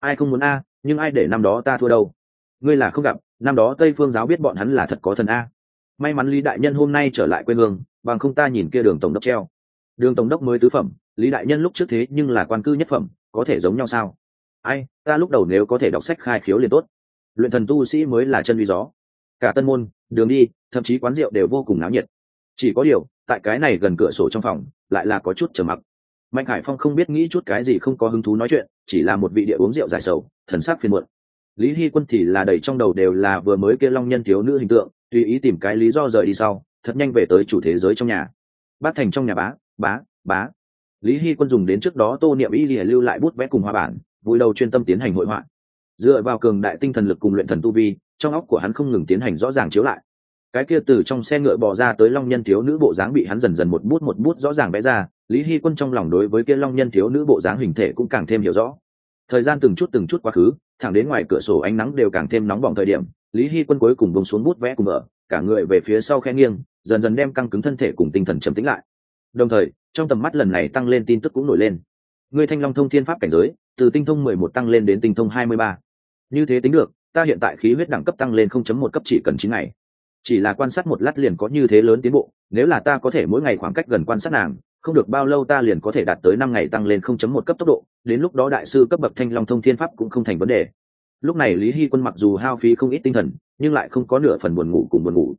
Ai không muốn a, nhưng ai để năm đó ta thua đâu. Ngươi là không gặp, năm đó tây phương giáo biết bọn hắn là thật có thần a. May mắn lý đại nhân hôm nay trở lại quê hương, bằng không ta nhìn kia đường tổng đốc treo. Đường tổng đốc mới tứ phẩm, lý đại nhân lúc trước thế nhưng là quan cư nhất phẩm, có thể giống nhau sao? Ai, ta lúc đầu nếu có thể đọc sách khai khiếu liền tốt. Luyện thần tu sĩ mới là chân uy gió. Cả tân môn, đường đi, thậm chí quán rượu đều vô cùng náo nhiệt. Chỉ có điều, tại cái này gần cửa sổ trong phòng, lại là có chút trở mặc. Mạnh hải phong không biết nghĩ chút cái gì không có hứng thú nói chuyện, chỉ là một vị địa uống rượu dài sầu, thần sắc phiền muộn. Lý hy quân thì là đầy trong đầu đều là vừa mới kia long nhân thiếu nữ hình tượng, tùy ý tìm cái lý do rời đi sau, thật nhanh về tới chủ thế giới trong nhà. Bát thành trong nhà bá bá bá. Lý hy quân dùng đến trước đó tô niệm y lìa lưu lại bút vẽ cùng hoa bản vui đầu chuyên tâm tiến hành hội họa. Dựa vào cường đại tinh thần lực cùng luyện thần tu vi, trong óc của hắn không ngừng tiến hành rõ ràng chiếu lại. Cái kia từ trong xe ngựa bò ra tới long nhân thiếu nữ bộ dáng bị hắn dần dần một bút một bút rõ ràng vẽ ra, lý hy quân trong lòng đối với kia long nhân thiếu nữ bộ dáng hình thể cũng càng thêm hiểu rõ. Thời gian từng chút từng chút quá khứ, thẳng đến ngoài cửa sổ ánh nắng đều càng thêm nóng bỏng thời điểm, lý hy quân cuối cùng bông xuống bút vẽ cùng ở cả người về phía sau khe nghiêng, dần dần đem căng cứng thân thể cùng tinh thần trầm tĩnh lại. Đồng thời, trong tầm mắt lần này tăng lên tin tức cũng nổi lên. Người thanh long thông thiên pháp cảnh giới từ tinh thông mười một tăng lên đến tinh thông hai mươi ba. Như thế tính được, ta hiện tại khí huyết đẳng cấp tăng lên không chấm một cấp chỉ cần chín ngày. Chỉ là quan sát một lát liền có như thế lớn tiến bộ, nếu là ta có thể mỗi ngày khoảng cách gần quan sát nàng, không được bao lâu ta liền có thể đạt tới năm ngày tăng lên không chấm một cấp tốc độ, đến lúc đó đại sư cấp bậc thanh long thông thiên pháp cũng không thành vấn đề. Lúc này lý hy quân mặc dù hao phí không ít tinh thần, nhưng lại không có nửa phần buồn ngủ cùng buồn ngủ.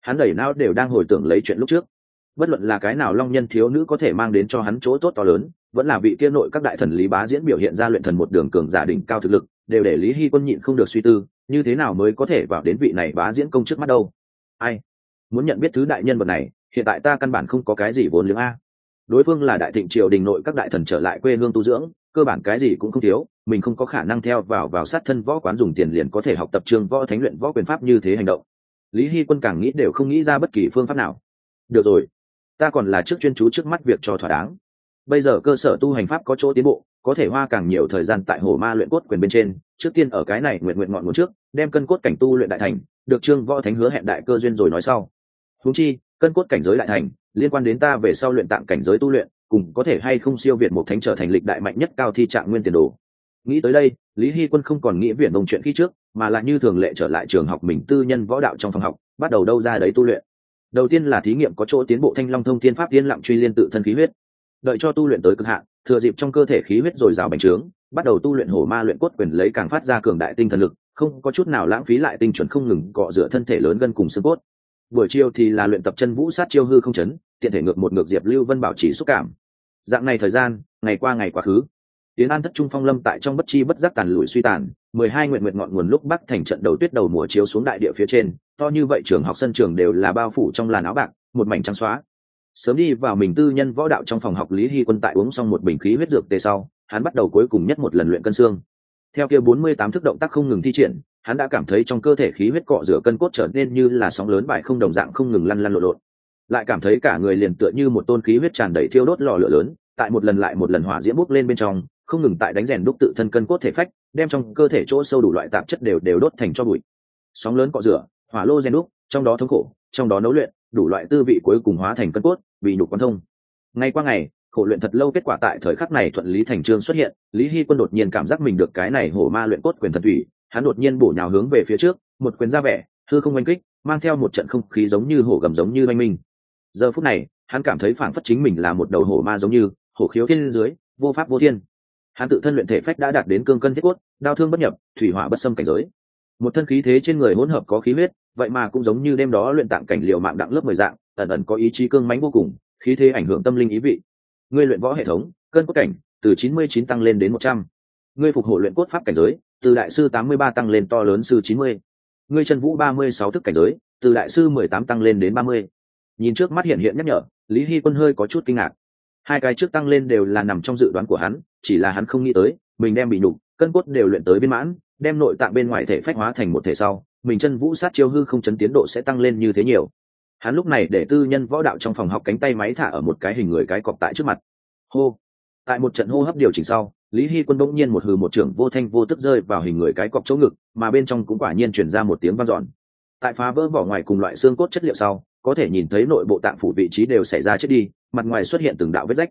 Hắn đẩy não đều đang hồi tưởng lấy chuyện lúc trước. Bất luận là cái nào long nhân thiếu nữ có thể mang đến cho hắn chỗ tốt to lớn vẫn là vị kia nội các đại thần lý bá diễn biểu hiện ra luyện thần một đường cường giả đỉnh cao thực lực, đều để lý hy quân nhịn không được suy tư, như thế nào mới có thể vào đến vị này bá diễn công trước mắt đâu? Ai? Muốn nhận biết thứ đại nhân vật này, hiện tại ta căn bản không có cái gì vốn liếng a. Đối phương là đại thịnh triều đình nội các đại thần trở lại quê hương tu dưỡng, cơ bản cái gì cũng không thiếu, mình không có khả năng theo vào vào sát thân võ quán dùng tiền liền có thể học tập trường võ thánh luyện võ quyền pháp như thế hành động. Lý hy quân càng nghĩ đều không nghĩ ra bất kỳ phương pháp nào. Được rồi, ta còn là trước chuyên chú trước mắt việc cho thỏa đáng bây giờ cơ sở tu hành pháp có chỗ tiến bộ, có thể hoa càng nhiều thời gian tại hồ ma luyện cốt quyền bên trên. Trước tiên ở cái này nguyện nguyện ngọn nguồn trước, đem cân cốt cảnh tu luyện đại thành, được trương võ thánh hứa hẹn đại cơ duyên rồi nói sau. Húng chi, cân cốt cảnh giới đại thành, liên quan đến ta về sau luyện tạng cảnh giới tu luyện, cùng có thể hay không siêu việt một thánh trở thành lịch đại mạnh nhất cao thi trạng nguyên tiền đồ. Nghĩ tới đây, lý hy quân không còn nghĩ viện đồng chuyện khi trước, mà là như thường lệ trở lại trường học mình tư nhân võ đạo trong phòng học, bắt đầu đâu ra đấy tu luyện. Đầu tiên là thí nghiệm có chỗ tiến bộ thanh long thông thiên pháp yên lặng truy liên tự thân khí huyết đợi cho tu luyện tới cực hạn, thừa dịp trong cơ thể khí huyết dồi dào bành trướng, bắt đầu tu luyện hổ ma luyện cốt quyền lấy càng phát ra cường đại tinh thần lực, không có chút nào lãng phí lại tinh chuẩn không ngừng cọ rửa thân thể lớn gân cùng xương cốt. Buổi chiều thì là luyện tập chân vũ sát chiêu hư không chấn, tiện thể ngược một ngược diệp lưu vân bảo trì xúc cảm. Dạng này thời gian, ngày qua ngày quá khứ. Tiến an thất trung phong lâm tại trong bất chi bất giác tàn lụi suy tàn, mười hai nguyện nguyện ngọn nguồn lúc bắc thành trận đầu tuyết đầu mùa chiếu xuống đại địa phía trên, to như vậy trường học sân trường đều là bao phủ trong làn áo bạc, một mảnh trắng xóa sớm đi vào mình tư nhân võ đạo trong phòng học lý hy quân tại uống xong một bình khí huyết dược tê sau, hắn bắt đầu cuối cùng nhất một lần luyện cân xương. Theo kia bốn mươi tám thức động tác không ngừng thi triển, hắn đã cảm thấy trong cơ thể khí huyết cọ rửa cân cốt trở nên như là sóng lớn bại không đồng dạng không ngừng lăn lăn lộn lộn. Lại cảm thấy cả người liền tựa như một tôn khí huyết tràn đầy thiêu đốt lò lửa lớn, tại một lần lại một lần hỏa diễm bốc lên bên trong, không ngừng tại đánh rèn đúc tự thân cân cốt thể phách, đem trong cơ thể chỗ sâu đủ loại tạp chất đều đều đốt thành cho bụi. Sóng lớn cọ rửa, hỏa lô rèn đúc, trong đó thống khổ, trong đó nấu luyện đủ loại tư vị cuối cùng hóa thành cân cốt bị nhục quan thông. Ngay qua ngày, khổ luyện thật lâu kết quả tại thời khắc này thuận lý thành trương xuất hiện, lý hy quân đột nhiên cảm giác mình được cái này hổ ma luyện cốt quyền thần thủy, hắn đột nhiên bổ nhào hướng về phía trước, một quyền ra vẻ thư không oanh kích, mang theo một trận không khí giống như hổ gầm giống như oanh minh. Giờ phút này, hắn cảm thấy phản phất chính mình là một đầu hổ ma giống như, hổ khiếu thiên dưới, vô pháp vô thiên. Hắn tự thân luyện thể phách đã đạt đến cương cân thiết cốt đau thương bất nhập, thủy hỏa bất xâm cảnh giới một thân khí thế trên người hỗn hợp có khí huyết, vậy mà cũng giống như đêm đó luyện tạng cảnh liệu mạng đặng lớp mười dạng, ẩn ẩn có ý chí cương mãnh vô cùng, khí thế ảnh hưởng tâm linh ý vị. Ngươi luyện võ hệ thống, cân cốt cảnh, từ chín mươi chín tăng lên đến một trăm. Ngươi phục hộ luyện cốt pháp cảnh giới, từ đại sư tám mươi ba tăng lên to lớn sư chín mươi. Ngươi chân vũ ba mươi sáu thức cảnh giới, từ đại sư mười tám tăng lên đến ba mươi. Nhìn trước mắt hiện hiện nhắc nhở, lý hy quân hơi có chút kinh ngạc. Hai cái trước tăng lên đều là nằm trong dự đoán của hắn, chỉ là hắn không nghĩ tới, mình đem bị nhục, cân cốt đều luyện tới biên mãn đem nội tạng bên ngoài thể phách hóa thành một thể sau, mình chân vũ sát chiêu hư không chấn tiến độ sẽ tăng lên như thế nhiều. Hắn lúc này để tư nhân võ đạo trong phòng học cánh tay máy thả ở một cái hình người cái cọc tại trước mặt. Hô. Tại một trận hô hấp điều chỉnh sau, lý hy quân bỗng nhiên một hừ một trưởng vô thanh vô tức rơi vào hình người cái cọc chỗ ngực, mà bên trong cũng quả nhiên chuyển ra một tiếng vang dọn. Tại phá vỡ vỏ ngoài cùng loại xương cốt chất liệu sau, có thể nhìn thấy nội bộ tạng phủ vị trí đều xảy ra chết đi, mặt ngoài xuất hiện từng đạo vết rách.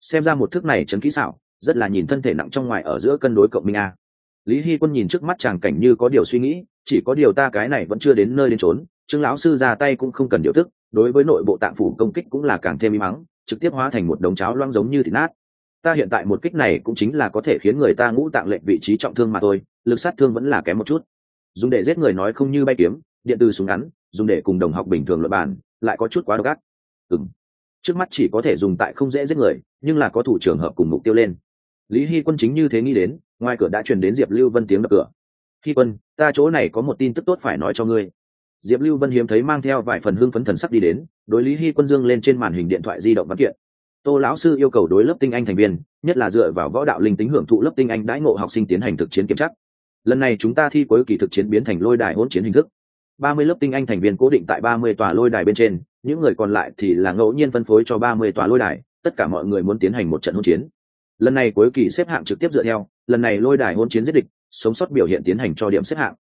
Xem ra một thức này chấn kỹ xảo, rất là nhìn thân thể nặng trong ngoài ở giữa cân đối cộng minh a lý hy quân nhìn trước mắt chàng cảnh như có điều suy nghĩ, chỉ có điều ta cái này vẫn chưa đến nơi đến trốn trương lão sư ra tay cũng không cần điều tức, đối với nội bộ tạng phủ công kích cũng là càng thêm y mắng trực tiếp hóa thành một đống cháo loang giống như thịt nát. Ta hiện tại một kích này cũng chính là có thể khiến người ta ngũ tạng lệnh vị trí trọng thương mà thôi, lực sát thương vẫn là kém một chút. Dùng để giết người nói không như bay kiếm, điện từ súng ngắn, dùng để cùng đồng học bình thường luật bàn, lại có chút quá độc ác. Ừng trước mắt chỉ có thể dùng tại không dễ giết người, nhưng là có thủ trường hợp cùng mục tiêu lên lý hy quân chính như thế nghĩ đến, ngoài cửa đã truyền đến diệp lưu vân tiếng đập cửa. Hy quân, ta chỗ này có một tin tức tốt phải nói cho ngươi. Diệp lưu vân hiếm thấy mang theo vài phần hương phấn thần sắc đi đến, đối lý hy quân dương lên trên màn hình điện thoại di động văn kiện. Tô lão sư yêu cầu đối lớp tinh anh thành viên, nhất là dựa vào võ đạo linh tính hưởng thụ lớp tinh anh đãi ngộ học sinh tiến hành thực chiến kiểm tra. Lần này chúng ta thi cuối kỳ thực chiến biến thành lôi đài hỗn chiến hình thức. Ba mươi lớp tinh anh thành viên cố định tại ba mươi tòa lôi đài bên trên, những người còn lại thì là ngẫu nhiên phân phối cho ba mươi tòa lôi đài, tất cả mọi người muốn tiến hành một trận hỗn chiến lần này cuối kỳ xếp hạng trực tiếp dựa theo, lần này lôi đài hôn chiến giết địch, sống sót biểu hiện tiến hành cho điểm xếp hạng.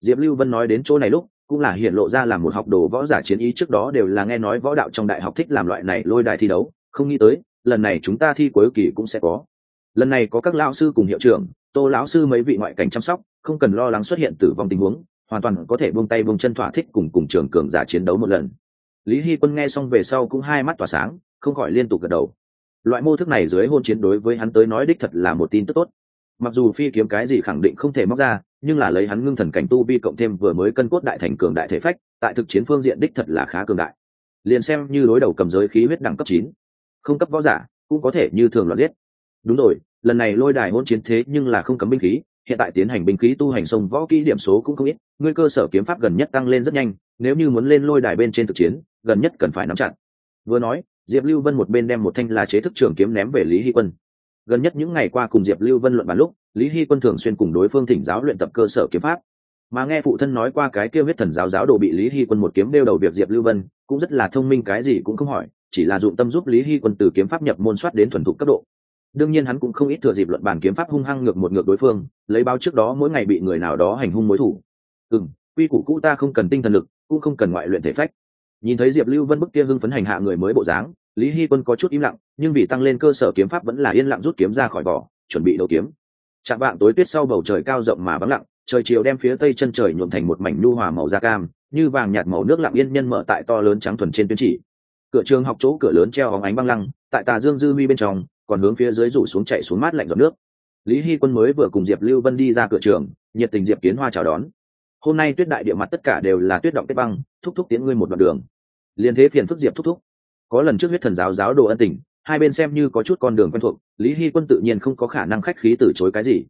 Diệp lưu vân nói đến chỗ này lúc, cũng là hiện lộ ra là một học đồ võ giả chiến ý trước đó đều là nghe nói võ đạo trong đại học thích làm loại này lôi đài thi đấu, không nghĩ tới, lần này chúng ta thi cuối kỳ cũng sẽ có. Lần này có các lão sư cùng hiệu trưởng, tô lão sư mấy vị ngoại cảnh chăm sóc, không cần lo lắng xuất hiện tử vong tình huống, hoàn toàn có thể buông tay buông chân thỏa thích cùng cùng trường cường giả chiến đấu một lần. Lý hy quân nghe xong về sau cũng hai mắt tỏa sáng, không khỏi liên tục gật đầu loại mô thức này dưới hôn chiến đối với hắn tới nói đích thật là một tin tức tốt. Mặc dù phi kiếm cái gì khẳng định không thể móc ra, nhưng là lấy hắn ngưng thần cảnh tu vi cộng thêm vừa mới cân cốt đại thành cường đại thể phách, tại thực chiến phương diện đích thật là khá cường đại. Liền xem như đối đầu cầm giới khí huyết đẳng cấp chín, không cấp võ giả, cũng có thể như thường loạt giết. Đúng rồi, lần này lôi đài hôn chiến thế nhưng là không cấm binh khí, hiện tại tiến hành binh khí tu hành sông võ kỹ điểm số cũng không ít, ngươi cơ sở kiếm pháp gần nhất tăng lên rất nhanh, nếu như muốn lên lôi đài bên trên thực chiến, gần nhất cần phải nắm chặt. Vừa nói diệp lưu vân một bên đem một thanh lá chế thức trường kiếm ném về lý hy quân. Gần nhất những ngày qua cùng diệp lưu vân luận bàn lúc, lý hy quân thường xuyên cùng đối phương thỉnh giáo luyện tập cơ sở kiếm pháp. Mà nghe phụ thân nói qua cái kêu huyết thần giáo giáo đồ bị lý hy quân một kiếm đeo đầu việc diệp lưu vân, cũng rất là thông minh cái gì cũng không hỏi, chỉ là dụng tâm giúp lý hy quân từ kiếm pháp nhập môn soát đến thuần thục cấp độ. Đương nhiên hắn cũng không ít thừa dịp luận bàn kiếm pháp hung hăng ngược một ngược đối phương, lấy báo trước đó mỗi ngày bị người nào đó hành hung mối thủ. Ừ quy củ cũ ta không cần tinh thần lực, cũng không cần ngoại luyện thể phách nhìn thấy diệp lưu vân bức kia hưng phấn hành hạ người mới bộ dáng, lý hy quân có chút im lặng, nhưng vì tăng lên cơ sở kiếm pháp vẫn là yên lặng rút kiếm ra khỏi vỏ, chuẩn bị đầu kiếm. Chạm vạng tối tuyết sau bầu trời cao rộng mà vắng lặng, trời chiều đem phía tây chân trời nhuộm thành một mảnh nhu hòa màu da cam, như vàng nhạt màu nước lặng yên nhân mở tại to lớn trắng thuần trên tuyến chỉ. Cửa trường học chỗ cửa lớn treo hóng ánh băng lăng, tại tà dương dư huy bên trong, còn hướng phía dưới rủ xuống chạy xuống mát lạnh giọt nước. Lý hy quân mới vừa cùng diệp lưu vân đi ra cửa trường, nhiệt tình diệp kiến hoa chào đón. Hôm nay tuyết đại địa mặt tất cả đều là tuyết động kết băng, thúc thúc tiến ngươi một đoạn đường liên thế phiền phức diệp thúc thúc. Có lần trước huyết thần giáo giáo đồ ân tình, hai bên xem như có chút con đường quen thuộc, lý hy quân tự nhiên không có khả năng khách khí từ chối cái gì.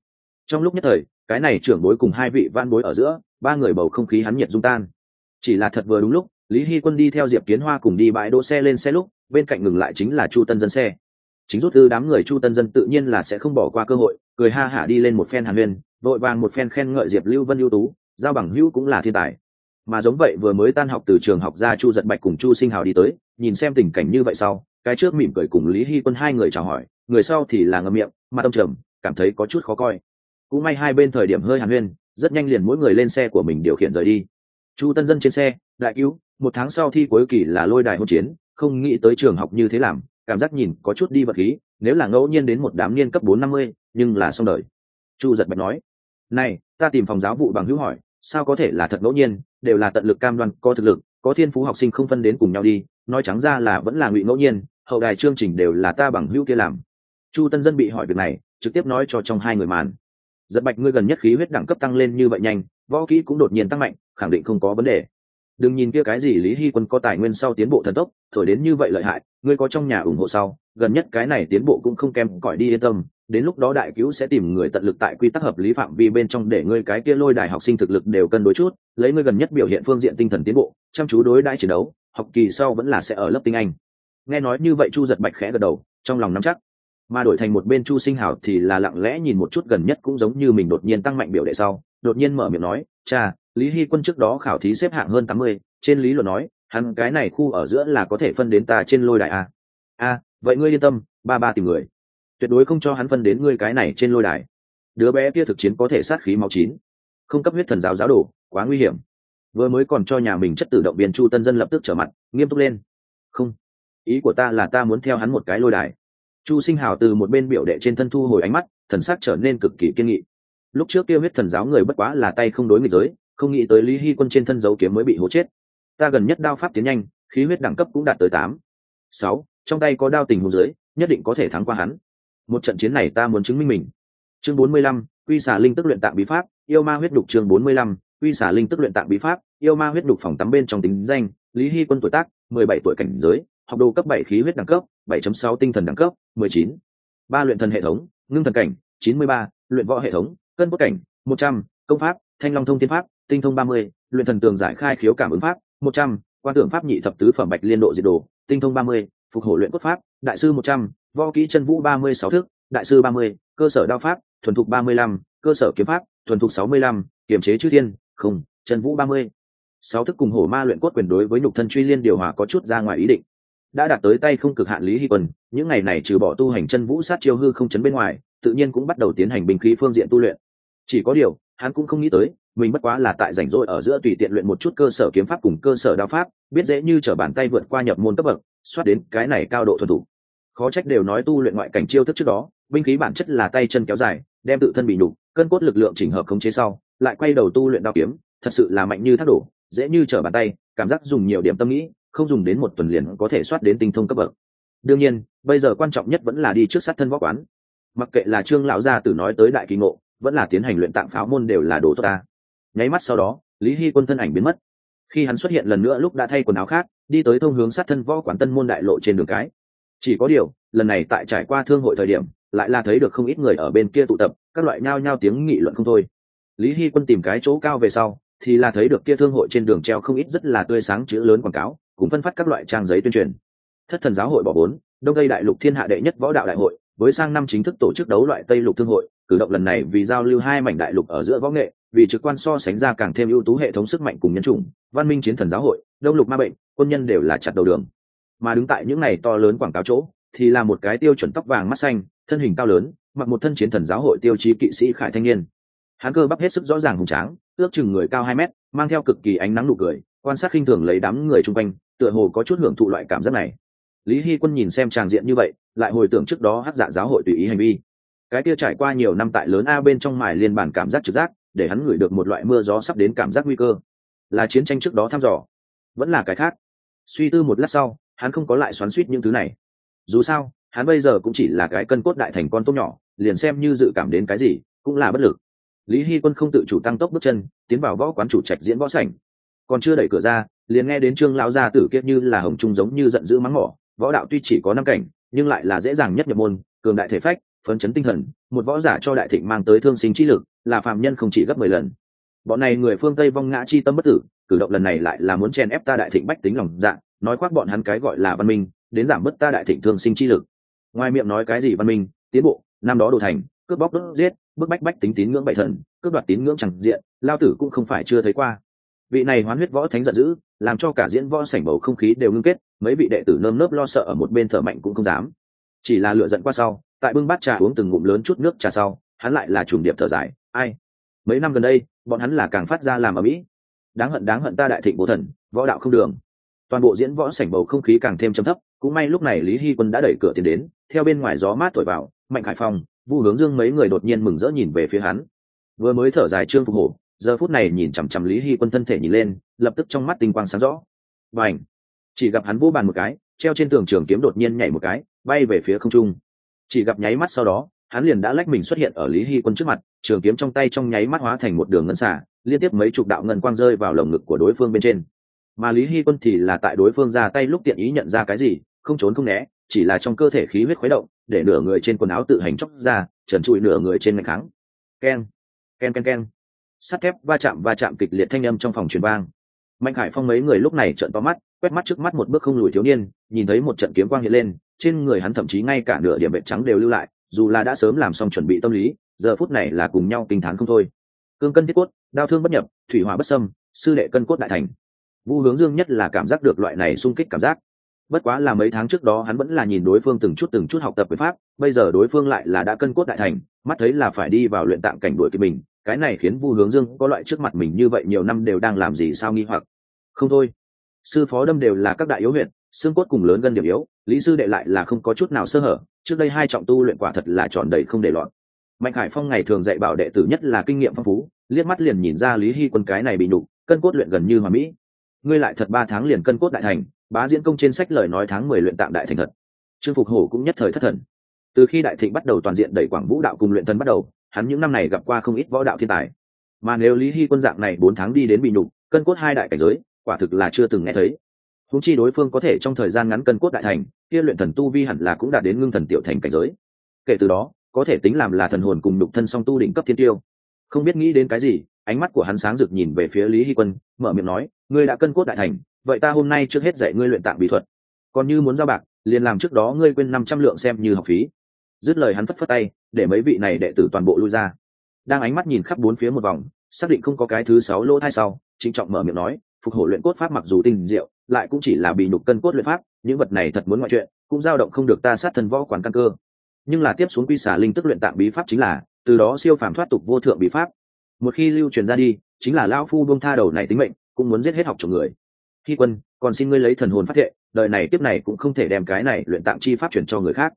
Trong lúc nhất thời, cái này trưởng bối cùng hai vị van bối ở giữa, ba người bầu không khí hắn nhiệt dung tan. Chỉ là thật vừa đúng lúc, lý hy quân đi theo diệp kiến hoa cùng đi bãi đỗ xe lên xe lúc, bên cạnh ngừng lại chính là chu tân dân xe. Chính rút tư đám người chu tân dân tự nhiên là sẽ không bỏ qua cơ hội, cười ha hả đi lên một phen hàn huyên, vội vàng một phen khen ngợi diệp lưu vân ưu tú, giao bằng hữu cũng là thiên tài mà giống vậy vừa mới tan học từ trường học ra chu giật bạch cùng chu sinh hào đi tới, nhìn xem tình cảnh như vậy sau, cái trước mỉm cười cùng lý hy quân hai người chào hỏi, người sau thì là ngậm miệng mà tâm trầm, cảm thấy có chút khó coi. Cũng may hai bên thời điểm hơi hàn huyên, rất nhanh liền mỗi người lên xe của mình điều khiển rời đi. Chu tân dân trên xe, đại cứu, một tháng sau thi cuối kỳ là lôi đài hôn chiến, không nghĩ tới trường học như thế làm, cảm giác nhìn có chút đi vật khí, nếu là ngẫu nhiên đến một đám niên cấp bốn năm mươi, nhưng là xong đời. Chu giật bạch nói, này, ta tìm phòng giáo vụ bằng hữu hỏi sao có thể là thật ngẫu nhiên, đều là tận lực cam đoan, có thực lực, có thiên phú học sinh không phân đến cùng nhau đi, nói trắng ra là vẫn là ngụy ngẫu nhiên, hậu đài chương trình đều là ta bằng hữu kia làm. Chu tân dân bị hỏi việc này, trực tiếp nói cho trong hai người màn. Giật bạch ngươi gần nhất khí huyết đẳng cấp tăng lên như vậy nhanh, võ kỹ cũng đột nhiên tăng mạnh, khẳng định không có vấn đề. Đừng nhìn kia cái gì lý hy quân có tài nguyên sau tiến bộ thần tốc, thổi đến như vậy lợi hại, ngươi có trong nhà ủng hộ sau, gần nhất cái này tiến bộ cũng không kém cỏi đi yên tâm đến lúc đó đại cứu sẽ tìm người tận lực tại quy tắc hợp lý phạm vi bên trong để ngươi cái kia lôi đài học sinh thực lực đều cân đối chút, lấy ngươi gần nhất biểu hiện phương diện tinh thần tiến bộ, chăm chú đối đãi chiến đấu, học kỳ sau vẫn là sẽ ở lớp tinh anh. Nghe nói như vậy chu giật bạch khẽ gật đầu, trong lòng nắm chắc. Mà đổi thành một bên chu sinh hảo thì là lặng lẽ nhìn một chút gần nhất cũng giống như mình đột nhiên tăng mạnh biểu đệ sau, đột nhiên mở miệng nói, cha, lý hy quân trước đó khảo thí xếp hạng hơn tám mươi, trên lý luận nói, hắn cái này khu ở giữa là có thể phân đến ta trên lôi đài a. A, vậy ngươi yên tâm, ba ba tìm người tuyệt đối không cho hắn phân đến ngươi cái này trên lôi đài. Đứa bé kia thực chiến có thể sát khí máu chín. Không cấp huyết thần giáo giáo đồ, quá nguy hiểm. Vừa mới còn cho nhà mình chất tử động viên chu tân dân lập tức trở mặt, nghiêm túc lên. Không, ý của ta là ta muốn theo hắn một cái lôi đài. Chu sinh hào từ một bên biểu đệ trên thân thu hồi ánh mắt, thần sắc trở nên cực kỳ kiên nghị. Lúc trước kia huyết thần giáo người bất quá là tay không đối nghịch giới, không nghĩ tới lý hy quân trên thân dấu kiếm mới bị hố chết. Ta gần nhất đao pháp tiến nhanh, khí huyết đẳng cấp cũng đạt tới tám. Sáu, trong tay có đao tình hồ dưới, nhất định có thể thắng qua hắn một trận chiến này ta muốn chứng minh mình. Chương bốn mươi lăm, quy xả linh tức luyện tạng bí pháp, yêu ma huyết đục chương bốn mươi lăm, quy xả linh tức luyện tạng bí pháp, yêu ma huyết đục phòng tắm bên trong tính danh, lý hy quân tuổi tác, mười bảy tuổi cảnh giới, học đồ cấp bảy khí huyết đẳng cấp, bảy chấm sáu tinh thần đẳng cấp, mười chín. Ba luyện thần hệ thống, ngưng thần cảnh, chín mươi ba, luyện võ hệ thống, cân bút cảnh, một trăm, công pháp, thanh long thông tiên pháp, tinh thông ba mươi, luyện thần tường giải khai khiếu cảm ứng pháp, một trăm, quan tưởng pháp nhị thập tứ phẩm bạch liên độ diệt đồ, tinh thông ba mươi phục hổ luyện cốt pháp, đại sư một trăm, võ kỹ chân vũ ba mươi sáu thước đại sư ba mươi, cơ sở đao pháp, thuần thục ba mươi lăm, cơ sở kiếm pháp, thuần thục sáu mươi lăm, kiềm chế chư thiên, không, chân vũ ba mươi. Sáu thức cùng hổ ma luyện cốt quyền đối với nhục thân truy liên điều hòa có chút ra ngoài ý định. Đã đạt tới tay không cực hạn lý hy quân, những ngày này trừ bỏ tu hành chân vũ sát chiêu hư không chấn bên ngoài, tự nhiên cũng bắt đầu tiến hành binh khí phương diện tu luyện. Chỉ có điều, hắn cũng không nghĩ tới, mình bất quá là tại rảnh rỗi ở giữa tùy tiện luyện một chút cơ sở kiếm pháp cùng cơ sở đao pháp, biết dễ như t r ở bàn tay vượt qua nhập môn cấp bậc xoát đến cái này cao độ thuần thủ khó trách đều nói tu luyện ngoại cảnh chiêu thức trước đó, binh khí bản chất là tay chân kéo dài, đem tự thân bị nhục, cân cốt lực lượng chỉnh hợp khống chế sau, lại quay đầu tu luyện đao kiếm, thật sự là mạnh như thác đổ, dễ như trở bàn tay, cảm giác dùng nhiều điểm tâm nghĩ, không dùng đến một tuần liền có thể soát đến tinh thông cấp bậc. Đương nhiên, bây giờ quan trọng nhất vẫn là đi trước sát thân võ quán. Mặc kệ là trương lão gia tử nói tới đại kỳ ngộ, vẫn là tiến hành luyện tạng pháo môn đều là đồ tốt ta. Nháy mắt sau đó, lý hy quân thân ảnh biến mất khi hắn xuất hiện lần nữa lúc đã thay quần áo khác, đi tới thông hướng sát thân võ quán tân môn đại lộ trên đường cái. Chỉ có điều, lần này tại trải qua thương hội thời điểm, lại là thấy được không ít người ở bên kia tụ tập, các loại nhao nhao tiếng nghị luận không thôi. Lý hy quân tìm cái chỗ cao về sau, thì là thấy được kia thương hội trên đường treo không ít rất là tươi sáng chữ lớn quảng cáo cũng phân phát các loại trang giấy tuyên truyền. Thất thần giáo hội bỏ vốn đông tây đại lục thiên hạ đệ nhất võ đạo đại hội, với sang năm chính thức tổ chức đấu loại tây lục thương hội, cử động lần này vì giao lưu hai mảnh đại lục ở giữa võ nghệ vì trực quan so sánh ra càng thêm ưu tú hệ thống sức mạnh cùng nhân chủng, văn minh chiến thần giáo hội, đông lục ma bệnh, quân nhân đều là chặt đầu đường. Mà đứng tại những này to lớn quảng cáo chỗ, thì là một cái tiêu chuẩn tóc vàng mắt xanh, thân hình cao lớn, mặc một thân chiến thần giáo hội tiêu chí kỵ sĩ khải thanh niên. Hắn cơ bắp hết sức rõ ràng hùng tráng, ước chừng người cao hai mét, mang theo cực kỳ ánh nắng nụ cười, quan sát khinh thường lấy đám người chung quanh, tựa hồ có chút hưởng thụ loại cảm giác này. Lý hy quân nhìn xem tràng diện như vậy, lại hồi tưởng trước đó hát dạ giáo hội tùy ý hành vi. Cái kia trải qua nhiều năm tại lớn a bên trong mài liên bản cảm giác trực giác để hắn ngửi được một loại mưa gió sắp đến cảm giác nguy cơ. Là chiến tranh trước đó thăm dò. Vẫn là cái khác. Suy tư một lát sau, hắn không có lại xoắn suýt những thứ này. Dù sao, hắn bây giờ cũng chỉ là cái cân cốt đại thành con tốt nhỏ, liền xem như dự cảm đến cái gì, cũng là bất lực. Lý hy quân không tự chủ tăng tốc bước chân, tiến vào võ quán chủ trạch diễn võ sảnh. Còn chưa đẩy cửa ra, liền nghe đến trương lão gia tử kiếp như là hồng trung giống như giận dữ mắng mỏ. Võ đạo tuy chỉ có năm cảnh, nhưng lại là dễ dàng nhất nhập môn, cường đại thể phách, phấn chấn tinh thần, một võ giả cho đại thịnh mang tới thương sinh trí lực là phàm nhân không chỉ gấp mười lần. Bọn này người phương tây vong ngã chi tâm bất tử, cử động lần này lại là muốn chen ép ta đại thịnh bách tính lòng dạ nói khoác bọn hắn cái gọi là văn minh, đến giảm bớt ta đại thịnh thương sinh chi lực. Ngoài miệng nói cái gì văn minh, tiến bộ, năm đó đồ thành, cướp bóc đốt giết, bức bách bách tính tín ngưỡng bậy thần, cướp đoạt tín ngưỡng chẳng diện, lao tử cũng không phải chưa thấy qua. Vị này hoán huyết võ thánh giận dữ, làm cho cả diễn võ sảnh bầu không khí đều ngưng kết, mấy vị đệ tử nơm nớp lo sợ ở một bên thở mạnh cũng không dám. Chỉ là lựa giận qua sau, tại bưng bát trà uống từng ngụm lớn chút nước trà sau, hắn lại là trùng điệp thở dài ai? Mấy năm gần đây, bọn hắn là càng phát ra làm ở mỹ đáng hận đáng hận ta đại thịnh vô thần, võ đạo không đường. Toàn bộ diễn võ sảnh bầu không khí càng thêm trầm thấp, cũng may lúc này lý hy quân đã đẩy cửa tiến đến, theo bên ngoài gió mát thổi vào, mạnh khải phong, vu hướng dương mấy người đột nhiên mừng rỡ nhìn về phía hắn. Vừa mới thở dài trương phục hổ, giờ phút này nhìn chằm chằm lý hy quân thân thể nhìn lên, lập tức trong mắt tinh quang sáng rõ. Và ảnh chỉ gặp hắn vô bàn một cái, treo trên tường trường kiếm đột nhiên nhảy một cái, bay về phía không trung. Chỉ gặp nháy mắt sau đó hắn liền đã lách mình xuất hiện ở lý hy quân trước mặt, trường kiếm trong tay trong nháy mắt hóa thành một đường ngân xả liên tiếp mấy chục đạo ngân quang rơi vào lồng ngực của đối phương bên trên. Mà lý hy quân thì là tại đối phương ra tay lúc tiện ý nhận ra cái gì, không trốn không né, chỉ là trong cơ thể khí huyết khuấy động, để nửa người trên quần áo tự hành chóc ra, trần trụi nửa người trên ngành kháng. Keng keng keng keng. Sắt thép va chạm va chạm kịch liệt thanh âm trong phòng truyền vang. Mạnh Hải phong mấy người lúc này trợn to mắt, quét mắt trước mắt một bước không lùi thiếu niên, nhìn thấy một trận kiếm quang hiện lên, trên người hắn thậm chí ngay cả nửa điểm bệnh trắng đều lưu lại dù là đã sớm làm xong chuẩn bị tâm lý, giờ phút này là cùng nhau kinh thán không thôi. Cương cân thiết cốt đao thương bất nhập, thủy hỏa bất sâm sư đệ cân cốt đại thành. Vu hướng dương nhất là cảm giác được loại này sung kích cảm giác. Bất quá là mấy tháng trước đó hắn vẫn là nhìn đối phương từng chút từng chút học tập với pháp, bây giờ đối phương lại là đã cân cốt đại thành, mắt thấy là phải đi vào luyện tạm cảnh đuổi kịp mình, cái này khiến vu hướng dương có loại trước mặt mình như vậy nhiều năm đều đang làm gì sao nghi hoặc. Không thôi. Sư phó đâm đều là các đại yếu huyện xương cốt cùng lớn gần điểm yếu lý sư đệ lại là không có chút nào sơ hở, trước đây hai trọng tu luyện quả thật là tròn đầy không để loạn mạnh hải phong ngày thường dạy bảo đệ tử nhất là kinh nghiệm phong phú, liếc mắt liền nhìn ra lý hy quân cái này bị nhục, cân cốt luyện gần như hòa mỹ. Ngươi lại thật ba tháng liền cân cốt đại thành, bá diễn công trên sách lời nói tháng mười luyện tạm đại thành thật. Trương phục hổ cũng nhất thời thất thần. Từ khi đại thịnh bắt đầu toàn diện đẩy quảng vũ đạo cùng luyện thân bắt đầu, hắn những năm này gặp qua không ít võ đạo thiên tài. Mà nếu lý hy quân dạng này bốn tháng đi đến bị nhục, cân cốt hai đại cảnh giới, quả thực là chưa từng nghe thấy húng chi đối phương có thể trong thời gian ngắn cân cốt đại thành, kia luyện thần tu vi hẳn là cũng đã đến ngưng thần tiểu thành cảnh giới. Kể từ đó, có thể tính làm là thần hồn cùng đục thân song tu đỉnh cấp thiên tiêu. Không biết nghĩ đến cái gì, ánh mắt của hắn sáng rực nhìn về phía lý hy quân, mở miệng nói, ngươi đã cân cốt đại thành, vậy ta hôm nay trước hết dạy ngươi luyện tạng bí thuật. Còn như muốn giao bạc, liền làm trước đó ngươi quên năm trăm lượng xem như học phí. Dứt lời hắn phất phất tay, để mấy vị này đệ tử toàn bộ lui ra. Đang ánh mắt nhìn khắp bốn phía một vòng, xác định không có cái thứ sáu lỗ thai sau, trịnh trọng mở miệng nói phục hồi luyện cốt pháp mặc dù tinh diệu, lại cũng chỉ là bị nhục cân cốt luyện pháp, những vật này thật muốn ngoại chuyện, cũng dao động không được ta sát thần võ quán căn cơ. Nhưng là tiếp xuống quy xả linh tức luyện tạng bí pháp chính là, từ đó siêu phàm thoát tục vô thượng bí pháp. Một khi lưu truyền ra đi, chính là lao phu buông tha đầu này tính mệnh, cũng muốn giết hết học chồng người. Khi quân, còn xin ngươi lấy thần hồn phát thệ, đời này tiếp này cũng không thể đem cái này luyện tạng chi pháp chuyển cho người khác.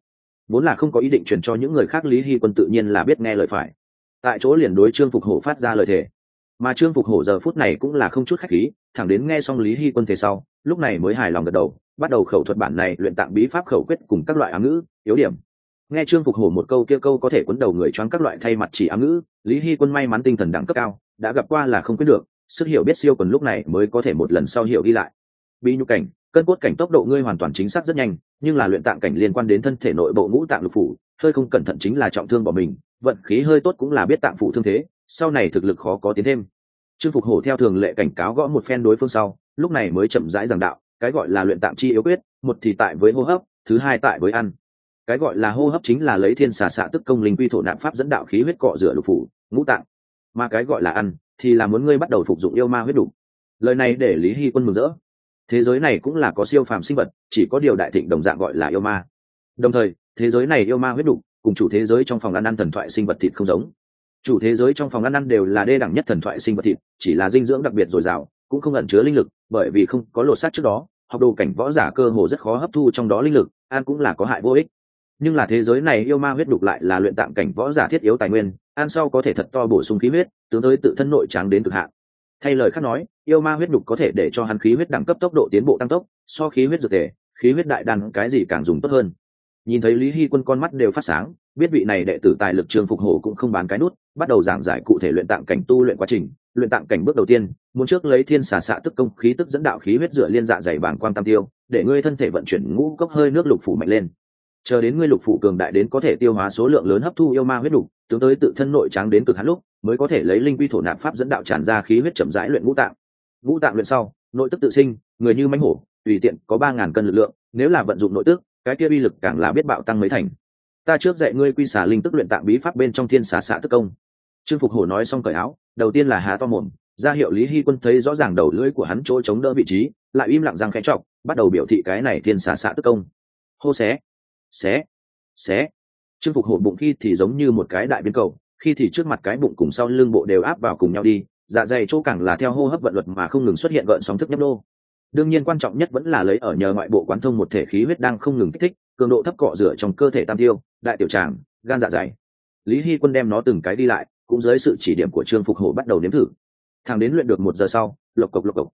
Vốn là không có ý định truyền cho những người khác, lý hy quân tự nhiên là biết nghe lời phải. Tại chỗ liền đối trương phục hổ phát ra lời thề mà trương phục hổ giờ phút này cũng là không chút khách khí, thẳng đến nghe xong lý hy quân thế sau, lúc này mới hài lòng gật đầu, bắt đầu khẩu thuật bản này luyện tạng bí pháp khẩu quyết cùng các loại ám ngữ, yếu điểm. Nghe trương phục hổ một câu kia câu có thể quấn đầu người choáng các loại thay mặt chỉ ám ngữ, lý hy quân may mắn tinh thần đẳng cấp cao, đã gặp qua là không quyết được, sức hiểu biết siêu còn lúc này mới có thể một lần sau hiểu đi lại. Bị nhục cảnh, cân cốt cảnh tốc độ ngươi hoàn toàn chính xác rất nhanh, nhưng là luyện tạng cảnh liên quan đến thân thể nội bộ ngũ tạng lục phủ hơi không cẩn thận chính là trọng thương bỏ mình, vận khí hơi tốt cũng là biết tạm phụ thương thế, sau này thực lực khó có tiến thêm. Trương phục hổ theo thường lệ cảnh cáo gõ một phen đối phương sau, lúc này mới chậm rãi giảng đạo, cái gọi là luyện tạm chi yếu quyết, một thì tại với hô hấp, thứ hai tại với ăn. Cái gọi là hô hấp chính là lấy thiên xà xạ tức công linh quy thổ nạn pháp dẫn đạo khí huyết cọ rửa lục phủ, ngũ tạng. Mà cái gọi là ăn thì là muốn ngươi bắt đầu phục dụng yêu ma huyết đủ. Lời này để lý hy quân mừng rỡ. Thế giới này cũng là có siêu phàm sinh vật, chỉ có điều đại thịnh đồng dạng gọi là yêu ma. Đồng thời thế giới này yêu ma huyết đục, cùng chủ thế giới trong phòng ăn ăn thần thoại sinh vật thịt không giống. Chủ thế giới trong phòng ăn ăn đều là đê đẳng nhất thần thoại sinh vật thịt, chỉ là dinh dưỡng đặc biệt dồi dào, cũng không ẩn chứa linh lực, bởi vì không có lột xác trước đó, học đồ cảnh võ giả cơ hồ rất khó hấp thu trong đó linh lực, ăn cũng là có hại vô ích. Nhưng là thế giới này yêu ma huyết đục lại là luyện tạm cảnh võ giả thiết yếu tài nguyên, ăn sau có thể thật to bổ sung khí huyết, tướng tới tự thân nội tráng đến cực hạn. Thay lời khác nói, yêu ma huyết đục có thể để cho hắn khí huyết đẳng cấp tốc độ tiến bộ tăng tốc, so khí huyết dược thể, khí huyết đại đàn cái gì càng dùng tốt hơn nhìn thấy lý hy quân con mắt đều phát sáng biết vị này đệ tử tài lực trường phục hổ cũng không bán cái nút bắt đầu giảng giải cụ thể luyện tạng cảnh tu luyện quá trình. Luyện tạng cảnh bước đầu tiên muốn trước lấy thiên xà xạ tức công khí tức dẫn đạo khí huyết dựa liên dạ dày bảng quang tam tiêu để ngươi thân thể vận chuyển ngũ cốc hơi nước lục phủ mạnh lên. Chờ đến ngươi lục phủ cường đại đến có thể tiêu hóa số lượng lớn hấp thu yêu ma huyết đủ, tướng tới tự thân nội tráng đến cực hạn lúc mới có thể lấy linh quy thổ nạp pháp dẫn đạo tràn ra khí huyết chậm rãi luyện ngũ tạng. Ngũ tạng luyện sau nội tức tự sinh người như mánh hổ tùy tiện có ba ngàn cân lực lượng nếu là vận dụng nội tức cái kia uy lực càng là biết bạo tăng mấy thành. Ta trước dạy ngươi quy xả linh tức luyện tạng bí pháp bên trong thiên xả xạ tức công. Trương phục hổ nói xong cởi áo, đầu tiên là há to mồm, ra hiệu lý hy quân thấy rõ ràng đầu lưỡi của hắn chỗ chống đỡ vị trí, lại im lặng răng khẽ trọc bắt đầu biểu thị cái này thiên xả xạ tức công. Hô xé xé xé. Trương phục hổ bụng khi thì giống như một cái đại biến cầu, khi thì trước mặt cái bụng cùng sau lưng bộ đều áp vào cùng nhau đi dạ dày chỗ càng là theo hô hấp vận luật mà không ngừng xuất hiện gợn sóng thức nhấp đô đương nhiên quan trọng nhất vẫn là lấy ở nhờ ngoại bộ quán thông một thể khí huyết đang không ngừng kích thích, cường độ thấp cọ rửa trong cơ thể tam tiêu, đại tiểu tràng, gan dạ dày. Lý hy quân đem nó từng cái đi lại, cũng dưới sự chỉ điểm của trương phục hổ bắt đầu nếm thử. Thằng đến luyện được một giờ sau, lộc cộc lộc cộc.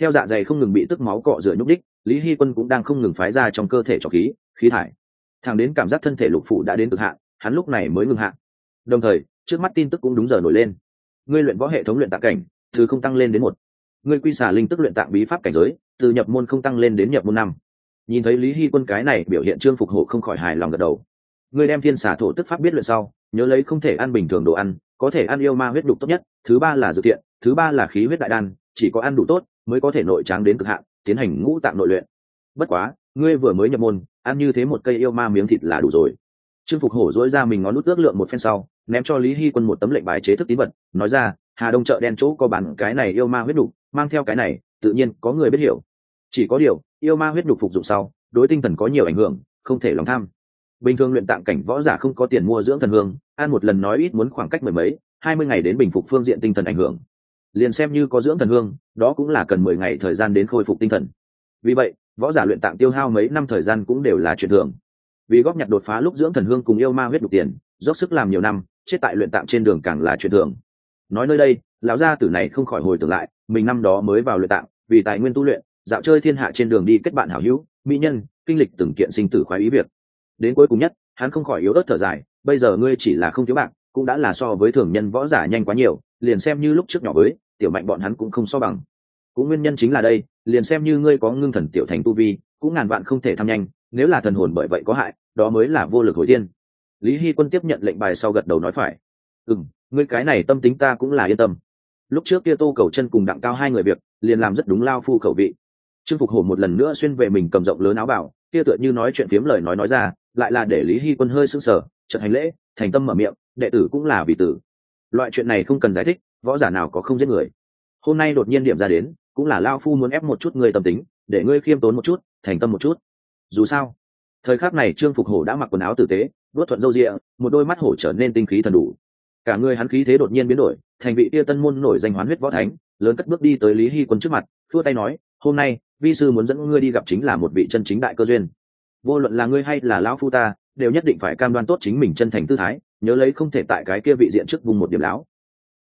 Theo dạ dày không ngừng bị tức máu cọ rửa nhúc đích lý hy quân cũng đang không ngừng phái ra trong cơ thể trọc khí khí thải. Thằng đến cảm giác thân thể lục phủ đã đến cực hạn, hắn lúc này mới ngừng hạn đồng thời, trước mắt tin tức cũng đúng giờ nổi lên. Ngươi luyện võ hệ thống luyện tạ cảnh, thứ không tăng lên đến một ngươi quy xả linh tức luyện tạng bí pháp cảnh giới, từ nhập môn không tăng lên đến nhập môn năm. Nhìn thấy lý hy quân cái này biểu hiện trương phục hộ không khỏi hài lòng gật đầu. Ngươi đem thiên xả thổ tức pháp biết luyện sau, nhớ lấy không thể ăn bình thường đồ ăn, có thể ăn yêu ma huyết đục tốt nhất, thứ ba là dự tiện thứ ba là khí huyết đại đan, chỉ có ăn đủ tốt mới có thể nội tráng đến cực hạn, tiến hành ngũ tạng nội luyện. Bất quá, ngươi vừa mới nhập môn, ăn như thế một cây yêu ma miếng thịt là đủ rồi. Trương phục hổ dỗi ra mình ngón nút ước lượng một phen sau, ném cho lý hy quân một tấm lệnh bài chế thức tín vật, nói ra, hà đông chợ đen chỗ có bán cái này yêu ma huyết đục mang theo cái này, tự nhiên có người biết hiểu. Chỉ có điều, yêu ma huyết đục phục dụng sau, đối tinh thần có nhiều ảnh hưởng, không thể lòng tham. Bình thường luyện tạng cảnh võ giả không có tiền mua dưỡng thần hương, ăn một lần nói ít muốn khoảng cách mười mấy, hai mươi ngày đến bình phục phương diện tinh thần ảnh hưởng. Liền xem như có dưỡng thần hương, đó cũng là cần mười ngày thời gian đến khôi phục tinh thần. Vì vậy, võ giả luyện tạng tiêu hao mấy năm thời gian cũng đều là chuyện thường. Vì góp nhặt đột phá lúc dưỡng thần hương cùng yêu ma huyết đục tiền, dốc sức làm nhiều năm, chết tại luyện tạng trên đường càng là chuyện thường. Nói nơi đây lão gia tử này không khỏi hồi tưởng lại, mình năm đó mới vào luyện tạng, vì tài nguyên tu luyện, dạo chơi thiên hạ trên đường đi kết bạn hảo hữu, mỹ nhân, kinh lịch từng kiện sinh tử khoái ý việc. Đến cuối cùng nhất, hắn không khỏi yếu ớt thở dài, bây giờ ngươi chỉ là không thiếu bạc, cũng đã là so với thường nhân võ giả nhanh quá nhiều, liền xem như lúc trước nhỏ với, tiểu mạnh bọn hắn cũng không so bằng. Cũng nguyên nhân chính là đây, liền xem như ngươi có ngưng thần tiểu thành tu vi, cũng ngàn vạn không thể tham nhanh, nếu là thần hồn bởi vậy có hại, đó mới là vô lực hồi tiên. Lý hy quân tiếp nhận lệnh bài sau gật đầu nói phải. Ừ m ngươi cái này tâm tính ta cũng là yên tâm lúc trước kia tô cầu chân cùng đặng cao hai người việc, liền làm rất đúng lao phu khẩu vị. Trương phục hổ một lần nữa xuyên về mình cầm rộng lớn áo bảo, kia tựa như nói chuyện phiếm lời nói nói ra, lại là để lý hy quân hơi sững sờ trận hành lễ, thành tâm mở miệng, đệ tử cũng là vì tử. Loại chuyện này không cần giải thích, võ giả nào có không giết người. Hôm nay đột nhiên điểm ra đến, cũng là lao phu muốn ép một chút người tâm tính, để ngươi khiêm tốn một chút, thành tâm một chút. Dù sao, thời khắc này trương phục hổ đã mặc quần áo tử tế vớt thuận râu rịa, một đôi mắt hổ trở nên tinh khí thần đủ cả người hắn khí thế đột nhiên biến đổi, thành vị tia tân môn nổi danh hoán huyết võ thánh, lớn cất bước đi tới lý hy quân trước mặt thua tay nói, hôm nay, vi sư muốn dẫn ngươi đi gặp chính là một vị chân chính đại cơ duyên. Vô luận là ngươi hay là lão phu ta, đều nhất định phải cam đoan tốt chính mình chân thành tư thái, nhớ lấy không thể tại cái kia vị diện trước vùng một điểm lão